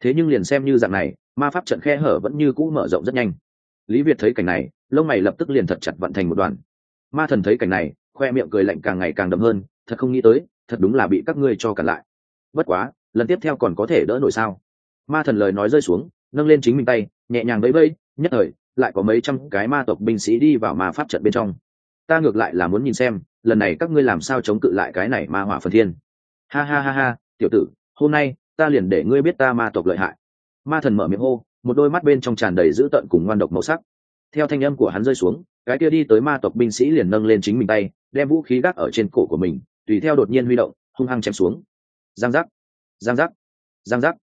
Thế nhưng liền xem như dạng này, ma pháp trận khe hở vẫn như cũ mở rộng rất nhanh. Lý việt thấy cảnh này, lông mày lập tức liền thật chặt vận thành một đoàn. Ma thần thấy cảnh này, khoe miệng cười lạnh càng ngày càng đậm hơn, thật không nghĩ tới, thật đúng là bị các ngươi cho cản lại. Bất quá, lần tiếp theo còn có thể đỡ nổi sao? Ma thần lời nói rơi xuống, nâng lên chính mình tay, nhẹ nhàng vẫy vẫy, nhất thời lại có mấy trăm cái ma tộc binh sĩ đi vào ma pháp trận bên trong. Ta ngược lại là muốn nhìn xem, lần này các ngươi làm sao chống cự lại cái này ma hỏa phần thiên. Ha ha ha ha, tiểu tử, hôm nay, ta liền để ngươi biết ta ma tộc lợi hại. Ma thần mở miệng hô, một đôi mắt bên trong tràn đầy dữ tợn cùng ngoan độc màu sắc. Theo thanh âm của hắn rơi xuống, cái kia đi tới ma tộc binh sĩ liền nâng lên chính mình tay, đem vũ khí gác ở trên cổ của mình, tùy theo đột nhiên huy động, hung hăng chém xuống. Giang giác giang giác giang giác.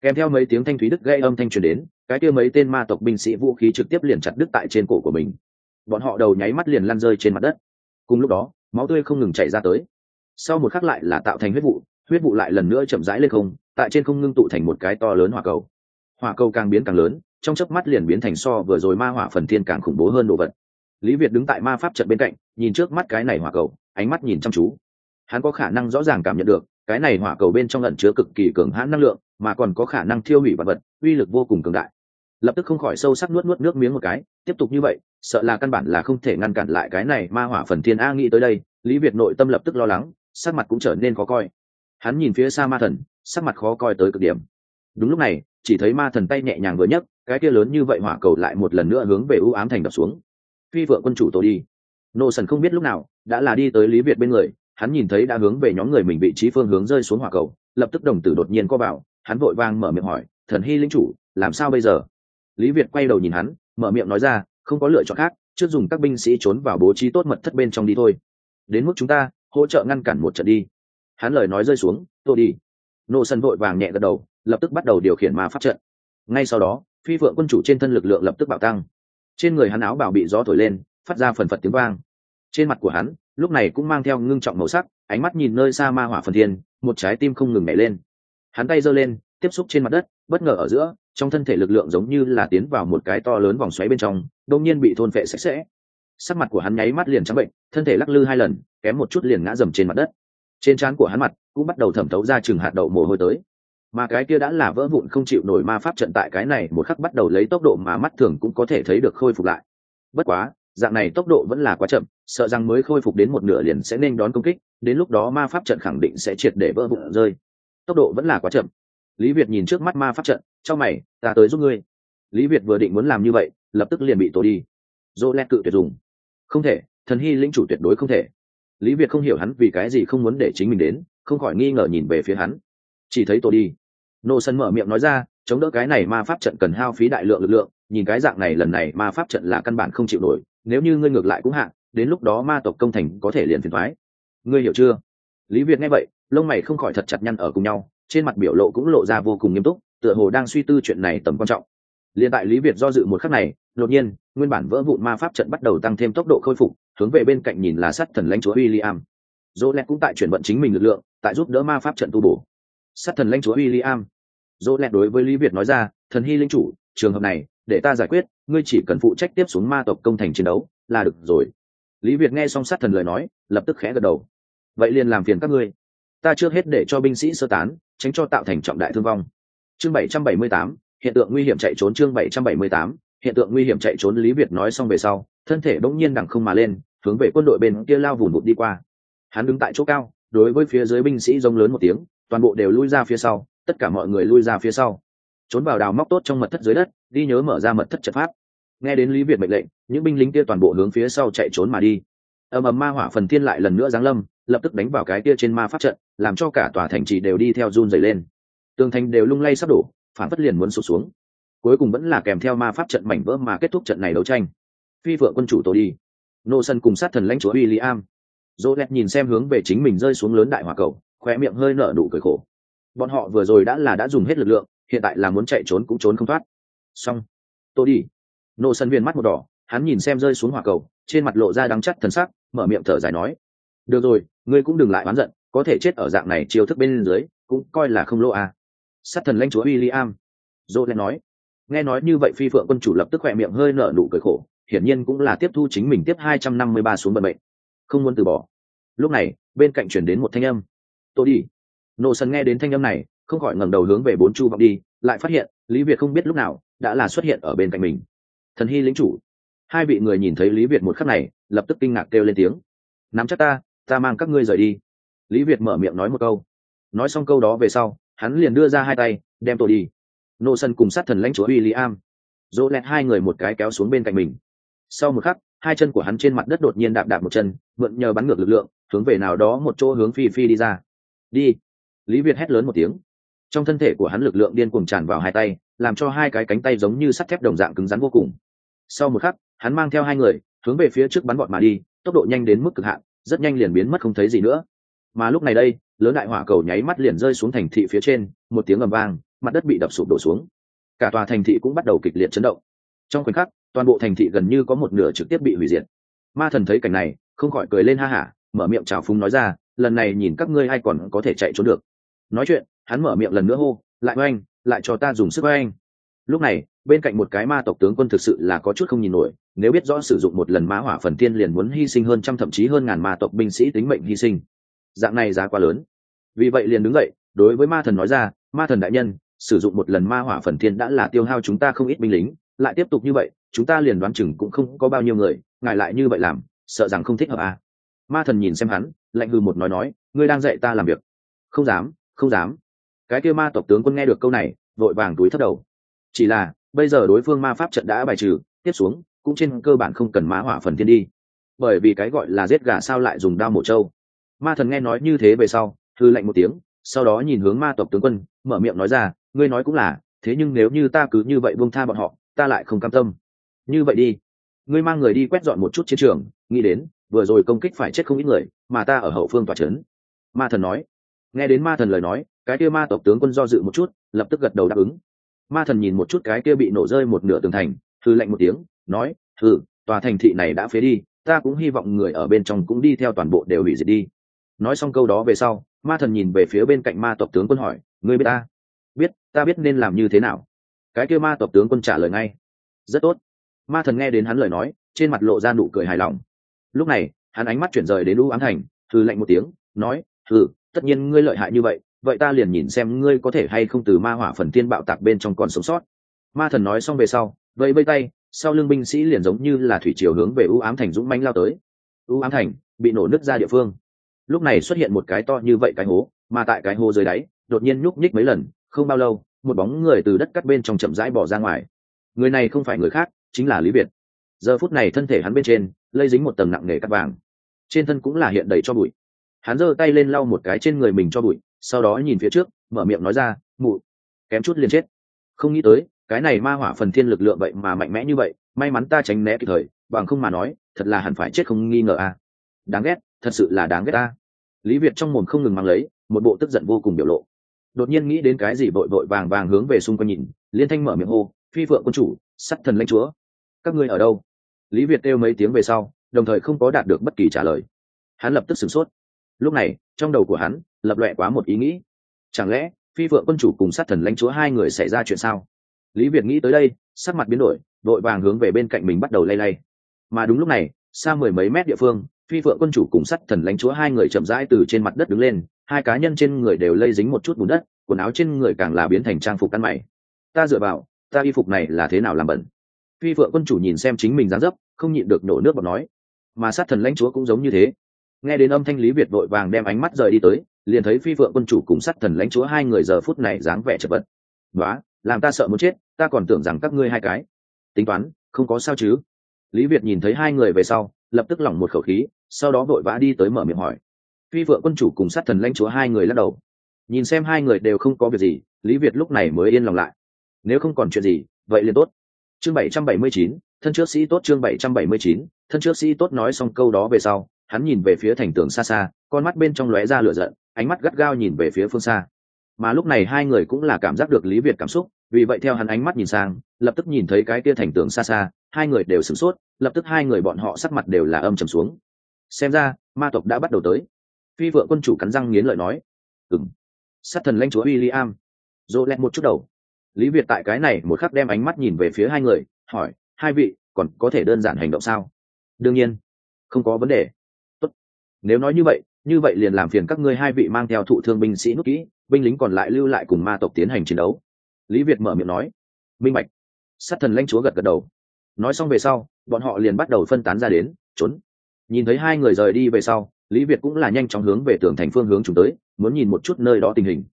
Kèm theo mấy tiếng thanh thúy đứt gây âm thanh truyền đến cái kia mấy tên ma tộc binh sĩ vũ khí trực tiếp liền chặt đứt tại trên cổ của mình. Bọn họ đầu nháy mắt liền lăn rơi trên mặt đất. Cùng lúc đó, máu tươi không ngừng chảy ra tới. Sau một khắc lại là tạo thành huyết vụ huyết vụ lại lần nữa chậm rãi lên không, tại trên không ngưng tụ thành một cái to lớn hỏa cầu. Hỏa cầu càng biến càng lớn, trong chớp mắt liền biến thành so vừa rồi ma hỏa phần thiên càng khủng bố hơn đồ vật. Lý việt đứng tại ma pháp trận bên cạnh, nhìn trước mắt cái này hỏa cầu, ánh mắt nhìn chăm chú. Hắn có khả năng rõ ràng cảm nhận được, cái này hỏa cầu bên trong lẩn chứa cực kỳ cường hãn năng lượng, mà còn có khả năng thiêu hủy vật vật, uy lực vô cùng cường đại lập tức không khỏi sâu sắc nuốt nuốt nước miếng một cái, tiếp tục như vậy, sợ là căn bản là không thể ngăn cản lại cái này ma hỏa phần thiên a nghĩ tới đây, lý việt nội tâm lập tức lo lắng, sắc mặt cũng trở nên khó coi. Hắn nhìn phía xa ma thần, sắc mặt khó coi tới cực điểm. Đúng lúc này, chỉ thấy ma thần tay nhẹ nhàng vừa nhấc, cái kia lớn như vậy hỏa cầu lại một lần nữa hướng về ưu ám thành đập xuống. Phi vợ quân chủ tổ đi. Nô sần không biết lúc nào, đã là đi tới lý việt bên người, hắn nhìn thấy đã hướng về nhóm người mình vị trí phương hướng rơi xuống hỏa cầu, lập tức đồng tử đột nhiên co vào, hắn vội vang mở miệng hỏi, thần hy linh chủ, làm sao bây giờ? Lý việt quay đầu nhìn hắn, mở miệng nói ra, không có lựa chọn khác, trước dùng các binh sĩ trốn vào bố trí tốt mật thất bên trong đi thôi. Đến mức chúng ta, hỗ trợ ngăn cản một trận đi. Hắn lời nói rơi xuống, tôi đi. Nô sân vội vàng nhẹ gật đầu, lập tức bắt đầu điều khiển ma pháp trận. Ngay sau đó, phi vượng quân chủ trên thân lực lượng lập tức bạo tăng. Trên người hắn áo bảo bị gió thổi lên, phát ra phần phật tiếng vang. Trên mặt của hắn, lúc này cũng mang theo ngưng trọng màu sắc, ánh mắt nhìn nơi xa ma hỏa phần thiên, một trái tim không ngừng nhảy lên. Hắn tay giơ lên tiếp xúc trên mặt đất, bất ngờ ở giữa, trong thân thể lực lượng giống như là tiến vào một cái to lớn vòng xoáy bên trong đông nhiên bị thôn vệ sạch sẽ. Sắc mặt của hắn nháy mắt liền trắng bệnh, thân thể lắc lư hai lần, kém một chút liền ngã dầm trên mặt đất. Trên trán của hắn mặt cũng bắt đầu thẩm thấu ra chừng hạt đậu mồ hôi tới. Mà cái kia đã là vỡ vụn không chịu nổi ma pháp trận tại cái này một khắc bắt đầu lấy tốc độ mà mắt thường cũng có thể thấy được khôi phục lại. Bất quá, dạng này tốc độ vẫn là quá chậm, sợ rằng mới khôi phục đến một nửa liền sẽ nên đón công kích, đến lúc đó ma pháp trận khẳng định sẽ triệt để vỡ vụn rơi. Tốc độ vẫn là quá chậm lý việt nhìn trước mắt ma pháp trận cho mày, ta tới giúp ngươi. Lý việt vừa định muốn làm như vậy, lập tức liền bị tổ đi. Dỗ lét cự tuyệt dùng. Không thể, thần hy lĩnh chủ tuyệt đối không thể. Lý việt không hiểu hắn vì cái gì không muốn để chính mình đến, không khỏi nghi ngờ nhìn về phía hắn. Chỉ thấy tổ đi. Nô sân mở miệng nói ra, chống đỡ cái này ma pháp trận cần hao phí đại lượng lực lượng, nhìn cái dạng này lần này ma pháp trận là căn bản không chịu nổi, nếu như ngươi ngược lại cũng hạ, đến lúc đó ma tộc công thành có thể liền phiền thoái ngươi hiểu chưa? Lý việt nghe vậy, lông mày không khỏi thật chặt nhăn ở cùng nhau trên mặt biểu lộ cũng lộ ra vô cùng nghiêm túc tựa hồ đang suy tư chuyện này tầm quan trọng liền tại lý việt do dự một khắc này đột nhiên nguyên bản vỡ vụn ma pháp trận bắt đầu tăng thêm tốc độ khôi phục hướng về bên cạnh nhìn là sắt thần lãnh chúa William. lẹt cũng tại chuyển vận chính mình lực lượng, tại giúp đỡ ma pháp trận tu bổ. Sắt thần lãnh chúa William. lẹt đối với Lý Việt nói ra, thần hy linh chủ, trường hợp này, để ta giải quyết, ngươi chỉ cần phụ trách tiếp xuống ma tộc công thành chiến đấu, là được rồi. Lý Việt nghe xong sát thần lời nói, lập tức khẽ gật đầu. Vậy liền làm phiền các ngươi. Ta trước hết để cho binh sĩ sơ tán, tránh cho tạo thành trọng đại thương vong. Chương 778, hiện tượng nguy hiểm chạy trốn chương 778, hiện tượng nguy hiểm chạy trốn Lý Việt nói xong về sau, thân thể bỗng nhiên đằng không mà lên, hướng về quân đội bên kia lao vùn vụt đi qua. Hắn đứng tại chỗ cao đối với phía dưới binh sĩ rông lớn một tiếng toàn bộ đều lui ra phía sau tất cả mọi người lui ra phía sau. Trốn vào đào móc tốt trong mật thất dưới đất đi nhớ mở ra mật thất trận pháp. Nghe đến lý việt mệnh lệnh những binh lính kia toàn bộ hướng phía sau chạy trốn mà đi. Ầm ầm ma hỏa phần thiên lại lần nữa giáng lâm lập tức đánh vào cái kia trên ma pháp trận làm cho cả tòa thành trì đều đi theo run dày lên tường thành đều lung lay sắp đổ phản phất liền muốn sụt xuống cuối cùng vẫn là kèm theo ma pháp trận mảnh vỡ mà kết thúc trận này đấu tranh phi vợ quân chủ tổ đi nô sân cùng sát thần lãnh chúa William. Jolet nhìn xem hướng về chính mình rơi xuống lớn đại hỏa cầu, khóe miệng hơi nở nụ cười khổ. Bọn họ vừa rồi đã là đã dùng hết lực lượng, hiện tại là muốn chạy trốn cũng trốn không thoát. Xong, tôi đi. Nô sân viên mắt một đỏ, hắn nhìn xem rơi xuống hỏa cầu, trên mặt lộ ra đắng chắt thần sắc, mở miệng thở dài nói: "Được rồi, ngươi cũng đừng lại oán giận, có thể chết ở dạng này chiêu thức bên dưới, cũng coi là không lỗ à." Sát thần lãnh chúa William. lên nói. Nghe nói như vậy Phi Phượng quân chủ lập tức khỏe miệng hơi nở nụ cười khổ, hiển nhiên cũng là tiếp thu chính mình tiếp hai trăm năm mươi ba xuống bận bệnh. không muốn từ bỏ lúc này bên cạnh chuyển đến một thanh âm tôi đi nô sân nghe đến thanh âm này không khỏi ngẩng đầu hướng về bốn chu vọng đi lại phát hiện lý việt không biết lúc nào đã là xuất hiện ở bên cạnh mình thần hy lính chủ hai vị người nhìn thấy lý việt một khắc này lập tức kinh ngạc kêu lên tiếng nắm chắc ta ta mang các ngươi rời đi lý việt mở miệng nói một câu. Nói xong câu đó về sau, hắn liền đưa ra hai tay, đem tôi đi. Nô sân cùng sát thần lãnh chúa w i l l i am dỗ lẹt hai người một cái kéo xuống bên cạnh mình. Sau một khắc, hai chân của hắn trên mặt đất đột nhiên đạp đạp một chân, mượn nhờ bắn ngược lực lượng, hướng về nào đó một chỗ hướng phi phi đi ra. Đi. Lý việt hét lớn một tiếng. Trong thân thể của hắn lực lượng điên cuồng tràn vào hai tay, làm cho hai cái cánh tay giống như sắt thép đồng dạng cứng rắn vô cùng. Sau một khắc, hắn mang theo hai người, hướng về phía trước bắn bọn mà đi, tốc độ nhanh đến mức cực hạn, rất nhanh liền biến mất không thấy gì nữa mà lúc này đây, lớn đại hỏa cầu nháy mắt liền rơi xuống thành thị phía trên, một tiếng ầm vang, mặt đất bị đập sụp đổ xuống. Cả tòa thành thị cũng bắt đầu kịch liệt chấn động. Trong khoảnh khắc, toàn bộ thành thị gần như có một nửa trực tiếp bị hủy diệt. Ma thần thấy cảnh này, không khỏi cười lên ha hả, mở miệng chào phúng nói ra, lần này nhìn các ngươi ai còn có thể chạy trốn được. Nói chuyện, hắn mở miệng lần nữa hô, lại oanh, lại cho ta dùng sức oanh. Lúc này, bên cạnh một cái ma tộc tướng quân thực sự là có chút không nhìn nổi, nếu biết rõ sử dụng một lần mã hỏa phần tiên liền muốn hy sinh hơn trăm thậm chí hơn ngàn ma tộc binh sĩ tính mệnh hy sinh dạng này giá quá lớn. Vì vậy liền đứng dậy, đối với ma thần nói ra, ma thần đại nhân, sử dụng một lần ma hỏa phần thiên đã là tiêu hao chúng ta không ít binh lính, lại tiếp tục như vậy, chúng ta liền đoán chừng cũng không có bao nhiêu người, ngài lại như vậy làm, sợ rằng không thích hợp à. ma thần nhìn xem hắn, lạnh hư một nói nói, ngươi đang dạy ta làm việc. Không dám không dám. Cái kia ma tộc tướng quân nghe được câu này, vội vàng túi thất đầu. Chỉ là, bây giờ đối phương ma pháp trận đã bài trừ, tiếp xuống, cũng trên cơ bản không cần ma hỏa phần thiên đi. Bởi vì cái gọi là giết gà sao lại dùng đao mổ trâu ma thần nghe nói như thế về sau thư lạnh một tiếng, sau đó nhìn hướng ma tộc tướng quân, mở miệng nói ra, ngươi nói cũng là, thế nhưng nếu như ta cứ như vậy buông tha bọn họ, ta lại không cam tâm. Như vậy đi. Ngươi mang người đi quét dọn một chút chiến trường, nghĩ đến, vừa rồi công kích phải chết không ít người, mà ta ở hậu phương tòa trấn. Ma thần nói. Nghe đến ma thần lời nói, cái kia ma tộc tướng quân do dự một chút, lập tức gật đầu đáp ứng. Ma thần nhìn một chút cái kia bị nổ rơi một nửa tường thành thư lạnh một tiếng, nói thử tòa thành thị này đã phế đi, ta cũng hy vọng người ở bên trong cũng đi theo toàn bộ đều hủy diệt đi nói xong câu đó về sau, ma thần nhìn về phía bên cạnh ma tộc tướng quân hỏi, ngươi biết ta? Biết ta biết nên làm như thế nào? Cái kia ma tộc tướng quân trả lời ngay, rất tốt. Ma thần nghe đến hắn lời nói, trên mặt lộ ra nụ cười hài lòng. Lúc này, hắn ánh mắt chuyển rời đến u ám thành thư lạnh một tiếng, nói thử tất nhiên ngươi lợi hại như vậy vậy ta liền nhìn xem ngươi có thể hay không từ ma hỏa phần tiên bạo tạc bên trong còn sống sót. Ma thần nói xong về sau, vẫy vây tay, sau lưng binh sĩ liền giống như là thủy chiều hướng về u ám thành dũng manh lao tới. U ám thành bị nổ nứt ra địa phương lúc này xuất hiện một cái to như vậy cái hố, mà tại cái hố dưới đáy, đột nhiên nhúc nhích mấy lần, không bao lâu, một bóng người từ đất cắt bên trong chậm rãi bỏ ra ngoài. Người này không phải người khác, chính là lý việt. Giờ phút này thân thể hắn bên trên, lây dính một tầng nặng nề cắt vàng. Trên thân cũng là hiện đầy cho bụi. Hắn giơ tay lên lau một cái trên người mình cho bụi, sau đó nhìn phía trước, mở miệng nói ra, mụ, kém chút liền chết. Không nghĩ tới, cái này ma hỏa phần thiên lực lượng vậy mà mạnh mẽ như vậy, may mắn ta tránh né kịp thời, bằng không mà nói, thật là hẳn phải chết không nghi ngờ a. À. đáng ghét thật sự là đáng ghét ta. Lý việt trong mồm không ngừng mang lấy, một bộ tức giận vô cùng biểu lộ. Đột nhiên nghĩ đến cái gì vội vội vàng vàng hướng về xung quanh nhìn, liên thanh mở miệng hô, phi vợ quân chủ, sắt thần lãnh chúa, các ngươi ở đâu? Lý việt kêu mấy tiếng về sau, đồng thời không có đạt được bất kỳ trả lời. Hắn lập tức sửng sốt. Lúc này, trong đầu của hắn lập loẹ quá một ý nghĩ. Chẳng lẽ, phi vợ quân chủ cùng sát thần lãnh chúa hai người xảy ra chuyện sao? Lý việt nghĩ tới đây, sắc mặt biến đổi, vội vàng hướng về bên cạnh mình bắt đầu lay lay. Mà đúng lúc này, xa mười mấy mét địa phương phi phượng quân chủ cùng sắt thần lãnh chúa hai người chậm rãi từ trên mặt đất đứng lên, hai cá nhân trên người đều lây dính một chút bùn đất, quần áo trên người càng là biến thành trang phục căn mày. Ta dựa vào, ta y phục này là thế nào làm bẩn? Phi phượng quân chủ nhìn xem chính mình dáng dấp, không nhịn được nổ nước bọt nói. Mà sát thần lãnh chúa cũng giống như thế. Nghe đến âm thanh lý việt vội vàng đem ánh mắt rời đi tới, liền thấy phi phượng quân chủ cùng sát thần lãnh chúa hai người giờ phút này dáng vẻ chật vật. Nói làm ta sợ muốn chết, ta còn tưởng rằng các ngươi hai cái. Tính toán, không có sao chứ. Lý việt nhìn thấy hai người về sau, lập tức lỏng một khẩu khí sau đó vội vã đi tới mở miệng hỏi. Phi vợ quân chủ cùng sát thần lãnh chúa hai người lắc đầu. Nhìn xem hai người đều không có việc gì, lý việt lúc này mới yên lòng lại. Nếu không còn chuyện gì, vậy liền tốt. Chương bảy trăm bảy mươi chín, thân trước sĩ tốt chương bảy trăm bảy mươi chín, thân trước sĩ tốt nói xong câu đó về sau, hắn nhìn về phía thành tường xa xa, con mắt bên trong lóe ra lửa giận, ánh mắt gắt gao nhìn về phía phương xa. Mà lúc này hai người cũng là cảm giác được lý việt cảm xúc, vì vậy theo hắn ánh mắt nhìn sang, lập tức nhìn thấy cái kia thành tường xa xa, hai người đều sửng sốt, lập tức hai người bọn họ sắc mặt đều là âm trầm xuống xem ra, ma tộc đã bắt đầu tới. Phi vợ quân chủ cắn răng nghiến lợi nói. Ừng sát thần lãnh chúa w i l l i am dỗ lẹt một chút đầu. Lý việt tại cái này một khắc đem ánh mắt nhìn về phía hai người, hỏi, hai vị, còn có thể đơn giản hành động sao? Đương nhiên. Không có vấn đề. Tốt. nếu nói như vậy như vậy liền làm phiền các ngươi hai vị mang theo thụ thương binh sĩ nút kỹ, binh lính còn lại lưu lại cùng ma tộc tiến hành chiến đấu. Lý việt mở miệng nói. Minh bạch. Sát thần lãnh chúa gật gật đầu. Nói xong về sau, bọn họ liền bắt đầu phân tán ra đến, trốn nhìn thấy hai người rời đi về sau, lý việt cũng là nhanh chóng hướng về tường thành phương hướng chúng tới, muốn nhìn một chút nơi đó tình hình.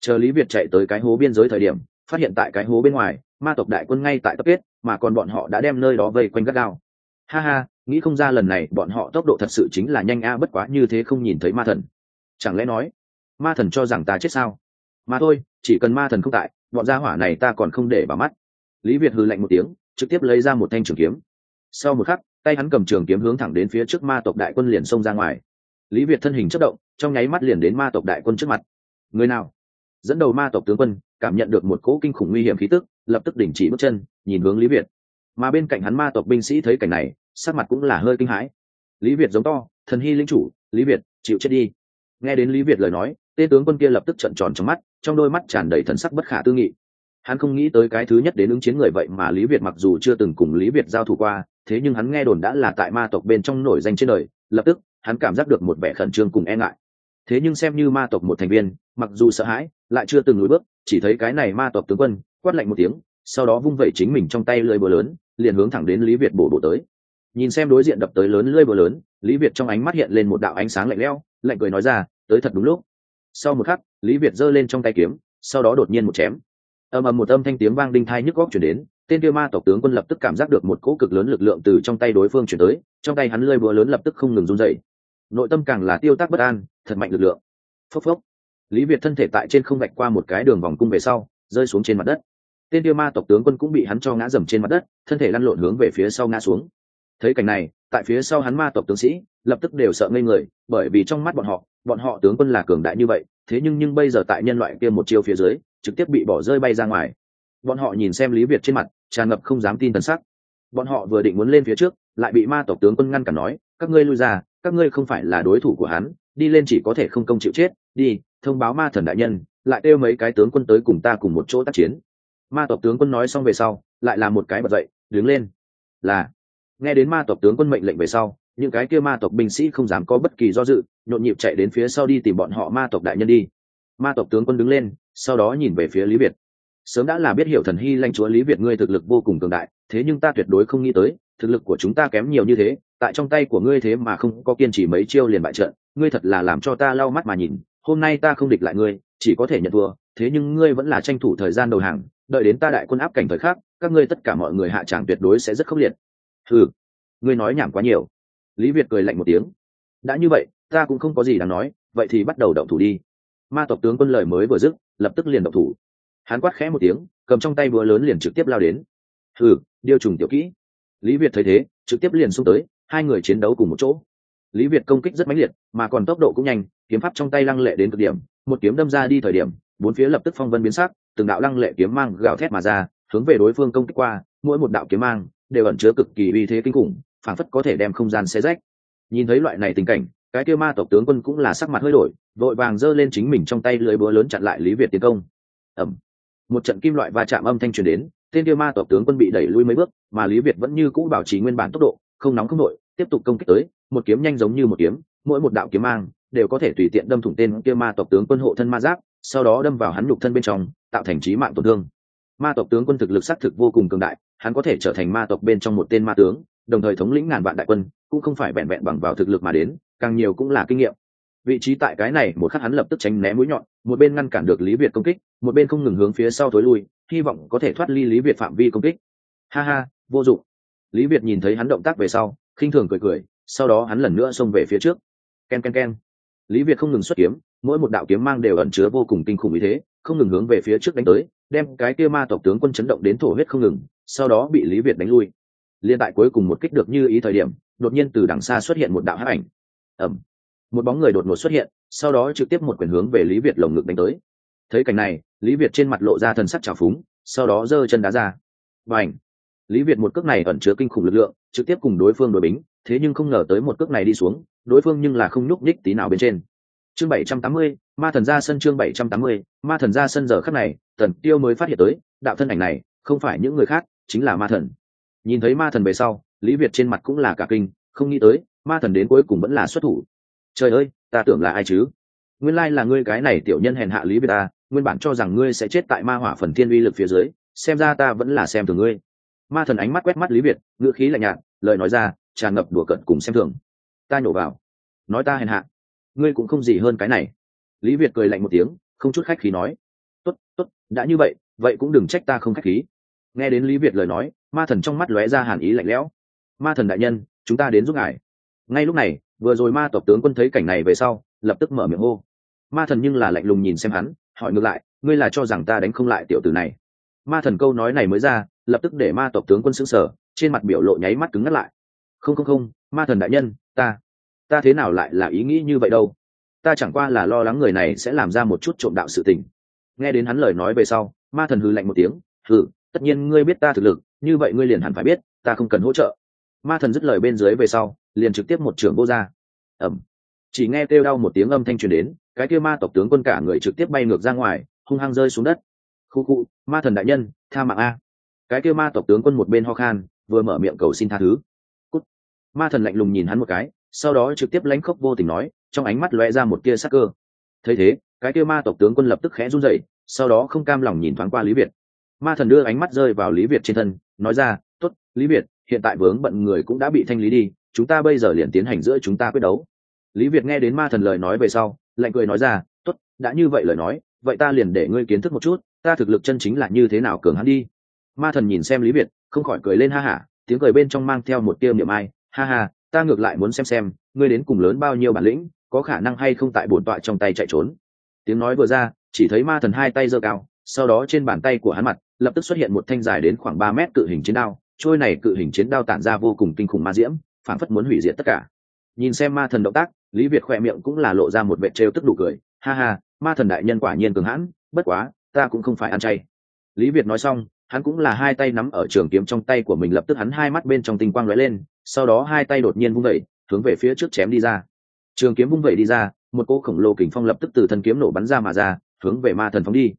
Chờ lý việt chạy tới cái hố biên giới thời điểm, phát hiện tại cái hố bên ngoài, ma tộc đại quân ngay tại tập kết, mà còn bọn họ đã đem nơi đó vây quanh gắt gao. Ha ha, nghĩ không ra lần này bọn họ tốc độ thật sự chính là nhanh a, bất quá như thế không nhìn thấy ma thần. Chẳng lẽ nói, ma thần cho rằng ta chết sao? Mà thôi, chỉ cần ma thần không tại, bọn gia hỏa này ta còn không để vào mắt. Lý việt hư lạnh một tiếng, trực tiếp lấy ra một thanh trường kiếm. Sau một khắc tay hắn cầm trường kiếm hướng thẳng đến phía trước ma tộc đại quân liền xông ra ngoài. Lý việt thân hình chất động, trong nháy mắt liền đến ma tộc đại quân trước mặt. Người nào? Dẫn đầu ma tộc tướng quân, cảm nhận được một cỗ kinh khủng nguy hiểm khí tức, lập tức đình chỉ bước chân, nhìn hướng lý việt. Mà bên cạnh hắn ma tộc binh sĩ thấy cảnh này, sắc mặt cũng là hơi kinh hãi. Lý việt giống to, thần hy linh chủ, lý việt, chịu chết đi. Nghe đến lý việt lời nói, tên tướng quân kia lập tức trận tròn trong mắt, trong đôi mắt tràn đầy thần sắc bất khả tư nghị. Hắn không nghĩ tới cái thứ nhất đến ứng chiến người vậy mà lý việt mặc dù chưa từng cùng lý việt giao thủ qua thế nhưng hắn nghe đồn đã là tại ma tộc bên trong nổi danh trên đời, lập tức, hắn cảm giác được một vẻ khẩn trương cùng e ngại. Thế nhưng xem như ma tộc một thành viên, mặc dù sợ hãi, lại chưa từng lùi bước, chỉ thấy cái này ma tộc tướng quân, quát lạnh một tiếng, sau đó vung vẩy chính mình trong tay lưỡi búa lớn, liền hướng thẳng đến lý việt bổ bổ tới. Nhìn xem đối diện đập tới lớn lưỡi búa lớn, lý việt trong ánh mắt hiện lên một đạo ánh sáng lạnh lẽo, lạnh cười nói ra, tới thật đúng lúc. Sau một khắc, lý việt giơ lên trong tay kiếm, sau đó đột nhiên một chém. Ầm ầm một âm thanh tiếng vang đinh thai nhức góc chuyển đến tên kia ma tộc tướng quân lập tức cảm giác được một cỗ cực lớn lực lượng từ trong tay đối phương chuyển tới, trong tay hắn lơi búa lớn lập tức không ngừng run dậy nội tâm càng là tiêu tác bất an, thật mạnh lực lượng. Phốc phốc. Lý việt thân thể tại trên không vạch qua một cái đường vòng cung về sau, rơi xuống trên mặt đất. Tên kia ma tộc tướng quân cũng bị hắn cho ngã dầm trên mặt đất, thân thể lăn lộn hướng về phía sau ngã xuống. Thấy cảnh này, tại phía sau hắn ma tộc tướng sĩ, lập tức đều sợ ngây người, bởi vì trong mắt bọn họ bọn họ tướng quân là cường đại như vậy, thế nhưng nhưng bây giờ tại nhân loại kia một chiêu phía dưới, trực tiếp bị bỏ rơi bay ra ngoài bọn họ nhìn xem lý việt trên mặt, tràn ngập không dám tin thần sắc. Bọn họ vừa định muốn lên phía trước, lại bị ma tộc tướng quân ngăn cản nói, các ngươi lui ra, các ngươi không phải là đối thủ của hắn, đi lên chỉ có thể không công chịu chết, đi, thông báo ma thần đại nhân, lại kêu mấy cái tướng quân tới cùng ta cùng một chỗ tác chiến. Ma tộc tướng quân nói xong về sau, lại là một cái bật dậy, đứng lên. Là. Nghe đến ma tộc tướng quân mệnh lệnh về sau, những cái kia ma tộc binh sĩ không dám có bất kỳ do dự, nhộn nhịp chạy đến phía sau đi tìm bọn họ ma tộc đại nhân đi. Ma tộc tướng quân đứng lên, sau đó nhìn về phía lý việt sớm đã là biết hiểu thần hy lanh chúa lý việt ngươi thực lực vô cùng cường đại, thế nhưng ta tuyệt đối không nghĩ tới, thực lực của chúng ta kém nhiều như thế, tại trong tay của ngươi thế mà không có kiên trì mấy chiêu liền bại trận, ngươi thật là làm cho ta lau mắt mà nhìn, hôm nay ta không địch lại ngươi, chỉ có thể nhận thua, thế nhưng ngươi vẫn là tranh thủ thời gian đầu hàng, đợi đến ta đại quân áp cảnh thời khắc, các ngươi tất cả mọi người hạ tràng tuyệt đối sẽ rất khốc liệt. Ừ ngươi nói nhảm quá nhiều. Lý việt cười lạnh một tiếng. Đã như vậy, ta cũng không có gì đáng nói, vậy thì bắt đầu động thủ đi. Ma tộc tướng quân lời mới vừa dứt, lập tức liền động thủ hắn quát khẽ một tiếng, cầm trong tay búa lớn liền trực tiếp lao đến. Ừ điêu trùng tiểu kỹ. Lý việt thấy thế, trực tiếp liền xung tới, hai người chiến đấu cùng một chỗ. Lý việt công kích rất mãnh liệt, mà còn tốc độ cũng nhanh, kiếm pháp trong tay lăng lệ đến cực điểm, một kiếm đâm ra đi thời điểm, bốn phía lập tức phong vân biến sắc, từng đạo lăng lệ kiếm mang gào thét mà ra, hướng về đối phương công kích qua, mỗi một đạo kiếm mang đều ẩn chứa cực kỳ uy thế kinh khủng phảng phất có thể đem không gian xé rách. Nhìn thấy loại này tình cảnh, cái kia ma tộc tướng quân cũng là sắc mặt hơi đổi, vội vàng giơ lên chính mình trong tay lưới búa lớn chặn lại lý việt tiến công. Ẩm một trận kim loại va chạm âm thanh truyền đến, tên kia ma tộc tướng quân bị đẩy lui mấy bước, mà lý việt vẫn như cũ bảo trì nguyên bản tốc độ, không nóng không nội tiếp tục công kích tới, một kiếm nhanh giống như một kiếm, mỗi một đạo kiếm mang đều có thể tùy tiện đâm thủng tên kia ma tộc tướng quân hộ thân ma giáp, sau đó đâm vào hắn nhục thân bên trong, tạo thành trí mạng tổn thương. Ma tộc tướng quân thực lực xác thực vô cùng cường đại, hắn có thể trở thành ma tộc bên trong một tên ma tướng, đồng thời thống lĩnh ngàn vạn đại quân, cũng không phải vẹn vẹn bằng vào thực lực mà đến, càng nhiều cũng là kinh nghiệm vị trí tại cái này, một khắc hắn lập tức tránh né mũi nhọn, một bên ngăn cản được lý việt công kích, một bên không ngừng hướng phía sau thối lui, hy vọng có thể thoát ly lý việt phạm vi công kích. Ha ha, vô dụng. Lý việt nhìn thấy hắn động tác về sau, khinh thường cười cười, sau đó hắn lần nữa xông về phía trước. K e n k e n k e n lý việt không ngừng xuất kiếm, mỗi một đạo kiếm mang đều ẩn chứa vô cùng kinh khủng ý thế, không ngừng hướng về phía trước đánh tới, đem cái kia ma tộc tướng quân chấn động đến thổ huyết không ngừng, sau đó bị lý việt đánh lui. Liên tại cuối cùng một kích được như ý thời điểm, đột nhiên từ đằng xa xuất hiện một đạo hát ảnh. Ẩm một bóng người đột ngột xuất hiện, sau đó trực tiếp một quyền hướng về lý việt lồng ngực đánh tới. Thấy cảnh này, lý việt trên mặt lộ ra thần sắc trào phúng, sau đó giơ chân đá ra. Và ảnh lý việt một cước này ẩn chứa kinh khủng lực lượng, trực tiếp cùng đối phương đội bính, thế nhưng không ngờ tới một cước này đi xuống, đối phương nhưng là không nhúc nhích tí nào bên trên. Chương bảy trăm tám mươi, ma thần ra sân chương bảy trăm tám mươi, ma thần ra sân giờ khắc này thần tiêu mới phát hiện tới, đạo thân ảnh này, không phải những người khác, chính là ma thần. Nhìn thấy ma thần về sau, lý việt trên mặt cũng là cả kinh, không nghĩ tới, ma thần đến cuối cùng vẫn là xuất thủ trời ơi, ta tưởng là ai chứ? Nguyên lai là ngươi cái này tiểu nhân hèn hạ lý việt ta, nguyên bản cho rằng ngươi sẽ chết tại ma hỏa phần thiên uy lực phía dưới, xem ra ta vẫn là xem thường ngươi. Ma thần ánh mắt quét mắt lý việt, ngữ khí lạnh nhạt, lời nói ra, tràn ngập đùa cận cùng xem thường. Ta nhổ vào. Nói ta hèn hạ. Ngươi cũng không gì hơn cái này. Lý việt cười lạnh một tiếng, không chút khách khí nói. Tốt tốt, đã như vậy vậy cũng đừng trách ta không khách khí. Nghe đến lý việt lời nói, ma thần trong mắt lóe ra hàn ý lạnh lẽo. Ma thần đại nhân, chúng ta đến giúp ngài. Ngay lúc này vừa rồi ma tộc tướng quân thấy cảnh này về sau, lập tức mở miệng hô. Ma thần nhưng là lạnh lùng nhìn xem hắn, hỏi ngược lại, ngươi là cho rằng ta đánh không lại tiểu tử này? Ma thần câu nói này mới ra, lập tức để ma tộc tướng quân xứng sở trên mặt biểu lộ nháy mắt cứng ngắt lại. Không không không, ma thần đại nhân, ta ta thế nào lại là ý nghĩ như vậy đâu? Ta chẳng qua là lo lắng người này sẽ làm ra một chút trộm đạo sự tình. Nghe đến hắn lời nói về sau, ma thần hừ lạnh một tiếng, hừ, tất nhiên ngươi biết ta thực lực, như vậy ngươi liền hẳn phải biết, ta không cần hỗ trợ. Ma thần dứt lời bên dưới về sau liền trực tiếp một trưởng vô ra ẩm chỉ nghe kêu đau một tiếng âm thanh truyền đến, cái kia ma tộc tướng quân cả người trực tiếp bay ngược ra ngoài, hung hăng rơi xuống đất. Khu khu, ma thần đại nhân, tha mạng a. Cái kia ma tộc tướng quân một bên ho khan, vừa mở miệng cầu xin tha thứ. Cút. ma thần lạnh lùng nhìn hắn một cái, sau đó trực tiếp lãnh khốc vô tình nói, trong ánh mắt lóe ra một tia sắc cơ. Thấy thế, cái kia ma tộc tướng quân lập tức khẽ run dậy sau đó không cam lòng nhìn thoáng qua lý việt. Ma thần đưa ánh mắt rơi vào lý việt trên thân, nói ra t ố t lý việt, hiện tại vướng bận người cũng đã bị thanh lý đi chúng ta bây giờ liền tiến hành giữa chúng ta quyết đấu. Lý việt nghe đến ma thần lời nói về sau, lạnh cười nói ra t ố t đã như vậy lời nói, vậy ta liền để ngươi kiến thức một chút, ta thực lực chân chính là như thế nào cường hắn đi. Ma thần nhìn xem lý việt, không khỏi cười lên ha hả, tiếng cười bên trong mang theo một tiêu niệm ai, ha ha, ta ngược lại muốn xem xem, ngươi đến cùng lớn bao nhiêu bản lĩnh, có khả năng hay không tại bổn tọa trong tay chạy trốn. Tiếng nói vừa ra, chỉ thấy ma thần hai tay giơ cao, sau đó trên bàn tay của hắn mặt, lập tức xuất hiện một thanh dài đến khoảng ba mét cự hình chiến đao, trôi này cự hình chiến đao tản ra vô cùng kinh khủng ma diễm phản phất muốn hủy diệt tất cả. Nhìn xem ma thần động tác, lý việt khoe miệng cũng là lộ ra một vệ trêu tức đủ cười. Ha ha, ma thần đại nhân quả nhiên cường hãn, bất quá, ta cũng không phải ăn chay. Lý việt nói xong, hắn cũng là hai tay nắm ở trường kiếm trong tay của mình lập tức hắn hai mắt bên trong tinh quang lóe lên, sau đó hai tay đột nhiên vung vẩy hướng về phía trước chém đi ra. Trường kiếm vung vẩy đi ra, một cỗ khổng lồ kình phong lập tức từ thân kiếm nổ bắn ra mà ra, hướng về ma thần phóng đi.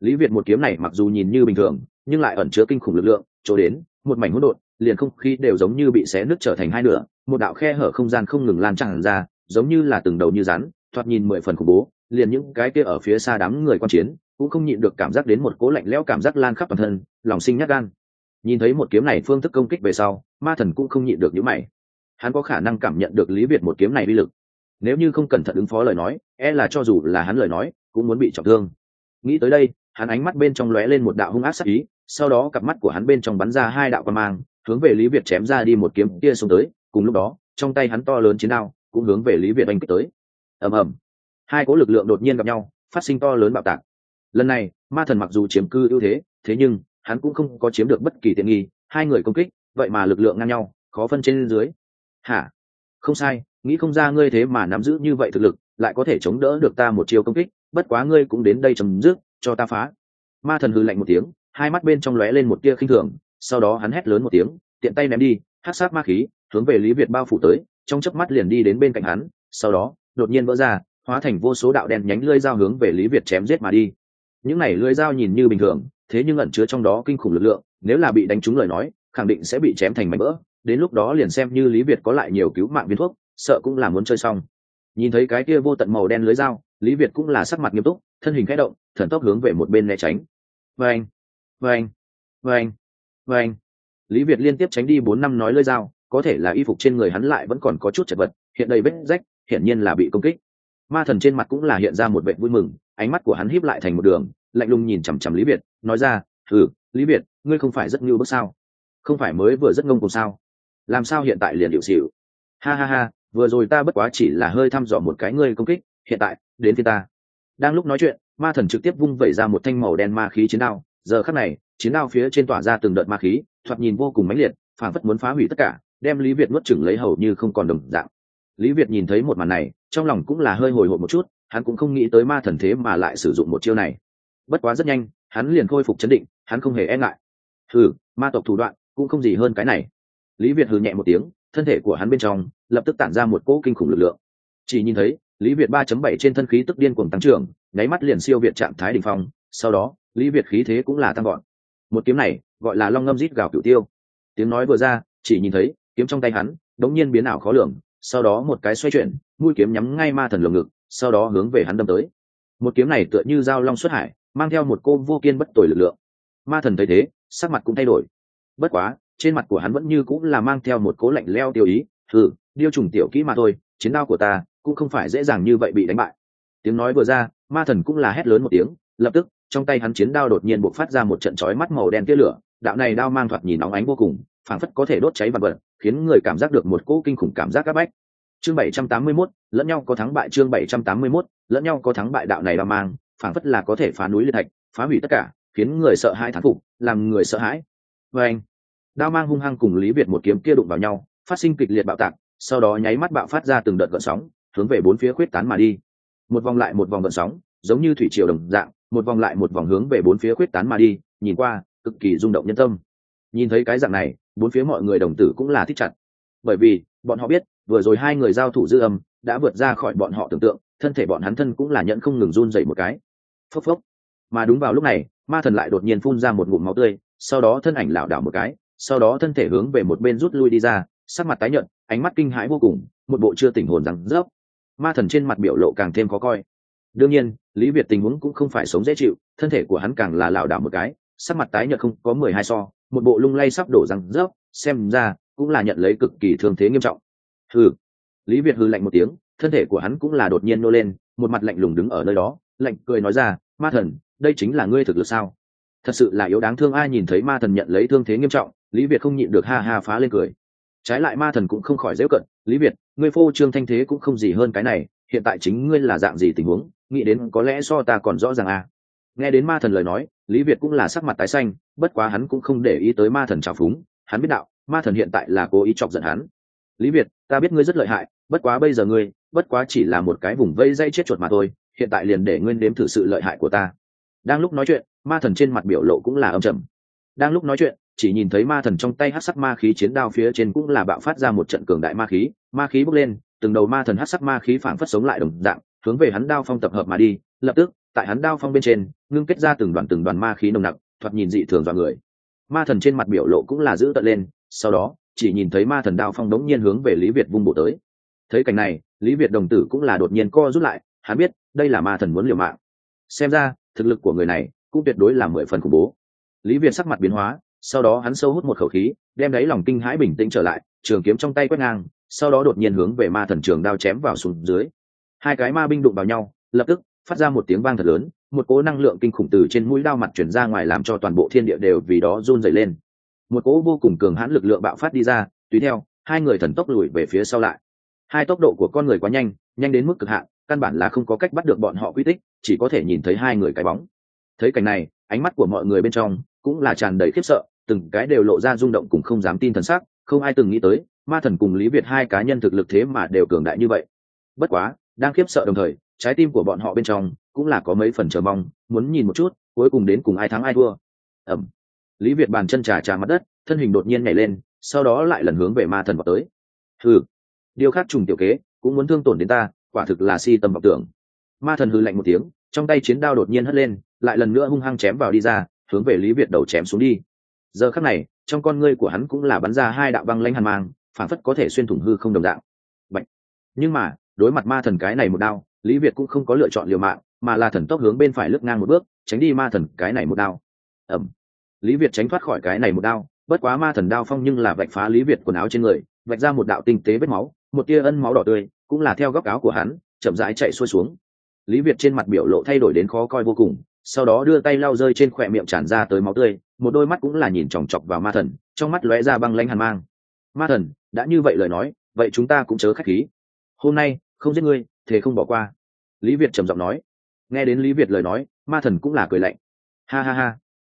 Lý việt một kiếm này mặc dù nhìn như bình thường, nhưng lại ẩn chứa kinh khủng lực lượng chỗ đến một mảnh hỗn độn liền không khí đều giống như bị xé nứt trở thành hai nửa, một đạo khe hở không gian không ngừng lan tràn ra, giống như là từng đầu như rắn, thoạt nhìn mười phần khủng bố, liền những cái kia ở phía xa đám người quan chiến, cũng không nhịn được cảm giác đến một cố lạnh lẽo cảm giác lan khắp toàn thân, lòng sinh nhát gan. Nhìn thấy một kiếm này phương thức công kích về sau, ma thần cũng không nhịn được những mày. Hắn có khả năng cảm nhận được lý việt một kiếm này uy lực. Nếu như không cẩn thận ứng phó lời nói e là cho dù là hắn lời nói, cũng muốn bị trọng thương. Nghĩ tới đây, hắn ánh mắt bên trong lóe lên một đạo hung ác sắc ý sau đó cặp mắt của hắn bên trong bắn ra hai đạo quan mang, hướng về lý việt chém ra đi một kiếm kia xuống tới, cùng lúc đó, trong tay hắn to lớn chiến đao cũng hướng về lý việt oanh kích tới. Ầm ầm. Hai cỗ lực lượng đột nhiên gặp nhau, phát sinh to lớn bạo tạc. Lần này, ma thần mặc dù chiếm cư ưu thế thế nhưng, hắn cũng không có chiếm được bất kỳ tiện nghi, hai người công kích, vậy mà lực lượng ngang nhau, khó phân trên dưới. Hả? Không sai, nghĩ không ra ngươi thế mà nắm giữ như vậy thực lực, lại có thể chống đỡ được ta một chiêu công kích, bất quá ngươi cũng đến đây chấm dứt, cho ta phá. Ma thần hư lạnh một tiếng hai mắt bên trong lóe lên một tia khinh thường, sau đó hắn hét lớn một tiếng, tiện tay ném đi, hát sát ma khí, hướng về lý việt bao phủ tới, trong chớp mắt liền đi đến bên cạnh hắn, sau đó, đột nhiên vỡ ra, hóa thành vô số đạo đen nhánh lưỡi dao hướng về lý việt chém giết mà đi. Những này lưỡi dao nhìn như bình thường, thế nhưng ẩn chứa trong đó kinh khủng lực lượng, nếu là bị đánh trúng lời nói, khẳng định sẽ bị chém thành mảnh vỡ, đến lúc đó liền xem như lý việt có lại nhiều cứu mạng viên thuốc, sợ cũng là muốn chơi xong. Nhìn thấy cái kia vô tận màu đen lưới dao, lý việt cũng là sắc mặt nghiêm túc, thân hình khẽ động, thần tốc hướng về một bên né tránh. Vâng vâng vâng vâng lý việt liên tiếp tránh đi bốn năm nói lơi dao, có thể là y phục trên người hắn lại vẫn còn có chút chật vật, hiện đầy vết rách, hiển nhiên là bị công kích. Ma thần trên mặt cũng là hiện ra một vệ vui mừng, ánh mắt của hắn híp lại thành một đường, lạnh lùng nhìn chằm chằm lý việt, nói ra ừ lý việt, ngươi không phải rất ngưu bước sao? Không phải mới vừa rất ngông cùng sao? Làm sao hiện tại liền điệu xịu ha ha ha, vừa rồi ta bất quá chỉ là hơi thăm dò một cái ngươi công kích, hiện tại, đến thì ta. Đang lúc nói chuyện, ma thần trực tiếp vung vẩy ra một thanh màu đen ma khí chiến đao giờ khắc này, chiến đao phía trên tỏa ra từng đợt ma khí, thoạt nhìn vô cùng mãnh liệt phản phất muốn phá hủy tất cả, đem lý việt nuốt chửng lấy hầu như không còn đồng dạng. Lý việt nhìn thấy một màn này, trong lòng cũng là hơi hồi hộp một chút, hắn cũng không nghĩ tới ma thần thế mà lại sử dụng một chiêu này. Bất quá rất nhanh, hắn liền khôi phục chấn định, hắn không hề e ngại. Hừ, ma tộc thủ đoạn, cũng không gì hơn cái này. Lý việt hừ nhẹ một tiếng, thân thể của hắn bên trong, lập tức tản ra một cỗ kinh khủng lực lượng. Chỉ nhìn thấy, lý việt ba chấm bảy trên thân khí tức điên cuồng tăng trưởng, nháy mắt liền siêu việt trạng thái đ ỉ n h phong, sau đó lý việt khí thế cũng là tăng gọn một kiếm này, gọi là long ngâm rít gào cửu tiêu. Tiếng nói vừa ra, chỉ nhìn thấy, kiếm trong tay hắn, đống nhiên biến ảo khó lường, sau đó một cái xoay chuyển, mũi kiếm nhắm ngay ma thần lồng ngực, sau đó hướng về hắn đâm tới. Một kiếm này tựa như dao long xuất hải, mang theo một cô vô kiên bất tồi lực lượng. Ma thần thấy thế, sắc mặt cũng thay đổi. Bất quá, trên mặt của hắn vẫn như cũng là mang theo một cố lạnh leo tiêu ý ừ điêu trùng tiểu kỹ mà thôi, chiến đao của ta cũng không phải dễ dàng như vậy bị đánh bại. Tiếng nói vừa ra, ma thần cũng là hét lớn một tiếng, lập tức trong tay hắn chiến đao đột nhiên bộc phát ra một trận chói mắt màu đen tia lửa đạo này đao mang thoạt nhìn nóng ánh vô cùng phảng phất có thể đốt cháy vật vật khiến người cảm giác được một cỗ kinh khủng cảm giác áp bách. Chương 781, lẫn nhau có thắng bại chương 781, lẫn nhau có thắng bại đạo này đao mang phảng phất là có thể phá núi liệt thạch phá hủy tất cả khiến người sợ hãi thán phục làm người sợ hãi. Và anh đao mang hung hăng cùng lý việt một kiếm kia đụng vào nhau phát sinh kịch liệt bạo tạc sau đó nháy mắt bạo phát ra từng đợt gợn sóng hướng về bốn phía khuyết tán mà đi. Một vòng lại một vòng gợn sóng giống như thủy triều đồng dạng một vòng lại một vòng hướng về bốn phía khuyết tán mà đi, nhìn qua, cực kỳ rung động nhân tâm. Nhìn thấy cái dạng này, bốn phía mọi người đồng tử cũng là thích chặt. Bởi vì, bọn họ biết, vừa rồi hai người giao thủ dư âm, đã vượt ra khỏi bọn họ tưởng tượng, thân thể bọn hắn thân cũng là nhận không ngừng run dậy một cái. Phốc phốc. Mà đúng vào lúc này, ma thần lại đột nhiên phun ra một ngụm máu tươi, sau đó thân ảnh lảo đảo một cái, sau đó thân thể hướng về một bên rút lui đi ra, sắc mặt tái nhợt, ánh mắt kinh hãi vô cùng, một bộ chưa tỉnh hồn rằng rớp. Ma thần trên mặt biểu lộ càng thêm khó coi đương nhiên, lý việt tình huống cũng không phải sống dễ chịu, thân thể của hắn càng là lảo đảo một cái, sắc mặt tái nhợt không có mười hai so, một bộ lung lay sắp đổ răng rớp, xem ra cũng là nhận lấy cực kỳ thương thế nghiêm trọng. Hừ. Lý việt hư lạnh một tiếng, thân thể của hắn cũng là đột nhiên nô lên, một mặt lạnh lùng đứng ở nơi đó, lạnh cười nói ra, ma thần, đây chính là ngươi thực lực sao? Thật sự là yếu đáng thương, ai nhìn thấy ma thần nhận lấy thương thế nghiêm trọng, lý việt không nhịn được ha ha phá lên cười. Trái lại ma thần cũng không khỏi dễ cận, lý việt, ngươi phô trương thanh thế cũng không gì hơn cái này, hiện tại chính ngươi là dạng gì tình huống? Nghĩ đến có lẽ so ta còn rõ ràng à. nghe đến ma thần lời nói, lý việt cũng là sắc mặt tái xanh, bất quá hắn cũng không để ý tới ma thần trào phúng, hắn biết đạo, ma thần hiện tại là cố ý chọc giận hắn. Lý việt, ta biết ngươi rất lợi hại, bất quá bây giờ ngươi, bất quá chỉ là một cái vùng vây dây chết chuột mà thôi, hiện tại liền để ngươi đếm thử sự lợi hại của ta. Đang lúc nói chuyện, ma thần trên mặt biểu lộ cũng là âm trầm. Đang lúc nói chuyện, chỉ nhìn thấy ma thần trong tay hát sắc ma khí chiến đao phía trên cũng là bạo phát ra một trận cường đại ma khí ma khí bốc lên, từng đầu ma thần hát sắc ma khí phản phất sống lại đồng dạng hướng về hắn đao phong tập hợp mà đi, lập tức, tại hắn đao phong bên trên, ngưng kết ra từng đoàn từng đoàn ma khí nồng nặc, thoạt nhìn dị thường dọa người. Ma thần trên mặt biểu lộ cũng là giữ tận lên, sau đó, chỉ nhìn thấy ma thần đao phong đống nhiên hướng về lý việt vung bổ tới. Thấy cảnh này, lý việt đồng tử cũng là đột nhiên co rút lại, hắn biết, đây là ma thần muốn liều mạng. Xem ra, thực lực của người này cũng tuyệt đối là mười phần khủng bố. Lý việt sắc mặt biến hóa, sau đó hắn sâu hút một khẩu khí, đem đáy lòng kinh hãi bình tĩnh trở lại, trường kiếm trong tay quét ngang, sau đó đột nhiên hướng về ma thần trường đao chém vào xuống dưới hai cái ma binh đụng vào nhau, lập tức phát ra một tiếng vang thật lớn, một cỗ năng lượng kinh khủng từ trên mũi đao mặt chuyển ra ngoài làm cho toàn bộ thiên địa đều vì đó run dày lên. Một cỗ vô cùng cường hãn lực lượng bạo phát đi ra, tùy theo, hai người thần tốc lùi về phía sau lại. Hai tốc độ của con người quá nhanh nhanh đến mức cực hạn, căn bản là không có cách bắt được bọn họ quy tích, chỉ có thể nhìn thấy hai người cái bóng. Thấy cảnh này, ánh mắt của mọi người bên trong cũng là tràn đầy khiếp sợ, từng cái đều lộ ra rung động cùng không dám tin thần sắc, không ai từng nghĩ tới, ma thần cùng lý việt hai cá nhân thực lực thế mà đều cường đại như vậy. Bất quá đang khiếp sợ đồng thời, trái tim của bọn họ bên trong cũng là có mấy phần chờ mong, muốn nhìn một chút cuối cùng đến cùng ai thắng ai thua. Ẩm. Lý việt bàn chân trà trà mặt đất, thân hình đột nhiên nhảy lên, sau đó lại lần hướng về ma thần vào tới. Hừ. Điều khác trùng tiểu kế, cũng muốn thương tổn đến ta, quả thực là si tầm vọng tưởng. Ma thần hư lạnh một tiếng, trong tay chiến đao đột nhiên hất lên, lại lần nữa hung hăng chém vào đi ra, hướng về lý việt đầu chém xuống đi. Giờ khắc này, trong con ngươi của hắn cũng là bắn ra hai đạo băng lanh hàn mang phản phất có thể xuyên thủng hư không đồng đạo Bạch. nhưng mà đối mặt ma thần cái này một đao, lý việt cũng không có lựa chọn liều mạng, mà là thần tốc hướng bên phải lướt ngang một bước, tránh đi ma thần cái này một đao. Ẩm lý việt tránh thoát khỏi cái này một đao, bất quá ma thần đao phong nhưng là vạch phá lý việt quần áo trên người, vạch ra một đạo tinh tế vết máu, một tia ân máu đỏ tươi, cũng là theo góc áo của hắn, chậm rãi chạy xuôi xuống. Lý việt trên mặt biểu lộ thay đổi đến khó coi vô cùng, sau đó đưa tay lau rơi trên khỏe miệng tràn ra tới máu tươi, một đôi mắt cũng là nhìn chòng chọc vào ma thần, trong mắt lóe ra băng lanh hàn mang. Ma thần, đã như vậy lời nói, vậy chúng ta cũng chớ khách khí. Hôm nay không giết ngươi thế không bỏ qua. Lý việt trầm giọng nói. Nghe đến lý việt lời nói, ma thần cũng là cười lạnh. Ha ha ha.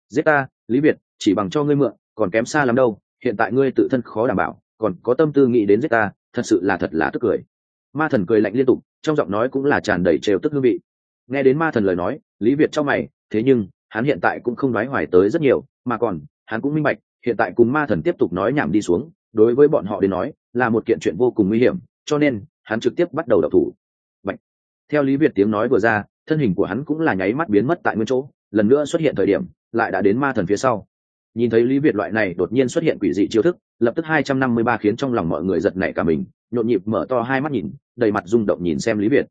Giết ta, lý việt, chỉ bằng cho ngươi mượn, còn kém xa lắm đâu. Hiện tại ngươi tự thân khó đảm bảo, còn có tâm tư nghĩ đến giết ta, thật sự là thật là tức cười. Ma thần cười lạnh liên tục, trong giọng nói cũng là tràn đầy trêu tức hương vị. Nghe đến ma thần lời nói, lý việt cho mày, thế nhưng, hắn hiện tại cũng không nói hoài tới rất nhiều, mà còn, hắn cũng minh bạch, hiện tại cùng ma thần tiếp tục nói nhảm đi xuống, đối với bọn họ đến nói, là một kiện chuyện vô cùng nguy hiểm, cho nên hắn trực tiếp bắt đầu đập thủ. Bạch. theo lý việt tiếng nói vừa ra, thân hình của hắn cũng là nháy mắt biến mất tại nguyên chỗ, lần nữa xuất hiện thời điểm, lại đã đến ma thần phía sau. Nhìn thấy lý việt loại này đột nhiên xuất hiện quỷ dị chiêu thức, lập tức hai trăm năm mươi ba khiến trong lòng mọi người giật nảy cả mình, nhộn nhịp mở to hai mắt nhìn, đầy mặt rung động nhìn xem lý việt.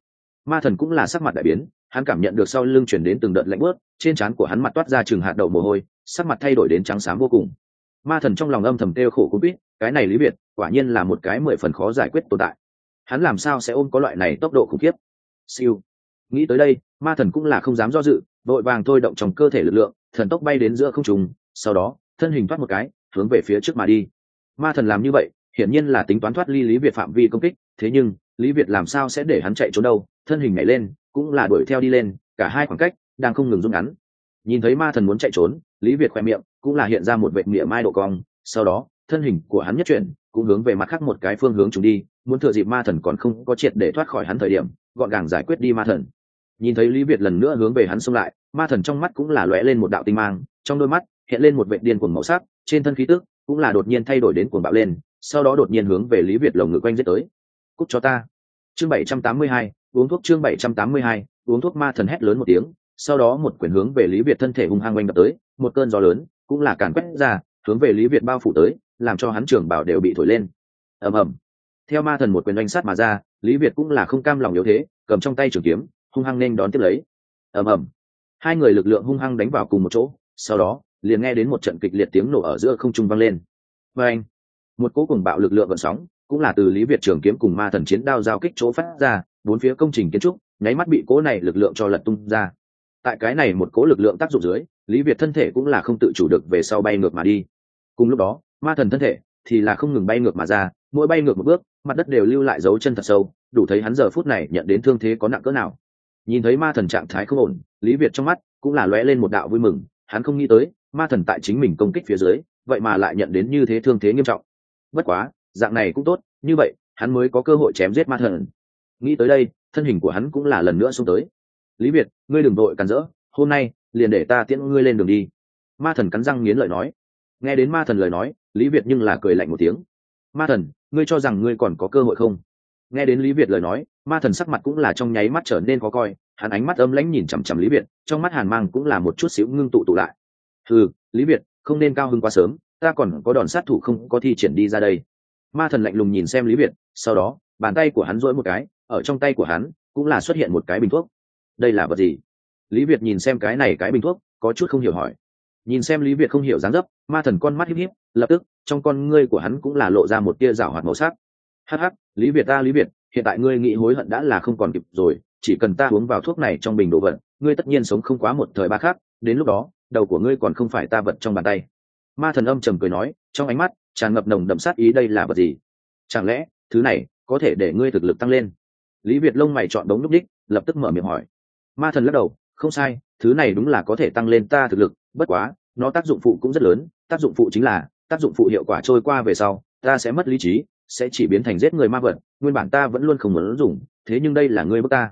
Ma thần cũng là sắc mặt đại biến, hắn cảm nhận được sau lưng chuyển đến từng đợt lạnh bớt trên trán của hắn mặt toát ra chừng hạt đậu mồ hôi, sắc mặt thay đổi đến trắng xám vô cùng. Ma thần trong lòng âm thầm têu khổ cũng biết, cái này lý việt quả nhiên là một cái mười phần khó giải quyết tồn tại hắn làm sao sẽ ôm có loại này tốc độ khủng khiếp? Siêu. Nghĩ tới đây, ma thần cũng là không dám do dự, vội vàng thôi động trong cơ thể lực lượng, thần tốc bay đến giữa không trùng sau đó, thân hình thoát một cái, hướng về phía trước mà đi. Ma thần làm như vậy, hiển nhiên là tính toán thoát ly lý việt phạm vi công kích, thế nhưng, lý việt làm sao sẽ để hắn chạy trốn đâu? Thân hình nhảy lên, cũng là đuổi theo đi lên, cả hai khoảng cách, đang không ngừng rút ngắn. Nhìn thấy ma thần muốn chạy trốn, lý việt khoe miệng cũng là hiện ra một vệ miệng mai độ cong, sau đó, thân hình của hắn nhất chuyển, cũng hướng về mặt khác một cái phương hướng chúng đi muốn thừa dịp ma thần còn không có triệt để thoát khỏi hắn thời điểm, gọn gàng giải quyết đi ma thần. Nhìn thấy lý việt lần nữa hướng về hắn xông lại, ma thần trong mắt cũng là lóe lên một đạo tinh mang, trong đôi mắt hiện lên một vệ điên cuồng màu sắc, trên thân khí tức cũng là đột nhiên thay đổi đến cuồng bạo lên, sau đó đột nhiên hướng về lý việt lồng ngực quanh giết tới. Cúc cho ta! Chương bảy trăm tám mươi hai, uống thuốc chương bảy trăm tám mươi hai, uống thuốc ma thần hét lớn một tiếng, sau đó một quyển hướng về lý việt thân thể hung hăng oanh đập tới, một cơn gió lớn cũng là càn quét ra, hướng về lý việt bao phủ tới, làm cho hắn trường bảo đều bị thổi lên. Ầm ầm theo ma thần một quyền oanh sát mà ra, lý việt cũng là không cam lòng yếu thế, cầm trong tay trường kiếm, hung hăng nên đón tiếp lấy. Ầm ầm. Hai người lực lượng hung hăng đánh vào cùng một chỗ, sau đó, liền nghe đến một trận kịch liệt tiếng nổ ở giữa không trung vang lên. Và anh một cố cùng bạo lực lượng vận sóng, cũng là từ lý việt trường kiếm cùng ma thần chiến đao giao kích chỗ phát ra, bốn phía công trình kiến trúc, nháy mắt bị cỗ này lực lượng cho lật tung ra. Tại cái này một cỗ lực lượng tác dụng dưới, lý việt thân thể cũng là không tự chủ được về sau bay ngược mà đi. Cùng lúc đó, ma thần thân thể thì là không ngừng bay ngược mà ra, mỗi bay ngược một bước mặt đất đều lưu lại dấu chân thật sâu, đủ thấy hắn giờ phút này nhận đến thương thế có nặng cỡ nào. Nhìn thấy ma thần trạng thái không ổn, lý việt trong mắt cũng là lóe lên một đạo vui mừng, hắn không nghĩ tới, ma thần tại chính mình công kích phía dưới, vậy mà lại nhận đến như thế thương thế nghiêm trọng. Bất quá, dạng này cũng tốt, như vậy, hắn mới có cơ hội chém giết ma thần. Nghĩ tới đây, thân hình của hắn cũng là lần nữa xuống tới. Lý việt, ngươi đừng đội cắn rỡ, hôm nay liền để ta tiễn ngươi lên đường đi. Ma thần cắn răng nghiến lợi nói. Nghe đến ma thần lời nói, lý việt nhưng là cười lạnh một tiếng. Ma thần ngươi cho rằng ngươi còn có cơ hội không? Nghe đến lý việt lời nói, ma thần sắc mặt cũng là trong nháy mắt trở nên khó coi, hắn ánh mắt âm lãnh nhìn chằm chằm lý việt, trong mắt hàn mang cũng là một chút xíu ngưng tụ tụ lại. Ừ lý việt, không nên cao hơn quá sớm, ta còn có đòn sát thủ không có thi triển đi ra đây. Ma thần lạnh lùng nhìn xem lý việt, sau đó, bàn tay của hắn dỗi một cái, ở trong tay của hắn, cũng là xuất hiện một cái bình thuốc. Đây là vật gì? Lý việt nhìn xem cái này cái bình thuốc, có chút không hiểu hỏi nhìn xem lý việt không hiểu dáng dấp, ma thần con mắt híp híp, lập tức, trong con ngươi của hắn cũng là lộ ra một tia rảo hoạt màu sắc. Hắc hắc, lý việt ta lý việt, hiện tại ngươi nghĩ hối hận đã là không còn kịp rồi, chỉ cần ta uống vào thuốc này trong bình đồ vật, ngươi tất nhiên sống không quá một thời ba khác đến lúc đó, đầu của ngươi còn không phải ta vật trong bàn tay. Ma thần âm trầm cười nói, trong ánh mắt, tràn ngập nồng đậm sát ý đây là vật gì? Chẳng lẽ, thứ này, có thể để ngươi thực lực tăng lên? Lý việt lông mày chọn đống lúc đích, lập tức mở miệng hỏi. Ma thần lắc đầu không sai, thứ này đúng là có thể tăng lên ta thực lực, bất quá, nó tác dụng phụ cũng rất lớn, tác dụng phụ chính là, tác dụng phụ hiệu quả trôi qua về sau, ta sẽ mất lý trí, sẽ chỉ biến thành giết người ma vật, nguyên bản ta vẫn luôn không muốn dùng, thế nhưng đây là ngươi bước ta.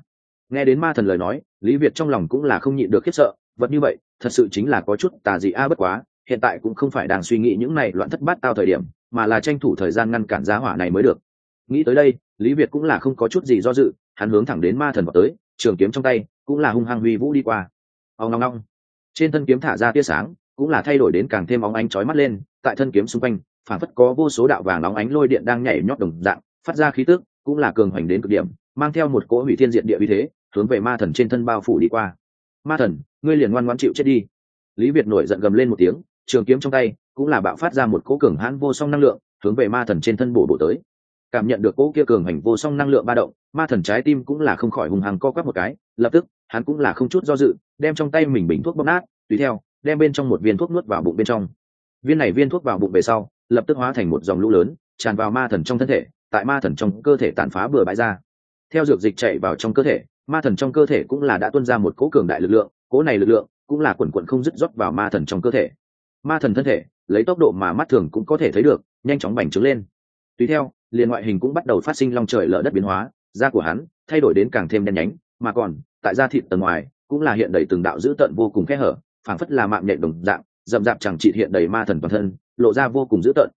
Nghe đến ma thần lời nói, lý việt trong lòng cũng là không nhịn được khiếp sợ, vật như vậy, thật sự chính là có chút tà dị a à bất quá, hiện tại cũng không phải đang suy nghĩ những này loạn thất bát tao thời điểm, mà là tranh thủ thời gian ngăn cản giá hỏa này mới được. Nghĩ tới đây, lý việt cũng là không có chút gì do dự, hắn hướng thẳng đến ma thần vào tới, trường kiếm trong tay cũng là hung hăng huy vũ đi qua. Ông long long trên thân kiếm thả ra tia sáng, cũng là thay đổi đến càng thêm óng ánh chói mắt lên, tại thân kiếm xung quanh phản phất có vô số đạo vàng óng ánh lôi điện đang nhảy nhót đồng dạng, phát ra khí tức, cũng là cường hoành đến cực điểm, mang theo một cỗ hủy thiên diện địa uy thế, hướng về ma thần trên thân bao phủ đi qua. Ma thần, ngươi liền ngoan ngoãn chịu chết đi. Lý việt nổi giận gầm lên một tiếng, trường kiếm trong tay, cũng là bạo phát ra một cỗ cường hãn vô song năng lượng, hướng về ma thần trên thân bổ bổ tới. Cảm nhận được cỗ kia cường hành vô song năng lượng ba động, ma thần trái tim cũng là không khỏi hùng hăng co quắp một cái lập tức, hắn cũng là không chút do dự, đem trong tay mình bình thuốc bóp nát, tùy theo, đem bên trong một viên thuốc nuốt vào bụng bên trong. Viên này viên thuốc vào bụng về sau, lập tức hóa thành một dòng lũ lớn, tràn vào ma thần trong thân thể, tại ma thần trong cơ thể tàn phá bừa bãi ra. Theo dược dịch chạy vào trong cơ thể, ma thần trong cơ thể cũng là đã tuân ra một cỗ cường đại lực lượng, cỗ này lực lượng cũng là quần quận không dứt rót vào ma thần trong cơ thể. Ma thần thân thể, lấy tốc độ mà mắt thường cũng có thể thấy được, nhanh chóng bành trướng lên. Tùy theo, liền ngoại hình cũng bắt đầu phát sinh long trời lở đất biến hóa, da của hắn thay đổi đến càng thêm đen nhánh mà còn, tại da thịt tầng ngoài, cũng là hiện đầy từng đạo dữ tợn vô cùng khe hở, phảng phất là mạng nhện đồng dạng, rậm rạp chẳng trị hiện đầy ma thần toàn thân, lộ ra vô cùng dữ tợn.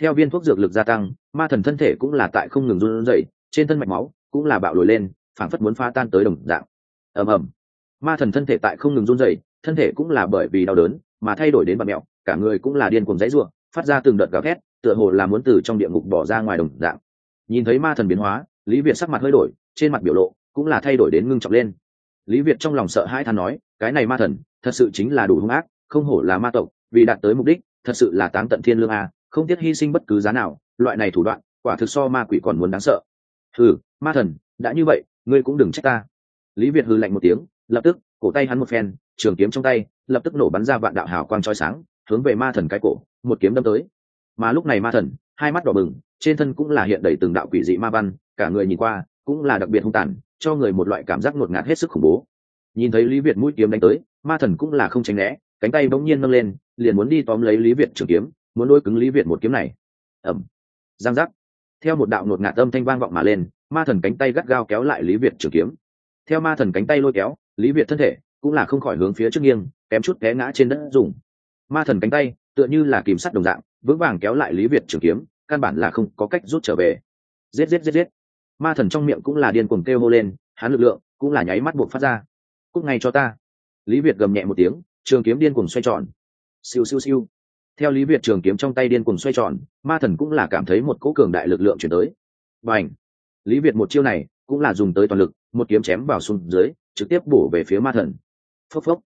Theo viên thuốc dược lực gia tăng, ma thần thân thể cũng là tại không ngừng run rẩy, trên thân mạch máu cũng là bạo lồi lên, phảng phất muốn pha tan tới đồng dạng. Ầm ầm. Ma thần thân thể tại không ngừng run rẩy, thân thể cũng là bởi vì đau đớn mà thay đổi đến bạt mẹo, cả người cũng là điên cuồng dãy ruộng phát ra từng đợt gào thét, tựa hồ là muốn từ trong địa ngục bỏ ra ngoài đồng dạng. Nhìn thấy ma thần biến hóa, lý việt sắc mặt hơi đổi, trên mặt biểu lộ cũng là thay đổi đến ngưng trọng lên. Lý việt trong lòng sợ hãi than nói, cái này ma thần, thật sự chính là đủ hung ác, không hổ là ma tộc, vì đạt tới mục đích, thật sự là táng tận thiên lương a, không tiếc hy sinh bất cứ giá nào, loại này thủ đoạn, quả thực so ma quỷ còn muốn đáng sợ. Ừ ma thần, đã như vậy, ngươi cũng đừng trách ta. Lý việt hư lạnh một tiếng, lập tức, cổ tay hắn một phen, trường kiếm trong tay, lập tức nổ bắn ra vạn đạo hào quang trói sáng, hướng về ma thần cái cổ, một kiếm đâm tới. Mà lúc này ma thần, hai mắt đỏ bừng, trên thân cũng là hiện đầy từng đạo quỷ dị ma văn, cả người nhìn qua cũng là đặc biệt hung tàn, cho người một loại cảm giác ngột ngạt hết sức khủng bố. Nhìn thấy lý việt mũi kiếm đánh tới, ma thần cũng là không tránh né, cánh tay bỗng nhiên nâng lên, liền muốn đi tóm lấy lý việt trường kiếm, muốn đôi cứng lý việt một kiếm này. Ẩm giang giác. Theo một đạo ngột ngạt âm thanh vang vọng mà lên, ma thần cánh tay gắt gao kéo lại lý việt trường kiếm. Theo ma thần cánh tay lôi kéo, lý việt thân thể cũng là không khỏi hướng phía trước nghiêng, kém chút té ngã trên đất dùng ma thần cánh tay tựa như là kìm sắt đồng dạng, vững vàng kéo lại lý việt trường kiếm, căn bản là không có cách rút trở về. Giết giết giết giết ma thần trong miệng cũng là điên cuồng kêu hô lên, hắn lực lượng cũng là nháy mắt buộc phát ra. Cúc ngay cho ta. Lý việt gầm nhẹ một tiếng, trường kiếm điên cuồng xoay tròn. Siêu siêu siêu. Theo lý việt trường kiếm trong tay điên cuồng xoay tròn, ma thần cũng là cảm thấy một cỗ cường đại lực lượng chuyển tới. Và ảnh lý việt một chiêu này cũng là dùng tới toàn lực, một kiếm chém vào xuống dưới, trực tiếp bổ về phía ma thần. Phốc phốc.